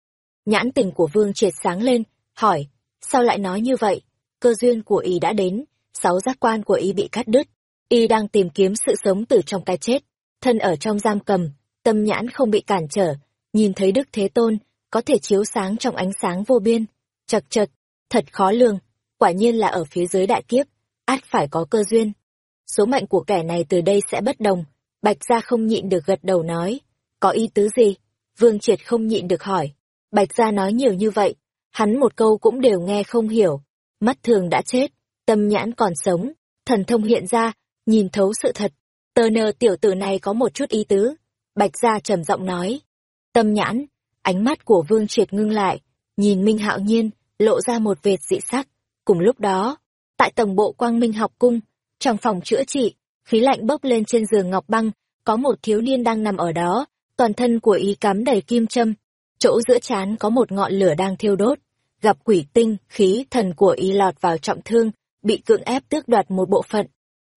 Nhãn tình của Vương triệt sáng lên, hỏi, sao lại nói như vậy? Cơ duyên của y đã đến, sáu giác quan của y bị cắt đứt. Y đang tìm kiếm sự sống từ trong cái chết. Thân ở trong giam cầm, tâm nhãn không bị cản trở, nhìn thấy Đức Thế Tôn, có thể chiếu sáng trong ánh sáng vô biên. Chật chật, thật khó lường, quả nhiên là ở phía dưới đại kiếp, át phải có cơ duyên. Số mệnh của kẻ này từ đây sẽ bất đồng, Bạch Gia không nhịn được gật đầu nói, có ý tứ gì? Vương Triệt không nhịn được hỏi, Bạch Gia nói nhiều như vậy, hắn một câu cũng đều nghe không hiểu, mắt thường đã chết, tâm nhãn còn sống, thần thông hiện ra, nhìn thấu sự thật, tờ nờ tiểu tử này có một chút ý tứ, Bạch Gia trầm giọng nói, tâm nhãn, ánh mắt của Vương Triệt ngưng lại, nhìn Minh Hạo Nhiên, lộ ra một vệt dị sắc, cùng lúc đó, tại tổng bộ Quang Minh học cung, trong phòng chữa trị, khí lạnh bốc lên trên giường ngọc băng, có một thiếu niên đang nằm ở đó, toàn thân của y cắm đầy kim châm, chỗ giữa trán có một ngọn lửa đang thiêu đốt, gặp quỷ tinh, khí thần của y lọt vào trọng thương, bị cưỡng ép tước đoạt một bộ phận.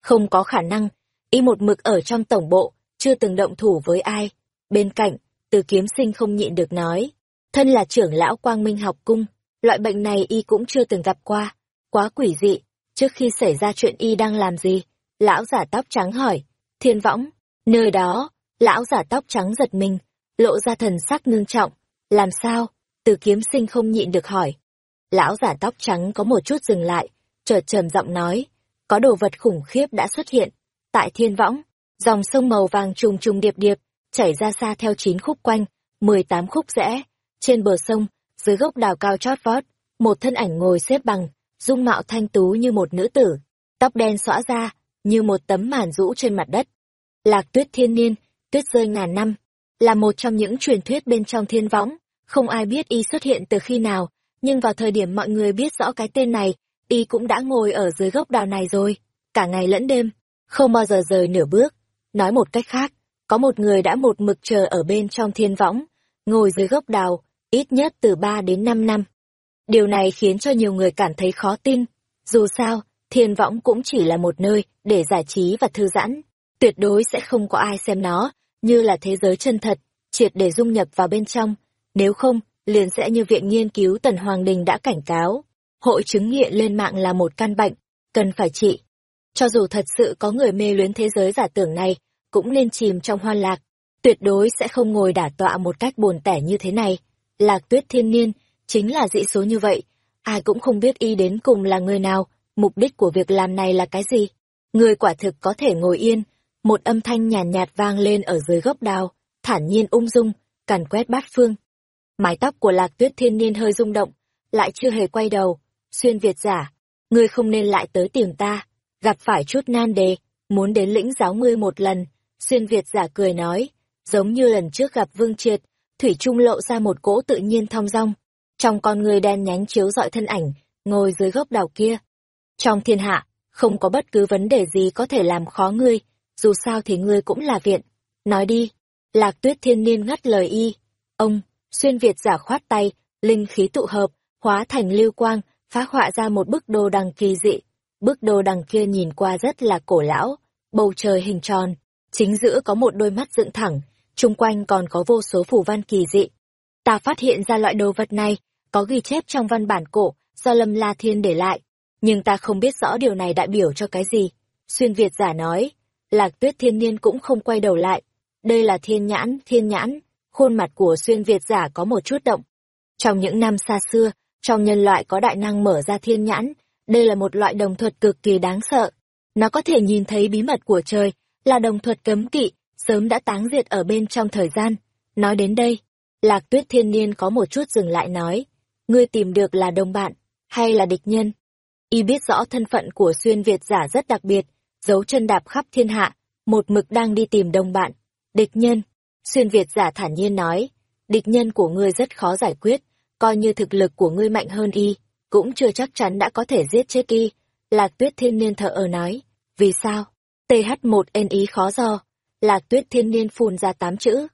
Không có khả năng, y một mực ở trong tổng bộ, chưa từng động thủ với ai. Bên cạnh, từ kiếm sinh không nhịn được nói, thân là trưởng lão quang minh học cung, loại bệnh này y cũng chưa từng gặp qua, quá quỷ dị, trước khi xảy ra chuyện y đang làm gì? Lão giả tóc trắng hỏi, thiên võng, nơi đó, lão giả tóc trắng giật mình, lộ ra thần sắc ngưng trọng, làm sao? Từ kiếm sinh không nhịn được hỏi. Lão giả tóc trắng có một chút dừng lại, chợt trầm giọng nói, có đồ vật khủng khiếp đã xuất hiện. Tại thiên võng, dòng sông màu vàng trùng trùng điệp điệp, chảy ra xa theo chín khúc quanh, mười tám khúc rẽ. Trên bờ sông, dưới gốc đào cao chót vót, một thân ảnh ngồi xếp bằng, dung mạo thanh tú như một nữ tử, tóc đen xõa ra, như một tấm màn rũ trên mặt đất. Lạc tuyết thiên niên, tuyết rơi ngàn năm, là một trong những truyền thuyết bên trong thiên võng, không ai biết y xuất hiện từ khi nào, nhưng vào thời điểm mọi người biết rõ cái tên này, y cũng đã ngồi ở dưới gốc đào này rồi, cả ngày lẫn đêm, không bao giờ rời nửa bước. Nói một cách khác, có một người đã một mực chờ ở bên trong thiên võng, ngồi dưới gốc đào, ít nhất từ ba đến năm năm. Điều này khiến cho nhiều người cảm thấy khó tin. Dù sao, thiên võng cũng chỉ là một nơi để giải trí và thư giãn. Tuyệt đối sẽ không có ai xem nó như là thế giới chân thật, triệt để dung nhập vào bên trong. Nếu không, liền sẽ như Viện Nghiên cứu Tần Hoàng Đình đã cảnh cáo. Hội chứng nghiện lên mạng là một căn bệnh, cần phải trị. Cho dù thật sự có người mê luyến thế giới giả tưởng này, cũng nên chìm trong hoan lạc. Tuyệt đối sẽ không ngồi đả tọa một cách buồn tẻ như thế này. Lạc tuyết thiên niên, chính là dị số như vậy. Ai cũng không biết y đến cùng là người nào, mục đích của việc làm này là cái gì. Người quả thực có thể ngồi yên, một âm thanh nhàn nhạt, nhạt vang lên ở dưới gốc đào, thản nhiên ung dung, càn quét bát phương. Mái tóc của lạc tuyết thiên niên hơi rung động, lại chưa hề quay đầu, xuyên Việt giả, ngươi không nên lại tới tìm ta, gặp phải chút nan đề, muốn đến lĩnh giáo ngươi một lần, xuyên Việt giả cười nói, giống như lần trước gặp Vương Triệt, Thủy Trung lộ ra một cỗ tự nhiên thong dong, trong con người đen nhánh chiếu dọi thân ảnh, ngồi dưới gốc đào kia. Trong thiên hạ, không có bất cứ vấn đề gì có thể làm khó ngươi, dù sao thì ngươi cũng là viện. nói đi. Lạc tuyết thiên niên ngắt lời y. Ông, xuyên Việt giả khoát tay, linh khí tụ hợp, hóa thành lưu quang, phá họa ra một bức đồ đằng kỳ dị. Bức đồ đằng kia nhìn qua rất là cổ lão, bầu trời hình tròn, chính giữa có một đôi mắt dựng thẳng, chung quanh còn có vô số phù văn kỳ dị. Ta phát hiện ra loại đồ vật này, có ghi chép trong văn bản cổ, do Lâm La Thiên để lại, nhưng ta không biết rõ điều này đại biểu cho cái gì. Xuyên Việt giả nói, Lạc Tuyết Thiên Niên cũng không quay đầu lại. Đây là thiên nhãn, thiên nhãn, khuôn mặt của Xuyên Việt giả có một chút động. Trong những năm xa xưa, trong nhân loại có đại năng mở ra thiên nhãn, đây là một loại đồng thuật cực kỳ đáng sợ. Nó có thể nhìn thấy bí mật của trời, là đồng thuật cấm kỵ, sớm đã táng diệt ở bên trong thời gian. Nói đến đây, Lạc Tuyết Thiên Niên có một chút dừng lại nói, ngươi tìm được là đồng bạn, hay là địch nhân? Y biết rõ thân phận của xuyên Việt giả rất đặc biệt, giấu chân đạp khắp thiên hạ, một mực đang đi tìm đồng bạn. Địch nhân, xuyên Việt giả thản nhiên nói, địch nhân của ngươi rất khó giải quyết, coi như thực lực của ngươi mạnh hơn y, cũng chưa chắc chắn đã có thể giết chết y. Lạc tuyết thiên niên thở ở nói, vì sao? TH1 n ý khó do, lạc tuyết thiên niên phun ra tám chữ.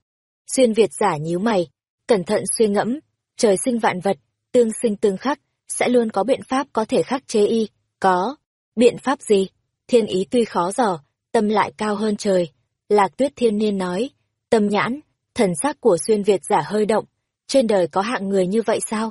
Xuyên Việt giả nhíu mày, cẩn thận suy ngẫm, trời sinh vạn vật, tương sinh tương khắc, sẽ luôn có biện pháp có thể khắc chế y. Có. Biện pháp gì? Thiên ý tuy khó dò, tâm lại cao hơn trời. Lạc tuyết thiên niên nói, tâm nhãn, thần sắc của xuyên Việt giả hơi động. Trên đời có hạng người như vậy sao?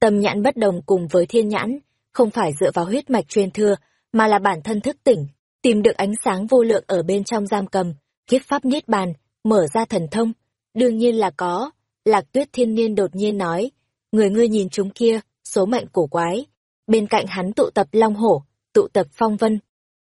Tâm nhãn bất đồng cùng với thiên nhãn, không phải dựa vào huyết mạch truyền thừa, mà là bản thân thức tỉnh, tìm được ánh sáng vô lượng ở bên trong giam cầm, kiếp pháp niết bàn, mở ra thần thông. Đương nhiên là có. Lạc tuyết thiên niên đột nhiên nói, người ngươi nhìn chúng kia, số mệnh cổ quái. Bên cạnh hắn tụ tập long hổ, tụ tập phong vân.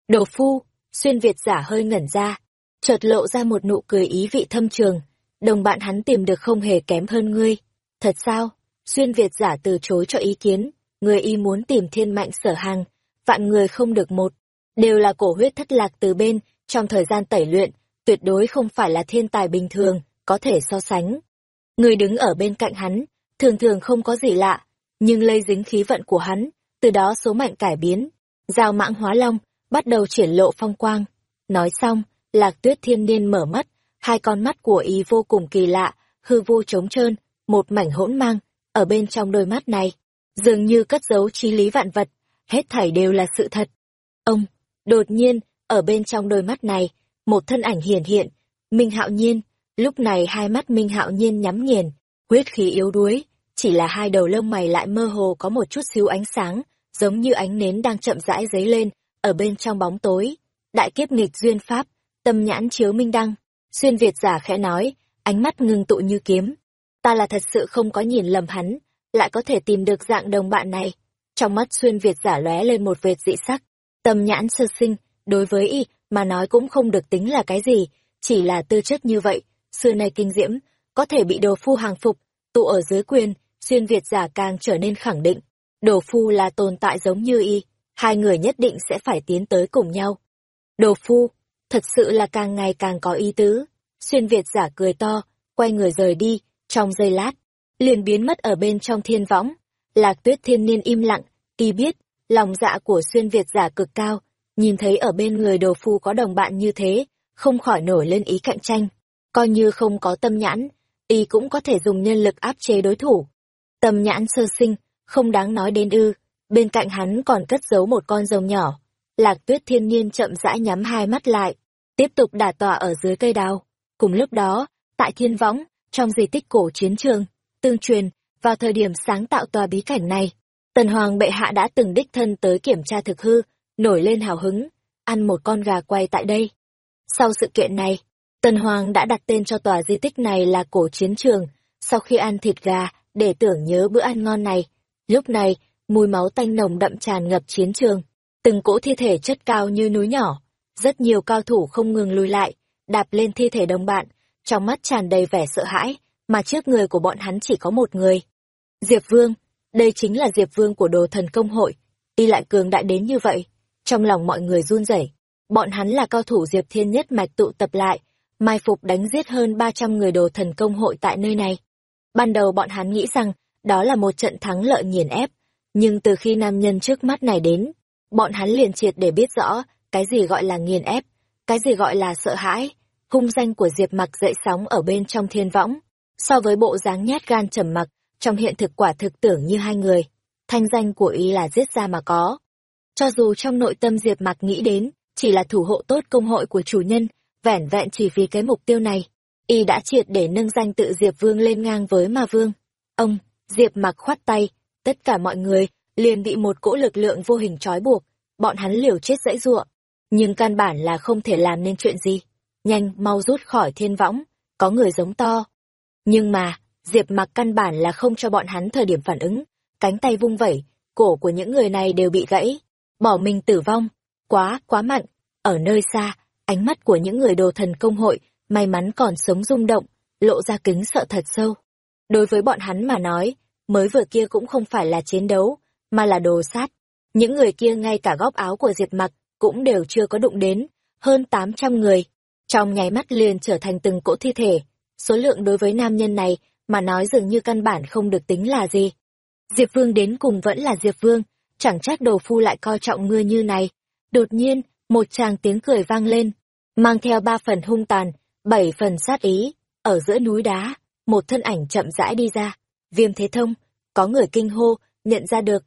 Đồ phu, xuyên Việt giả hơi ngẩn ra, chợt lộ ra một nụ cười ý vị thâm trường. Đồng bạn hắn tìm được không hề kém hơn ngươi. Thật sao? Xuyên Việt giả từ chối cho ý kiến, người y muốn tìm thiên mạnh sở hàng, vạn người không được một. Đều là cổ huyết thất lạc từ bên, trong thời gian tẩy luyện, tuyệt đối không phải là thiên tài bình thường, có thể so sánh. Người đứng ở bên cạnh hắn, thường thường không có gì lạ, nhưng lây dính khí vận của hắn, từ đó số mệnh cải biến. Giao mãng hóa long, bắt đầu triển lộ phong quang. Nói xong, lạc tuyết thiên niên mở mắt, hai con mắt của y vô cùng kỳ lạ, hư vô trống trơn, một mảnh hỗn mang, ở bên trong đôi mắt này, dường như cất giấu trí lý vạn vật, hết thảy đều là sự thật. Ông, đột nhiên, ở bên trong đôi mắt này, một thân ảnh hiển hiện, Minh Hạo Nhiên, lúc này hai mắt Minh Hạo Nhiên nhắm nghiền, huyết khí yếu đuối, chỉ là hai đầu lông mày lại mơ hồ có một chút xíu ánh sáng, giống như ánh nến đang chậm rãi dấy lên, ở bên trong bóng tối. Đại kiếp nghịch duyên pháp, tâm nhãn chiếu minh đăng, xuyên Việt giả khẽ nói, ánh mắt ngưng tụ như kiếm. Ta là thật sự không có nhìn lầm hắn, lại có thể tìm được dạng đồng bạn này. Trong mắt xuyên Việt giả lóe lên một vệt dị sắc, tâm nhãn sơ sinh, đối với y, mà nói cũng không được tính là cái gì, chỉ là tư chất như vậy, xưa nay kinh diễm, có thể bị đồ phu hàng phục, tụ ở dưới quyền, xuyên Việt giả càng trở nên khẳng định. Đồ phu là tồn tại giống như y, hai người nhất định sẽ phải tiến tới cùng nhau. Đồ phu, thật sự là càng ngày càng có ý tứ. Xuyên Việt giả cười to, quay người rời đi, trong giây lát, liền biến mất ở bên trong thiên võng. Lạc tuyết thiên niên im lặng, y biết, lòng dạ của xuyên Việt giả cực cao, nhìn thấy ở bên người đồ phu có đồng bạn như thế, không khỏi nổi lên ý cạnh tranh. Coi như không có tâm nhãn, y cũng có thể dùng nhân lực áp chế đối thủ. Tâm nhãn sơ sinh, không đáng nói đến ư, bên cạnh hắn còn cất giấu một con rồng nhỏ. Lạc tuyết thiên Nhiên chậm rãi nhắm hai mắt lại, tiếp tục đả tọa ở dưới cây đào. Cùng lúc đó, tại thiên võng, trong di tích cổ chiến trường, tương truyền, vào thời điểm sáng tạo tòa bí cảnh này, Tần Hoàng bệ hạ đã từng đích thân tới kiểm tra thực hư, nổi lên hào hứng, ăn một con gà quay tại đây. Sau sự kiện này, Tần Hoàng đã đặt tên cho tòa di tích này là cổ chiến trường, sau khi ăn thịt gà, để tưởng nhớ bữa ăn ngon này. Lúc này, mùi máu tanh nồng đậm tràn ngập chiến trường, từng cỗ thi thể chất cao như núi nhỏ, rất nhiều cao thủ không ngừng lùi lại, đạp lên thi thể đồng bạn, trong mắt tràn đầy vẻ sợ hãi, mà trước người của bọn hắn chỉ có một người. Diệp Vương, đây chính là Diệp Vương của đồ thần công hội, y lại cường đại đến như vậy. Trong lòng mọi người run rẩy, bọn hắn là cao thủ Diệp Thiên nhất mạch tụ tập lại, mai phục đánh giết hơn 300 người đồ thần công hội tại nơi này. Ban đầu bọn hắn nghĩ rằng đó là một trận thắng lợi nghiền ép, nhưng từ khi nam nhân trước mắt này đến, bọn hắn liền triệt để biết rõ cái gì gọi là nghiền ép, cái gì gọi là sợ hãi. hung danh của Diệp Mặc dậy sóng ở bên trong thiên võng. So với bộ dáng nhát gan trầm mặc, trong hiện thực quả thực tưởng như hai người. Thanh danh của y là giết ra mà có. Cho dù trong nội tâm Diệp Mặc nghĩ đến, chỉ là thủ hộ tốt công hội của chủ nhân, vẻn vẹn chỉ vì cái mục tiêu này. Y đã triệt để nâng danh tự Diệp Vương lên ngang với Ma Vương. Ông, Diệp Mặc khoát tay, tất cả mọi người liền bị một cỗ lực lượng vô hình trói buộc, bọn hắn liều chết dãy giụa, nhưng căn bản là không thể làm nên chuyện gì. Nhanh, mau rút khỏi thiên võng, có người giống to. Nhưng mà, Diệp Mặc căn bản là không cho bọn hắn thời điểm phản ứng, cánh tay vung vẩy, cổ của những người này đều bị gãy, bỏ mình tử vong. Quá, quá mạnh. Ở nơi xa, ánh mắt của những người đồ thần công hội, may mắn còn sống rung động, lộ ra kính sợ thật sâu. Đối với bọn hắn mà nói, mới vừa kia cũng không phải là chiến đấu, mà là đồ sát. Những người kia ngay cả góc áo của Diệp Mặc cũng đều chưa có đụng đến, hơn 800 người. Trong nháy mắt liền trở thành từng cỗ thi thể. Số lượng đối với nam nhân này mà nói dường như căn bản không được tính là gì. Diệp Vương đến cùng vẫn là Diệp Vương, chẳng trách đồ phu lại coi trọng ngươi như này. Đột nhiên, một tràng tiếng cười vang lên, mang theo ba phần hung tàn, bảy phần sát ý, ở giữa núi đá, một thân ảnh chậm rãi đi ra. Viêm Thế Thông, có người kinh hô, nhận ra được.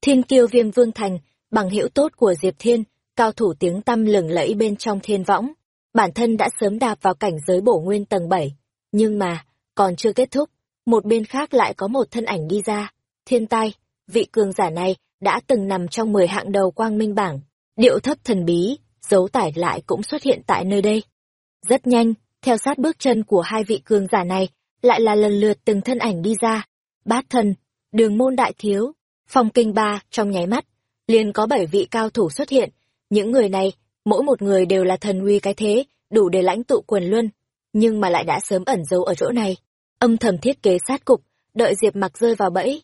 Thiên kiêu viêm vương thành, bằng hữu tốt của Diệp Thiên, cao thủ tiếng tăm lừng lẫy bên trong thiên võng. Bản thân đã sớm đạp vào cảnh giới bổ nguyên tầng 7. Nhưng mà, còn chưa kết thúc, một bên khác lại có một thân ảnh đi ra. Thiên tai, vị cường giả này đã từng nằm trong 10 hạng đầu quang minh bảng. Điệu thấp thần bí, dấu tải lại cũng xuất hiện tại nơi đây. Rất nhanh, theo sát bước chân của hai vị cường giả này, lại là lần lượt từng thân ảnh đi ra. Bát thần, đường môn đại thiếu, phong kinh ba, trong nháy mắt, liền có bảy vị cao thủ xuất hiện. Những người này, mỗi một người đều là thần uy cái thế, đủ để lãnh tụ quần luân, nhưng mà lại đã sớm ẩn giấu ở chỗ này. Âm thầm thiết kế sát cục, đợi Diệp mặc rơi vào bẫy.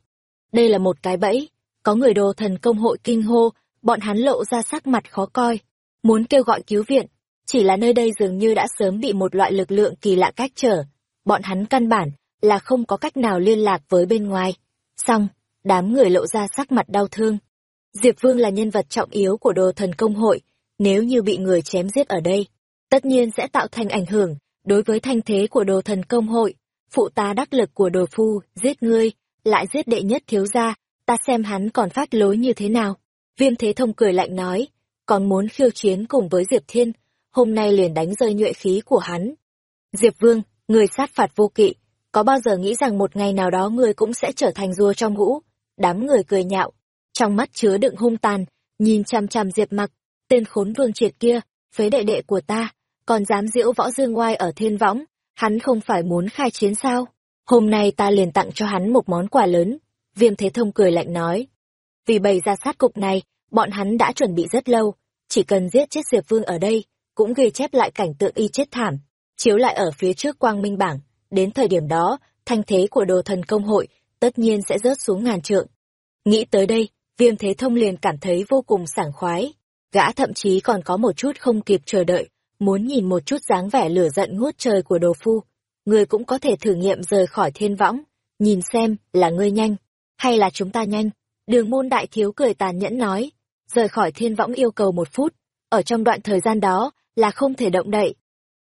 Đây là một cái bẫy, có người đồ thần công hội kinh hô, bọn hắn lộ ra sắc mặt khó coi, muốn kêu gọi cứu viện, chỉ là nơi đây dường như đã sớm bị một loại lực lượng kỳ lạ cách trở, bọn hắn căn bản là không có cách nào liên lạc với bên ngoài. Xong, đám người lộ ra sắc mặt đau thương. Diệp Vương là nhân vật trọng yếu của đồ thần công hội, nếu như bị người chém giết ở đây, tất nhiên sẽ tạo thành ảnh hưởng đối với thanh thế của đồ thần công hội. Phụ tá đắc lực của đồ phu, giết ngươi, lại giết đệ nhất thiếu gia, ta xem hắn còn phát lối như thế nào. Viêm Thế Thông cười lạnh nói, còn muốn khiêu chiến cùng với Diệp Thiên, hôm nay liền đánh rơi nhuệ khí của hắn. Diệp Vương, người sát phạt vô kỵ, có bao giờ nghĩ rằng một ngày nào đó ngươi cũng sẽ trở thành rùa trong hũ? Đám người cười nhạo, trong mắt chứa đựng hung tàn, nhìn chằm chằm Diệp Mặc, tên khốn vương triệt kia, phế đệ đệ của ta, còn dám diễu võ dương oai ở thiên võng, hắn không phải muốn khai chiến sao? Hôm nay ta liền tặng cho hắn một món quà lớn. Viêm Thế Thông cười lạnh nói. Vì bày ra sát cục này, bọn hắn đã chuẩn bị rất lâu, chỉ cần giết chết Diệp Vương ở đây, cũng ghi chép lại cảnh tượng y chết thảm, chiếu lại ở phía trước quang minh bảng. Đến thời điểm đó, thanh thế của đồ thần công hội tất nhiên sẽ rớt xuống ngàn trượng. Nghĩ tới đây, viêm thế thông liền cảm thấy vô cùng sảng khoái. Gã thậm chí còn có một chút không kịp chờ đợi, muốn nhìn một chút dáng vẻ lửa giận ngút trời của đồ phu. Người cũng có thể thử nghiệm rời khỏi thiên võng, nhìn xem là ngươi nhanh, hay là chúng ta nhanh. Đường môn đại thiếu cười tàn nhẫn nói, rời khỏi thiên võng yêu cầu một phút, ở trong đoạn thời gian đó là không thể động đậy.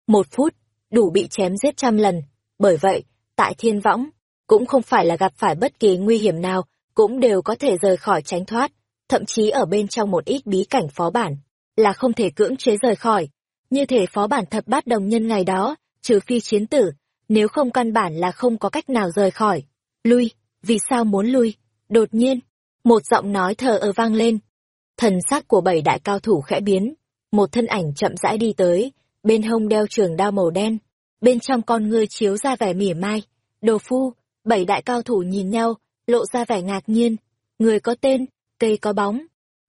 Một phút, đủ bị chém giết trăm lần, bởi vậy, tại thiên võng, cũng không phải là gặp phải bất kỳ nguy hiểm nào, cũng đều có thể rời khỏi tránh thoát, thậm chí ở bên trong một ít bí cảnh phó bản, là không thể cưỡng chế rời khỏi. Như thể phó bản thập bát đồng nhân ngày đó, trừ phi chiến tử, nếu không căn bản là không có cách nào rời khỏi. Lui, vì sao muốn lui? Đột nhiên, một giọng nói thờ ơ vang lên. Thần sắc của bảy đại cao thủ khẽ biến, một thân ảnh chậm rãi đi tới, bên hông đeo trường đao màu đen, bên trong con ngươi chiếu ra vẻ mỉa mai. Đồ phu, bảy đại cao thủ nhìn nhau, lộ ra vẻ ngạc nhiên. Người có tên, cây có bóng.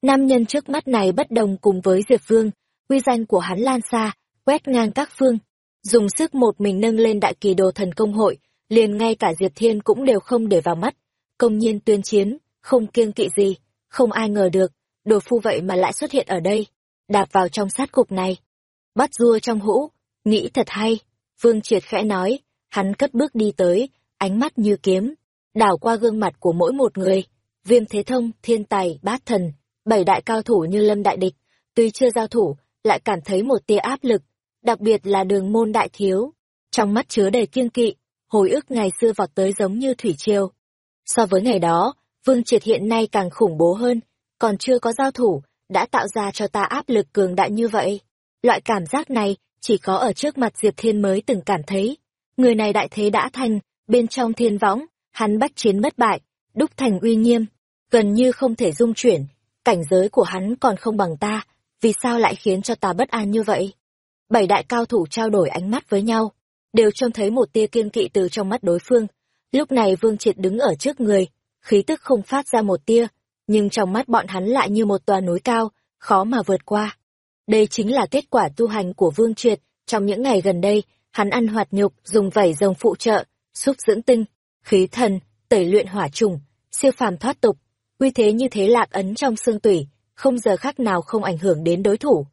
Nam nhân trước mắt này bất đồng cùng với Diệp Vương, uy danh của hắn lan xa, quét ngang các phương. Dùng sức một mình nâng lên đại kỳ đồ thần công hội, liền ngay cả Diệp Thiên cũng đều không để vào mắt. Công nhiên tuyên chiến, không kiêng kỵ gì, không ai ngờ được, đồ phu vậy mà lại xuất hiện ở đây, đạp vào trong sát cục này. Bắt rua trong hũ, nghĩ thật hay, Vương Triệt khẽ nói, hắn cất bước đi tới, ánh mắt như kiếm, đảo qua gương mặt của mỗi một người, viêm thế thông, thiên tài, bát thần, bảy đại cao thủ như lâm đại địch, tuy chưa giao thủ, lại cảm thấy một tia áp lực, đặc biệt là đường môn đại thiếu. Trong mắt chứa đầy kiêng kỵ, hồi ức ngày xưa vọt tới giống như thủy triều. So với ngày đó, Vương Triệt hiện nay càng khủng bố hơn, còn chưa có giao thủ, đã tạo ra cho ta áp lực cường đại như vậy. Loại cảm giác này chỉ có ở trước mặt Diệp Thiên mới từng cảm thấy. Người này đại thế đã thành, bên trong thiên võng, hắn bách chiến bất bại, đúc thành uy nghiêm, gần như không thể dung chuyển, cảnh giới của hắn còn không bằng ta, vì sao lại khiến cho ta bất an như vậy? Bảy đại cao thủ trao đổi ánh mắt với nhau, đều trông thấy một tia kiên kỵ từ trong mắt đối phương. Lúc này Vương Triệt đứng ở trước người, khí tức không phát ra một tia, nhưng trong mắt bọn hắn lại như một tòa núi cao, khó mà vượt qua. Đây chính là kết quả tu hành của Vương Triệt, trong những ngày gần đây, hắn ăn hoạt nhục, dùng vảy rồng phụ trợ, xúc dưỡng tinh, khí thần, tẩy luyện hỏa trùng, siêu phàm thoát tục, uy thế như thế lạc ấn trong xương tủy, không giờ khác nào không ảnh hưởng đến đối thủ.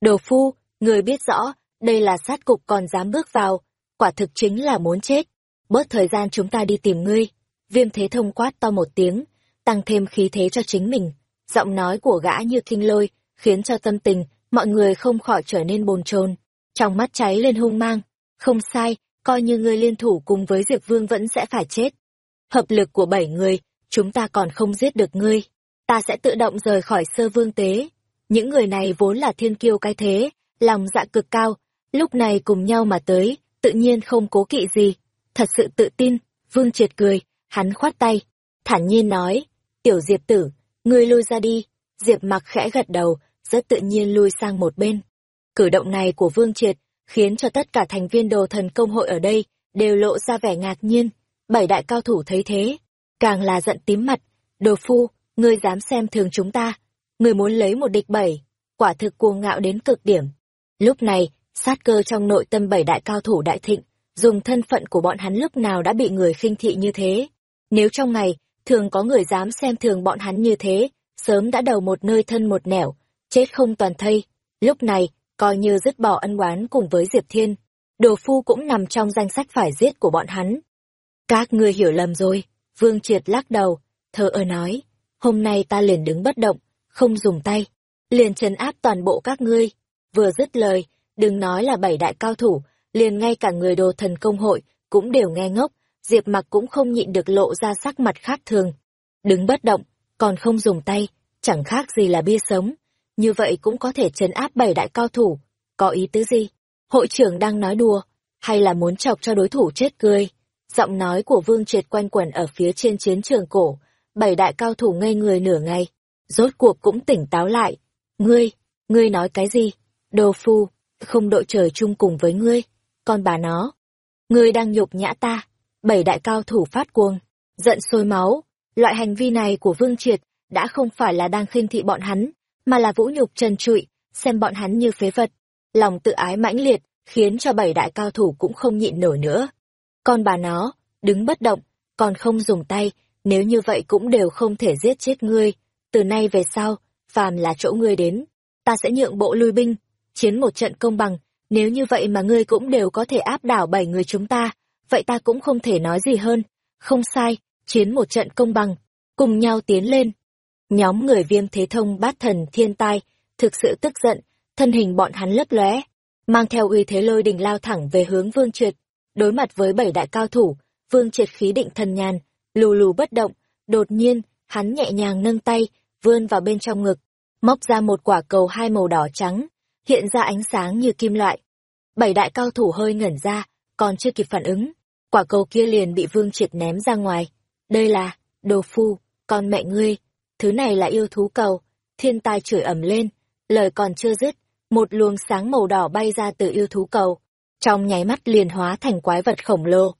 Đồ phu, người biết rõ, đây là sát cục còn dám bước vào, quả thực chính là muốn chết. Bớt thời gian chúng ta đi tìm ngươi. Viêm thế thông quát to một tiếng, tăng thêm khí thế cho chính mình. Giọng nói của gã như kinh lôi, khiến cho tâm tình, mọi người không khỏi trở nên bồn chồn Trong mắt cháy lên hung mang. Không sai, coi như ngươi liên thủ cùng với Diệp Vương vẫn sẽ phải chết. Hợp lực của bảy người, chúng ta còn không giết được ngươi. Ta sẽ tự động rời khỏi sơ vương tế. Những người này vốn là thiên kiêu cái thế, lòng dạ cực cao, lúc này cùng nhau mà tới, tự nhiên không cố kỵ gì. Thật sự tự tin, Vương Triệt cười, hắn khoát tay, thản nhiên nói, tiểu Diệp tử, ngươi lui ra đi. Diệp mặc khẽ gật đầu, rất tự nhiên lui sang một bên. Cử động này của Vương Triệt khiến cho tất cả thành viên đồ thần công hội ở đây đều lộ ra vẻ ngạc nhiên. Bảy đại cao thủ thấy thế, càng là giận tím mặt. Đồ phu, ngươi dám xem thường chúng ta. Ngươi muốn lấy một địch bảy, quả thực cuồng ngạo đến cực điểm. Lúc này, sát cơ trong nội tâm bảy đại cao thủ đại thịnh, dùng thân phận của bọn hắn lúc nào đã bị người khinh thị như thế. Nếu trong ngày, thường có người dám xem thường bọn hắn như thế, sớm đã đầu một nơi thân một nẻo, chết không toàn thây. Lúc này, coi như dứt bỏ ân oán cùng với Diệp Thiên. Đồ Phu cũng nằm trong danh sách phải giết của bọn hắn. Các ngươi hiểu lầm rồi, Vương Triệt lắc đầu, thờ ơ nói, hôm nay ta liền đứng bất động, không dùng tay, liền trấn áp toàn bộ các ngươi. Vừa dứt lời, đừng nói là bảy đại cao thủ, liền ngay cả người đồ thần công hội cũng đều nghe ngốc, Diệp Mặc cũng không nhịn được lộ ra sắc mặt khác thường. Đứng bất động, còn không dùng tay, chẳng khác gì là bia sống, như vậy cũng có thể trấn áp bảy đại cao thủ. Có ý tứ gì? Hội trưởng đang nói đùa, hay là muốn chọc cho đối thủ chết cười? Giọng nói của Vương Triệt quanh quẩn ở phía trên chiến trường cổ, bảy đại cao thủ ngây người nửa ngày, rốt cuộc cũng tỉnh táo lại. Ngươi, ngươi nói cái gì? Đồ phu, không đội trời chung cùng với ngươi, con bà nó. Ngươi đang nhục nhã ta. Bảy đại cao thủ phát cuồng, giận sôi máu. Loại hành vi này của Vương Triệt đã không phải là đang khinh thị bọn hắn, mà là vũ nhục trần trụi, xem bọn hắn như phế vật. Lòng tự ái mãnh liệt, khiến cho bảy đại cao thủ cũng không nhịn nổi nữa. Con bà nó, đứng bất động, còn không dùng tay, nếu như vậy cũng đều không thể giết chết ngươi. Từ nay về sau, phàm là chỗ ngươi đến, ta sẽ nhượng bộ lui binh, chiến một trận công bằng, nếu như vậy mà ngươi cũng đều có thể áp đảo bảy người chúng ta, vậy ta cũng không thể nói gì hơn. Không sai, chiến một trận công bằng, cùng nhau tiến lên. Nhóm người viêm thế thông bát thần thiên tai, thực sự tức giận, thân hình bọn hắn lấp lóe, mang theo uy thế lôi đình lao thẳng về hướng vương triệt. Đối mặt với bảy đại cao thủ, vương triệt khí định thần nhàn, lù lù bất động, đột nhiên, hắn nhẹ nhàng nâng tay, vươn vào bên trong ngực, móc ra một quả cầu hai màu đỏ trắng, hiện ra ánh sáng như kim loại. Bảy đại cao thủ hơi ngẩn ra, còn chưa kịp phản ứng, quả cầu kia liền bị vương triệt ném ra ngoài. Đây là, đồ phu, con mẹ ngươi, thứ này là yêu thú cầu, thiên tai chửi ẩm lên, lời còn chưa dứt, một luồng sáng màu đỏ bay ra từ yêu thú cầu, trong nháy mắt liền hóa thành quái vật khổng lồ.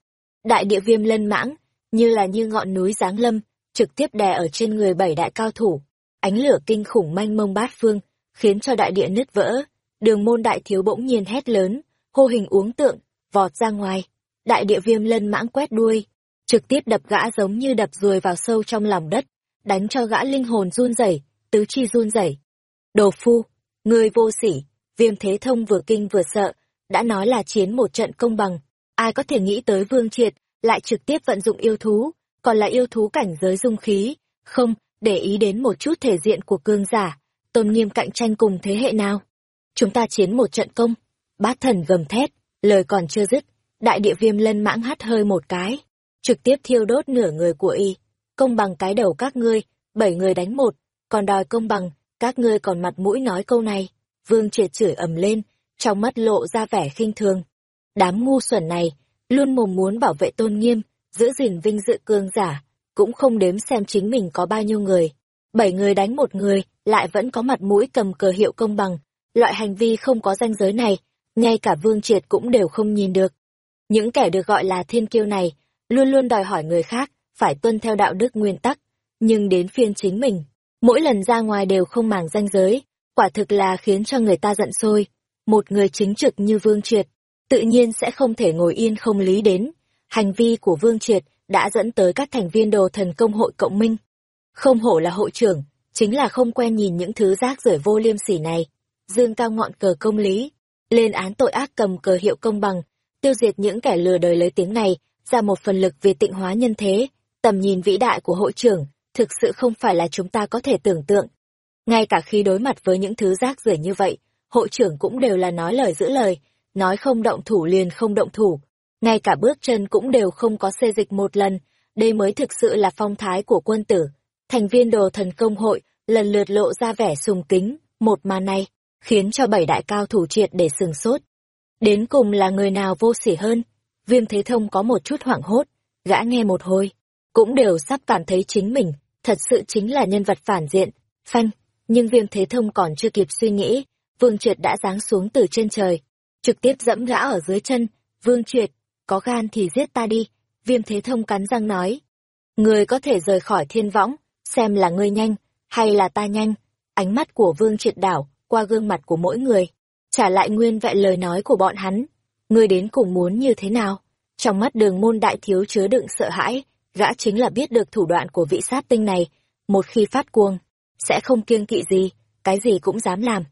Đại địa viêm lân mãng, như là như ngọn núi giáng lâm, trực tiếp đè ở trên người bảy đại cao thủ. Ánh lửa kinh khủng manh mông bát phương, khiến cho đại địa nứt vỡ. Đường môn đại thiếu bỗng nhiên hét lớn, hô hình uống tượng, vọt ra ngoài. Đại địa viêm lân mãng quét đuôi, trực tiếp đập gã giống như đập ruồi vào sâu trong lòng đất, đánh cho gã linh hồn run rẩy, tứ chi run rẩy. Đồ phu, người vô sỉ, viêm thế thông vừa kinh vừa sợ, đã nói là chiến một trận công bằng, ai có thể nghĩ tới vương triệt, lại trực tiếp vận dụng yêu thú, còn là yêu thú cảnh giới dung khí, không, để ý đến một chút thể diện của cương giả, tôn nghiêm cạnh tranh cùng thế hệ nào. Chúng ta chiến một trận công, Bát thần gầm thét, lời còn chưa dứt, đại địa viêm lân mãng hắt hơi một cái, trực tiếp thiêu đốt nửa người của y. Công bằng cái đầu các ngươi, bảy người đánh một, còn đòi công bằng, các ngươi còn mặt mũi nói câu này. Vương triệt chửi ầm lên, trong mắt lộ ra vẻ khinh thường. Đám ngu xuẩn này, luôn mồm muốn bảo vệ tôn nghiêm, giữ gìn vinh dự cương giả, cũng không đếm xem chính mình có bao nhiêu người. Bảy người đánh một người, lại vẫn có mặt mũi cầm cờ hiệu công bằng. Loại hành vi không có danh giới này, ngay cả vương triệt cũng đều không nhìn được. Những kẻ được gọi là thiên kiêu này, luôn luôn đòi hỏi người khác, phải tuân theo đạo đức nguyên tắc. Nhưng đến phiên chính mình, mỗi lần ra ngoài đều không màng danh giới, quả thực là khiến cho người ta giận sôi. Một người chính trực như Vương Triệt, tự nhiên sẽ không thể ngồi yên không lý đến. Hành vi của Vương Triệt đã dẫn tới các thành viên đồ thần công hội cộng minh. Không hổ là hội trưởng, chính là không quen nhìn những thứ rác rưởi vô liêm sỉ này. Dương cao ngọn cờ công lý, lên án tội ác cầm cờ hiệu công bằng, tiêu diệt những kẻ lừa đời lấy tiếng này, ra một phần lực về tịnh hóa nhân thế. Tầm nhìn vĩ đại của hội trưởng, thực sự không phải là chúng ta có thể tưởng tượng. Ngay cả khi đối mặt với những thứ rác rưởi như vậy, hội trưởng cũng đều là nói lời giữ lời, nói không động thủ liền không động thủ. Ngay cả bước chân cũng đều không có xê dịch một lần, đây mới thực sự là phong thái của quân tử. Thành viên đồ thần công hội lần lượt lộ ra vẻ sùng kính, một màn này, khiến cho bảy đại cao thủ triệt để sừng sốt. Đến cùng là người nào vô sỉ hơn? Viêm Thế Thông có một chút hoảng hốt, gã nghe một hồi, cũng đều sắp cảm thấy chính mình, thật sự chính là nhân vật phản diện, phanh, nhưng Viêm Thế Thông còn chưa kịp suy nghĩ, Vương Triệt đã giáng xuống từ trên trời, trực tiếp dẫm gã ở dưới chân, Vương Triệt, có gan thì giết ta đi, Viêm Thế Thông cắn răng nói. Người có thể rời khỏi thiên võng, xem là ngươi nhanh, hay là ta nhanh, ánh mắt của Vương Triệt đảo, qua gương mặt của mỗi người, trả lại nguyên vẹn lời nói của bọn hắn. Ngươi đến cùng muốn như thế nào? Trong mắt đường môn đại thiếu chứa đựng sợ hãi, gã chính là biết được thủ đoạn của vị sát tinh này, một khi phát cuồng, sẽ không kiêng kỵ gì, cái gì cũng dám làm.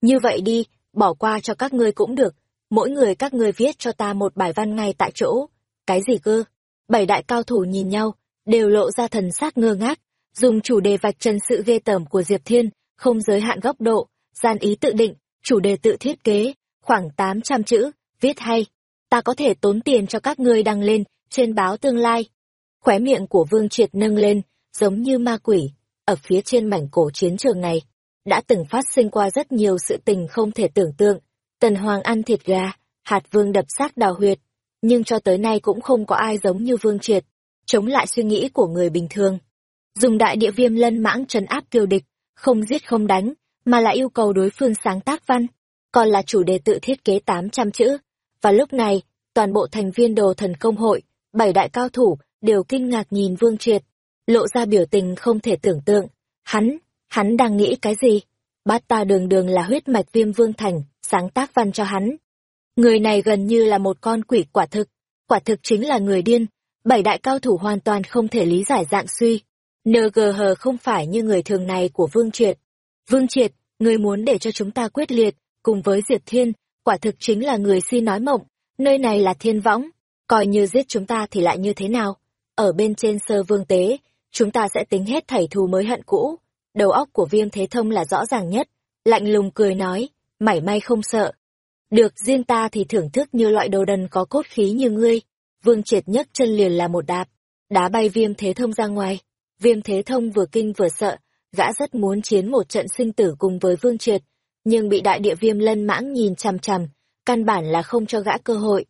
Như vậy đi, bỏ qua cho các ngươi cũng được, mỗi người các ngươi viết cho ta một bài văn ngay tại chỗ. Cái gì cơ? Bảy đại cao thủ nhìn nhau, đều lộ ra thần sắc ngơ ngác, dùng chủ đề vạch trần sự ghê tởm của Diệp Thiên, không giới hạn góc độ, gian ý tự định, chủ đề tự thiết kế, khoảng 800 chữ, viết hay. Ta có thể tốn tiền cho các ngươi đăng lên, trên báo tương lai. Khóe miệng của Vương Triệt nâng lên, giống như ma quỷ, ở phía trên mảnh cổ chiến trường này. Đã từng phát sinh qua rất nhiều sự tình không thể tưởng tượng. Tần Hoàng ăn thịt gà, hạt vương đập xác đào huyệt. Nhưng cho tới nay cũng không có ai giống như Vương Triệt, chống lại suy nghĩ của người bình thường. Dùng đại địa viêm lân mãng trấn áp kiều địch, không giết không đánh, mà lại yêu cầu đối phương sáng tác văn, còn là chủ đề tự thiết kế 800 chữ. Và lúc này, toàn bộ thành viên đồ thần công hội, bảy đại cao thủ, đều kinh ngạc nhìn Vương Triệt, lộ ra biểu tình không thể tưởng tượng. Hắn, hắn đang nghĩ cái gì? Bát ta đường đường là huyết mạch viêm vương thành, sáng tác văn cho hắn. Người này gần như là một con quỷ quả thực, quả thực chính là người điên. Bảy đại cao thủ hoàn toàn không thể lý giải dạng suy. NGH không phải như người thường này của Vương Triệt. Vương Triệt, người muốn để cho chúng ta quyết liệt, cùng với Diệp Thiên, quả thực chính là người si nói mộng, nơi này là thiên võng, coi như giết chúng ta thì lại như thế nào? Ở bên trên sơ vương tế, chúng ta sẽ tính hết thảy thù mới hận cũ. Đầu óc của viêm thế thông là rõ ràng nhất, lạnh lùng cười nói, mảy may không sợ. Được riêng ta thì thưởng thức như loại đồ đần có cốt khí như ngươi. Vương triệt nhấc chân liền là một đạp, đá bay viêm thế thông ra ngoài. Viêm thế thông vừa kinh vừa sợ, gã rất muốn chiến một trận sinh tử cùng với vương triệt, nhưng bị đại địa viêm lân mãng nhìn chằm chằm, căn bản là không cho gã cơ hội.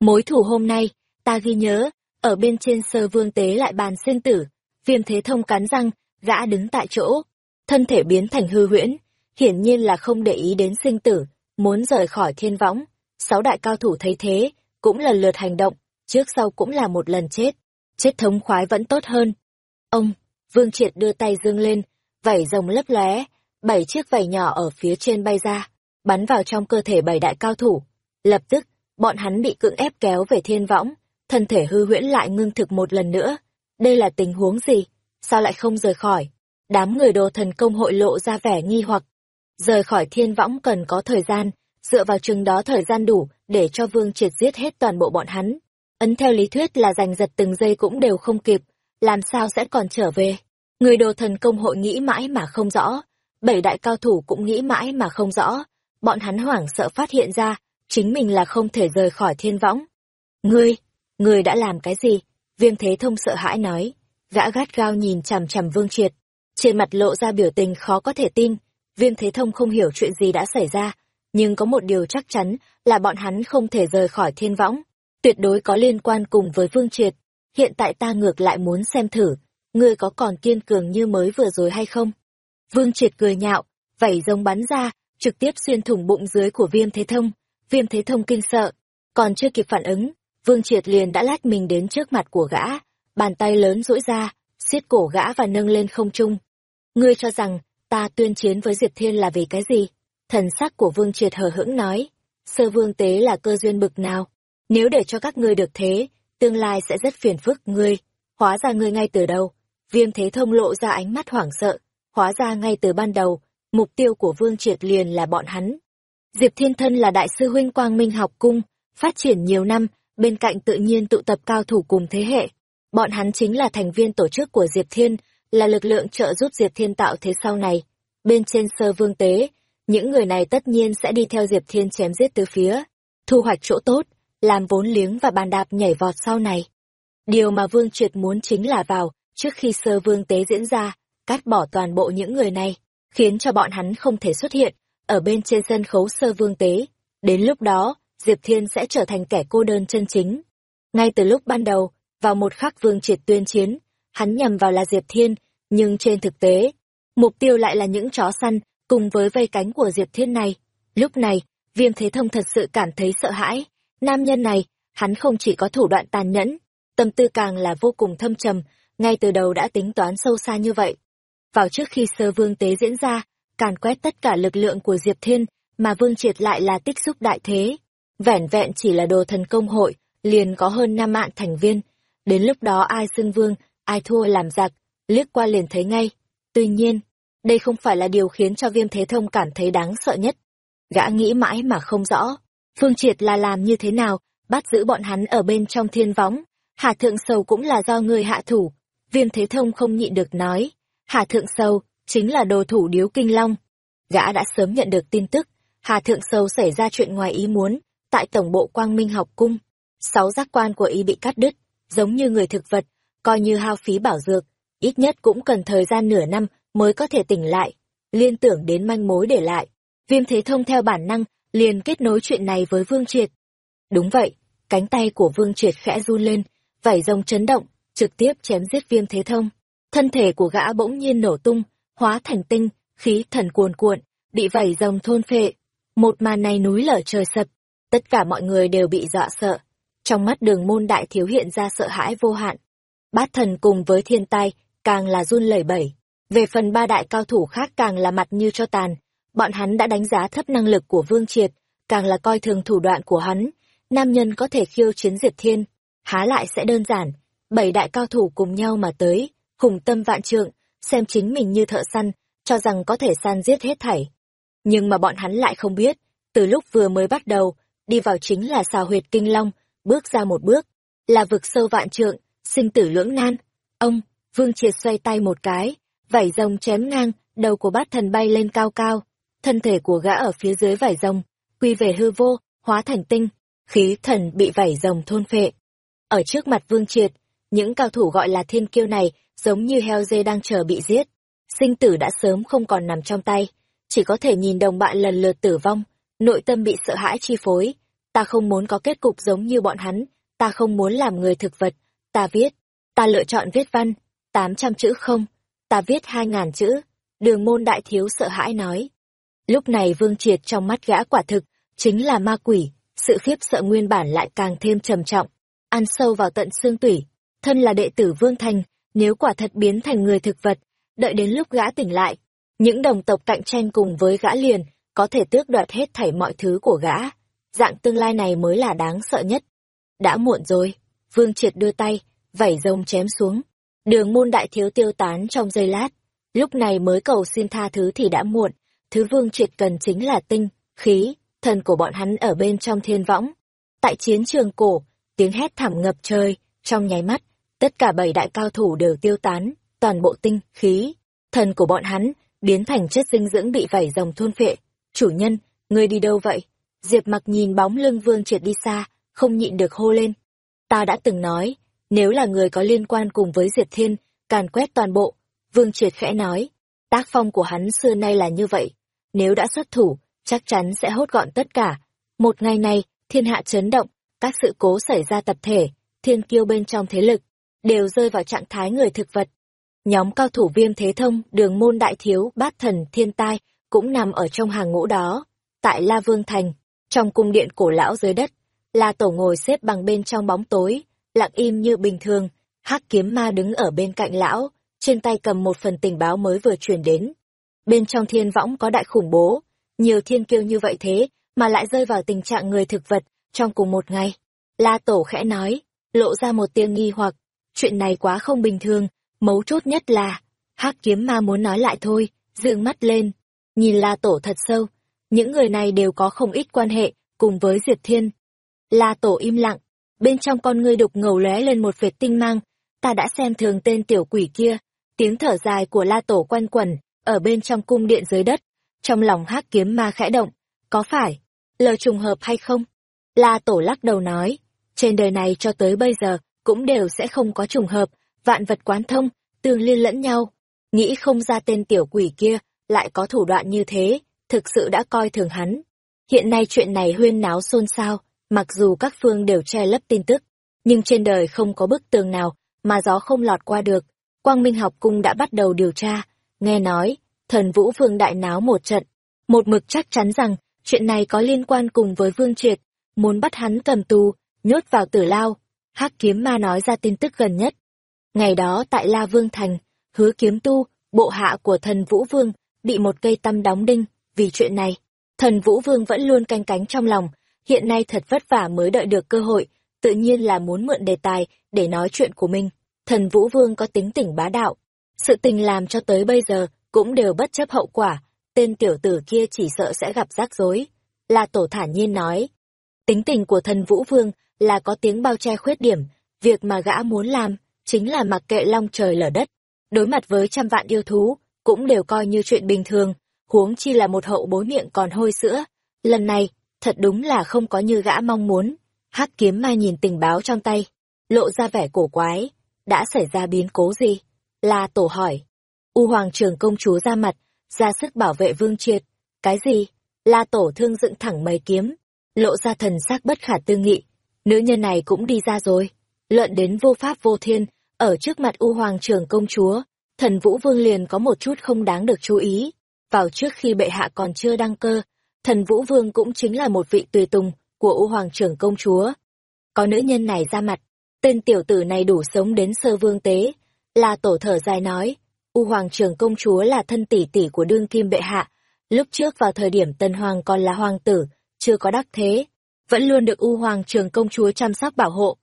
Mối thủ hôm nay, ta ghi nhớ, ở bên trên sơ vương tế lại bàn sinh tử, viêm thế thông cắn răng, gã đứng tại chỗ, thân thể biến thành hư huyễn, hiển nhiên là không để ý đến sinh tử, muốn rời khỏi thiên võng. Sáu đại cao thủ thấy thế, cũng lần lượt hành động, trước sau cũng là một lần chết. Chết thống khoái vẫn tốt hơn. Ông, Vương Triệt đưa tay dương lên, vảy rồng lấp lóe, bảy chiếc vảy nhỏ ở phía trên bay ra, bắn vào trong cơ thể bảy đại cao thủ. Lập tức, bọn hắn bị cưỡng ép kéo về thiên võng, thân thể hư huyễn lại ngưng thực một lần nữa. Đây là tình huống gì? Sao lại không rời khỏi? Đám người đồ thần công hội lộ ra vẻ nghi hoặc. Rời khỏi thiên võng cần có thời gian, dựa vào chừng đó thời gian đủ để cho vương triệt giết hết toàn bộ bọn hắn. Ấn theo lý thuyết là giành giật từng giây cũng đều không kịp, làm sao sẽ còn trở về? Người đồ thần công hội nghĩ mãi mà không rõ, bảy đại cao thủ cũng nghĩ mãi mà không rõ, bọn hắn hoảng sợ phát hiện ra, chính mình là không thể rời khỏi thiên võng. Ngươi, ngươi đã làm cái gì? Viêm Thế Thông sợ hãi nói. Gã gắt gao nhìn chằm chằm Vương Triệt. Trên mặt lộ ra biểu tình khó có thể tin. Viêm Thế Thông không hiểu chuyện gì đã xảy ra. Nhưng có một điều chắc chắn là bọn hắn không thể rời khỏi thiên võng. Tuyệt đối có liên quan cùng với Vương Triệt. Hiện tại ta ngược lại muốn xem thử. Ngươi có còn kiên cường như mới vừa rồi hay không? Vương Triệt cười nhạo, vảy rồng bắn ra, trực tiếp xuyên thủng bụng dưới của Viêm Thế Thông. Viêm Thế Thông kinh sợ, còn chưa kịp phản ứng, Vương Triệt liền đã lách mình đến trước mặt của gã, bàn tay lớn duỗi ra, siết cổ gã và nâng lên không trung. Ngươi cho rằng, ta tuyên chiến với Diệp Thiên là vì cái gì? Thần sắc của Vương Triệt hờ hững nói, sơ vương tế là cơ duyên bực nào? Nếu để cho các ngươi được thế, tương lai sẽ rất phiền phức ngươi. Hóa ra ngươi ngay từ đầu. Viêm Thế Thông lộ ra ánh mắt hoảng sợ. Hóa ra ngay từ ban đầu, mục tiêu của Vương Triệt liền là bọn hắn. Diệp Thiên Thân là đại sư huynh Quang Minh học cung, phát triển nhiều năm, bên cạnh tự nhiên tụ tập cao thủ cùng thế hệ. Bọn hắn chính là thành viên tổ chức của Diệp Thiên, là lực lượng trợ giúp Diệp Thiên tạo thế sau này. Bên trên sơ vương tế, những người này tất nhiên sẽ đi theo Diệp Thiên chém giết từ phía, thu hoạch chỗ tốt, làm vốn liếng và bàn đạp nhảy vọt sau này. Điều mà Vương Triệt muốn chính là vào, trước khi sơ vương tế diễn ra, cắt bỏ toàn bộ những người này, khiến cho bọn hắn không thể xuất hiện, ở bên trên sân khấu sơ vương tế. Đến lúc đó, Diệp Thiên sẽ trở thành kẻ cô đơn chân chính. Ngay từ lúc ban đầu, vào một khắc vương triệt tuyên chiến, hắn nhầm vào là Diệp Thiên, nhưng trên thực tế, mục tiêu lại là những chó săn, cùng với vây cánh của Diệp Thiên này. Lúc này, Viêm Thế Thông thật sự cảm thấy sợ hãi. Nam nhân này, hắn không chỉ có thủ đoạn tàn nhẫn, tâm tư càng là vô cùng thâm trầm, ngay từ đầu đã tính toán sâu xa như vậy. Vào trước khi sơ vương tế diễn ra, càn quét tất cả lực lượng của Diệp Thiên, mà Vương Triệt lại là tích xúc đại thế. Vẻn vẹn chỉ là đồ thần công hội, liền có hơn năm mạng thành viên. Đến lúc đó ai xưng vương, ai thua làm giặc, liếc qua liền thấy ngay. Tuy nhiên, đây không phải là điều khiến cho viêm thế thông cảm thấy đáng sợ nhất. Gã nghĩ mãi mà không rõ. Phương Triệt là làm như thế nào, bắt giữ bọn hắn ở bên trong thiên võng. Hà Thượng Sầu cũng là do người hạ thủ. Viêm Thế Thông không nhịn được nói. Hà Thượng Sâu chính là đồ thủ điếu kinh long. Gã đã sớm nhận được tin tức, Hà Thượng Sâu xảy ra chuyện ngoài ý muốn, tại tổng bộ Quang Minh học cung. Sáu giác quan của y bị cắt đứt, giống như người thực vật, coi như hao phí bảo dược, ít nhất cũng cần thời gian nửa năm mới có thể tỉnh lại. Liên tưởng đến manh mối để lại, Viêm Thế Thông theo bản năng liền kết nối chuyện này với Vương Triệt. Đúng vậy, cánh tay của Vương Triệt khẽ run lên, vảy rồng chấn động, trực tiếp chém giết Viêm Thế Thông. Thân thể của gã bỗng nhiên nổ tung, hóa thành tinh, khí thần cuồn cuộn, bị vảy rồng thôn phệ. Một màn này núi lở trời sập, tất cả mọi người đều bị dọa sợ. Trong mắt đường môn đại thiếu hiện ra sợ hãi vô hạn. Bát thần cùng với thiên tai, càng là run lẩy bẩy. Về phần ba đại cao thủ khác càng là mặt như cho tàn. Bọn hắn đã đánh giá thấp năng lực của Vương Triệt, càng là coi thường thủ đoạn của hắn. Nam nhân có thể khiêu chiến diệt thiên, há lại sẽ đơn giản. Bảy đại cao thủ cùng nhau mà tới, hùng tâm vạn trượng, xem chính mình như thợ săn, cho rằng có thể săn giết hết thảy. Nhưng mà bọn hắn lại không biết, từ lúc vừa mới bắt đầu, đi vào chính là xào huyệt kinh long, bước ra một bước, là vực sâu vạn trượng, sinh tử lưỡng nan. Ông, Vương Triệt xoay tay một cái, vảy rồng chém ngang, đầu của bát thần bay lên cao cao, thân thể của gã ở phía dưới vảy rồng, quy về hư vô, hóa thành tinh, khí thần bị vảy rồng thôn phệ. Ở trước mặt Vương Triệt, những cao thủ gọi là thiên kiêu này giống như heo dê đang chờ bị giết. Sinh tử đã sớm không còn nằm trong tay, chỉ có thể nhìn đồng bạn lần lượt tử vong, nội tâm bị sợ hãi chi phối. Ta không muốn có kết cục giống như bọn hắn, ta không muốn làm người thực vật, ta viết, ta lựa chọn viết văn, tám trăm chữ không, ta viết hai ngàn chữ, đường môn đại thiếu sợ hãi nói. Lúc này vương triệt trong mắt gã quả thực, chính là ma quỷ, sự khiếp sợ nguyên bản lại càng thêm trầm trọng, ăn sâu vào tận xương tủy, thân là đệ tử vương thành, nếu quả thật biến thành người thực vật, đợi đến lúc gã tỉnh lại, những đồng tộc cạnh tranh cùng với gã liền, có thể tước đoạt hết thảy mọi thứ của gã. Dạng tương lai này mới là đáng sợ nhất. Đã muộn rồi, Vương Triệt đưa tay, vảy rồng chém xuống. Đường môn đại thiếu tiêu tán trong giây lát. Lúc này mới cầu xin tha thứ thì đã muộn. Thứ Vương Triệt cần chính là tinh, khí, thần của bọn hắn ở bên trong thiên võng. Tại chiến trường cổ, tiếng hét thảm ngập trời, trong nháy mắt, tất cả bảy đại cao thủ đều tiêu tán, toàn bộ tinh, khí, thần của bọn hắn biến thành chất dinh dưỡng bị vảy rồng thôn phệ. Chủ nhân, ngươi đi đâu vậy? Diệp mặc nhìn bóng lưng Vương Triệt đi xa, không nhịn được hô lên. Ta đã từng nói, nếu là người có liên quan cùng với Diệp Thiên, càn quét toàn bộ. Vương Triệt khẽ nói, tác phong của hắn xưa nay là như vậy. Nếu đã xuất thủ, chắc chắn sẽ hốt gọn tất cả. Một ngày này, thiên hạ chấn động, các sự cố xảy ra tập thể, thiên kiêu bên trong thế lực, đều rơi vào trạng thái người thực vật. Nhóm cao thủ viêm thế thông, đường môn đại thiếu, bát thần, thiên tai, cũng nằm ở trong hàng ngũ đó. Tại La Vương Thành, trong cung điện cổ lão dưới đất, La Tổ ngồi xếp bằng bên trong bóng tối, lặng im như bình thường, hắc kiếm ma đứng ở bên cạnh lão, trên tay cầm một phần tình báo mới vừa truyền đến. Bên trong thiên võng có đại khủng bố, nhiều thiên kiêu như vậy thế, mà lại rơi vào tình trạng người thực vật, trong cùng một ngày. La Tổ khẽ nói, lộ ra một tiếng nghi hoặc, chuyện này quá không bình thường, mấu chốt nhất là, hắc kiếm ma muốn nói lại thôi, dựng mắt lên, nhìn La Tổ thật sâu, những người này đều có không ít quan hệ, cùng với Diệp Thiên. La Tổ im lặng, bên trong con ngươi đục ngầu lóe lên một vệt tinh mang, ta đã xem thường tên tiểu quỷ kia, tiếng thở dài của La Tổ quanh quẩn, ở bên trong cung điện dưới đất, trong lòng hắc kiếm ma khẽ động, có phải, lời trùng hợp hay không? La Tổ lắc đầu nói, trên đời này cho tới bây giờ, cũng đều sẽ không có trùng hợp, vạn vật quán thông, tương liên lẫn nhau. Nghĩ không ra tên tiểu quỷ kia, lại có thủ đoạn như thế, thực sự đã coi thường hắn. Hiện nay chuyện này huyên náo xôn xao, mặc dù các phương đều che lấp tin tức, nhưng trên đời không có bức tường nào mà gió không lọt qua được. Quang Minh học cung đã bắt đầu điều tra, nghe nói, thần vũ vương đại náo một trận, một mực chắc chắn rằng chuyện này có liên quan cùng với vương triệt, muốn bắt hắn cầm tù, nhốt vào tử lao hắc kiếm ma nói ra tin tức gần nhất. Ngày đó tại La Vương Thành, hứa kiếm tu, bộ hạ của thần Vũ Vương, bị một cây tăm đóng đinh, vì chuyện này. Thần Vũ Vương vẫn luôn canh cánh trong lòng, hiện nay thật vất vả mới đợi được cơ hội, tự nhiên là muốn mượn đề tài để nói chuyện của mình. Thần Vũ Vương có tính tỉnh bá đạo. Sự tình làm cho tới bây giờ cũng đều bất chấp hậu quả, tên tiểu tử kia chỉ sợ sẽ gặp rắc rối. La Tổ thản nhiên nói, tính tình của thần Vũ Vương là có tiếng bao che khuyết điểm, việc mà gã muốn làm chính là mặc kệ long trời lở đất. Đối mặt với trăm vạn yêu thú, cũng đều coi như chuyện bình thường, huống chi là một hậu bối miệng còn hôi sữa. Lần này, thật đúng là không có như gã mong muốn. Hắc kiếm mai nhìn tình báo trong tay, lộ ra vẻ cổ quái. Đã xảy ra biến cố gì? La tổ hỏi. U hoàng trường công chúa ra mặt, ra sức bảo vệ vương triệt. Cái gì? La tổ thương dựng thẳng mày kiếm, lộ ra thần sắc bất khả tư nghị. Nữ nhân này cũng đi ra rồi. luận đến vô pháp vô thiên, ở trước mặt U hoàng trưởng công chúa, thần vũ vương liền có một chút không đáng được chú ý. Vào trước khi bệ hạ còn chưa đăng cơ, thần vũ vương cũng chính là một vị tùy tùng của U hoàng trưởng công chúa. Có nữ nhân này ra mặt, tên tiểu tử này đủ sống đến sơ vương tế, là tổ thở dài nói, U hoàng trưởng công chúa là thân tỷ tỷ của đương kim bệ hạ, lúc trước vào thời điểm tân hoàng còn là hoàng tử, chưa có đắc thế, vẫn luôn được U hoàng trường công chúa chăm sóc bảo hộ.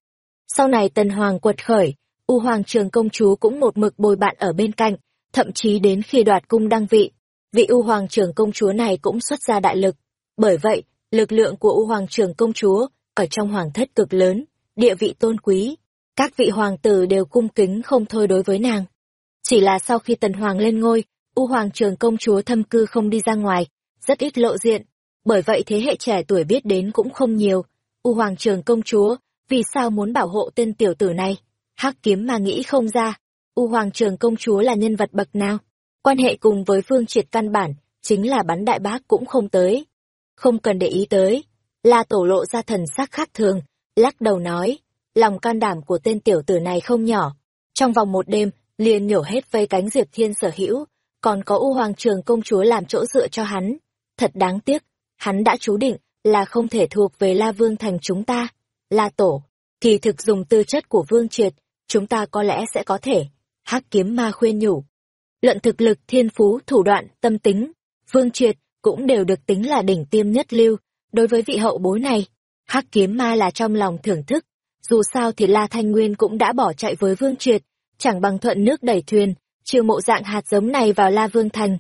Sau này tần hoàng quật khởi, U hoàng trường công chúa cũng một mực bồi bạn ở bên cạnh, thậm chí đến khi đoạt cung đăng vị, vị U hoàng trường công chúa này cũng xuất ra đại lực. Bởi vậy, lực lượng của U hoàng trường công chúa ở trong hoàng thất cực lớn, địa vị tôn quý, các vị hoàng tử đều cung kính không thôi đối với nàng. Chỉ là sau khi tần hoàng lên ngôi, U hoàng trường công chúa thâm cư không đi ra ngoài, rất ít lộ diện, bởi vậy thế hệ trẻ tuổi biết đến cũng không nhiều. U hoàng trường công chúa, vì sao muốn bảo hộ tên tiểu tử này? Hắc kiếm mà nghĩ không ra, U hoàng trường công chúa là nhân vật bậc nào? Quan hệ cùng với phương triệt căn bản, chính là bắn đại bác cũng không tới. Không cần để ý tới. La tổ lộ ra thần sắc khác thường, lắc đầu nói, lòng can đảm của tên tiểu tử này không nhỏ. Trong vòng một đêm, liền nhổ hết vây cánh Diệp Thiên sở hữu, còn có U Hoàng Trường công chúa làm chỗ dựa cho hắn. Thật đáng tiếc, hắn đã chú định là không thể thuộc về La Vương thành chúng ta. La Tổ, kỳ thực dùng tư chất của Vương Triệt, chúng ta có lẽ sẽ có thể. Hắc kiếm ma khuyên nhủ. Luận thực lực, thiên phú, thủ đoạn, tâm tính, Vương Triệt cũng đều được tính là đỉnh tiêm nhất lưu. Đối với vị hậu bối này, Hắc kiếm ma là trong lòng thưởng thức. Dù sao thì La Thanh Nguyên cũng đã bỏ chạy với Vương Triệt, chẳng bằng thuận nước đẩy thuyền, chiêu mộ dạng hạt giống này vào La Vương Thành.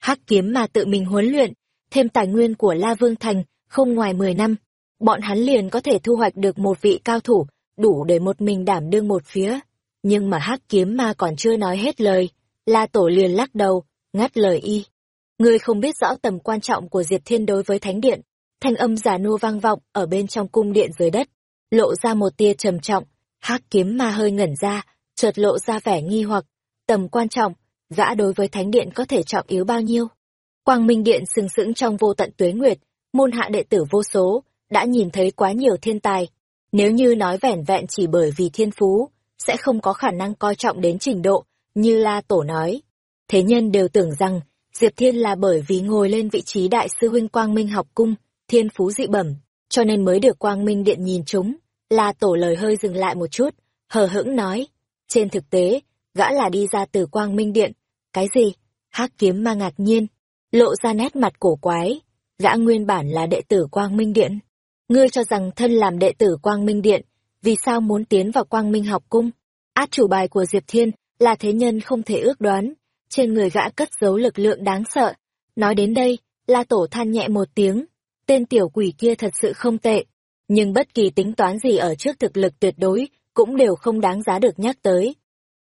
Hắc kiếm mà tự mình huấn luyện, thêm tài nguyên của La Vương Thành, không ngoài 10 năm, bọn hắn liền có thể thu hoạch được một vị cao thủ, đủ để một mình đảm đương một phía. Nhưng mà Hắc kiếm ma còn chưa nói hết lời, La Tổ liền lắc đầu, ngắt lời y. Ngươi không biết rõ tầm quan trọng của Diệp Thiên đối với Thánh Điện, thanh âm giả nua vang vọng ở bên trong cung điện dưới đất, lộ ra một tia trầm trọng, hắc kiếm ma hơi ngẩn ra, chợt lộ ra vẻ nghi hoặc, tầm quan trọng, gã đối với thánh điện có thể trọng yếu bao nhiêu. Quang Minh Điện sừng sững trong vô tận tuế nguyệt, môn hạ đệ tử vô số, đã nhìn thấy quá nhiều thiên tài. Nếu như nói vẻn vẹn chỉ bởi vì thiên phú, sẽ không có khả năng coi trọng đến trình độ, như La Tổ nói. Thế nhân đều tưởng rằng, Diệp Thiên là bởi vì ngồi lên vị trí đại sư huynh Quang Minh học cung, thiên phú dị bẩm, cho nên mới được Quang Minh Điện nhìn chúng. La Tổ lời hơi dừng lại một chút, hờ hững nói. Trên thực tế, gã là đi ra từ Quang Minh Điện. Cái gì? hắc kiếm ma ngạc nhiên, lộ ra nét mặt cổ quái. Gã nguyên bản là đệ tử Quang Minh Điện. Ngươi cho rằng thân làm đệ tử Quang Minh Điện, vì sao muốn tiến vào Quang Minh học cung? Át chủ bài của Diệp Thiên là thế nhân không thể ước đoán. Trên người gã cất giấu lực lượng đáng sợ. Nói đến đây, La Tổ than nhẹ một tiếng. Tên tiểu quỷ kia thật sự không tệ. Nhưng bất kỳ tính toán gì ở trước thực lực tuyệt đối, cũng đều không đáng giá được nhắc tới.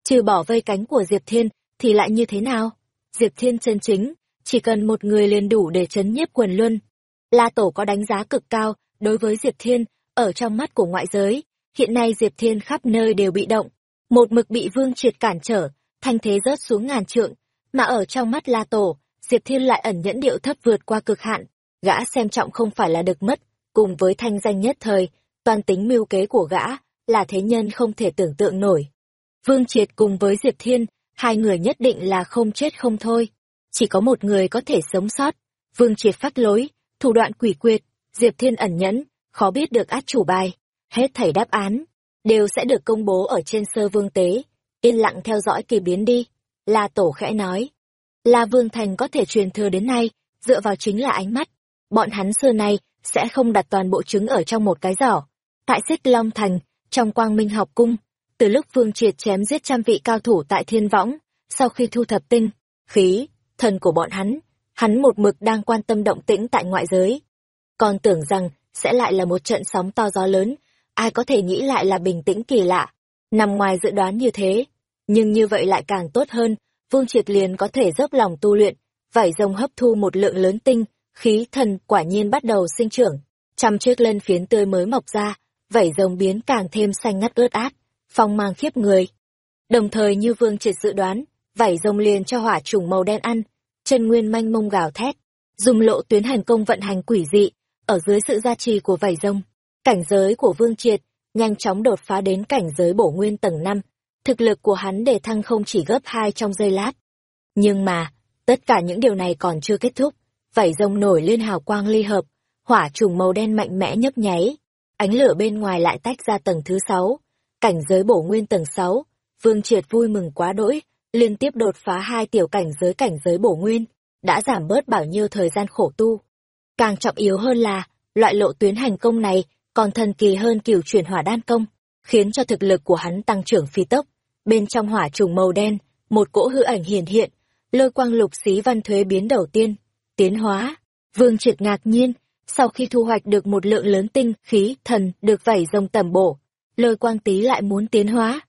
Trừ bỏ vây cánh của Diệp Thiên, thì lại như thế nào? Diệp Thiên chân chính, chỉ cần một người liền đủ để chấn nhiếp quần luân. La Tổ có đánh giá cực cao đối với Diệp Thiên, ở trong mắt của ngoại giới, hiện nay Diệp Thiên khắp nơi đều bị động, một mực bị Vương Triệt cản trở, thanh thế rớt xuống ngàn trượng, mà ở trong mắt La Tổ, Diệp Thiên lại ẩn nhẫn điệu thấp vượt qua cực hạn, gã xem trọng không phải là được mất, cùng với thanh danh nhất thời, toàn tính mưu kế của gã, là thế nhân không thể tưởng tượng nổi. Vương Triệt cùng với Diệp Thiên, hai người nhất định là không chết không thôi. Chỉ có một người có thể sống sót. Vương Triệt phát lối, thủ đoạn quỷ quyệt, Diệp Thiên ẩn nhẫn, khó biết được át chủ bài. Hết thảy đáp án, đều sẽ được công bố ở trên sơ vương tế. Yên lặng theo dõi kỳ biến đi. La Tổ khẽ nói. La Vương Thành có thể truyền thừa đến nay, dựa vào chính là ánh mắt. Bọn hắn xưa nay sẽ không đặt toàn bộ trứng ở trong một cái giỏ. Tại xích Long Thành, trong quang minh học cung, từ lúc Vương Triệt chém giết trăm vị cao thủ tại thiên võng, sau khi thu thập tinh, khí, thần của bọn hắn, hắn một mực đang quan tâm động tĩnh tại ngoại giới. Còn tưởng rằng sẽ lại là một trận sóng to gió lớn, ai có thể nghĩ lại là bình tĩnh kỳ lạ, nằm ngoài dự đoán như thế. Nhưng như vậy lại càng tốt hơn, Vương Triệt liền có thể dốc lòng tu luyện, vải rồng hấp thu một lượng lớn tinh, khí thần quả nhiên bắt đầu sinh trưởng. Trăm chiếc lân phiến tươi mới mọc ra, vảy rồng biến càng thêm xanh ngắt ướt át, phong mang khiếp người. Đồng thời như Vương Triệt dự đoán, vảy rồng liền cho hỏa trùng màu đen ăn, chân nguyên manh mông gào thét, dùng lộ tuyến hành công vận hành quỷ dị, ở dưới sự gia trì của vảy rồng, cảnh giới của Vương Triệt nhanh chóng đột phá đến cảnh giới bổ nguyên tầng 5, thực lực của hắn đề thăng không chỉ gấp 2 trong giây lát. Nhưng mà, tất cả những điều này còn chưa kết thúc, vảy rồng nổi lên hào quang ly hợp, hỏa trùng màu đen mạnh mẽ nhấp nháy, ánh lửa bên ngoài lại tách ra tầng thứ sáu cảnh giới bổ nguyên tầng sáu vương triệt vui mừng quá đỗi liên tiếp đột phá hai tiểu cảnh giới cảnh giới bổ nguyên đã giảm bớt bao nhiêu thời gian khổ tu càng trọng yếu hơn là loại lộ tuyến hành công này còn thần kỳ hơn kiểu chuyển hỏa đan công khiến cho thực lực của hắn tăng trưởng phi tốc bên trong hỏa trùng màu đen một cỗ hư ảnh hiển hiện lôi quang lục xí văn thuế biến đầu tiên tiến hóa vương triệt ngạc nhiên sau khi thu hoạch được một lượng lớn tinh, khí, thần được vẩy rồng tầm bổ, lôi quang tí lại muốn tiến hóa.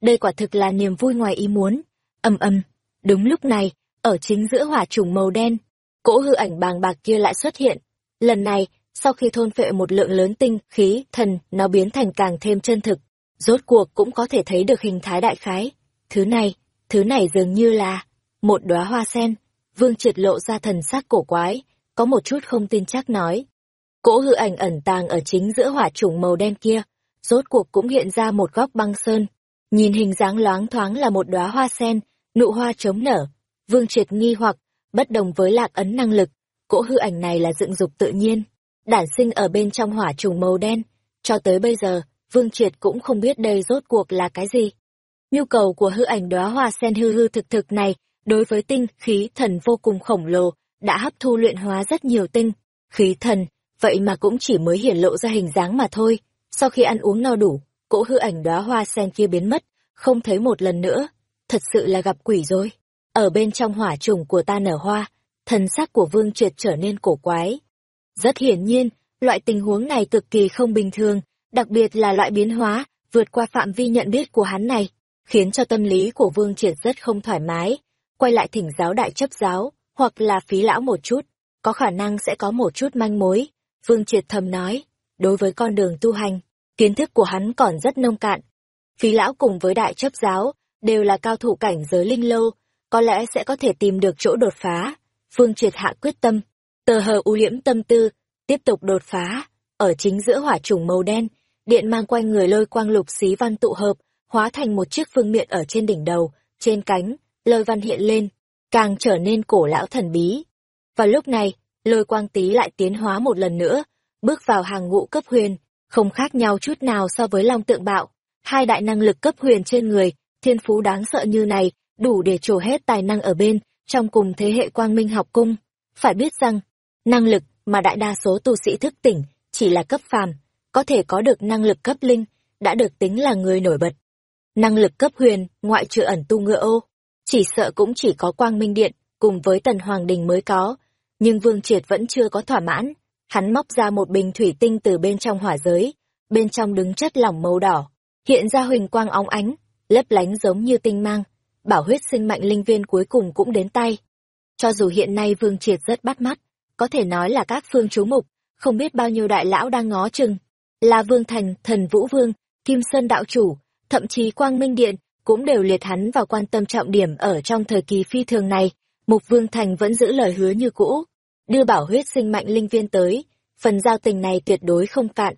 Đây quả thực là niềm vui ngoài ý muốn. Âm âm, đúng lúc này, ở chính giữa hỏa trùng màu đen, cỗ hư ảnh bàng bạc kia lại xuất hiện. Lần này, sau khi thôn phệ một lượng lớn tinh, khí, thần, nó biến thành càng thêm chân thực. Rốt cuộc cũng có thể thấy được hình thái đại khái. Thứ này, thứ này dường như là một đóa hoa sen. Vương triệt lộ ra thần sắc cổ quái, có một chút không tin chắc nói. Cỗ hư ảnh ẩn tàng ở chính giữa hỏa trùng màu đen kia, rốt cuộc cũng hiện ra một góc băng sơn. Nhìn hình dáng loáng thoáng là một đóa hoa sen, nụ hoa chống nở. Vương triệt nghi hoặc, bất đồng với lạc ấn năng lực, cỗ hư ảnh này là dựng dục tự nhiên, đản sinh ở bên trong hỏa trùng màu đen. Cho tới bây giờ, Vương Triệt cũng không biết đây rốt cuộc là cái gì. Nhu cầu của hư ảnh đóa hoa sen hư hư thực thực này, đối với tinh, khí, thần vô cùng khổng lồ, đã hấp thu luyện hóa rất nhiều tinh, khí thần, vậy mà cũng chỉ mới hiển lộ ra hình dáng mà thôi. Sau khi ăn uống no đủ, cỗ hư ảnh đóa hoa sen kia biến mất, không thấy một lần nữa. Thật sự là gặp quỷ rồi. Ở bên trong hỏa trùng của ta nở hoa, thần sắc của Vương Triệt trở nên cổ quái. Rất hiển nhiên, loại tình huống này cực kỳ không bình thường, đặc biệt là loại biến hóa, vượt qua phạm vi nhận biết của hắn này, khiến cho tâm lý của Vương Triệt rất không thoải mái. Quay lại thỉnh giáo đại chấp giáo, hoặc là phí lão một chút, có khả năng sẽ có một chút manh mối. Vương Triệt thầm nói, đối với con đường tu hành, kiến thức của hắn còn rất nông cạn. Phí lão cùng với đại chấp giáo, đều là cao thủ cảnh giới linh lâu, có lẽ sẽ có thể tìm được chỗ đột phá. phương Triệt hạ quyết tâm, tờ hờ u liễm tâm tư, tiếp tục đột phá, ở chính giữa hỏa trùng màu đen, điện mang quanh người lôi quang lục xí văn tụ hợp, hóa thành một chiếc phương miện ở trên đỉnh đầu, trên cánh, lôi văn hiện lên, càng trở nên cổ lão thần bí. Và lúc này, lôi quang tí lại tiến hóa một lần nữa, bước vào hàng ngũ cấp huyền, không khác nhau chút nào so với long tượng bạo. Hai đại năng lực cấp huyền trên người, thiên phú đáng sợ như này, đủ để trổ hết tài năng ở bên, trong cùng thế hệ quang minh học cung. Phải biết rằng, năng lực mà đại đa số tu sĩ thức tỉnh chỉ là cấp phàm, có thể có được năng lực cấp linh, đã được tính là người nổi bật. Năng lực cấp huyền, ngoại trừ ẩn tu ngựa ô, chỉ sợ cũng chỉ có quang minh điện, cùng với tần hoàng đình mới có. Nhưng Vương Triệt vẫn chưa có thỏa mãn, hắn móc ra một bình thủy tinh từ bên trong hỏa giới, bên trong đứng chất lỏng màu đỏ, hiện ra huỳnh quang óng ánh, lấp lánh giống như tinh mang, bảo huyết sinh mạnh linh viên cuối cùng cũng đến tay. Cho dù hiện nay Vương Triệt rất bắt mắt, có thể nói là các phương chú mục, không biết bao nhiêu đại lão đang ngó chừng. Là Vương Thành, Thần Vũ Vương, Kim Sơn Đạo Chủ, thậm chí Quang Minh Điện, cũng đều liệt hắn vào quan tâm trọng điểm ở trong thời kỳ phi thường này. Mục Vương Thành vẫn giữ lời hứa như cũ, đưa bảo huyết sinh mạnh linh viên tới, phần giao tình này tuyệt đối không cạn.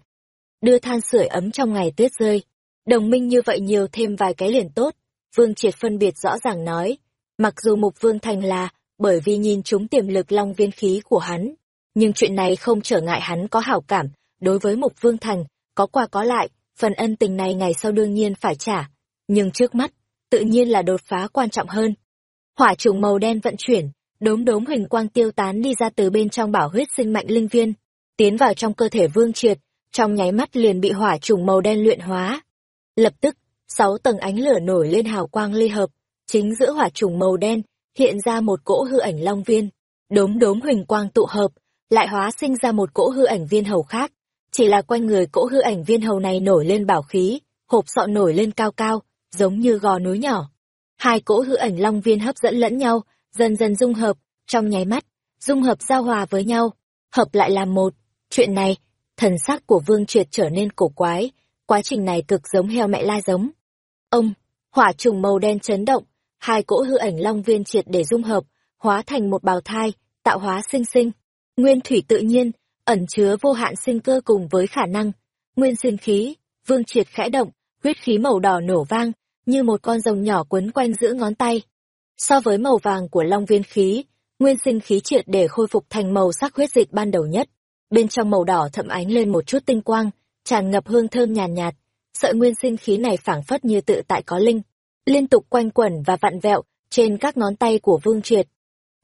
Đưa than sưởi ấm trong ngày tuyết rơi, đồng minh như vậy nhiều thêm vài cái liền tốt, Vương Triệt phân biệt rõ ràng nói, mặc dù Mục Vương Thành là bởi vì nhìn chúng tiềm lực long viên khí của hắn, nhưng chuyện này không trở ngại hắn có hảo cảm, đối với Mục Vương Thành, có qua có lại, phần ân tình này ngày sau đương nhiên phải trả, nhưng trước mắt, tự nhiên là đột phá quan trọng hơn. Hỏa trùng màu đen vận chuyển, đốm đốm hình quang tiêu tán đi ra từ bên trong bảo huyết sinh mạnh linh viên, tiến vào trong cơ thể Vương Triệt, trong nháy mắt liền bị hỏa trùng màu đen luyện hóa. Lập tức, sáu tầng ánh lửa nổi lên hào quang ly hợp, chính giữa hỏa trùng màu đen hiện ra một cỗ hư ảnh long viên, đốm đốm huỳnh quang tụ hợp, lại hóa sinh ra một cỗ hư ảnh viên hầu khác. Chỉ là quanh người cỗ hư ảnh viên hầu này nổi lên bảo khí, hộp sọ nổi lên cao cao, giống như gò núi nhỏ. Hai cỗ hư ảnh long viên hấp dẫn lẫn nhau, dần dần dung hợp, trong nháy mắt, dung hợp giao hòa với nhau, hợp lại làm một. Chuyện này, thần sắc của Vương Triệt trở nên cổ quái, quá trình này cực giống heo mẹ la giống. Ông, hỏa trùng màu đen chấn động, hai cỗ hư ảnh long viên triệt để dung hợp, hóa thành một bào thai, tạo hóa sinh sinh. Nguyên thủy tự nhiên, ẩn chứa vô hạn sinh cơ cùng với khả năng. Nguyên sinh khí, vương triệt khẽ động, huyết khí màu đỏ nổ vang, như một con rồng nhỏ quấn quanh giữa ngón tay. So với màu vàng của long viên khí, nguyên sinh khí triệt để khôi phục thành màu sắc huyết dịch ban đầu nhất. Bên trong màu đỏ thậm ánh lên một chút tinh quang, tràn ngập hương thơm nhàn nhạt, nhạt. Sợi nguyên sinh khí này phảng phất như tự tại có linh, liên tục quanh quẩn và vặn vẹo trên các ngón tay của Vương Triệt.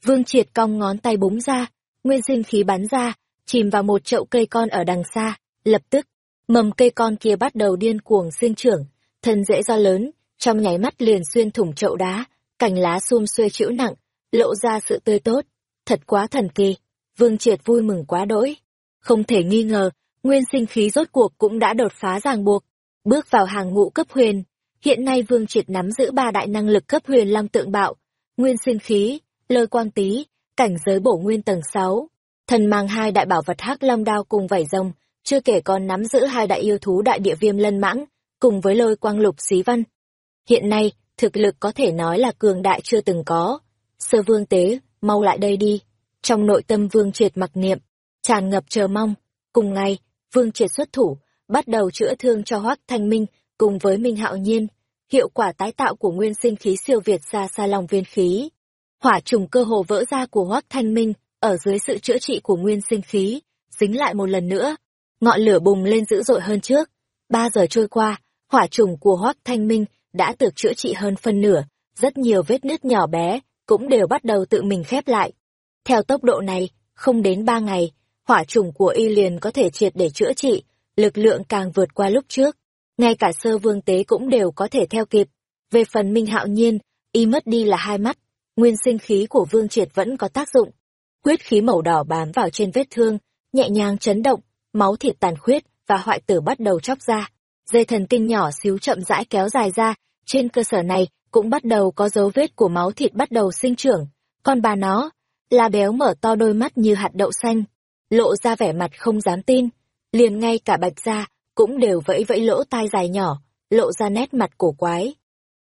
Vương Triệt cong ngón tay búng ra, nguyên sinh khí bắn ra, chìm vào một chậu cây con ở đằng xa, lập tức, mầm cây con kia bắt đầu điên cuồng sinh trưởng, thân dễ do lớn, trong nháy mắt liền xuyên thủng chậu đá, cành lá xum xuê chữ nặng, lộ ra sự tươi tốt, thật quá thần kỳ. Vương Triệt vui mừng quá đỗi. Không thể nghi ngờ, nguyên sinh khí rốt cuộc cũng đã đột phá ràng buộc, bước vào hàng ngũ cấp huyền. Hiện nay Vương Triệt nắm giữ ba đại năng lực cấp huyền long tượng bạo, nguyên sinh khí, lôi quang tý, cảnh giới bổ nguyên tầng 6. Thần mang hai đại bảo vật hắc long đao cùng vảy rồng, chưa kể còn nắm giữ hai đại yêu thú đại địa viêm lân mãng, cùng với lôi quang lục xí văn. Hiện nay, thực lực có thể nói là cường đại chưa từng có. Sơ vương tế, mau lại đây đi. Trong nội tâm vương triệt mặc niệm, tràn ngập chờ mong. Cùng ngày, vương triệt xuất thủ, bắt đầu chữa thương cho hoắc thanh minh, cùng với minh hạo nhiên. Hiệu quả tái tạo của nguyên sinh khí siêu việt xa xa lòng viên khí. Hỏa trùng cơ hồ vỡ ra của hoắc thanh minh, ở dưới sự chữa trị của nguyên sinh khí, dính lại một lần nữa. Ngọn lửa bùng lên dữ dội hơn trước. Ba giờ trôi qua, hỏa trùng của hoắc thanh minh đã được chữa trị hơn phân nửa, rất nhiều vết nứt nhỏ bé, cũng đều bắt đầu tự mình khép lại. Theo tốc độ này, không đến ba ngày, hỏa trùng của y liền có thể triệt để chữa trị, lực lượng càng vượt qua lúc trước. Ngay cả sơ vương tế cũng đều có thể theo kịp. Về phần minh hạo nhiên, y mất đi là hai mắt, nguyên sinh khí của vương triệt vẫn có tác dụng. Quyết khí màu đỏ bám vào trên vết thương, nhẹ nhàng chấn động, máu thịt tàn khuyết và hoại tử bắt đầu chóc ra. Dây thần kinh nhỏ xíu chậm rãi kéo dài ra, trên cơ sở này cũng bắt đầu có dấu vết của máu thịt bắt đầu sinh trưởng. con bà nó, là béo mở to đôi mắt như hạt đậu xanh. lộ ra vẻ mặt không dám tin, liền ngay cả bạch gia cũng đều vẫy vẫy lỗ tai dài nhỏ, lộ ra nét mặt cổ quái.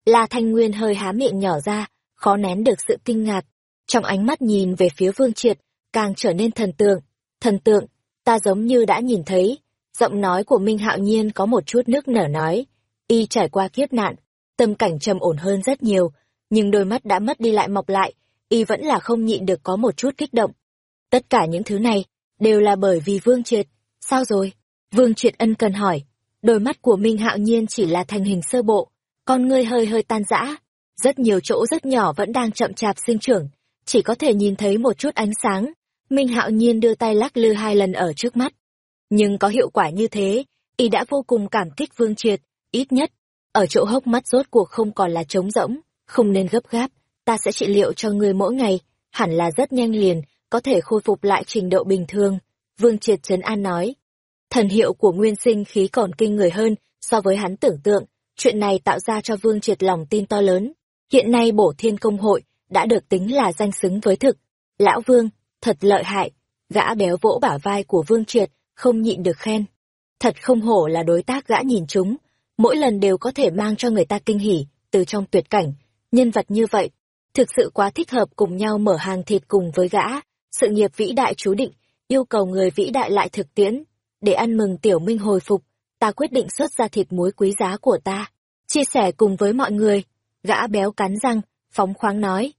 La Thanh Nguyên hơi há miệng nhỏ ra, khó nén được sự kinh ngạc, trong ánh mắt nhìn về phía Vương Triệt, càng trở nên thần tượng. Thần tượng, ta giống như đã nhìn thấy, giọng nói của Minh Hạo Nhiên có một chút nước nở nói, y trải qua kiếp nạn, tâm cảnh trầm ổn hơn rất nhiều, nhưng đôi mắt đã mất đi lại mọc lại, y vẫn là không nhịn được có một chút kích động. Tất cả những thứ này, đều là bởi vì Vương Triệt. Sao rồi? Vương Triệt ân cần hỏi. Đôi mắt của Minh Hạo Nhiên chỉ là thành hình sơ bộ, con ngươi hơi hơi tan rã. Rất nhiều chỗ rất nhỏ vẫn đang chậm chạp sinh trưởng, chỉ có thể nhìn thấy một chút ánh sáng. Minh Hạo Nhiên đưa tay lắc lư hai lần ở trước mắt. Nhưng có hiệu quả như thế, y đã vô cùng cảm kích Vương Triệt, ít nhất, ở chỗ hốc mắt rốt cuộc không còn là trống rỗng, không nên gấp gáp, ta sẽ trị liệu cho ngươi mỗi ngày, hẳn là rất nhanh liền, có thể khôi phục lại trình độ bình thường. Vương Triệt Trấn An nói, thần hiệu của nguyên sinh khí còn kinh người hơn so với hắn tưởng tượng, chuyện này tạo ra cho Vương Triệt lòng tin to lớn. Hiện nay bổ thiên công hội đã được tính là danh xứng với thực. Lão Vương, thật lợi hại, gã béo vỗ bả vai của Vương Triệt, không nhịn được khen. Thật không hổ là đối tác gã nhìn chúng, mỗi lần đều có thể mang cho người ta kinh hỉ, từ trong tuyệt cảnh, nhân vật như vậy, thực sự quá thích hợp cùng nhau mở hàng thịt cùng với gã, sự nghiệp vĩ đại chú định, yêu cầu người vĩ đại lại thực tiễn, để ăn mừng tiểu minh hồi phục, ta quyết định xuất ra thịt muối quý giá của ta, chia sẻ cùng với mọi người, gã béo cắn răng, phóng khoáng nói.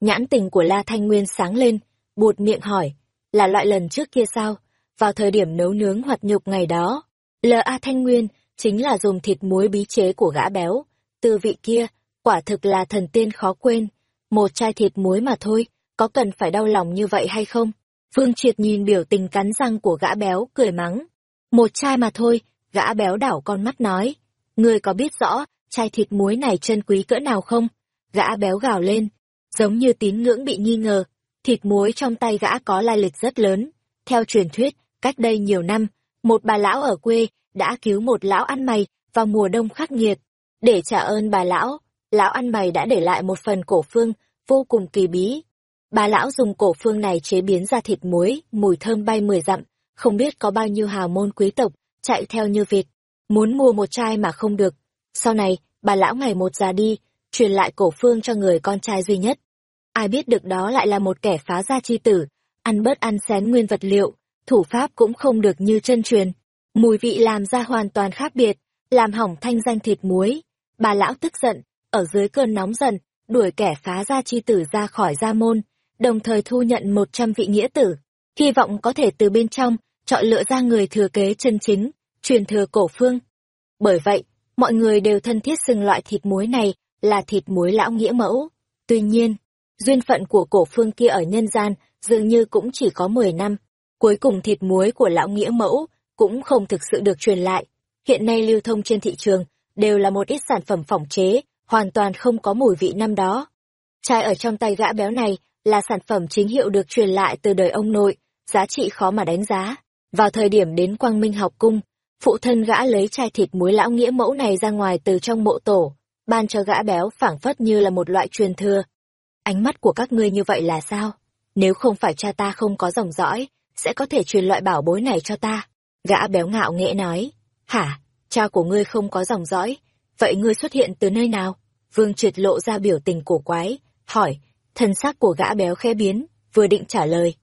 Nhãn tình của La Thanh Nguyên sáng lên, buột miệng hỏi, là loại lần trước kia sao, vào thời điểm nấu nướng hoặc nhục ngày đó, L.A. Thanh Nguyên chính là dùng thịt muối bí chế của gã béo, từ vị kia, quả thực là thần tiên khó quên, một chai thịt muối mà thôi, có cần phải đau lòng như vậy hay không? vương Triệt nhìn biểu tình cắn răng của gã béo, cười mắng. Một chai mà thôi, gã béo đảo con mắt nói. Ngươi có biết rõ, chai thịt muối này chân quý cỡ nào không? Gã béo gào lên, giống như tín ngưỡng bị nghi ngờ. Thịt muối trong tay gã có lai lịch rất lớn. Theo truyền thuyết, cách đây nhiều năm, một bà lão ở quê đã cứu một lão ăn mày vào mùa đông khắc nghiệt. Để trả ơn bà lão, lão ăn mày đã để lại một phần cổ phương vô cùng kỳ bí. Bà lão dùng cổ phương này chế biến ra thịt muối, mùi thơm bay mười dặm, không biết có bao nhiêu hào môn quý tộc chạy theo như vịt, muốn mua một chai mà không được. Sau này, bà lão ngày một già đi, truyền lại cổ phương cho người con trai duy nhất. Ai biết được đó lại là một kẻ phá gia chi tử, ăn bớt ăn xén nguyên vật liệu, thủ pháp cũng không được như chân truyền. Mùi vị làm ra hoàn toàn khác biệt, làm hỏng thanh danh thịt muối. Bà lão tức giận, ở dưới cơn nóng dần, đuổi kẻ phá gia chi tử ra khỏi gia môn, đồng thời thu nhận một trăm vị nghĩa tử, hy vọng có thể từ bên trong chọn lựa ra người thừa kế chân chính, truyền thừa cổ phương. Bởi vậy, mọi người đều thân thiết xưng loại thịt muối này là thịt muối lão nghĩa mẫu. Tuy nhiên, duyên phận của cổ phương kia ở nhân gian dường như cũng chỉ có 10 năm. Cuối cùng thịt muối của lão nghĩa mẫu cũng không thực sự được truyền lại. Hiện nay lưu thông trên thị trường đều là một ít sản phẩm phỏng chế, hoàn toàn không có mùi vị năm đó. Chai ở trong tay gã béo này là sản phẩm chính hiệu được truyền lại từ đời ông nội, giá trị khó mà đánh giá. Vào thời điểm đến Quang Minh học cung, phụ thân gã lấy chai thịt muối lão nghĩa mẫu này ra ngoài từ trong mộ tổ, ban cho gã béo phảng phất như là một loại truyền thừa. Ánh mắt của các ngươi như vậy là sao? Nếu không phải cha ta không có dòng dõi, sẽ có thể truyền loại bảo bối này cho ta. Gã béo ngạo nghễ nói, hả, cha của ngươi không có dòng dõi, vậy ngươi xuất hiện từ nơi nào? Vương triệt lộ ra biểu tình cổ quái, hỏi, thân xác của gã béo khe biến, vừa định trả lời.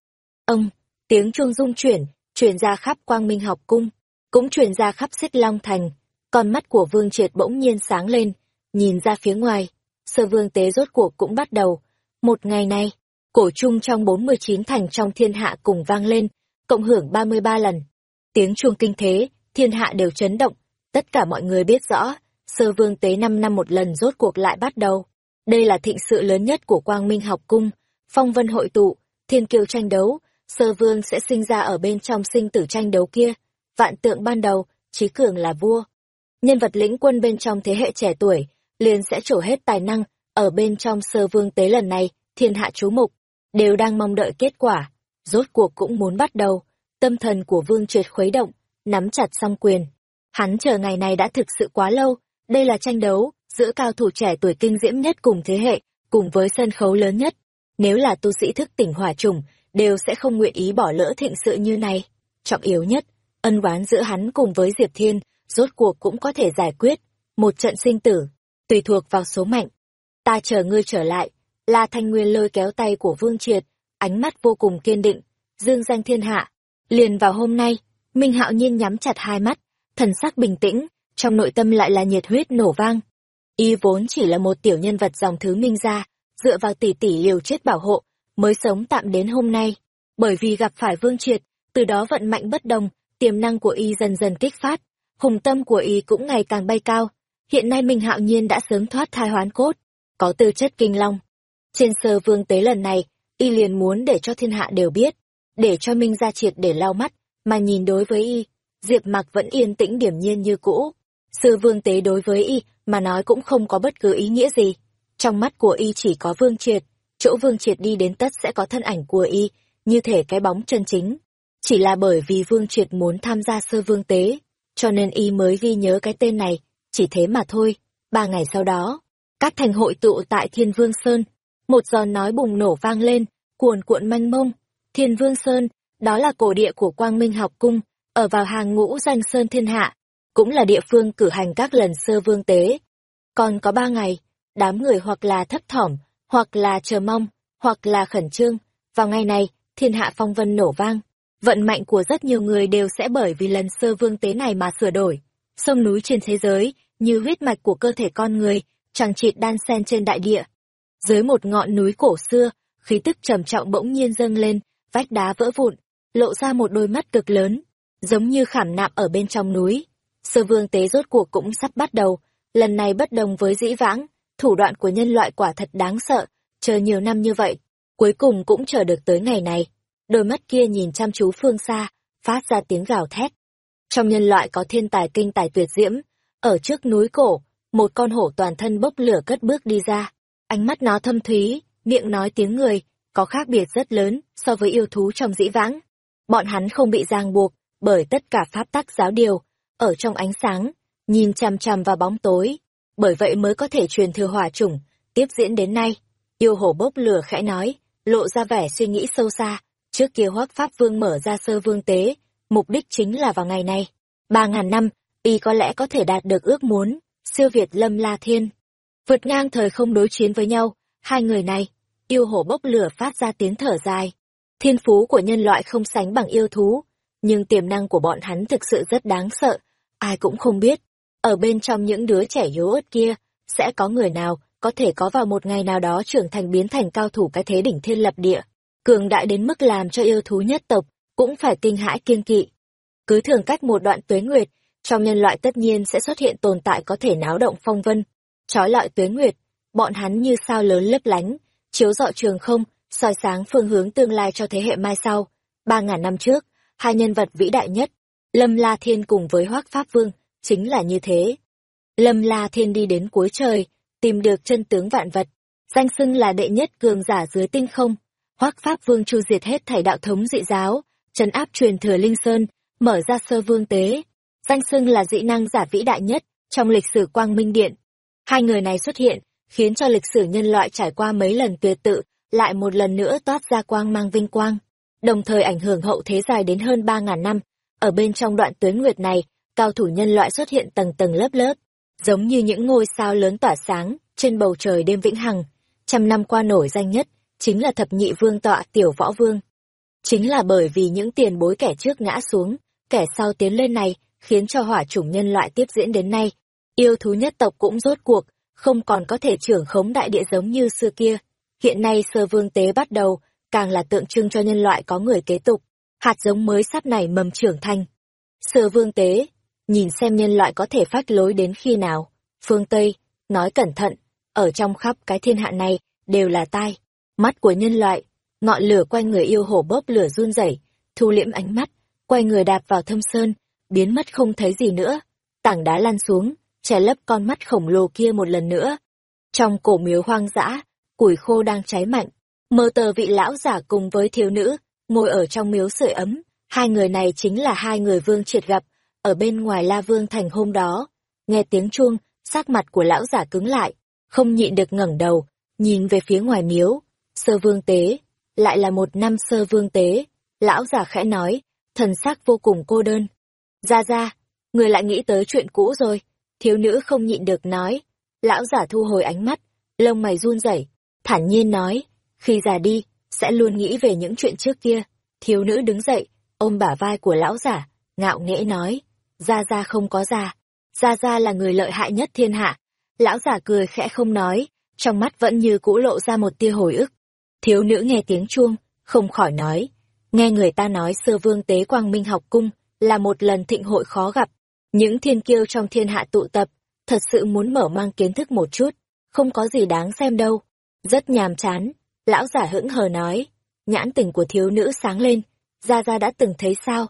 Ông, tiếng chuông rung chuyển, truyền ra khắp quang minh học cung, cũng truyền ra khắp xích long thành. Con mắt của vương triệt bỗng nhiên sáng lên, nhìn ra phía ngoài, sơ vương tế rốt cuộc cũng bắt đầu. Một ngày này, cổ chung trong 49 thành trong thiên hạ cùng vang lên, cộng hưởng 33 lần. Tiếng chuông kinh thế, thiên hạ đều chấn động, tất cả mọi người biết rõ, sơ vương tế 5 năm một lần rốt cuộc lại bắt đầu. Đây là thịnh sự lớn nhất của quang minh học cung, phong vân hội tụ, thiên kiêu tranh đấu, sơ vương sẽ sinh ra ở bên trong sinh tử tranh đấu kia. Vạn tượng ban đầu, trí cường là vua. Nhân vật lĩnh quân bên trong thế hệ trẻ tuổi, liền sẽ trổ hết tài năng, ở bên trong sơ vương tế lần này, thiên hạ chú mục, đều đang mong đợi kết quả. Rốt cuộc cũng muốn bắt đầu, tâm thần của vương triệt khuấy động, nắm chặt song quyền. Hắn chờ ngày này đã thực sự quá lâu, đây là tranh đấu giữa cao thủ trẻ tuổi kinh diễm nhất cùng thế hệ, cùng với sân khấu lớn nhất. Nếu là tu sĩ thức tỉnh hỏa trùng, đều sẽ không nguyện ý bỏ lỡ thịnh sự như này. Trọng yếu nhất, ân oán giữa hắn cùng với Diệp Thiên, rốt cuộc cũng có thể giải quyết. Một trận sinh tử, tùy thuộc vào số mệnh. Ta chờ ngươi trở lại, La Thanh Nguyên lôi kéo tay của Vương Triệt, ánh mắt vô cùng kiên định, dương danh thiên hạ. Liền vào hôm nay, Minh Hạo Nhiên nhắm chặt hai mắt, thần sắc bình tĩnh, trong nội tâm lại là nhiệt huyết nổ vang. Y vốn chỉ là một tiểu nhân vật dòng thứ Minh gia, dựa vào tỷ tỷ liều chết bảo hộ, mới sống tạm đến hôm nay. Bởi vì gặp phải Vương Triệt, từ đó vận mạnh bất đồng, tiềm năng của Y dần dần kích phát, hùng tâm của Y cũng ngày càng bay cao. Hiện nay Minh Hạo Nhiên đã sớm thoát thai hoán cốt, có tư chất kinh long. Trên sơ vương tế lần này, Y liền muốn để cho thiên hạ đều biết, để cho Minh gia triệt để lau mắt, mà nhìn đối với Y, Diệp Mặc vẫn yên tĩnh điểm nhiên như cũ. Sư vương tế đối với Y mà nói cũng không có bất cứ ý nghĩa gì. Trong mắt của Y chỉ có vương triệt, chỗ vương triệt đi đến tất sẽ có thân ảnh của Y, như thể cái bóng chân chính. Chỉ là bởi vì vương triệt muốn tham gia sơ vương tế, cho nên Y mới ghi nhớ cái tên này, chỉ thế mà thôi. Ba ngày sau đó, các thành hội tụ tại Thiên Vương Sơn, một giòn nói bùng nổ vang lên, cuồn cuộn manh mông. Thiên Vương Sơn, đó là cổ địa của Quang Minh học cung, ở vào hàng ngũ danh sơn thiên hạ, cũng là địa phương cử hành các lần sơ vương tế. Còn có ba ngày, đám người hoặc là thấp thỏm, hoặc là chờ mong, hoặc là khẩn trương. Vào ngày này, thiên hạ phong vân nổ vang. Vận mạnh của rất nhiều người đều sẽ bởi vì lần sơ vương tế này mà sửa đổi. Sông núi trên thế giới, như huyết mạch của cơ thể con người, chẳng chịt đan sen trên đại địa. Dưới một ngọn núi cổ xưa, khí tức trầm trọng bỗng nhiên dâng lên, vách đá vỡ vụn, lộ ra một đôi mắt cực lớn, giống như khảm nạm ở bên trong núi. Sơ vương tế rốt cuộc cũng sắp bắt đầu, lần này bất đồng với dĩ vãng, thủ đoạn của nhân loại quả thật đáng sợ, chờ nhiều năm như vậy, cuối cùng cũng chờ được tới ngày này. Đôi mắt kia nhìn chăm chú phương xa, phát ra tiếng gào thét. Trong nhân loại có thiên tài kinh tài tuyệt diễm, ở trước núi cổ, một con hổ toàn thân bốc lửa cất bước đi ra. Ánh mắt nó thâm thúy, miệng nói tiếng người, có khác biệt rất lớn so với yêu thú trong dĩ vãng. Bọn hắn không bị ràng buộc bởi tất cả pháp tắc giáo điều, ở trong ánh sáng, nhìn chằm chằm vào bóng tối. Bởi vậy mới có thể truyền thừa hỏa chủng, tiếp diễn đến nay. Yêu hổ bốc lửa khẽ nói, lộ ra vẻ suy nghĩ sâu xa. Trước kia hoác pháp vương mở ra sơ vương tế, mục đích chính là vào ngày này. Ba ngàn năm, y có lẽ có thể đạt được ước muốn, siêu việt lâm la thiên. Vượt ngang thời không đối chiến với nhau, hai người này, yêu hổ bốc lửa phát ra tiếng thở dài. Thiên phú của nhân loại không sánh bằng yêu thú, nhưng tiềm năng của bọn hắn thực sự rất đáng sợ, ai cũng không biết. Ở bên trong những đứa trẻ yếu ớt kia, sẽ có người nào có thể có vào một ngày nào đó trưởng thành biến thành cao thủ cái thế đỉnh thiên lập địa, cường đại đến mức làm cho yêu thú nhất tộc cũng phải kinh hãi kiên kỵ. Cứ thường cách một đoạn tuế nguyệt, trong nhân loại tất nhiên sẽ xuất hiện tồn tại có thể náo động phong vân, trói lọi tuế nguyệt, bọn hắn như sao lớn lấp lánh, chiếu rọi trường không, soi sáng phương hướng tương lai cho thế hệ mai sau. Ba ngàn năm trước, hai nhân vật vĩ đại nhất, Lâm La Thiên cùng với Hoác Pháp Vương, chính là như thế. Lâm La Thiên đi đến cuối trời, tìm được chân tướng vạn vật, danh xưng là đệ nhất cường giả dưới tinh không. Hoác Pháp Vương chu diệt hết thảy đạo thống dị giáo, trấn áp truyền thừa Linh Sơn, mở ra sơ vương tế. Danh xưng là dị năng giả vĩ đại nhất trong lịch sử Quang Minh Điện. Hai người này xuất hiện, khiến cho lịch sử nhân loại trải qua mấy lần tuyệt tự, lại một lần nữa toát ra quang mang vinh quang, đồng thời ảnh hưởng hậu thế dài đến hơn 3.000 năm. Ở bên trong đoạn tuyến nguyệt này, cao thủ nhân loại xuất hiện tầng tầng lớp lớp, giống như những ngôi sao lớn tỏa sáng trên bầu trời đêm vĩnh hằng. Trăm năm qua nổi danh nhất, chính là thập nhị vương tọa tiểu võ vương. Chính là bởi vì những tiền bối kẻ trước ngã xuống, kẻ sau tiến lên này, khiến cho hỏa chủng nhân loại tiếp diễn đến nay. Yêu thú nhất tộc cũng rốt cuộc, không còn có thể trưởng khống đại địa giống như xưa kia. Hiện nay sơ vương tế bắt đầu, càng là tượng trưng cho nhân loại có người kế tục, hạt giống mới sắp nảy mầm trưởng thành. Sơ vương tế, nhìn xem nhân loại có thể phát lối đến khi nào. Phương Tây, nói cẩn thận, ở trong khắp cái thiên hạ này, đều là tai. Mắt của nhân loại, ngọn lửa quanh người yêu hổ bốc lửa run rẩy, thu liễm ánh mắt, quay người đạp vào thâm sơn, biến mất không thấy gì nữa. Tảng đá lăn xuống, che lấp con mắt khổng lồ kia một lần nữa. Trong cổ miếu hoang dã, củi khô đang cháy mạnh, mơ tờ vị lão giả cùng với thiếu nữ, ngồi ở trong miếu sưởi ấm, hai người này chính là hai người vương triệt gặp, ở bên ngoài La Vương thành hôm đó. Nghe tiếng chuông, sắc mặt của lão giả cứng lại, không nhịn được ngẩng đầu, nhìn về phía ngoài miếu. Sơ vương tế, lại là một năm sơ vương tế. Lão giả khẽ nói, thần sắc vô cùng cô đơn. Ra ra, người lại nghĩ tới chuyện cũ rồi. Thiếu nữ không nhịn được nói. Lão giả thu hồi ánh mắt, lông mày run rẩy, thản nhiên nói, khi già đi, sẽ luôn nghĩ về những chuyện trước kia. Thiếu nữ đứng dậy, ôm bả vai của lão giả, ngạo nghễ nói, Gia Gia không có già, Gia Gia là người lợi hại nhất thiên hạ. Lão giả cười khẽ không nói, trong mắt vẫn như cũ lộ ra một tia hồi ức. Thiếu nữ nghe tiếng chuông, không khỏi nói, nghe người ta nói sơ vương tế quang minh học cung là một lần thịnh hội khó gặp. Những thiên kiêu trong thiên hạ tụ tập, thật sự muốn mở mang kiến thức một chút, không có gì đáng xem đâu. Rất nhàm chán, lão giả hững hờ nói, nhãn tình của thiếu nữ sáng lên, Gia Gia đã từng thấy sao?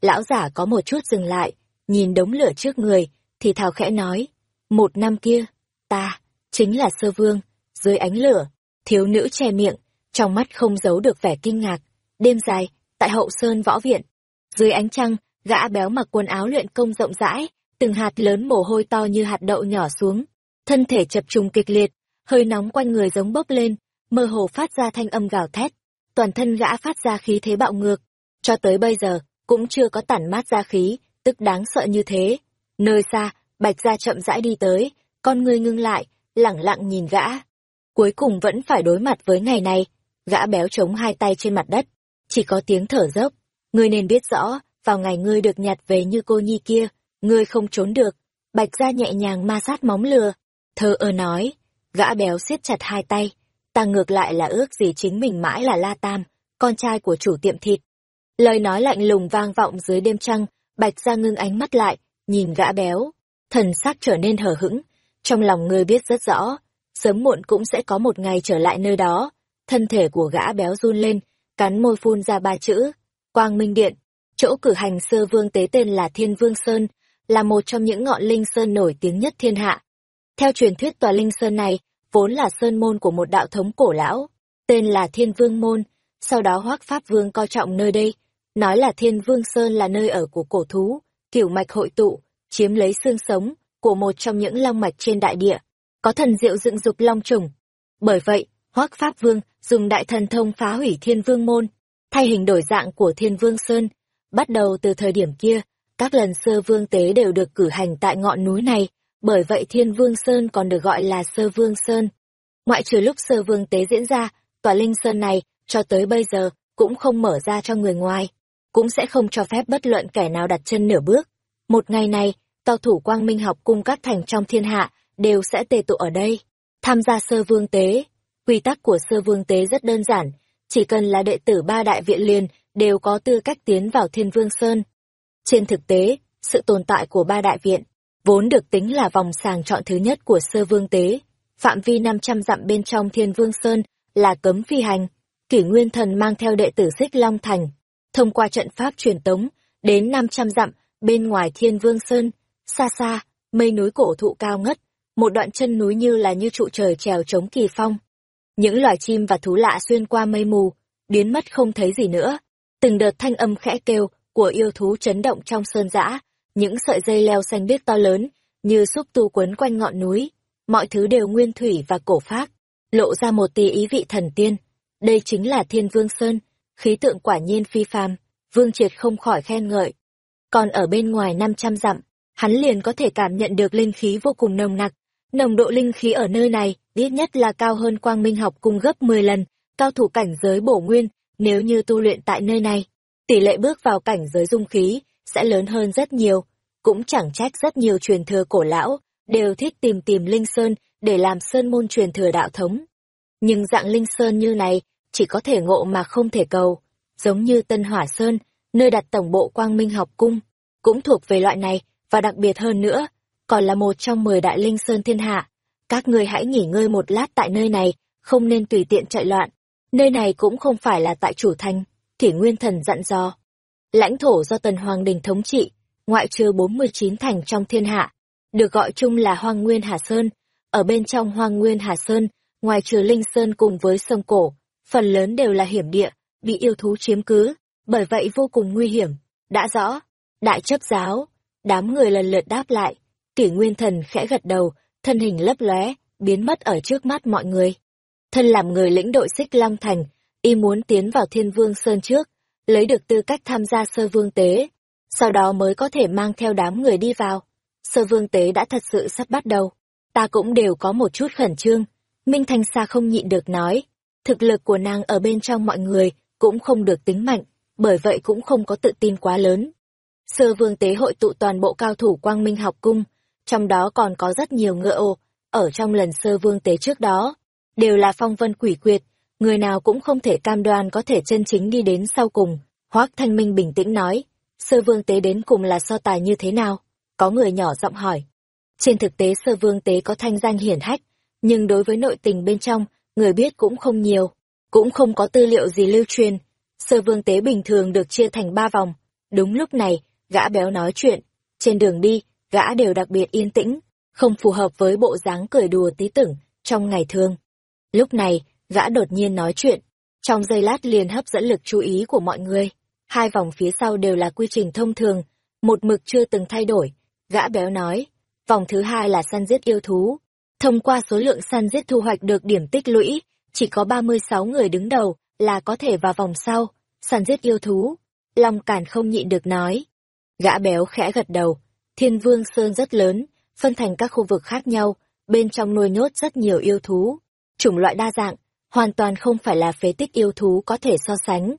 Lão giả có một chút dừng lại, nhìn đống lửa trước người, thì thào khẽ nói, một năm kia, ta, chính là sơ vương, dưới ánh lửa, thiếu nữ che miệng, trong mắt không giấu được vẻ kinh ngạc, đêm dài, tại hậu sơn võ viện, dưới ánh trăng, gã béo mặc quần áo luyện công rộng rãi, từng hạt lớn mồ hôi to như hạt đậu nhỏ xuống, thân thể chập trùng kịch liệt, hơi nóng quanh người giống bốc lên, mơ hồ phát ra thanh âm gào thét, toàn thân gã phát ra khí thế bạo ngược, cho tới bây giờ, cũng chưa có tản mát ra khí, tức đáng sợ như thế. Nơi xa, Bạch Gia chậm rãi đi tới, con người ngưng lại, lẳng lặng nhìn gã. Cuối cùng vẫn phải đối mặt với ngày này, gã béo chống hai tay trên mặt đất, chỉ có tiếng thở dốc. Ngươi nên biết rõ, vào ngày ngươi được nhặt về như cô nhi kia, ngươi không trốn được. Bạch Gia nhẹ nhàng ma sát móng lừa, thơ ơ nói, gã béo siết chặt hai tay, ta ngược lại là ước gì chính mình mãi là La Tam, con trai của chủ tiệm thịt. Lời nói lạnh lùng vang vọng dưới đêm trăng, Bạch Gia ngưng ánh mắt lại, nhìn gã béo, thần sắc trở nên hờ hững, trong lòng ngươi biết rất rõ, sớm muộn cũng sẽ có một ngày trở lại nơi đó. Thân thể của gã béo run lên, cắn môi phun ra ba chữ, Quang Minh Điện, chỗ cử hành sơ vương tế tên là Thiên Vương Sơn, là một trong những ngọn linh sơn nổi tiếng nhất thiên hạ. Theo truyền thuyết tòa linh sơn này, vốn là sơn môn của một đạo thống cổ lão, tên là Thiên Vương Môn, sau đó Hoắc Pháp Vương coi trọng nơi đây, nói là Thiên Vương Sơn là nơi ở của cổ thú, kiểu mạch hội tụ, chiếm lấy xương sống của một trong những long mạch trên đại địa, có thần diệu dựng dục long trùng. Bởi vậy, Hoắc Pháp Vương dùng đại thần thông phá hủy Thiên Vương môn, thay hình đổi dạng của Thiên Vương Sơn. Bắt đầu từ thời điểm kia, các lần sơ vương tế đều được cử hành tại ngọn núi này, bởi vậy Thiên Vương Sơn còn được gọi là Sơ Vương Sơn. Ngoại trừ lúc sơ vương tế diễn ra, tòa linh sơn này cho tới bây giờ cũng không mở ra cho người ngoài cũng sẽ không cho phép bất luận kẻ nào đặt chân nửa bước. Một ngày này, tàu thủ quang minh học cung các thành trong thiên hạ đều sẽ tề tụ ở đây, tham gia sơ vương tế. Quy tắc của sơ vương tế rất đơn giản, chỉ cần là đệ tử ba đại viện liền đều có tư cách tiến vào thiên vương sơn. Trên thực tế, sự tồn tại của ba đại viện, vốn được tính là vòng sàng chọn thứ nhất của sơ vương tế. Phạm vi 500 dặm bên trong thiên vương sơn là cấm phi hành. Kỷ Nguyên Thần mang theo đệ tử Xích Long Thành, thông qua trận pháp truyền tống, đến 500 dặm, bên ngoài Thiên Vương Sơn, xa xa, mây núi cổ thụ cao ngất, một đoạn chân núi như là như trụ trời trèo chống kỳ phong. Những loài chim và thú lạ xuyên qua mây mù, biến mất không thấy gì nữa. Từng đợt thanh âm khẽ kêu của yêu thú chấn động trong sơn dã, những sợi dây leo xanh biếc to lớn, như xúc tu quấn quanh ngọn núi. Mọi thứ đều nguyên thủy và cổ phác, lộ ra một tia ý vị thần tiên. Đây chính là Thiên Vương Sơn, khí tượng quả nhiên phi phàm, Vương Triệt không khỏi khen ngợi. Còn ở bên ngoài 500 dặm, hắn liền có thể cảm nhận được linh khí vô cùng nồng nặc. Nồng độ linh khí ở nơi này, ít nhất là cao hơn quang minh học cung gấp 10 lần, cao thủ cảnh giới bổ nguyên, nếu như tu luyện tại nơi này. Tỷ lệ bước vào cảnh giới dung khí, sẽ lớn hơn rất nhiều. Cũng chẳng trách rất nhiều truyền thừa cổ lão, đều thích tìm tìm linh sơn để làm sơn môn truyền thừa đạo thống. Nhưng dạng linh sơn như này, chỉ có thể ngộ mà không thể cầu, giống như Tân Hỏa Sơn, nơi đặt tổng bộ Quang Minh học cung, cũng thuộc về loại này, và đặc biệt hơn nữa, còn là một trong mười đại linh sơn thiên hạ. Các ngươi hãy nghỉ ngơi một lát tại nơi này, không nên tùy tiện chạy loạn. Nơi này cũng không phải là tại chủ thành, Kỷ Nguyên Thần dặn dò. Lãnh thổ do Tần Hoàng Đình thống trị, ngoại trừ 49 thành trong thiên hạ, được gọi chung là Hoang Nguyên Hà Sơn. Ở bên trong Hoang Nguyên Hà Sơn, ngoài trừ Linh Sơn cùng với sông Cổ, phần lớn đều là hiểm địa, bị yêu thú chiếm cứ, bởi vậy vô cùng nguy hiểm. Đã rõ, đại chấp giáo, đám người lần lượt đáp lại, kỷ nguyên thần khẽ gật đầu, thân hình lấp lóe, biến mất ở trước mắt mọi người. Thân làm người lĩnh đội xích Long Thành, y muốn tiến vào thiên vương sơn trước, lấy được tư cách tham gia sơ vương tế, sau đó mới có thể mang theo đám người đi vào. Sơ vương tế đã thật sự sắp bắt đầu, ta cũng đều có một chút khẩn trương. Minh Thanh Sa không nhịn được nói, thực lực của nàng ở bên trong mọi người cũng không được tính mạnh, bởi vậy cũng không có tự tin quá lớn. Sơ vương tế hội tụ toàn bộ cao thủ quang minh học cung, trong đó còn có rất nhiều ngựa ô, ở trong lần sơ vương tế trước đó, đều là phong vân quỷ quyệt, người nào cũng không thể cam đoan có thể chân chính đi đến sau cùng. Hoác Thanh Minh bình tĩnh nói, sơ vương tế đến cùng là so tài như thế nào? Có người nhỏ giọng hỏi. Trên thực tế sơ vương tế có thanh danh hiển hách, nhưng đối với nội tình bên trong, người biết cũng không nhiều, cũng không có tư liệu gì lưu truyền. Sơ vương tế bình thường được chia thành ba vòng. Đúng lúc này, gã béo nói chuyện. Trên đường đi, gã đều đặc biệt yên tĩnh, không phù hợp với bộ dáng cười đùa tí tưởng trong ngày thường. Lúc này, gã đột nhiên nói chuyện, trong giây lát liền hấp dẫn lực chú ý của mọi người. Hai vòng phía sau đều là quy trình thông thường, một mực chưa từng thay đổi. Gã béo nói, vòng thứ hai là săn giết yêu thú. Thông qua số lượng săn giết thu hoạch được điểm tích lũy, chỉ có 36 người đứng đầu là có thể vào vòng sau, săn giết yêu thú. Long Cản không nhịn được nói. Gã béo khẽ gật đầu, Thiên Vương Sơn rất lớn, phân thành các khu vực khác nhau, bên trong nuôi nhốt rất nhiều yêu thú. Chủng loại đa dạng, hoàn toàn không phải là phế tích yêu thú có thể so sánh.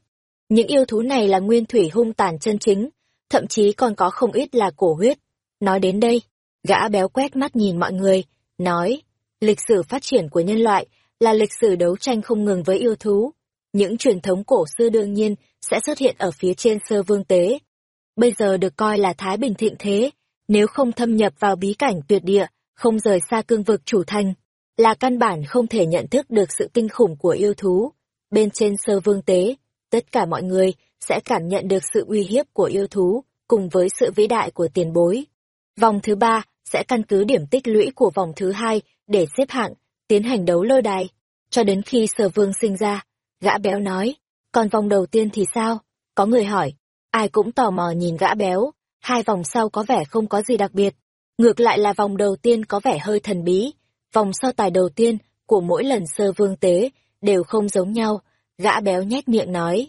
Những yêu thú này là nguyên thủy hung tàn chân chính, thậm chí còn có không ít là cổ huyết. Nói đến đây, gã béo quét mắt nhìn mọi người, nói, lịch sử phát triển của nhân loại là lịch sử đấu tranh không ngừng với yêu thú. Những truyền thống cổ xưa đương nhiên sẽ xuất hiện ở phía trên sơ vương tế. Bây giờ được coi là Thái Bình thịnh thế, nếu không thâm nhập vào bí cảnh tuyệt địa, không rời xa cương vực chủ thành, là căn bản không thể nhận thức được sự kinh khủng của yêu thú. Bên trên sơ vương tế, tất cả mọi người sẽ cảm nhận được sự uy hiếp của yêu thú, cùng với sự vĩ đại của tiền bối. Vòng thứ ba sẽ căn cứ điểm tích lũy của vòng thứ hai để xếp hạng, tiến hành đấu lôi đài, cho đến khi sơ vương sinh ra. Gã béo nói, còn vòng đầu tiên thì sao? Có người hỏi, ai cũng tò mò nhìn gã béo, hai vòng sau có vẻ không có gì đặc biệt. Ngược lại là vòng đầu tiên có vẻ hơi thần bí, vòng so tài đầu tiên của mỗi lần sơ vương tế đều không giống nhau, gã béo nhét miệng nói.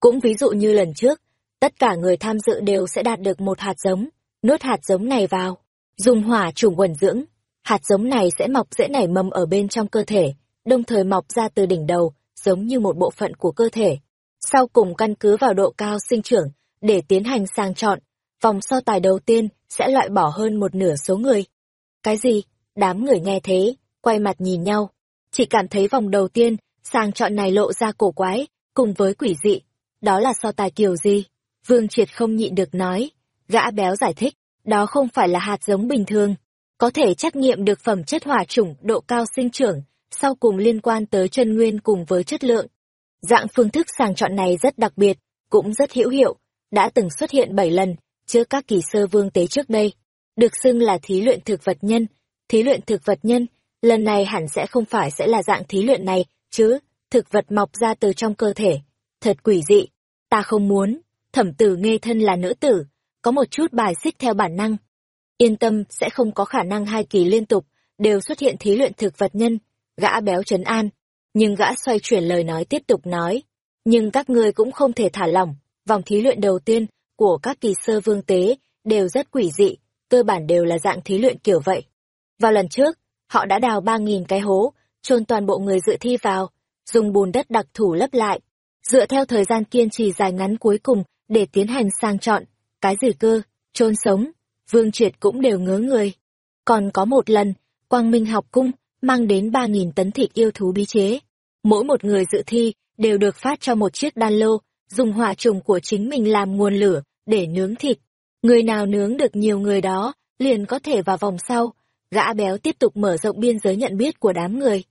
Cũng ví dụ như lần trước, tất cả người tham dự đều sẽ đạt được một hạt giống, nuốt hạt giống này vào, dùng hỏa trùng quần dưỡng. Hạt giống này sẽ mọc dễ nảy mầm ở bên trong cơ thể, đồng thời mọc ra từ đỉnh đầu, giống như một bộ phận của cơ thể. Sau cùng căn cứ vào độ cao sinh trưởng, để tiến hành sang chọn, vòng so tài đầu tiên sẽ loại bỏ hơn một nửa số người. Cái gì? Đám người nghe thế, quay mặt nhìn nhau. Chỉ cảm thấy vòng đầu tiên, sang chọn này lộ ra cổ quái, cùng với quỷ dị. Đó là so tài kiểu gì? Vương Triệt không nhịn được nói. Gã béo giải thích, đó không phải là hạt giống bình thường. Có thể trắc nghiệm được phẩm chất hỏa chủng, độ cao sinh trưởng, sau cùng liên quan tới chân nguyên cùng với chất lượng. Dạng phương thức sàng chọn này rất đặc biệt, cũng rất hữu hiệu, đã từng xuất hiện 7 lần, trước các kỳ sơ vương tế trước đây. Được xưng là thí luyện thực vật nhân, thí luyện thực vật nhân, lần này hẳn sẽ không phải sẽ là dạng thí luyện này, chứ, thực vật mọc ra từ trong cơ thể. Thật quỷ dị, ta không muốn, thẩm tử nghe thân là nữ tử, có một chút bài xích theo bản năng. Yên tâm sẽ không có khả năng hai kỳ liên tục, đều xuất hiện thí luyện thực vật nhân, gã béo trấn an. Nhưng gã xoay chuyển lời nói tiếp tục nói. Nhưng các ngươi cũng không thể thả lỏng, vòng thí luyện đầu tiên của các kỳ sơ vương tế đều rất quỷ dị, cơ bản đều là dạng thí luyện kiểu vậy. Vào lần trước, họ đã đào ba nghìn cái hố, chôn toàn bộ người dự thi vào, dùng bùn đất đặc thủ lấp lại, dựa theo thời gian kiên trì dài ngắn cuối cùng để tiến hành sang chọn, cái gì cơ, chôn sống, Vương Triệt cũng đều ngớ người. Còn có một lần, Quang Minh học cung mang đến ba nghìn tấn thịt yêu thú bí chế. Mỗi một người dự thi đều được phát cho một chiếc đan lô, dùng hỏa trùng của chính mình làm nguồn lửa để nướng thịt. Người nào nướng được nhiều người đó, liền có thể vào vòng sau. Gã béo tiếp tục mở rộng biên giới nhận biết của đám người.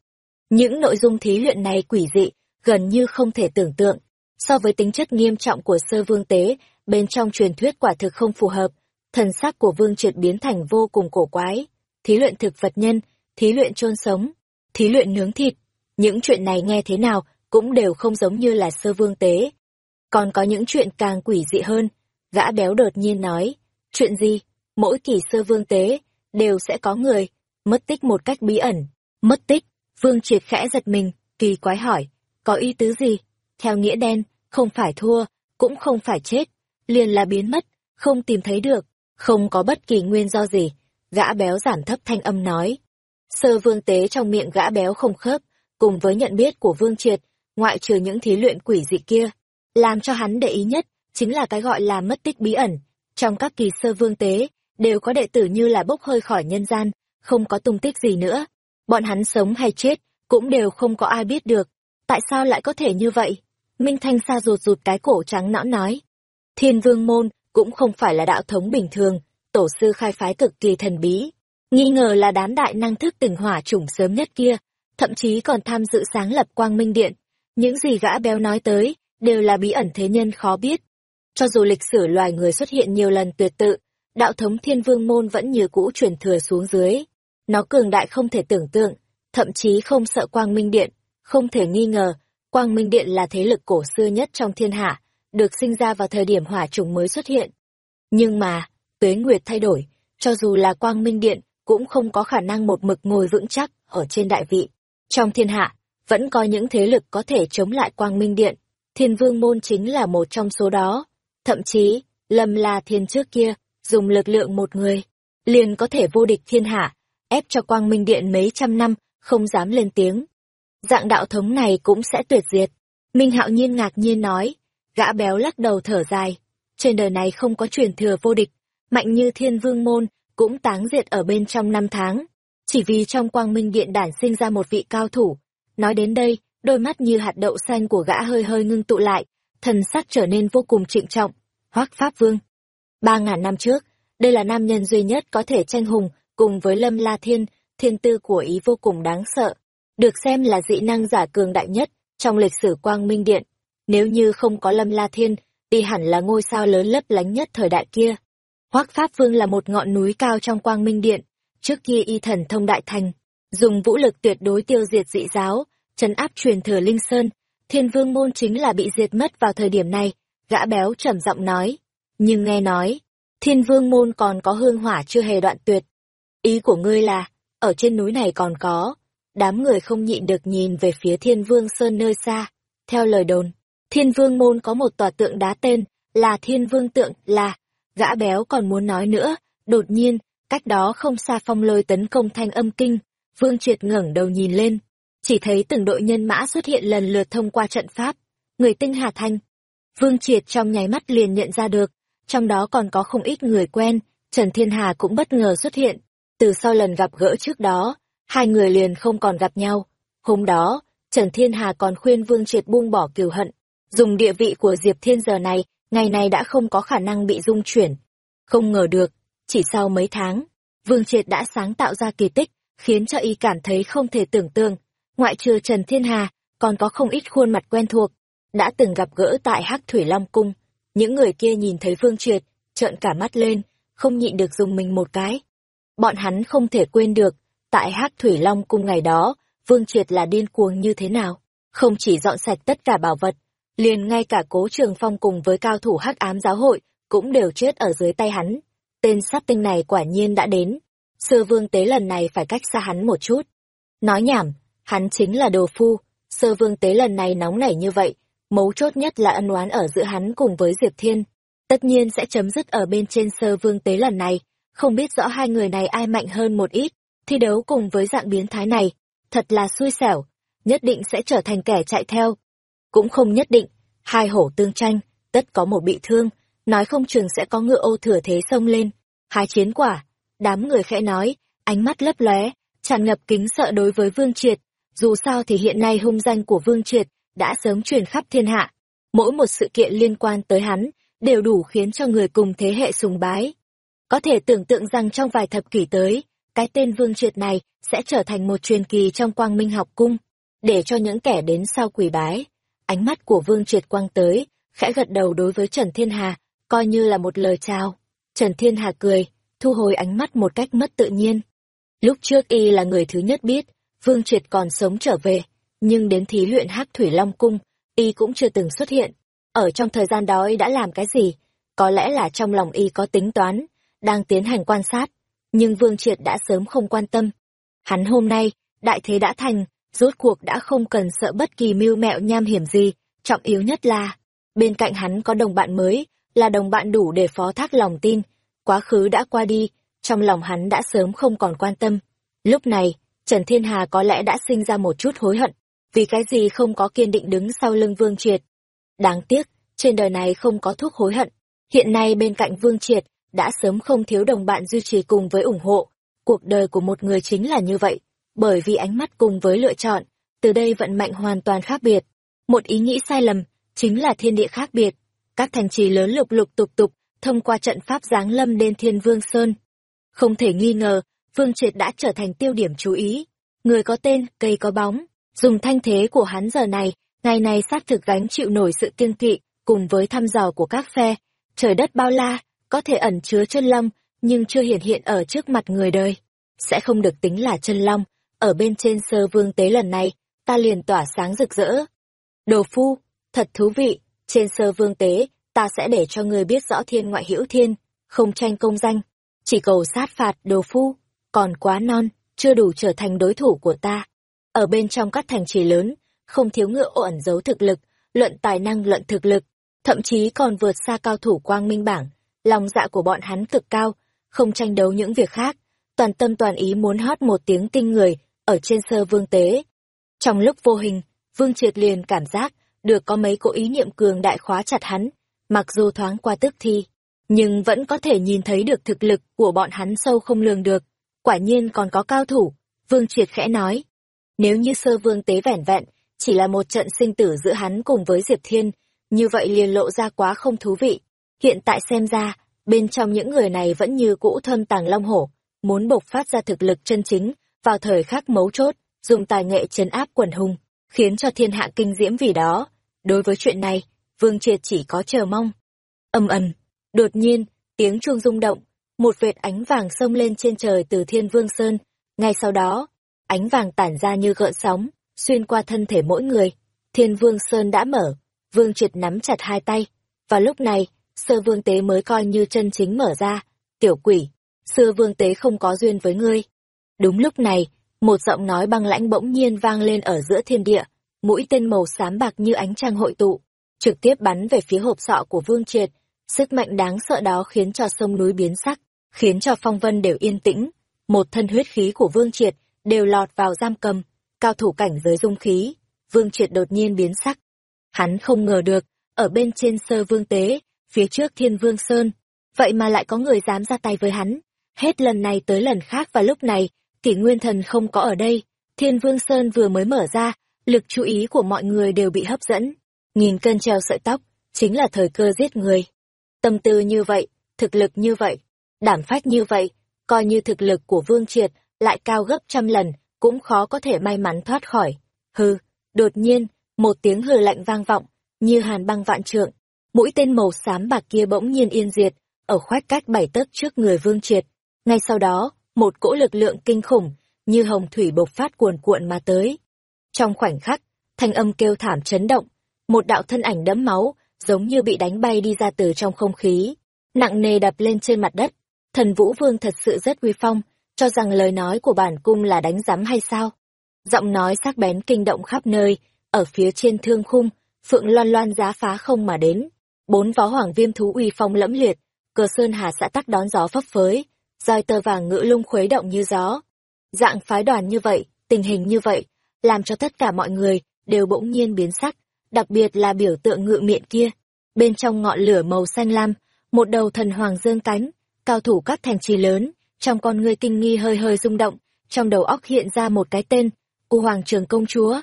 Những nội dung thí luyện này quỷ dị, gần như không thể tưởng tượng. So với tính chất nghiêm trọng của sơ vương tế, bên trong truyền thuyết quả thực không phù hợp. Thần sắc của vương triệt biến thành vô cùng cổ quái. Thí luyện thực vật nhân, thí luyện chôn sống, thí luyện nướng thịt. Những chuyện này nghe thế nào cũng đều không giống như là sơ vương tế. Còn có những chuyện càng quỷ dị hơn. Gã béo đột nhiên nói, chuyện gì? Mỗi kỳ sơ vương tế, đều sẽ có người, mất tích một cách bí ẩn. Mất tích, vương triệt khẽ giật mình, kỳ quái hỏi, có ý tứ gì? theo nghĩa đen, không phải thua, cũng không phải chết, liền là biến mất, không tìm thấy được, không có bất kỳ nguyên do gì. Gã béo giảm thấp thanh âm nói. Sơ vương tế trong miệng gã béo không khớp, cùng với nhận biết của vương triệt, ngoại trừ những thí luyện quỷ dị kia. Làm cho hắn để ý nhất, chính là cái gọi là mất tích bí ẩn. Trong các kỳ sơ vương tế, đều có đệ tử như là bốc hơi khỏi nhân gian, không có tung tích gì nữa. Bọn hắn sống hay chết, cũng đều không có ai biết được. Tại sao lại có thể như vậy? Minh Thanh Sa rụt rụt cái cổ trắng nõn nói. Thiên vương môn cũng không phải là đạo thống bình thường, tổ sư khai phái cực kỳ thần bí. Nghi ngờ là đám đại năng thức tỉnh hỏa chủng sớm nhất kia, thậm chí còn tham dự sáng lập quang minh điện. Những gì gã béo nói tới, đều là bí ẩn thế nhân khó biết. Cho dù lịch sử loài người xuất hiện nhiều lần tuyệt tự, đạo thống thiên vương môn vẫn như cũ truyền thừa xuống dưới. Nó cường đại không thể tưởng tượng, thậm chí không sợ quang minh điện, không thể nghi ngờ, quang minh điện là thế lực cổ xưa nhất trong thiên hạ, được sinh ra vào thời điểm hỏa trùng mới xuất hiện. Nhưng mà, tuế nguyệt thay đổi, cho dù là quang minh điện, cũng không có khả năng một mực ngồi vững chắc ở trên đại vị. Trong thiên hạ, vẫn có những thế lực có thể chống lại quang minh điện, thiên vương môn chính là một trong số đó. Thậm chí, lâm la thiên trước kia, dùng lực lượng một người, liền có thể vô địch thiên hạ, ép cho quang minh điện mấy trăm năm, không dám lên tiếng. Dạng đạo thống này cũng sẽ tuyệt diệt. Minh hạo nhiên ngạc nhiên nói, gã béo lắc đầu thở dài. Trên đời này không có truyền thừa vô địch, mạnh như thiên vương môn, cũng táng diệt ở bên trong năm tháng. Chỉ vì trong quang minh điện đản sinh ra một vị cao thủ. Nói đến đây, đôi mắt như hạt đậu xanh của gã hơi hơi ngưng tụ lại, thần sắc trở nên vô cùng trịnh trọng. Hoác Pháp Vương. Ba ngàn năm trước, đây là nam nhân duy nhất có thể tranh hùng cùng với Lâm La Thiên, thiên tư của ý vô cùng đáng sợ. Được xem là dị năng giả cường đại nhất trong lịch sử quang minh điện. Nếu như không có Lâm La Thiên, thì hẳn là ngôi sao lớn lấp lánh nhất thời đại kia. Hoác Pháp Vương là một ngọn núi cao trong quang minh điện, trước kia y thần thông đại thành, dùng vũ lực tuyệt đối tiêu diệt dị giáo, trấn áp truyền thừa Linh Sơn, thiên vương môn chính là bị diệt mất vào thời điểm này, gã béo trầm giọng nói. Nhưng nghe nói, thiên vương môn còn có hương hỏa chưa hề đoạn tuyệt. Ý của ngươi là, ở trên núi này còn có, đám người không nhịn được nhìn về phía thiên vương sơn nơi xa. Theo lời đồn, thiên vương môn có một tòa tượng đá tên là thiên vương tượng là, gã béo còn muốn nói nữa, đột nhiên, cách đó không xa phong lôi tấn công thanh âm kinh, vương triệt ngẩng đầu nhìn lên, chỉ thấy từng đội nhân mã xuất hiện lần lượt thông qua trận pháp, người tinh hà thanh. Vương triệt trong nháy mắt liền nhận ra được, trong đó còn có không ít người quen, Trần Thiên Hà cũng bất ngờ xuất hiện. Từ sau lần gặp gỡ trước đó, hai người liền không còn gặp nhau. Hôm đó, Trần Thiên Hà còn khuyên Vương Triệt buông bỏ kiều hận. Dùng địa vị của Diệp Thiên giờ này, ngày này đã không có khả năng bị dung chuyển. Không ngờ được, chỉ sau mấy tháng, Vương Triệt đã sáng tạo ra kỳ tích, khiến cho y cảm thấy không thể tưởng tượng. Ngoại trừ Trần Thiên Hà, còn có không ít khuôn mặt quen thuộc, đã từng gặp gỡ tại Hắc Thủy Long Cung. Những người kia nhìn thấy Vương Triệt, trợn cả mắt lên, không nhịn được dùng mình một cái. Bọn hắn không thể quên được, tại Hắc Thủy Long cung ngày đó, Vương Triệt là điên cuồng như thế nào, không chỉ dọn sạch tất cả bảo vật, liền ngay cả Cố Trường Phong cùng với cao thủ Hắc Ám giáo hội cũng đều chết ở dưới tay hắn. Tên sát tinh này quả nhiên đã đến, Sơ Vương Tế lần này phải cách xa hắn một chút. Nói nhảm, hắn chính là đồ phu, Sơ Vương Tế lần này nóng nảy như vậy, mấu chốt nhất là ân oán ở giữa hắn cùng với Diệp Thiên tất nhiên sẽ chấm dứt ở bên trên sơ vương tế lần này. Không biết rõ hai người này ai mạnh hơn một ít, thi đấu cùng với dạng biến thái này, thật là xui xẻo, nhất định sẽ trở thành kẻ chạy theo. Cũng không nhất định, hai hổ tương tranh, tất có một bị thương, nói không chừng sẽ có ngựa ô thừa thế xông lên. Hai chiến quả, đám người khẽ nói, ánh mắt lấp lóe, tràn ngập kính sợ đối với Vương Triệt. Dù sao thì hiện nay hung danh của Vương Triệt đã sớm truyền khắp thiên hạ. Mỗi một sự kiện liên quan tới hắn đều đủ khiến cho người cùng thế hệ sùng bái. Có thể tưởng tượng rằng trong vài thập kỷ tới, cái tên Vương Triệt này sẽ trở thành một truyền kỳ trong quang minh học cung, để cho những kẻ đến sau quỷ bái. Ánh mắt của Vương Triệt quang tới, khẽ gật đầu đối với Trần Thiên Hà, coi như là một lời chào. Trần Thiên Hà cười, thu hồi ánh mắt một cách mất tự nhiên. Lúc trước y là người thứ nhất biết, Vương Triệt còn sống trở về, nhưng đến thí luyện hắc thủy Long Cung, y cũng chưa từng xuất hiện. Ở trong thời gian đó y đã làm cái gì? Có lẽ là trong lòng y có tính toán, đang tiến hành quan sát, nhưng Vương Triệt đã sớm không quan tâm. Hắn hôm nay, đại thế đã thành, rốt cuộc đã không cần sợ bất kỳ mưu mẹo nham hiểm gì, trọng yếu nhất là, bên cạnh hắn có đồng bạn mới, là đồng bạn đủ để phó thác lòng tin, quá khứ đã qua đi, trong lòng hắn đã sớm không còn quan tâm. Lúc này, Trần Thiên Hà có lẽ đã sinh ra một chút hối hận, vì cái gì không có kiên định đứng sau lưng Vương Triệt. Đáng tiếc, trên đời này không có thuốc hối hận. Hiện nay bên cạnh Vương Triệt, đã sớm không thiếu đồng bạn duy trì cùng với ủng hộ. Cuộc đời của một người chính là như vậy, bởi vì ánh mắt cùng với lựa chọn, từ đây vận mệnh hoàn toàn khác biệt. Một ý nghĩ sai lầm, chính là thiên địa khác biệt. Các thành trì lớn lục lục tục tục, thông qua trận pháp giáng lâm đến Thiên Vương Sơn. Không thể nghi ngờ, Vương Triệt đã trở thành tiêu điểm chú ý. Người có tên, cây có bóng, dùng thanh thế của hắn giờ này, ngày này xác thực gánh chịu nổi sự kiêng kỵ, cùng với thăm dò của các phe. Trời đất bao la, có thể ẩn chứa chân long, nhưng chưa hiện hiện ở trước mặt người đời. Sẽ không được tính là chân long, ở bên trên sơ vương tế lần này, ta liền tỏa sáng rực rỡ. Đồ phu, thật thú vị, trên sơ vương tế, ta sẽ để cho người biết rõ thiên ngoại hữu thiên, không tranh công danh, chỉ cầu sát phạt đồ phu, còn quá non, chưa đủ trở thành đối thủ của ta. Ở bên trong các thành trì lớn, không thiếu ngựa ẩn giấu thực lực, luận tài năng luận thực lực, thậm chí còn vượt xa cao thủ quang minh bảng, lòng dạ của bọn hắn cực cao, không tranh đấu những việc khác, toàn tâm toàn ý muốn hót một tiếng kinh người ở trên sơ vương tế. Trong lúc vô hình, Vương Triệt liền cảm giác được có mấy cỗ ý niệm cường đại khóa chặt hắn, mặc dù thoáng qua tức thi, nhưng vẫn có thể nhìn thấy được thực lực của bọn hắn sâu không lường được. Quả nhiên còn có cao thủ, Vương Triệt khẽ nói. Nếu như sơ vương tế vẻn vẹn, chỉ là một trận sinh tử giữa hắn cùng với Diệp Thiên, như vậy liền lộ ra quá không thú vị. Hiện tại xem ra, bên trong những người này vẫn như cũ thâm tàng long hổ, muốn bộc phát ra thực lực chân chính, vào thời khắc mấu chốt, dùng tài nghệ chấn áp quần hùng, khiến cho thiên hạ kinh diễm vì đó. Đối với chuyện này, Vương Triệt chỉ có chờ mong. Âm ầm, đột nhiên, tiếng chuông rung động, một vệt ánh vàng xông lên trên trời từ Thiên Vương Sơn, ngay sau đó, ánh vàng tản ra như gợn sóng, xuyên qua thân thể mỗi người. Thiên Vương Sơn đã mở, Vương Triệt nắm chặt hai tay, và lúc này, sơ vương tế mới coi như chân chính mở ra, tiểu quỷ, xưa vương tế không có duyên với ngươi. Đúng lúc này, một giọng nói băng lãnh bỗng nhiên vang lên ở giữa thiên địa, mũi tên màu xám bạc như ánh trăng hội tụ, trực tiếp bắn về phía hộp sọ của Vương Triệt. Sức mạnh đáng sợ đó khiến cho sông núi biến sắc, khiến cho phong vân đều yên tĩnh. Một thân huyết khí của Vương Triệt đều lọt vào giam cầm, cao thủ cảnh giới dung khí. Vương Triệt đột nhiên biến sắc. Hắn không ngờ được, ở bên trên sơ vương tế, phía trước thiên vương sơn, vậy mà lại có người dám ra tay với hắn. Hết lần này tới lần khác và lúc này, kỷ nguyên thần không có ở đây, thiên vương sơn vừa mới mở ra, lực chú ý của mọi người đều bị hấp dẫn. Nhìn cân treo sợi tóc, chính là thời cơ giết người. Tâm tư như vậy, thực lực như vậy, đảm phách như vậy, coi như thực lực của Vương Triệt lại cao gấp trăm lần, cũng khó có thể may mắn thoát khỏi. Hừ, đột nhiên, một tiếng hừ lạnh vang vọng, như hàn băng vạn trượng. Mũi tên màu xám bạc kia bỗng nhiên yên diệt, ở khoách cách bảy tấc trước người Vương Triệt. Ngay sau đó, một cỗ lực lượng kinh khủng, như hồng thủy bộc phát cuồn cuộn mà tới. Trong khoảnh khắc, thanh âm kêu thảm chấn động, một đạo thân ảnh đẫm máu, giống như bị đánh bay đi ra từ trong không khí, nặng nề đập lên trên mặt đất. Thần Vũ Vương thật sự rất uy phong, cho rằng lời nói của bản cung là đánh giám hay sao? Giọng nói sắc bén kinh động khắp nơi, ở phía trên thương khung, phượng loan loan giá phá không mà đến. Bốn vó hoàng viêm thú uy phong lẫm liệt, cờ sơn hà xã tắc đón gió phấp phới, roi tơ vàng ngữ lung khuấy động như gió. Dạng phái đoàn như vậy, tình hình như vậy, làm cho tất cả mọi người đều bỗng nhiên biến sắc, đặc biệt là biểu tượng ngự miệng kia. Bên trong ngọn lửa màu xanh lam, một đầu thần hoàng dương cánh, cao thủ các thành trì lớn, trong con ngươi kinh nghi hơi hơi rung động, trong đầu óc hiện ra một cái tên, U Hoàng Trường Công Chúa.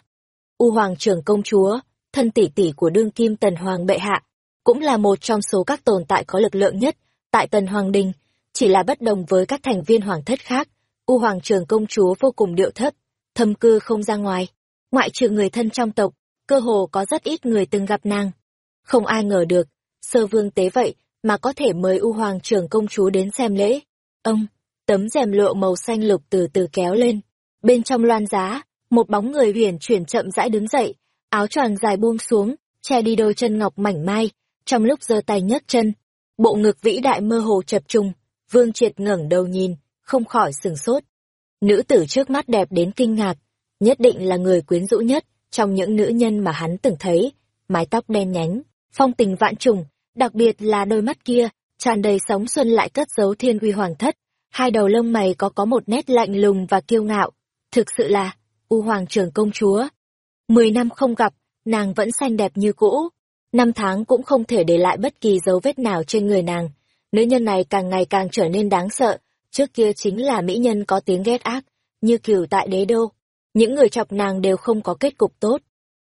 U Hoàng Trường Công Chúa, thân tỷ tỷ của đương kim Tần Hoàng bệ hạ, cũng là một trong số các tồn tại có lực lượng nhất tại Tần Hoàng Đình, chỉ là bất đồng với các thành viên hoàng thất khác. U Hoàng Trường Công Chúa vô cùng điệu thấp, thâm cư không ra ngoài, ngoại trừ người thân trong tộc, cơ hồ có rất ít người từng gặp nàng. Không ai ngờ được, sơ vương tế vậy mà có thể mời U Hoàng Trường Công Chúa đến xem lễ. Ông, tấm rèm lụa màu xanh lục từ từ kéo lên. Bên trong loan giá, một bóng người huyền chuyển chậm rãi đứng dậy, áo choàng dài buông xuống, che đi đôi chân ngọc mảnh mai, trong lúc giơ tay nhấc chân. Bộ ngực vĩ đại mơ hồ chập trùng, Vương Triệt ngẩng đầu nhìn, không khỏi sừng sốt. Nữ tử trước mắt đẹp đến kinh ngạc, nhất định là người quyến rũ nhất trong những nữ nhân mà hắn từng thấy, mái tóc đen nhánh, phong tình vạn trùng, đặc biệt là đôi mắt kia, tràn đầy sóng xuân lại cất giấu thiên uy hoàng thất. Hai đầu lông mày có có một nét lạnh lùng và kiêu ngạo. Thực sự là, U Hoàng trưởng công chúa. Mười năm không gặp, nàng vẫn xanh đẹp như cũ. Năm tháng cũng không thể để lại bất kỳ dấu vết nào trên người nàng. Nữ nhân này càng ngày càng trở nên đáng sợ, trước kia chính là mỹ nhân có tiếng ghét ác, như cửu tại đế đô. Những người chọc nàng đều không có kết cục tốt.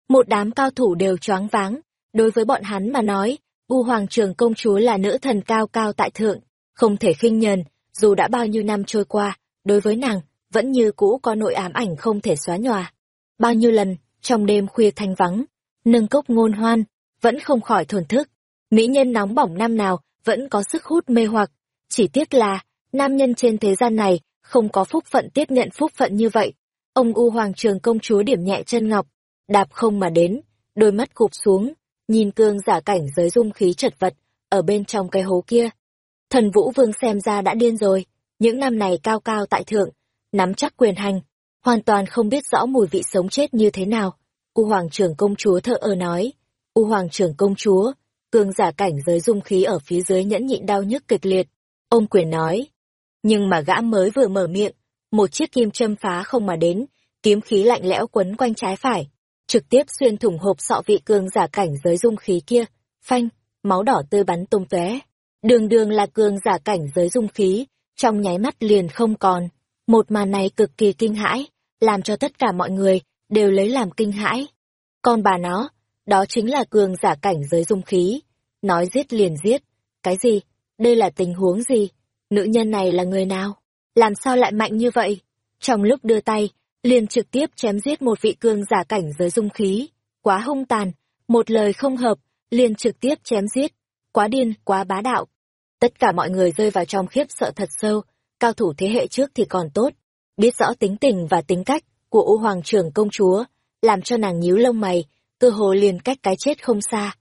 Một đám cao thủ đều choáng váng, đối với bọn hắn mà nói, U Hoàng Trường công chúa là nữ thần cao cao tại thượng, không thể khinh nhờn, dù đã bao nhiêu năm trôi qua, đối với nàng, vẫn như cũ có nội ám ảnh không thể xóa nhòa. Bao nhiêu lần, trong đêm khuya thanh vắng, nâng cốc ngôn hoan, vẫn không khỏi thổn thức. Mỹ nhân nóng bỏng năm nào, vẫn có sức hút mê hoặc. Chỉ tiếc là, nam nhân trên thế gian này, không có phúc phận tiếp nhận phúc phận như vậy. Ông U Hoàng Trường công chúa điểm nhẹ chân ngọc, đạp không mà đến, đôi mắt cụp xuống, nhìn cương giả cảnh giới dung khí chật vật, ở bên trong cái hố kia. Thần Vũ Vương xem ra đã điên rồi, những năm này cao cao tại thượng, nắm chắc quyền hành, hoàn toàn không biết rõ mùi vị sống chết như thế nào. U Hoàng trưởng công chúa thợ ơ nói, U Hoàng trưởng công chúa, cường giả cảnh giới dung khí ở phía dưới nhẫn nhịn đau nhức kịch liệt. Ông quyền nói, nhưng mà gã mới vừa mở miệng, một chiếc kim châm phá không mà đến, kiếm khí lạnh lẽo quấn quanh trái phải, trực tiếp xuyên thủng hộp sọ vị cường giả cảnh giới dung khí kia, phanh, máu đỏ tươi bắn tung tóe. Đường đường là cường giả cảnh giới dung khí, trong nháy mắt liền không còn. Một màn này cực kỳ kinh hãi, làm cho tất cả mọi người đều lấy làm kinh hãi. Còn bà nó, đó chính là cường giả cảnh giới dung khí. Nói giết liền giết. Cái gì? Đây là tình huống gì? Nữ nhân này là người nào? Làm sao lại mạnh như vậy? Trong lúc đưa tay, liền trực tiếp chém giết một vị cường giả cảnh giới dung khí. Quá hung tàn, một lời không hợp, liền trực tiếp chém giết. Quá điên, quá bá đạo. Tất cả mọi người rơi vào trong khiếp sợ thật sâu, cao thủ thế hệ trước thì còn tốt. Biết rõ tính tình và tính cách của U Hoàng trưởng công chúa, làm cho nàng nhíu lông mày, cơ hồ liền cách cái chết không xa.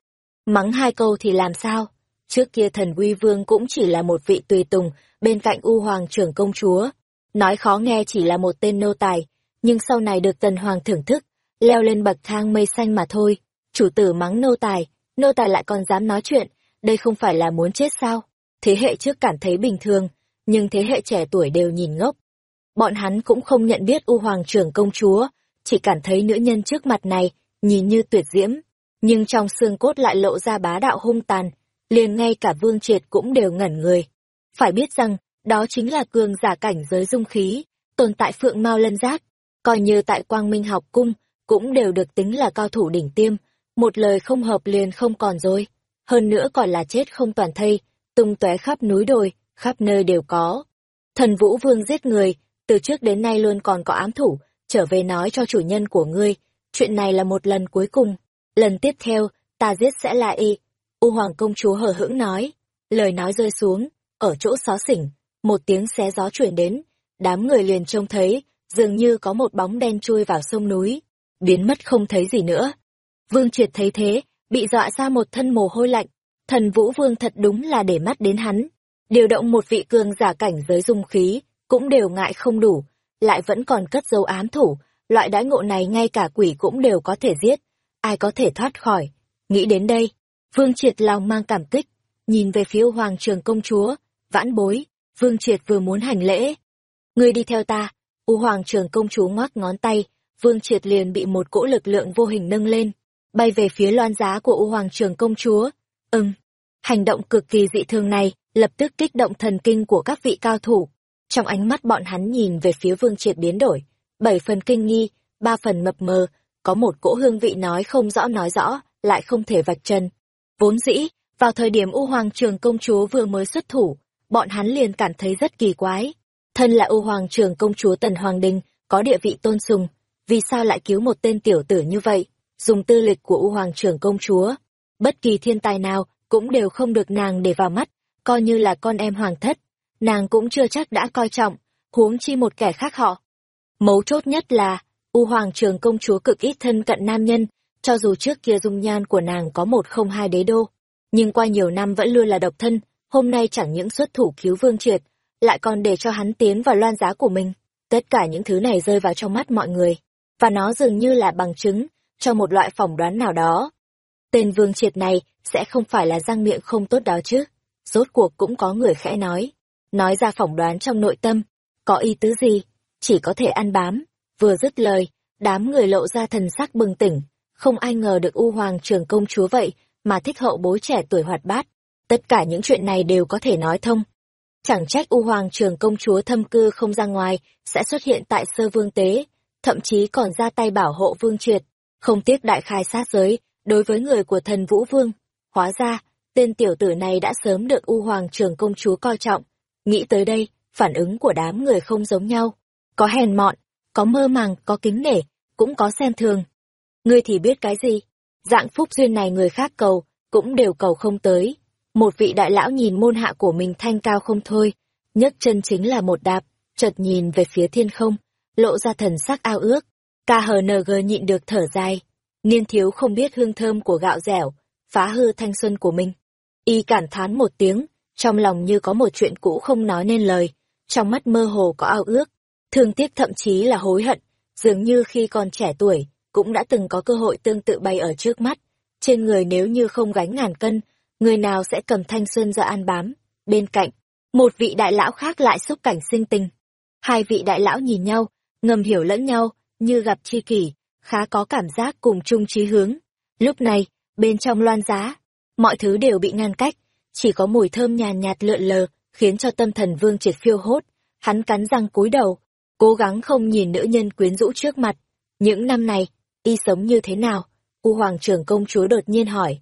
Mắng hai câu thì làm sao? Trước kia thần uy vương cũng chỉ là một vị tùy tùng bên cạnh U Hoàng trưởng công chúa. Nói khó nghe chỉ là một tên nô tài, nhưng sau này được tần hoàng thưởng thức, leo lên bậc thang mây xanh mà thôi. Chủ tử mắng nô tài, nô tài lại còn dám nói chuyện, đây không phải là muốn chết sao? Thế hệ trước cảm thấy bình thường, nhưng thế hệ trẻ tuổi đều nhìn ngốc. Bọn hắn cũng không nhận biết U Hoàng trưởng công chúa, chỉ cảm thấy nữ nhân trước mặt này, nhìn như tuyệt diễm, nhưng trong xương cốt lại lộ ra bá đạo hung tàn, liền ngay cả Vương Triệt cũng đều ngẩn người. Phải biết rằng, đó chính là cường giả cảnh giới dung khí, tồn tại phượng mao lân giác, coi như tại quang minh học cung, cũng đều được tính là cao thủ đỉnh tiêm, một lời không hợp liền không còn rồi. Hơn nữa còn là chết không toàn thây, tung tóe khắp núi đồi, khắp nơi đều có. Thần Vũ Vương giết người, từ trước đến nay luôn còn có ám thủ, trở về nói cho chủ nhân của ngươi, chuyện này là một lần cuối cùng. Lần tiếp theo, ta giết sẽ là y. U Hoàng công chúa hờ hững nói. Lời nói rơi xuống, ở chỗ xó xỉnh, một tiếng xé gió chuyển đến, đám người liền trông thấy, dường như có một bóng đen chui vào sông núi, biến mất không thấy gì nữa. Vương Triệt thấy thế, bị dọa ra một thân mồ hôi lạnh, thần Vũ Vương thật đúng là để mắt đến hắn. Điều động một vị cường giả cảnh giới dung khí, cũng đều ngại không đủ, lại vẫn còn cất dấu ám thủ, loại đãi ngộ này ngay cả quỷ cũng đều có thể giết, ai có thể thoát khỏi. Nghĩ đến đây, Vương Triệt lòng mang cảm kích, nhìn về phía Hoàng Trường Công Chúa, vãn bối, Vương Triệt vừa muốn hành lễ. Ngươi đi theo ta, U Hoàng Trường Công Chúa ngoắc ngón tay, Vương Triệt liền bị một cỗ lực lượng vô hình nâng lên, bay về phía loan giá của U Hoàng Trường Công Chúa. Ừm, hành động cực kỳ dị thường này, lập tức kích động thần kinh của các vị cao thủ. Trong ánh mắt bọn hắn nhìn về phía Vương Triệt biến đổi, bảy phần kinh nghi, ba phần mập mờ, có một cỗ hương vị nói không rõ nói rõ, lại không thể vạch chân. Vốn dĩ, vào thời điểm U Hoàng Trường công chúa vừa mới xuất thủ, bọn hắn liền cảm thấy rất kỳ quái. Thân là U Hoàng Trường công chúa Tần Hoàng Đình, có địa vị tôn sùng, vì sao lại cứu một tên tiểu tử như vậy, dùng tư lịch của U Hoàng Trường công chúa. Bất kỳ thiên tài nào cũng đều không được nàng để vào mắt, coi như là con em hoàng thất, nàng cũng chưa chắc đã coi trọng, huống chi một kẻ khác họ. Mấu chốt nhất là, U Hoàng Trường công chúa cực ít thân cận nam nhân, cho dù trước kia dung nhan của nàng có một không hai đế đô, nhưng qua nhiều năm vẫn luôn là độc thân, hôm nay chẳng những xuất thủ cứu vương triệt, lại còn để cho hắn tiến vào loan giá của mình. Tất cả những thứ này rơi vào trong mắt mọi người, và nó dường như là bằng chứng cho một loại phỏng đoán nào đó tên vương triệt này sẽ không phải là răng miệng không tốt đó chứ. Rốt cuộc cũng có người khẽ nói. Nói ra phỏng đoán trong nội tâm. Có ý tứ gì? Chỉ có thể ăn bám. Vừa dứt lời, đám người lộ ra thần sắc bừng tỉnh. Không ai ngờ được U Hoàng trường công chúa vậy mà thích hậu bối trẻ tuổi hoạt bát. Tất cả những chuyện này đều có thể nói thông. Chẳng trách U Hoàng trường công chúa thâm cư không ra ngoài, sẽ xuất hiện tại sơ vương tế, thậm chí còn ra tay bảo hộ vương triệt, không tiếc đại khai sát giới, đối với người của thần Vũ Vương. Hóa ra, tên tiểu tử này đã sớm được U Hoàng trường công chúa coi trọng. Nghĩ tới đây, phản ứng của đám người không giống nhau. Có hèn mọn, có mơ màng, có kính nể, cũng có xem thường. Ngươi thì biết cái gì? Dạng phúc duyên này người khác cầu, cũng đều cầu không tới. Một vị đại lão nhìn môn hạ của mình thanh cao không thôi, nhấc chân chính là một đạp, chợt nhìn về phía thiên không, lộ ra thần sắc ao ước. KHNG nhịn được thở dài. Niên thiếu không biết hương thơm của gạo dẻo, phá hư thanh xuân của mình. Y cảm thán một tiếng, trong lòng như có một chuyện cũ không nói nên lời, trong mắt mơ hồ có ao ước, thương tiếc thậm chí là hối hận, dường như khi còn trẻ tuổi, cũng đã từng có cơ hội tương tự bay ở trước mắt. Trên người nếu như không gánh ngàn cân, người nào sẽ cầm thanh xuân ra ăn bám. Bên cạnh, một vị đại lão khác lại xúc cảnh sinh tình. Hai vị đại lão nhìn nhau, ngầm hiểu lẫn nhau, như gặp chi kỷ, khá có cảm giác cùng chung chí hướng. Lúc này, bên trong loan giá, mọi thứ đều bị ngăn cách, chỉ có mùi thơm nhàn nhạt lượn lờ, khiến cho tâm thần vương triệt phiêu hốt. Hắn cắn răng cúi đầu, cố gắng không nhìn nữ nhân quyến rũ trước mặt. Những năm này, y sống như thế nào? U hoàng trưởng công chúa đột nhiên hỏi.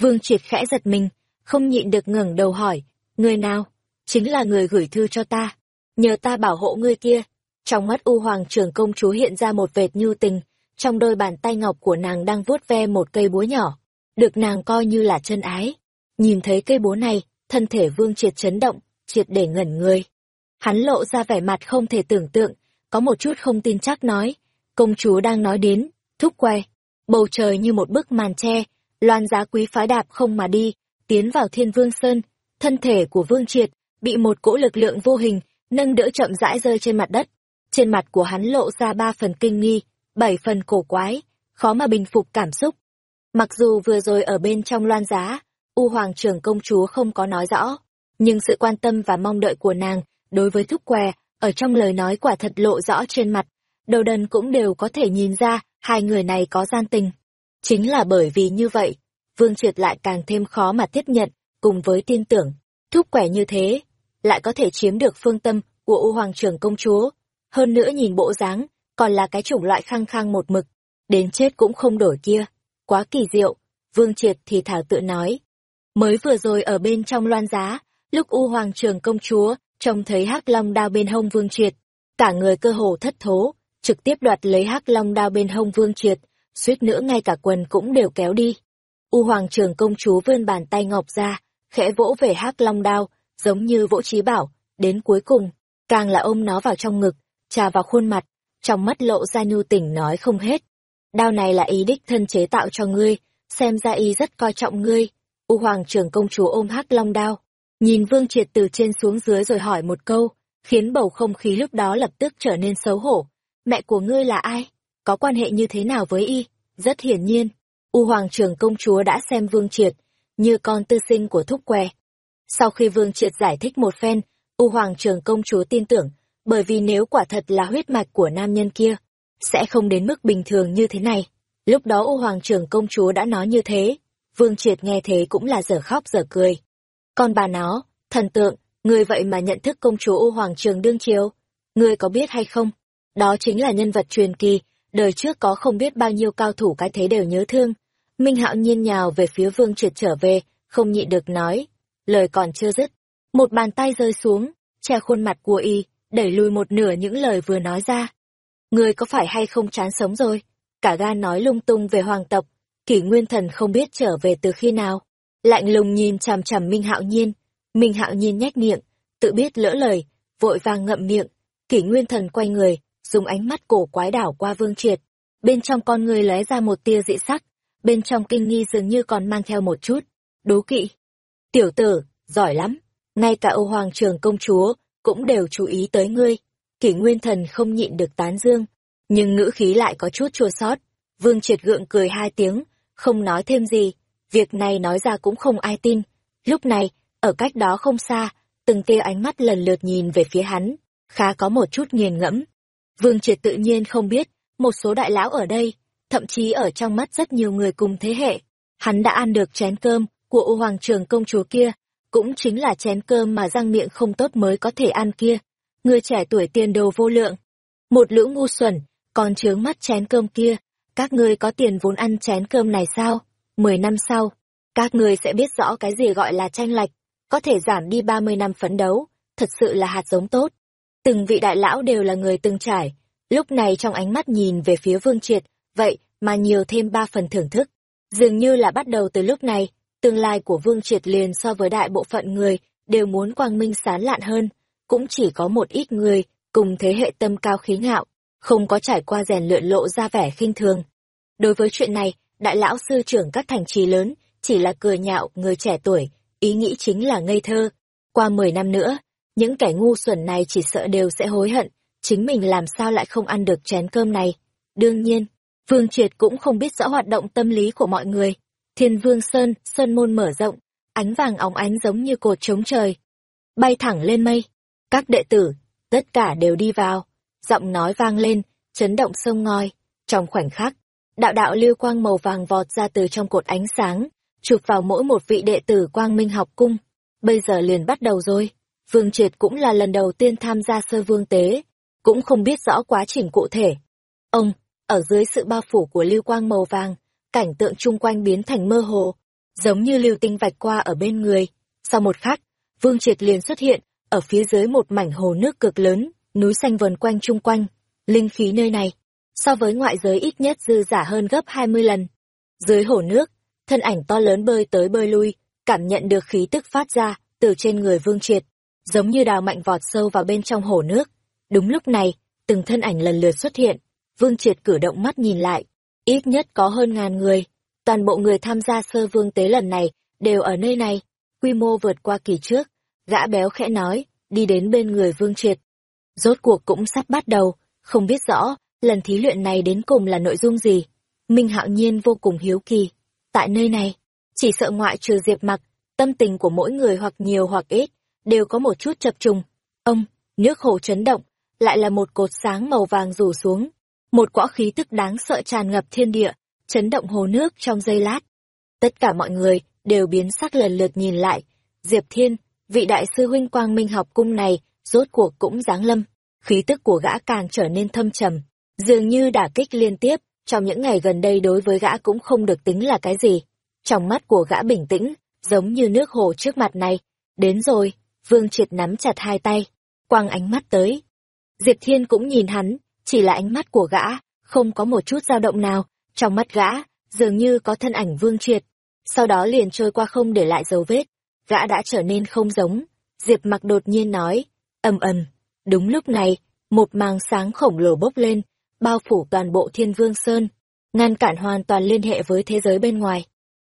Vương triệt khẽ giật mình, không nhịn được ngẩng đầu hỏi, người nào? Chính là người gửi thư cho ta. Nhờ ta bảo hộ ngươi kia. Trong mắt U hoàng trưởng công chúa hiện ra một vệt nhu tình, trong đôi bàn tay ngọc của nàng đang vuốt ve một cây búa nhỏ, được nàng coi như là chân ái. Nhìn thấy cây búa này, thân thể vương triệt chấn động, triệt để ngẩn người. Hắn lộ ra vẻ mặt không thể tưởng tượng, có một chút không tin chắc nói, công chúa đang nói đến, thúc quay. Bầu trời như một bức màn tre, loan giá quý phái đạp không mà đi, tiến vào thiên vương sơn, thân thể của vương triệt, bị một cỗ lực lượng vô hình, nâng đỡ chậm rãi rơi trên mặt đất. Trên mặt của hắn lộ ra ba phần kinh nghi, bảy phần cổ quái, khó mà bình phục cảm xúc. Mặc dù vừa rồi ở bên trong loan giá, U Hoàng trưởng công chúa không có nói rõ, nhưng sự quan tâm và mong đợi của nàng đối với thúc què, ở trong lời nói quả thật lộ rõ trên mặt, đầu đần cũng đều có thể nhìn ra hai người này có gian tình. Chính là bởi vì như vậy, Vương Triệt lại càng thêm khó mà tiếp nhận, cùng với tin tưởng, thúc quẻ như thế, lại có thể chiếm được phương tâm của U Hoàng trưởng công chúa. Hơn nữa nhìn bộ dáng, còn là cái chủng loại khăng khăng một mực, đến chết cũng không đổi kia. Quá kỳ diệu, Vương Triệt thì thảo tự nói. Mới vừa rồi ở bên trong loan giá, lúc U Hoàng trường công chúa, trông thấy hắc long đao bên hông Vương Triệt. Cả người cơ hồ thất thố, trực tiếp đoạt lấy hắc long đao bên hông Vương Triệt, suýt nữa ngay cả quần cũng đều kéo đi. U Hoàng trường công chúa vươn bàn tay ngọc ra, khẽ vỗ về hắc long đao, giống như vỗ trí bảo, đến cuối cùng, càng là ôm nó vào trong ngực, trà vào khuôn mặt, trong mắt lộ ra nhu tình nói không hết. Đao này là ý đích thân chế tạo cho ngươi, xem ra y rất coi trọng ngươi. U Hoàng trưởng công chúa ôm hắc long đao, nhìn Vương Triệt từ trên xuống dưới rồi hỏi một câu, khiến bầu không khí lúc đó lập tức trở nên xấu hổ. Mẹ của ngươi là ai? Có quan hệ như thế nào với y? Rất hiển nhiên, U Hoàng trưởng công chúa đã xem Vương Triệt như con tư sinh của thúc què. Sau khi Vương Triệt giải thích một phen, U Hoàng trưởng công chúa tin tưởng bởi vì nếu quả thật là huyết mạch của nam nhân kia, sẽ không đến mức bình thường như thế này. Lúc đó U Hoàng trưởng công chúa đã nói như thế, Vương Triệt nghe thế cũng là dở khóc dở cười. còn bà nó, thần tượng, người vậy mà nhận thức công chúa U Hoàng trường đương chiếu người có biết hay không? Đó chính là nhân vật truyền kỳ, đời trước có không biết bao nhiêu cao thủ cái thế đều nhớ thương. Minh Hạo nhiên nhào về phía Vương Triệt trở về, không nhịn được nói, lời còn chưa dứt, một bàn tay rơi xuống, che khuôn mặt của y, đẩy lùi một nửa những lời vừa nói ra. Người có phải hay không chán sống rồi? Cả gan nói lung tung về hoàng tộc, kỷ nguyên thần không biết trở về từ khi nào. Lạnh lùng nhìn chằm chằm Minh Hạo Nhiên, Minh Hạo Nhiên nhếch miệng, tự biết lỡ lời, vội vàng ngậm miệng, kỷ nguyên thần quay người, dùng ánh mắt cổ quái đảo qua vương triệt. Bên trong con người lóe ra một tia dị sắc, bên trong kinh nghi dường như còn mang theo một chút, đố kỵ. Tiểu tử, giỏi lắm, ngay cả Âu Hoàng trường công chúa cũng đều chú ý tới ngươi. Kỷ nguyên thần không nhịn được tán dương, nhưng ngữ khí lại có chút chua xót. Vương triệt gượng cười hai tiếng, không nói thêm gì, việc này nói ra cũng không ai tin. Lúc này, ở cách đó không xa, từng tia ánh mắt lần lượt nhìn về phía hắn, khá có một chút nghiền ngẫm. Vương Triệt tự nhiên không biết, một số đại lão ở đây, thậm chí ở trong mắt rất nhiều người cùng thế hệ, hắn đã ăn được chén cơm của U Hoàng Trường công chúa kia, cũng chính là chén cơm mà răng miệng không tốt mới có thể ăn kia. Người trẻ tuổi tiền đồ vô lượng, một lũ ngu xuẩn, còn chướng mắt chén cơm kia, các ngươi có tiền vốn ăn chén cơm này sao? Mười năm sau, các ngươi sẽ biết rõ cái gì gọi là tranh lệch, có thể giảm đi ba mươi năm phấn đấu, thật sự là hạt giống tốt. Từng vị đại lão đều là người từng trải, lúc này trong ánh mắt nhìn về phía Vương Triệt, vậy mà nhiều thêm ba phần thưởng thức. Dường như là bắt đầu từ lúc này, tương lai của Vương Triệt liền so với đại bộ phận người đều muốn quang minh sán lạn hơn, cũng chỉ có một ít người cùng thế hệ tâm cao khí ngạo, không có trải qua rèn luyện lộ ra vẻ khinh thường. Đối với chuyện này, đại lão sư trưởng các thành trì lớn chỉ là cười nhạo người trẻ tuổi, ý nghĩ chính là ngây thơ. Qua mười năm nữa, những kẻ ngu xuẩn này chỉ sợ đều sẽ hối hận, chính mình làm sao lại không ăn được chén cơm này. Đương nhiên, Vương Triệt cũng không biết rõ hoạt động tâm lý của mọi người. Thiên Vương Sơn, Sơn Môn mở rộng, ánh vàng óng ánh giống như cột trống trời. Bay thẳng lên mây. Các đệ tử, tất cả đều đi vào. Giọng nói vang lên, chấn động sông ngòi Trong khoảnh khắc, đạo đạo lưu quang màu vàng vọt ra từ trong cột ánh sáng, chụp vào mỗi một vị đệ tử quang minh học cung. Bây giờ liền bắt đầu rồi. Vương Triệt cũng là lần đầu tiên tham gia sơ vương tế, cũng không biết rõ quá trình cụ thể. Ông, ở dưới sự bao phủ của lưu quang màu vàng, cảnh tượng chung quanh biến thành mơ hồ, giống như lưu tinh vạch qua ở bên người. Sau một khắc, Vương Triệt liền xuất hiện, ở phía dưới một mảnh hồ nước cực lớn, núi xanh vần quanh chung quanh. Linh khí nơi này, so với ngoại giới ít nhất dư giả hơn gấp 20 lần. Dưới hồ nước, thân ảnh to lớn bơi tới bơi lui, cảm nhận được khí tức phát ra từ trên người Vương Triệt, giống như đào mạnh vọt sâu vào bên trong hồ nước. Đúng lúc này, từng thân ảnh lần lượt xuất hiện, Vương Triệt cử động mắt nhìn lại, ít nhất có hơn ngàn người. Toàn bộ người tham gia sơ vương tế lần này đều ở nơi này, quy mô vượt qua kỳ trước. Gã béo khẽ nói, đi đến bên người Vương Triệt. Rốt cuộc cũng sắp bắt đầu, không biết rõ, lần thí luyện này đến cùng là nội dung gì. Minh Hạo Nhiên vô cùng hiếu kỳ. Tại nơi này, chỉ sợ ngoại trừ Diệp Mặc, tâm tình của mỗi người hoặc nhiều hoặc ít, đều có một chút chập trùng. Ông, nước hồ chấn động, lại là một cột sáng màu vàng rủ xuống, một quả khí tức đáng sợ tràn ngập thiên địa, chấn động hồ nước trong giây lát. Tất cả mọi người đều biến sắc lần lượt nhìn lại. Diệp Thiên, vị đại sư huynh quang minh học cung này, rốt cuộc cũng giáng lâm. Khí tức của gã càng trở nên thâm trầm, dường như đả kích liên tiếp, trong những ngày gần đây đối với gã cũng không được tính là cái gì. Trong mắt của gã bình tĩnh, giống như nước hồ trước mặt này. Đến rồi, Vương Triệt nắm chặt hai tay, quang ánh mắt tới. Diệp Thiên cũng nhìn hắn, chỉ là ánh mắt của gã, không có một chút dao động nào, trong mắt gã, dường như có thân ảnh vương triệt. Sau đó liền trôi qua không để lại dấu vết, gã đã trở nên không giống. Diệp mặc đột nhiên nói, ầm ầm, đúng lúc này, một màng sáng khổng lồ bốc lên, bao phủ toàn bộ thiên vương sơn, ngăn cản hoàn toàn liên hệ với thế giới bên ngoài.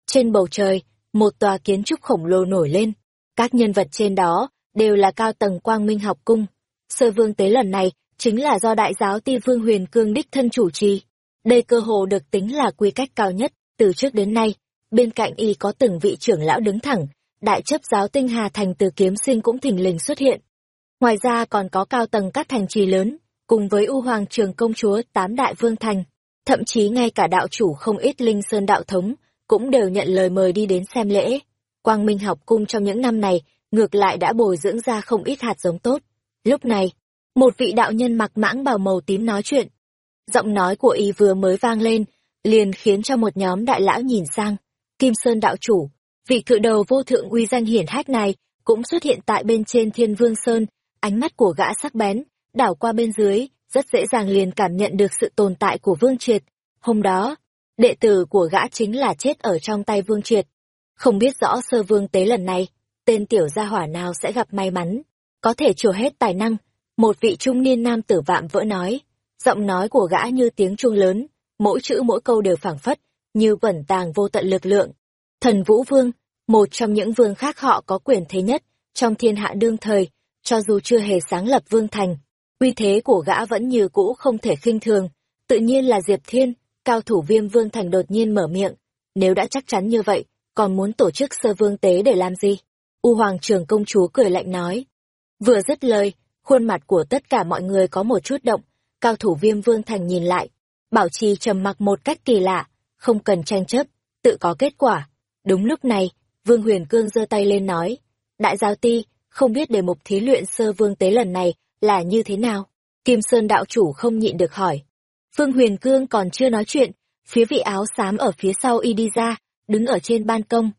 Trên bầu trời, một tòa kiến trúc khổng lồ nổi lên, các nhân vật trên đó đều là cao tầng quang minh học cung. Sơ vương tế lần này chính là do đại giáo ti vương huyền cương đích thân chủ trì. Đây cơ hồ được tính là quy cách cao nhất, từ trước đến nay, bên cạnh y có từng vị trưởng lão đứng thẳng, đại chấp giáo tinh hà thành từ kiếm sinh cũng thình lình xuất hiện. Ngoài ra còn có cao tầng các thành trì lớn, cùng với U Hoàng Trường Công Chúa Tám Đại Vương Thành, thậm chí ngay cả đạo chủ không ít linh sơn đạo thống, cũng đều nhận lời mời đi đến xem lễ. Quang Minh học cung trong những năm này, ngược lại đã bồi dưỡng ra không ít hạt giống tốt. Lúc này, một vị đạo nhân mặc mãng bào màu tím nói chuyện. Giọng nói của y vừa mới vang lên, liền khiến cho một nhóm đại lão nhìn sang. Kim Sơn đạo chủ, vị cự đầu vô thượng uy danh hiển hách này, cũng xuất hiện tại bên trên thiên vương sơn, ánh mắt của gã sắc bén, đảo qua bên dưới, rất dễ dàng liền cảm nhận được sự tồn tại của vương triệt. Hôm đó, đệ tử của gã chính là chết ở trong tay vương triệt. Không biết rõ sơ vương tế lần này, tên tiểu gia hỏa nào sẽ gặp may mắn, có thể trổ hết tài năng, một vị trung niên nam tử vạm vỡ nói, giọng nói của gã như tiếng chuông lớn, mỗi chữ mỗi câu đều phảng phất, như quẩn tàng vô tận lực lượng. Thần Vũ Vương, một trong những vương khác họ có quyền thế nhất trong thiên hạ đương thời, cho dù chưa hề sáng lập vương thành, uy thế của gã vẫn như cũ không thể khinh thường, tự nhiên là Diệp Thiên, cao thủ viêm vương thành đột nhiên mở miệng, nếu đã chắc chắn như vậy, còn muốn tổ chức sơ vương tế để làm gì? U Hoàng trưởng công chúa cười lạnh nói. Vừa dứt lời, khuôn mặt của tất cả mọi người có một chút động, cao thủ viêm vương thành nhìn lại. Bảo trì trầm mặc một cách kỳ lạ, không cần tranh chấp, tự có kết quả. Đúng lúc này, Vương Huyền Cương giơ tay lên nói. Đại giao ti, không biết đề mục thí luyện sơ vương tế lần này là như thế nào? Kim Sơn đạo chủ không nhịn được hỏi. Vương Huyền Cương còn chưa nói chuyện, phía vị áo xám ở phía sau y đi ra, đứng ở trên ban công,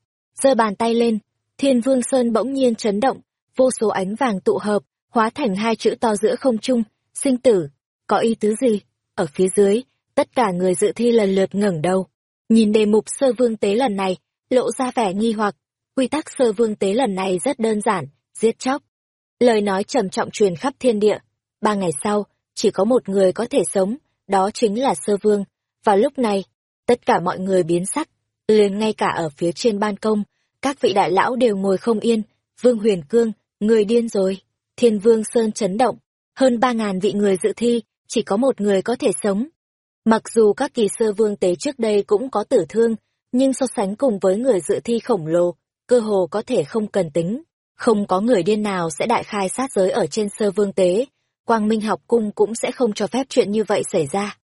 giơ bàn tay lên, Thiên Vương Sơn bỗng nhiên chấn động, vô số ánh vàng tụ hợp, hóa thành hai chữ to giữa không trung, sinh tử, có ý tứ gì? Ở phía dưới, tất cả người dự thi lần lượt ngẩng đầu, nhìn đề mục sơ vương tế lần này, lộ ra vẻ nghi hoặc, quy tắc sơ vương tế lần này rất đơn giản, giết chóc. Lời nói trầm trọng truyền khắp thiên địa, ba ngày sau, chỉ có một người có thể sống, đó chính là sơ vương. Vào lúc này, tất cả mọi người biến sắc, liền ngay cả ở phía trên ban công, các vị đại lão đều ngồi không yên, Vương Huyền Cương, người điên rồi. Thiên Vương Sơn chấn động, hơn ba ngàn vị người dự thi, chỉ có một người có thể sống. Mặc dù các kỳ sơ vương tế trước đây cũng có tử thương, nhưng so sánh cùng với người dự thi khổng lồ, cơ hồ có thể không cần tính. Không có người điên nào sẽ đại khai sát giới ở trên sơ vương tế, Quang Minh học cung cũng sẽ không cho phép chuyện như vậy xảy ra.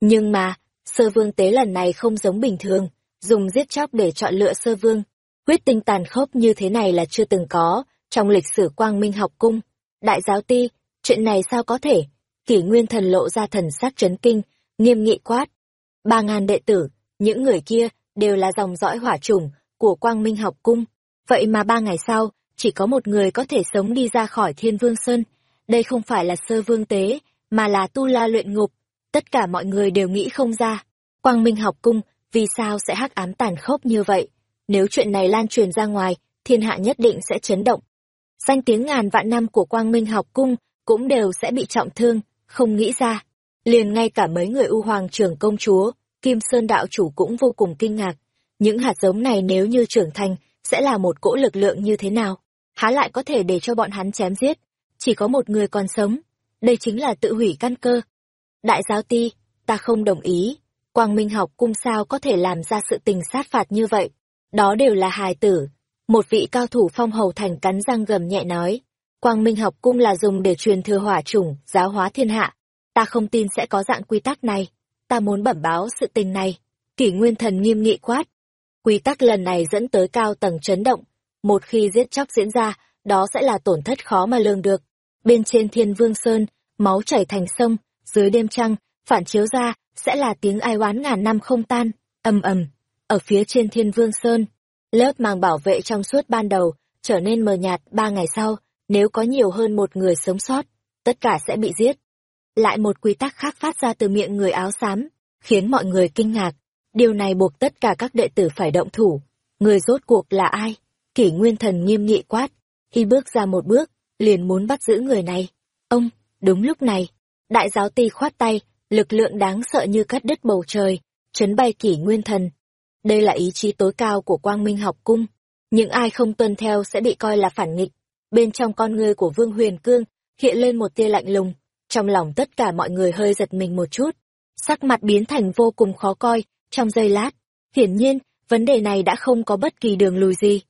Nhưng mà, sơ vương tế lần này không giống bình thường, dùng giết chóc để chọn lựa sơ vương. Huyết tinh tàn khốc như thế này là chưa từng có, trong lịch sử Quang Minh học cung. Đại giáo ti, chuyện này sao có thể? Kỷ Nguyên Thần lộ ra thần sắc chấn kinh, nghiêm nghị quát. Ba ngàn đệ tử, những người kia đều là dòng dõi hỏa chủng của Quang Minh học cung. Vậy mà ba ngày sau, chỉ có một người có thể sống đi ra khỏi Thiên Vương Sơn. Đây không phải là sơ vương tế, mà là tu la luyện ngục. Tất cả mọi người đều nghĩ không ra. Quang Minh học cung, vì sao sẽ hắc ám tàn khốc như vậy? Nếu chuyện này lan truyền ra ngoài, thiên hạ nhất định sẽ chấn động. Danh tiếng ngàn vạn năm của Quang Minh học cung cũng đều sẽ bị trọng thương, không nghĩ ra. Liền ngay cả mấy người U Hoàng trưởng công chúa, Kim Sơn đạo chủ cũng vô cùng kinh ngạc. Những hạt giống này nếu như trưởng thành, sẽ là một cỗ lực lượng như thế nào? Há lại có thể để cho bọn hắn chém giết? Chỉ có một người còn sống. Đây chính là tự hủy căn cơ. Đại giáo ti, ta không đồng ý. Quang Minh học cung sao có thể làm ra sự tình sát phạt như vậy? Đó đều là hài tử. Một vị cao thủ phong hầu thành cắn răng gầm nhẹ nói. Quang Minh học cung là dùng để truyền thừa hỏa chủng, giáo hóa thiên hạ. Ta không tin sẽ có dạng quy tắc này. Ta muốn bẩm báo sự tình này. Kỷ Nguyên Thần nghiêm nghị quát. Quy tắc lần này dẫn tới cao tầng chấn động. Một khi giết chóc diễn ra, đó sẽ là tổn thất khó mà lường được. Bên trên Thiên Vương Sơn, máu chảy thành sông, dưới đêm trăng, phản chiếu ra, sẽ là tiếng ai oán ngàn năm không tan, ầm ầm. Ở phía trên Thiên Vương Sơn, lớp màng bảo vệ trong suốt ban đầu, trở nên mờ nhạt ba ngày sau, nếu có nhiều hơn một người sống sót, tất cả sẽ bị giết. Lại một quy tắc khác phát ra từ miệng người áo xám, khiến mọi người kinh ngạc. Điều này buộc tất cả các đệ tử phải động thủ. Người rốt cuộc là ai? Kỷ Nguyên Thần nghiêm nghị quát. Khi bước ra một bước, liền muốn bắt giữ người này. Ông, đúng lúc này, đại giáo ti khoát tay, lực lượng đáng sợ như cắt đứt bầu trời, chấn bay Kỷ Nguyên Thần. Đây là ý chí tối cao của Quang Minh học cung. Những ai không tuân theo sẽ bị coi là phản nghịch. Bên trong con người của Vương Huyền Cương hiện lên một tia lạnh lùng. Trong lòng tất cả mọi người hơi giật mình một chút. Sắc mặt biến thành vô cùng khó coi, trong giây lát. Hiển nhiên, vấn đề này đã không có bất kỳ đường lùi gì.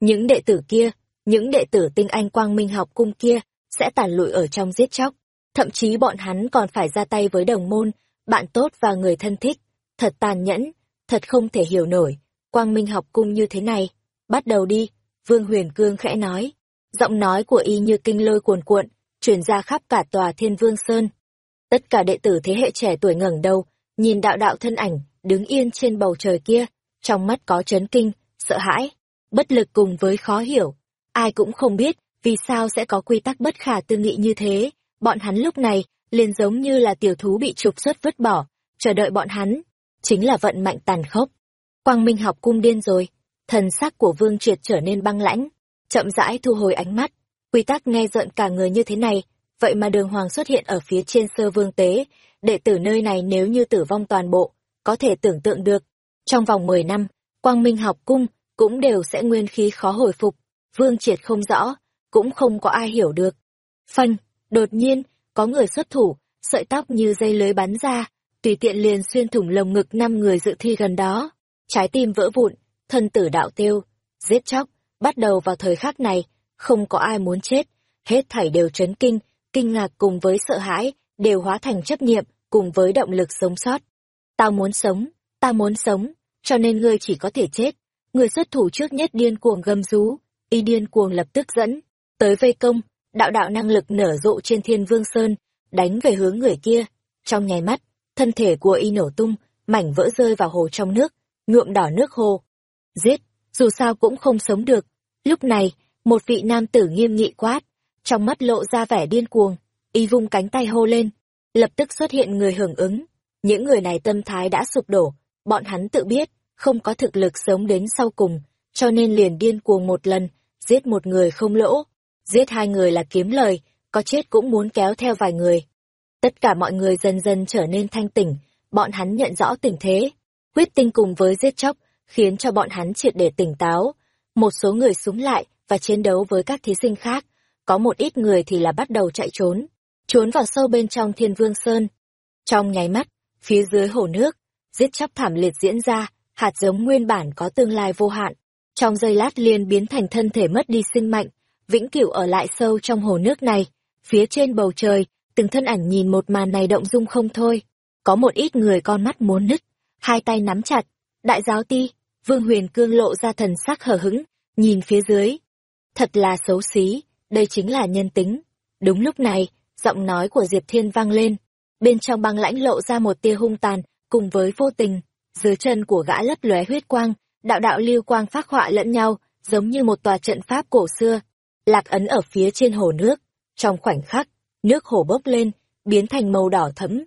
Những đệ tử kia, những đệ tử tinh anh Quang Minh học cung kia, sẽ tàn lụi ở trong giết chóc. Thậm chí bọn hắn còn phải ra tay với đồng môn, bạn tốt và người thân thích. Thật tàn nhẫn, thật không thể hiểu nổi, quang minh học cung như thế này. Bắt đầu đi, Vương Huyền Cương khẽ nói. Giọng nói của y như kinh lôi cuồn cuộn, truyền ra khắp cả tòa thiên vương sơn. Tất cả đệ tử thế hệ trẻ tuổi ngẩng đầu, nhìn đạo đạo thân ảnh, đứng yên trên bầu trời kia, trong mắt có chấn kinh, sợ hãi, bất lực cùng với khó hiểu. Ai cũng không biết, vì sao sẽ có quy tắc bất khả tư nghị như thế, bọn hắn lúc này, liền giống như là tiểu thú bị trục xuất vứt bỏ, chờ đợi bọn hắn, chính là vận mạnh tàn khốc. Quang Minh học cung điên rồi, thần sắc của Vương Triệt trở nên băng lãnh, chậm rãi thu hồi ánh mắt, quy tắc nghe giận cả người như thế này, vậy mà đường hoàng xuất hiện ở phía trên sơ vương tế, đệ tử nơi này nếu như tử vong toàn bộ, có thể tưởng tượng được. Trong vòng 10 năm, Quang Minh học cung cũng đều sẽ nguyên khí khó hồi phục, Vương Triệt không rõ, cũng không có ai hiểu được. Phanh, đột nhiên, có người xuất thủ, sợi tóc như dây lưới bắn ra, tùy tiện liền xuyên thủng lồng ngực năm người dự thi gần đó. Trái tim vỡ vụn, thân tử đạo tiêu, giết chóc, bắt đầu vào thời khắc này, không có ai muốn chết, hết thảy đều chấn kinh, kinh ngạc cùng với sợ hãi, đều hóa thành chấp niệm, cùng với động lực sống sót. Tao muốn sống, tao muốn sống, cho nên ngươi chỉ có thể chết. Người xuất thủ trước nhất điên cuồng gầm rú, y điên cuồng lập tức dẫn, tới vây công, đạo đạo năng lực nở rộ trên thiên vương sơn, đánh về hướng người kia. Trong nháy mắt, thân thể của y nổ tung, mảnh vỡ rơi vào hồ trong nước, nhuộm đỏ nước hồ. Giết, dù sao cũng không sống được. Lúc này, một vị nam tử nghiêm nghị quát, trong mắt lộ ra vẻ điên cuồng, y vung cánh tay hô lên, lập tức xuất hiện người hưởng ứng. Những người này tâm thái đã sụp đổ, bọn hắn tự biết, không có thực lực sống đến sau cùng, cho nên liền điên cuồng một lần, giết một người không lỗ, giết hai người là kiếm lời, có chết cũng muốn kéo theo vài người. Tất cả mọi người dần dần trở nên thanh tỉnh, bọn hắn nhận rõ tình thế, huyết tinh cùng với giết chóc, khiến cho bọn hắn triệt để tỉnh táo. Một số người súng lại và chiến đấu với các thí sinh khác, có một ít người thì là bắt đầu chạy trốn, trốn vào sâu bên trong thiên vương sơn. Trong nháy mắt, phía dưới hồ nước, giết chóc thảm liệt diễn ra, hạt giống nguyên bản có tương lai vô hạn. Trong giây lát liền biến thành thân thể mất đi sinh mạnh, vĩnh cửu ở lại sâu trong hồ nước này. Phía trên bầu trời, từng thân ảnh nhìn một màn này động dung không thôi. Có một ít người con mắt muốn nứt, hai tay nắm chặt. Đại giáo ti, Vương Huyền Cương lộ ra thần sắc hờ hững, nhìn phía dưới. Thật là xấu xí, đây chính là nhân tính. Đúng lúc này, giọng nói của Diệp Thiên vang lên. Bên trong băng lãnh lộ ra một tia hung tàn, cùng với vô tình. Dưới chân của gã lấp lóe huyết quang, đạo đạo lưu quang phát họa lẫn nhau, giống như một tòa trận pháp cổ xưa. Lạc ấn ở phía trên hồ nước. Trong khoảnh khắc, nước hồ bốc lên, biến thành màu đỏ thẫm.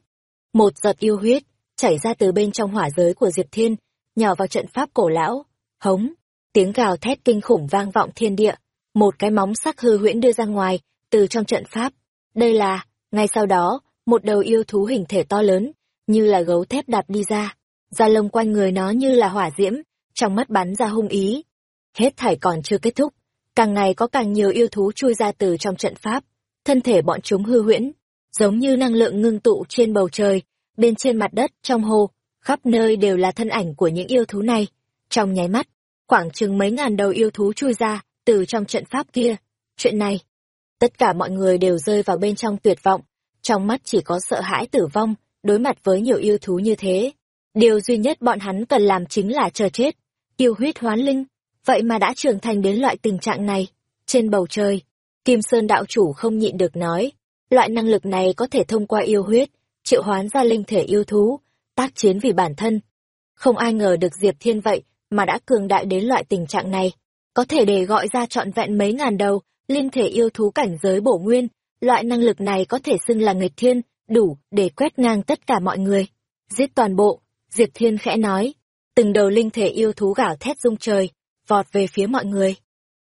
Một giọt yêu huyết, chảy ra từ bên trong hỏa giới của Diệp Thiên, nhào vào trận pháp cổ lão. Hống, tiếng gào thét kinh khủng vang vọng thiên địa. Một cái móng sắc hư huyễn đưa ra ngoài, từ trong trận pháp. Đây là, ngay sau đó, một đầu yêu thú hình thể to lớn, như là gấu thép đạp đi ra. Da lông quanh người nó như là hỏa diễm, trong mắt bắn ra hung ý. Hết thảy còn chưa kết thúc, càng ngày có càng nhiều yêu thú chui ra từ trong trận pháp. Thân thể bọn chúng hư huyễn, giống như năng lượng ngưng tụ trên bầu trời, bên trên mặt đất, trong hồ, khắp nơi đều là thân ảnh của những yêu thú này. Trong nháy mắt, khoảng chừng mấy ngàn đầu yêu thú chui ra từ trong trận pháp kia. Chuyện này, tất cả mọi người đều rơi vào bên trong tuyệt vọng, trong mắt chỉ có sợ hãi tử vong, đối mặt với nhiều yêu thú như thế. Điều duy nhất bọn hắn cần làm chính là chờ chết, yêu huyết hoán linh, vậy mà đã trưởng thành đến loại tình trạng này. Trên bầu trời, Kim Sơn đạo chủ không nhịn được nói, loại năng lực này có thể thông qua yêu huyết, triệu hoán ra linh thể yêu thú, tác chiến vì bản thân. Không ai ngờ được Diệp Thiên vậy mà đã cường đại đến loại tình trạng này, có thể để gọi ra trọn vẹn mấy ngàn đầu, linh thể yêu thú cảnh giới bổ nguyên, loại năng lực này có thể xưng là nghịch thiên, đủ để quét ngang tất cả mọi người. Giết toàn bộ, Diệp Thiên khẽ nói, từng đầu linh thể yêu thú gào thét rung trời, vọt về phía mọi người.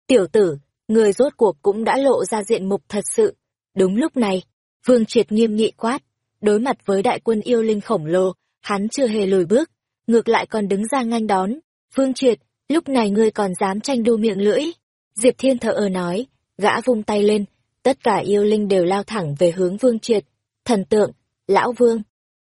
Tiểu tử, người rốt cuộc cũng đã lộ ra diện mục thật sự. Đúng lúc này, Vương Triệt nghiêm nghị quát, đối mặt với đại quân yêu linh khổng lồ, hắn chưa hề lùi bước, ngược lại còn đứng ra nganh đón. Vương Triệt, lúc này ngươi còn dám tranh đua miệng lưỡi. Diệp Thiên thở ở nói, gã vung tay lên, tất cả yêu linh đều lao thẳng về hướng Vương Triệt. Thần tượng, lão Vương.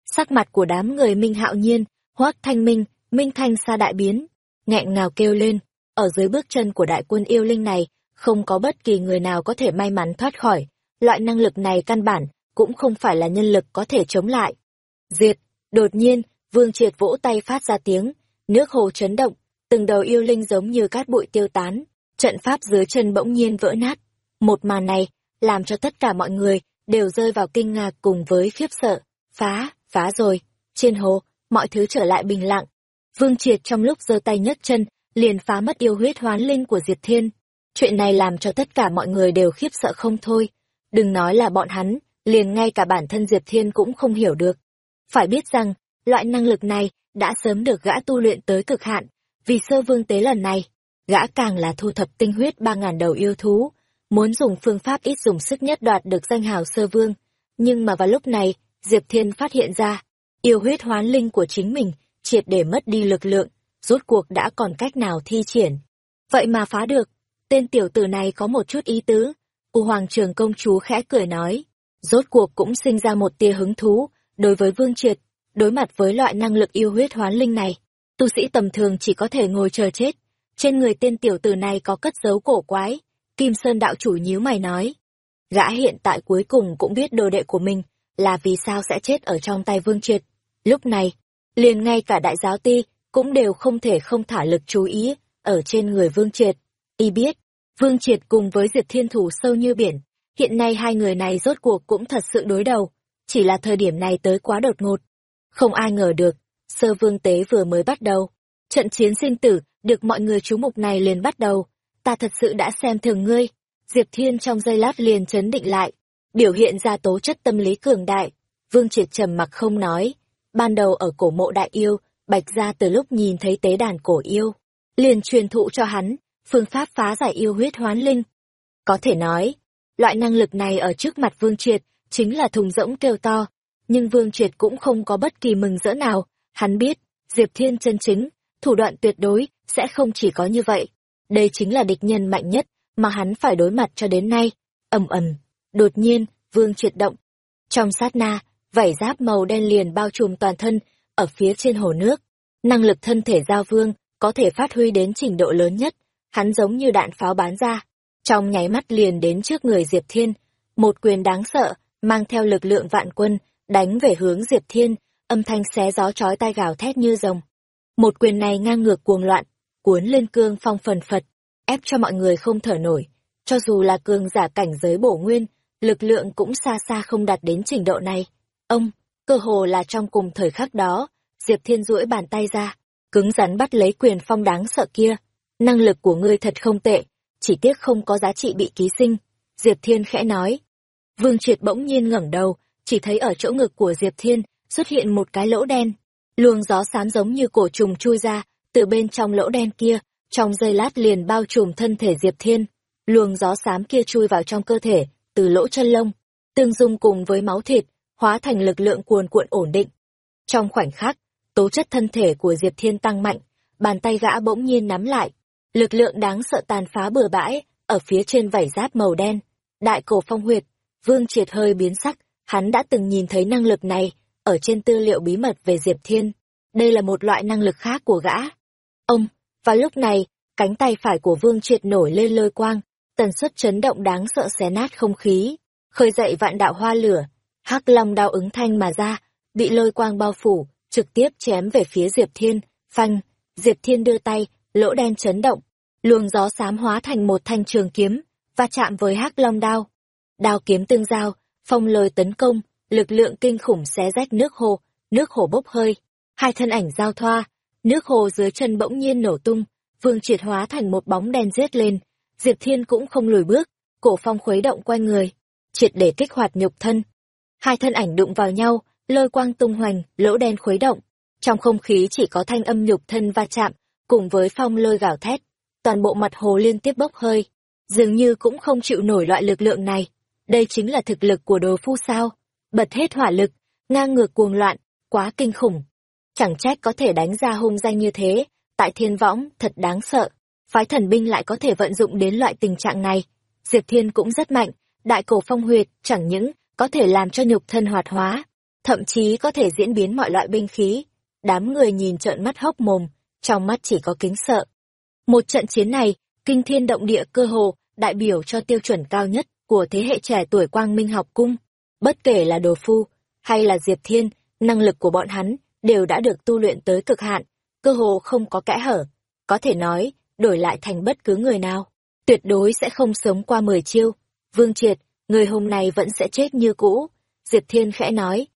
Sắc mặt của đám người Minh Hạo Nhiên, Hoác Thanh Minh, Minh Thanh xa đại biến, nghẹn ngào kêu lên, ở dưới bước chân của đại quân yêu linh này, không có bất kỳ người nào có thể may mắn thoát khỏi, loại năng lực này căn bản, cũng không phải là nhân lực có thể chống lại. Diệt, đột nhiên, Vương Triệt vỗ tay phát ra tiếng, nước hồ chấn động, từng đầu yêu linh giống như cát bụi tiêu tán, trận pháp dưới chân bỗng nhiên vỡ nát. Một màn này, làm cho tất cả mọi người đều rơi vào kinh ngạc cùng với khiếp sợ. Phá, phá rồi. Trên hồ, mọi thứ trở lại bình lặng. Vương Triệt trong lúc giơ tay nhấc chân, liền phá mất yêu huyết hoán linh của Diệp Thiên. Chuyện này làm cho tất cả mọi người đều khiếp sợ không thôi. Đừng nói là bọn hắn, liền ngay cả bản thân Diệp Thiên cũng không hiểu được. Phải biết rằng, loại năng lực này đã sớm được gã tu luyện tới cực hạn, vì sơ vương tế lần này, gã càng là thu thập tinh huyết ba ngàn đầu yêu thú, muốn dùng phương pháp ít dùng sức nhất đoạt được danh hào sơ vương. Nhưng mà vào lúc này, Diệp Thiên phát hiện ra, yêu huyết hoán linh của chính mình, triệt để mất đi lực lượng, rốt cuộc đã còn cách nào thi triển. Vậy mà phá được, tên tiểu tử này có một chút ý tứ, U Hoàng Trường công chúa khẽ cười nói, rốt cuộc cũng sinh ra một tia hứng thú, đối với Vương Triệt, đối mặt với loại năng lực yêu huyết hoán linh này, tu sĩ tầm thường chỉ có thể ngồi chờ chết, trên người tên tiểu tử này có cất dấu cổ quái. Kim Sơn đạo chủ nhíu mày nói. Gã hiện tại cuối cùng cũng biết đồ đệ của mình là vì sao sẽ chết ở trong tay Vương Triệt. Lúc này, liền ngay cả đại giáo ti cũng đều không thể không thả lực chú ý ở trên người Vương Triệt. Y biết, Vương Triệt cùng với Diệp Thiên Thủ sâu như biển, hiện nay hai người này rốt cuộc cũng thật sự đối đầu, chỉ là thời điểm này tới quá đột ngột. Không ai ngờ được, sơ vương tế vừa mới bắt đầu. Trận chiến sinh tử, được mọi người chú mục này liền bắt đầu. Ta thật sự đã xem thường ngươi. Diệp Thiên trong giây lát liền chấn định lại, biểu hiện ra tố chất tâm lý cường đại. Vương Triệt trầm mặc không nói. Ban đầu ở cổ mộ đại yêu, Bạch Gia từ lúc nhìn thấy tế đàn cổ yêu, liền truyền thụ cho hắn, phương pháp phá giải yêu huyết hoán linh. Có thể nói, loại năng lực này ở trước mặt Vương Triệt, chính là thùng rỗng kêu to. Nhưng Vương Triệt cũng không có bất kỳ mừng rỡ nào, hắn biết, Diệp Thiên chân chính, thủ đoạn tuyệt đối, sẽ không chỉ có như vậy. Đây chính là địch nhân mạnh nhất, mà hắn phải đối mặt cho đến nay. ầm ầm, đột nhiên, Vương Triệt động. Trong sát na, vảy giáp màu đen liền bao trùm toàn thân, ở phía trên hồ nước. Năng lực thân thể giao vương, có thể phát huy đến trình độ lớn nhất, hắn giống như đạn pháo bán ra. Trong nháy mắt liền đến trước người Diệp Thiên, một quyền đáng sợ, mang theo lực lượng vạn quân, đánh về hướng Diệp Thiên, âm thanh xé gió chói tai gào thét như rồng. Một quyền này ngang ngược cuồng loạn, cuốn lên cương phong phần phật, ép cho mọi người không thở nổi. Cho dù là cương giả cảnh giới bổ nguyên, lực lượng cũng xa xa không đạt đến trình độ này. Ông, cơ hồ là trong cùng thời khắc đó, Diệp Thiên duỗi bàn tay ra, cứng rắn bắt lấy quyền phong đáng sợ kia. Năng lực của ngươi thật không tệ, chỉ tiếc không có giá trị bị ký sinh. Diệp Thiên khẽ nói. Vương Triệt bỗng nhiên ngẩng đầu, chỉ thấy ở chỗ ngực của Diệp Thiên xuất hiện một cái lỗ đen. Luồng gió xám giống như cổ trùng chui ra, từ bên trong lỗ đen kia, trong giây lát liền bao trùm thân thể Diệp Thiên. Luồng gió xám kia chui vào trong cơ thể, từ lỗ chân lông, tương dung cùng với máu thịt, hóa thành lực lượng cuồn cuộn ổn định. Trong khoảnh khắc, tố chất thân thể của Diệp Thiên tăng mạnh, bàn tay gã bỗng nhiên nắm lại, lực lượng đáng sợ tàn phá bừa bãi, ở phía trên vảy giáp màu đen, đại cổ phong huyệt, vương triệt hơi biến sắc, hắn đã từng nhìn thấy năng lực này, ở trên tư liệu bí mật về Diệp Thiên. Đây là một loại năng lực khác của gã. Ông, vào lúc này, cánh tay phải của vương triệt nổi lên lôi quang, tần suất chấn động đáng sợ xé nát không khí, khơi dậy vạn đạo hoa lửa, hắc long đao ứng thanh mà ra, bị lôi quang bao phủ, trực tiếp chém về phía Diệp Thiên, phanh, Diệp Thiên đưa tay, lỗ đen chấn động, luồng gió xám hóa thành một thanh trường kiếm, và chạm với hắc long đao. Đao kiếm tương giao, phong lời tấn công, lực lượng kinh khủng xé rách nước hồ, nước hồ bốc hơi, hai thân ảnh giao thoa, nước hồ dưới chân bỗng nhiên nổ tung, vương triệt hóa thành một bóng đen giết lên, Diệp Thiên cũng không lùi bước, cổ phong khuấy động quanh người, triệt để kích hoạt nhục thân. Hai thân ảnh đụng vào nhau, lôi quang tung hoành, lỗ đen khuấy động. Trong không khí chỉ có thanh âm nhục thân va chạm, cùng với phong lôi gào thét. Toàn bộ mặt hồ liên tiếp bốc hơi, dường như cũng không chịu nổi loại lực lượng này. Đây chính là thực lực của đồ phu sao. Bật hết hỏa lực, ngang ngược cuồng loạn, quá kinh khủng. Chẳng trách có thể đánh ra hung danh như thế, tại thiên võng, thật đáng sợ. Phái thần binh lại có thể vận dụng đến loại tình trạng này. Diệp Thiên cũng rất mạnh, đại cổ phong huyệt, chẳng những có thể làm cho nhục thân hoạt hóa, thậm chí có thể diễn biến mọi loại binh khí. Đám người nhìn trợn mắt hốc mồm, trong mắt chỉ có kính sợ. Một trận chiến này, kinh thiên động địa cơ hồ, đại biểu cho tiêu chuẩn cao nhất của thế hệ trẻ tuổi quang minh học cung. Bất kể là đồ phu, hay là diệp thiên, năng lực của bọn hắn đều đã được tu luyện tới cực hạn, cơ hồ không có kẽ hở. Có thể nói, đổi lại thành bất cứ người nào, tuyệt đối sẽ không sống qua mười chiêu. Vương Triệt, người hôm nay vẫn sẽ chết như cũ. Diệp Thiên khẽ nói,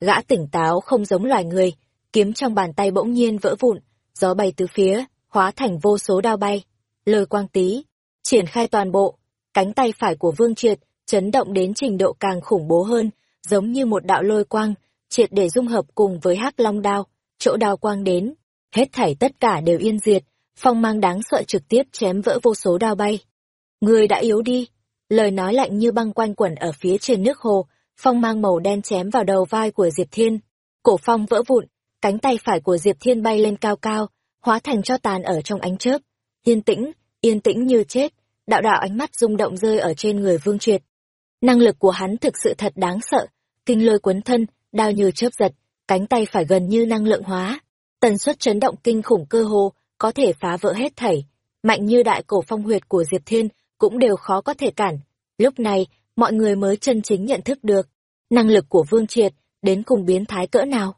Gã tỉnh táo không giống loài người, kiếm trong bàn tay bỗng nhiên vỡ vụn, gió bay từ phía, hóa thành vô số đao bay. Lôi quang tí, triển khai toàn bộ, cánh tay phải của Vương Triệt, chấn động đến trình độ càng khủng bố hơn, giống như một đạo lôi quang, triệt để dung hợp cùng với hắc long đao, chỗ đao quang đến, hết thảy tất cả đều yên diệt, phong mang đáng sợ trực tiếp chém vỡ vô số đao bay. Người đã yếu đi, lời nói lạnh như băng quanh quẩn ở phía trên nước hồ, phong mang màu đen chém vào đầu vai của Diệp Thiên. Cổ phong vỡ vụn, cánh tay phải của Diệp Thiên bay lên cao cao, hóa thành cho tàn ở trong ánh chớp. Yên tĩnh, yên tĩnh như chết, đạo đạo ánh mắt rung động rơi ở trên người Vương Triệt. Năng lực của hắn thực sự thật đáng sợ, kinh lôi quấn thân, đao như chớp giật, cánh tay phải gần như năng lượng hóa. Tần suất chấn động kinh khủng cơ hồ, có thể phá vỡ hết thảy. mạnh như đại cổ phong huyệt của Diệp Thiên, cũng đều khó có thể cản. Lúc này, mọi người mới chân chính nhận thức được, năng lực của Vương Triệt, đến cùng biến thái cỡ nào.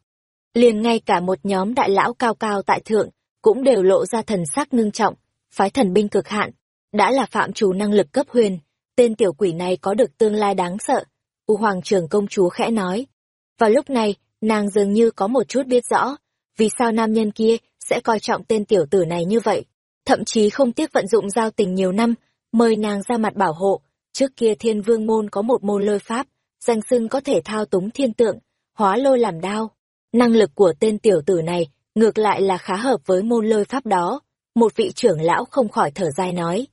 Liền ngay cả một nhóm đại lão cao cao tại thượng, cũng đều lộ ra thần sắc ngưng trọng, phái thần binh cực hạn, đã là phạm chủ năng lực cấp huyền, tên tiểu quỷ này có được tương lai đáng sợ. U Hoàng trưởng công chúa khẽ nói. Vào lúc này, nàng dường như có một chút biết rõ, vì sao nam nhân kia sẽ coi trọng tên tiểu tử này như vậy. Thậm chí không tiếc vận dụng giao tình nhiều năm, mời nàng ra mặt bảo hộ. Trước kia thiên vương môn có một môn lôi pháp, danh xưng có thể thao túng thiên tượng, hóa lôi làm đao. Năng lực của tên tiểu tử này ngược lại là khá hợp với môn lôi pháp đó. Một vị trưởng lão không khỏi thở dài nói.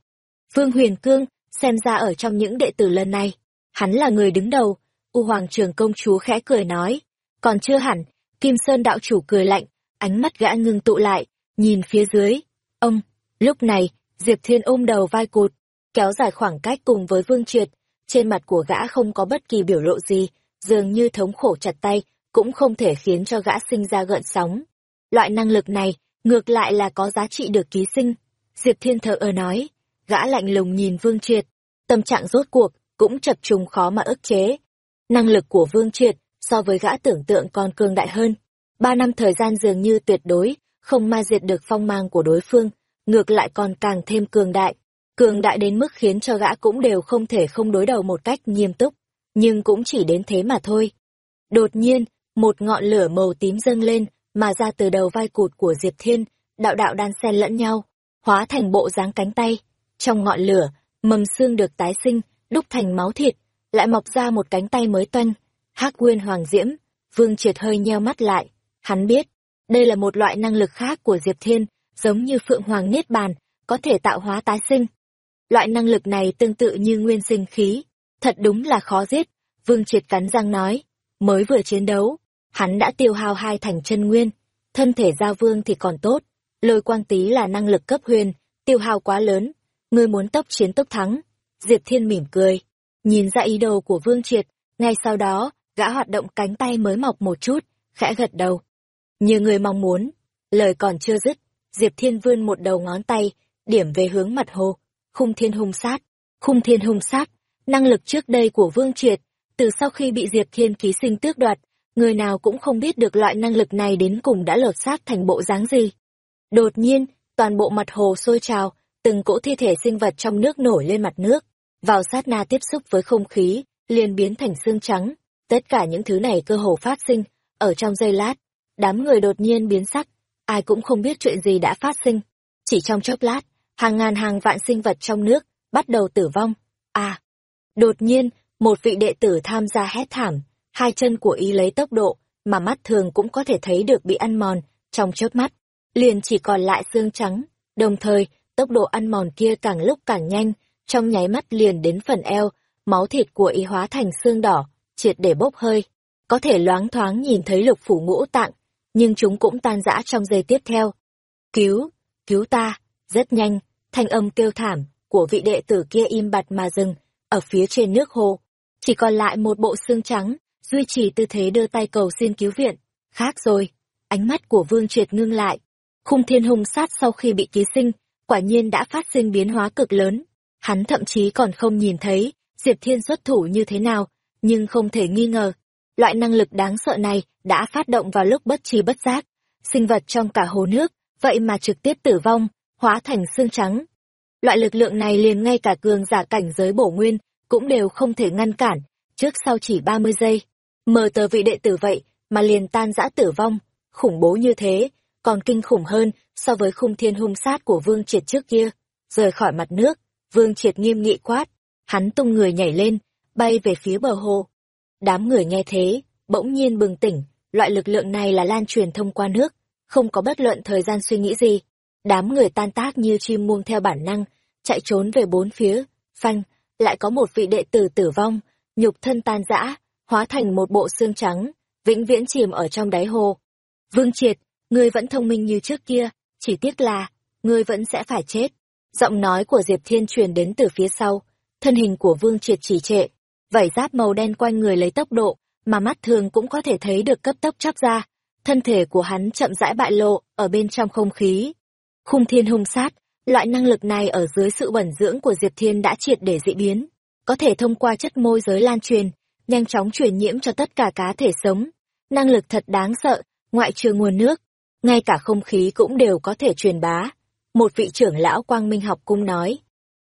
Vương Huyền Cương, xem ra ở trong những đệ tử lần này, hắn là người đứng đầu. U Hoàng trường công chúa khẽ cười nói. Còn chưa hẳn, Kim Sơn đạo chủ cười lạnh, ánh mắt gã ngưng tụ lại, nhìn phía dưới. Ông, lúc này, Diệp Thiên ôm đầu vai cụt, kéo dài khoảng cách cùng với Vương Triệt. Trên mặt của gã không có bất kỳ biểu lộ gì, dường như thống khổ chặt tay, cũng không thể khiến cho gã sinh ra gợn sóng. Loại năng lực này, ngược lại là có giá trị được ký sinh. Diệp Thiên thờ ơ nói, gã lạnh lùng nhìn Vương Triệt, tâm trạng rốt cuộc, cũng chập trùng khó mà ức chế. Năng lực của Vương Triệt, so với gã tưởng tượng còn cường đại hơn. Ba năm thời gian dường như tuyệt đối, không ma diệt được phong mang của đối phương, ngược lại còn càng thêm cường đại. Cường đại đến mức khiến cho gã cũng đều không thể không đối đầu một cách nghiêm túc, nhưng cũng chỉ đến thế mà thôi. Đột nhiên, một ngọn lửa màu tím dâng lên, mà ra từ đầu vai cụt của Diệp Thiên, đạo đạo đan xen lẫn nhau, hóa thành bộ dáng cánh tay. Trong ngọn lửa, mầm xương được tái sinh, đúc thành máu thịt, lại mọc ra một cánh tay mới toanh. Hắc Nguyên Hoàng Diễm, Vương Triệt hơi nheo mắt lại, hắn biết, đây là một loại năng lực khác của Diệp Thiên, giống như Phượng Hoàng Niết Bàn, có thể tạo hóa tái sinh. Loại năng lực này tương tự như nguyên sinh khí, thật đúng là khó giết, Vương Triệt cắn răng nói, mới vừa chiến đấu, hắn đã tiêu hao hai thành chân nguyên, thân thể giao vương thì còn tốt, lôi quang tý là năng lực cấp huyền, tiêu hao quá lớn, ngươi muốn tốc chiến tốc thắng. Diệp Thiên mỉm cười, nhìn ra ý đồ của Vương Triệt, ngay sau đó, gã hoạt động cánh tay mới mọc một chút, khẽ gật đầu. Như người mong muốn, lời còn chưa dứt, Diệp Thiên vươn một đầu ngón tay, điểm về hướng mặt hồ, khung thiên hung sát, khung thiên hung sát, năng lực trước đây của Vương Triệt, từ sau khi bị Diệp Thiên ký sinh tước đoạt, người nào cũng không biết được loại năng lực này đến cùng đã lột xác thành bộ dáng gì. Đột nhiên, toàn bộ mặt hồ sôi trào, từng cỗ thi thể sinh vật trong nước nổi lên mặt nước, vào sát na tiếp xúc với không khí, liền biến thành xương trắng. Tất cả những thứ này cơ hồ phát sinh, ở trong giây lát. Đám người đột nhiên biến sắc, ai cũng không biết chuyện gì đã phát sinh. Chỉ trong chốc lát, hàng ngàn hàng vạn sinh vật trong nước, bắt đầu tử vong. À! Đột nhiên, một vị đệ tử tham gia hét thảm, hai chân của y lấy tốc độ, mà mắt thường cũng có thể thấy được bị ăn mòn, trong chớp mắt, liền chỉ còn lại xương trắng, đồng thời, tốc độ ăn mòn kia càng lúc càng nhanh, trong nháy mắt liền đến phần eo, máu thịt của y hóa thành xương đỏ, triệt để bốc hơi. Có thể loáng thoáng nhìn thấy lục phủ ngũ tạng, nhưng chúng cũng tan rã trong giây tiếp theo. Cứu, cứu ta, rất nhanh, thanh âm kêu thảm của vị đệ tử kia im bặt mà dừng, ở phía trên nước hồ. Chỉ còn lại một bộ xương trắng, duy trì tư thế đưa tay cầu xin cứu viện. Khác rồi, ánh mắt của Vương Triệt ngưng lại. Khung thiên hung sát sau khi bị ký sinh, quả nhiên đã phát sinh biến hóa cực lớn. Hắn thậm chí còn không nhìn thấy Diệp Thiên xuất thủ như thế nào, nhưng không thể nghi ngờ. Loại năng lực đáng sợ này đã phát động vào lúc bất chi bất giác. Sinh vật trong cả hồ nước, vậy mà trực tiếp tử vong, hóa thành xương trắng. Loại lực lượng này liền ngay cả cường giả cảnh giới bổ nguyên, cũng đều không thể ngăn cản, trước sau chỉ 30 giây. Mờ tờ vị đệ tử vậy, mà liền tan rã tử vong, khủng bố như thế, còn kinh khủng hơn so với khung thiên hung sát của Vương Triệt trước kia. Rời khỏi mặt nước, Vương Triệt nghiêm nghị quát, hắn tung người nhảy lên, bay về phía bờ hồ. Đám người nghe thế, bỗng nhiên bừng tỉnh, loại lực lượng này là lan truyền thông qua nước, không có bất luận thời gian suy nghĩ gì. Đám người tan tác như chim muông theo bản năng, chạy trốn về bốn phía, phanh, lại có một vị đệ tử tử vong, nhục thân tan rã, hóa thành một bộ xương trắng, vĩnh viễn chìm ở trong đáy hồ. Vương Triệt, ngươi vẫn thông minh như trước kia, chỉ tiếc là, ngươi vẫn sẽ phải chết. Giọng nói của Diệp Thiên truyền đến từ phía sau, thân hình của Vương Triệt chỉ trệ, vảy giáp màu đen quanh người lấy tốc độ, mà mắt thường cũng có thể thấy được cấp tốc chắp ra. Thân thể của hắn chậm rãi bại lộ, ở bên trong không khí. Khung thiên hung sát, Loại năng lực này ở dưới sự bẩn dưỡng của Diệp Thiên đã triệt để dị biến, có thể thông qua chất môi giới lan truyền, nhanh chóng truyền nhiễm cho tất cả cá thể sống. Năng lực thật đáng sợ, ngoại trừ nguồn nước, ngay cả không khí cũng đều có thể truyền bá. Một vị trưởng lão quang minh học cung nói,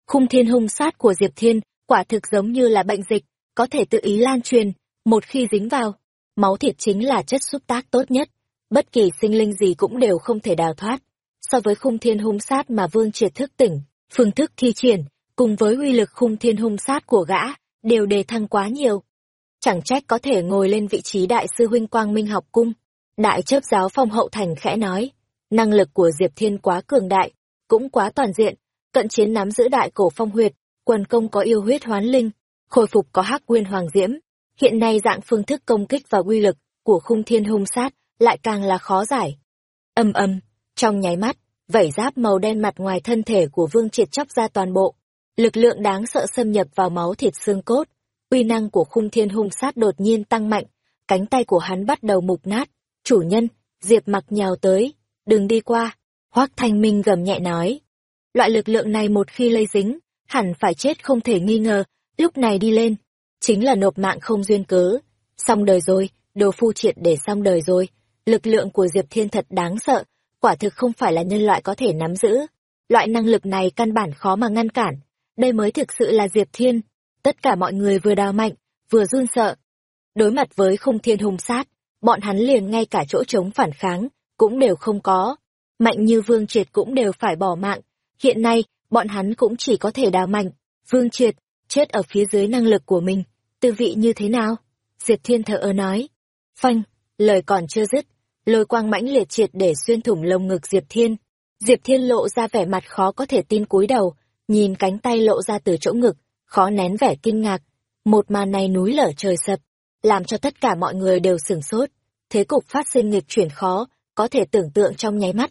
khung thiên hung sát của Diệp Thiên quả thực giống như là bệnh dịch, có thể tự ý lan truyền, một khi dính vào. Máu thịt chính là chất xúc tác tốt nhất, bất kỳ sinh linh gì cũng đều không thể đào thoát. So với khung thiên hung sát mà Vương Triệt thức tỉnh, phương thức thi triển, cùng với uy lực khung thiên hung sát của gã, đều đề thăng quá nhiều. Chẳng trách có thể ngồi lên vị trí đại sư huynh quang minh học cung. Đại chấp giáo phong hậu thành khẽ nói, năng lực của Diệp Thiên quá cường đại, cũng quá toàn diện, cận chiến nắm giữ đại cổ phong huyệt, quần công có yêu huyết hoán linh, khôi phục có hắc nguyên hoàng diễm. Hiện nay dạng phương thức công kích và uy lực của khung thiên hung sát lại càng là khó giải. Âm âm, trong nháy mắt, vảy giáp màu đen mặt ngoài thân thể của Vương Triệt chóc ra toàn bộ. Lực lượng đáng sợ xâm nhập vào máu thịt xương cốt. Uy năng của khung thiên hung sát đột nhiên tăng mạnh, cánh tay của hắn bắt đầu mục nát. Chủ nhân, Diệp mặc nhào tới, đừng đi qua. Hoác Thanh Minh gầm nhẹ nói. Loại lực lượng này một khi lây dính, hẳn phải chết không thể nghi ngờ, lúc này đi lên, chính là nộp mạng không duyên cớ. Xong đời rồi, đồ phu triệt để xong đời rồi. Lực lượng của Diệp Thiên thật đáng sợ, quả thực không phải là nhân loại có thể nắm giữ. Loại năng lực này căn bản khó mà ngăn cản. Đây mới thực sự là Diệp Thiên. Tất cả mọi người vừa đào mạnh, vừa run sợ. Đối mặt với không thiên hùng sát, bọn hắn liền ngay cả chỗ chống phản kháng, cũng đều không có. Mạnh như Vương Triệt cũng đều phải bỏ mạng. Hiện nay, bọn hắn cũng chỉ có thể đào mạnh. Vương Triệt, chết ở phía dưới năng lực của mình, tư vị như thế nào? Diệp Thiên thở ơ nói. Phanh, lời còn chưa dứt, lôi quang mãnh liệt triệt để xuyên thủng lồng ngực Diệp Thiên. Diệp Thiên lộ ra vẻ mặt khó có thể tin cúi đầu, nhìn cánh tay lộ ra từ chỗ ngực, khó nén vẻ kinh ngạc. Một màn này núi lở trời sập, làm cho tất cả mọi người đều sửng sốt. Thế cục phát sinh nghịch chuyển khó, có thể tưởng tượng trong nháy mắt.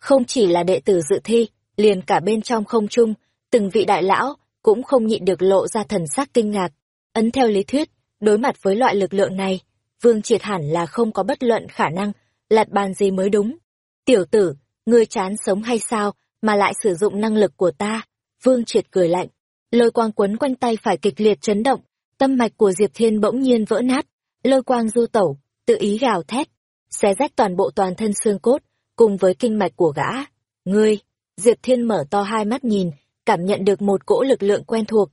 Không chỉ là đệ tử dự thi, liền cả bên trong không trung, từng vị đại lão cũng không nhịn được lộ ra thần sắc kinh ngạc. Ấn theo lý thuyết, đối mặt với loại lực lượng này, Vương Triệt hẳn là không có bất luận khả năng lật bàn gì mới đúng. Tiểu tử, ngươi chán sống hay sao mà lại sử dụng năng lực của ta? Vương Triệt cười lạnh, lôi quang quấn quanh tay phải kịch liệt chấn động, tâm mạch của Diệp Thiên bỗng nhiên vỡ nát, lôi quang du tẩu, tự ý gào thét, xé rách toàn bộ toàn thân xương cốt, cùng với kinh mạch của gã. Ngươi, Diệp Thiên mở to hai mắt nhìn, cảm nhận được một cỗ lực lượng quen thuộc,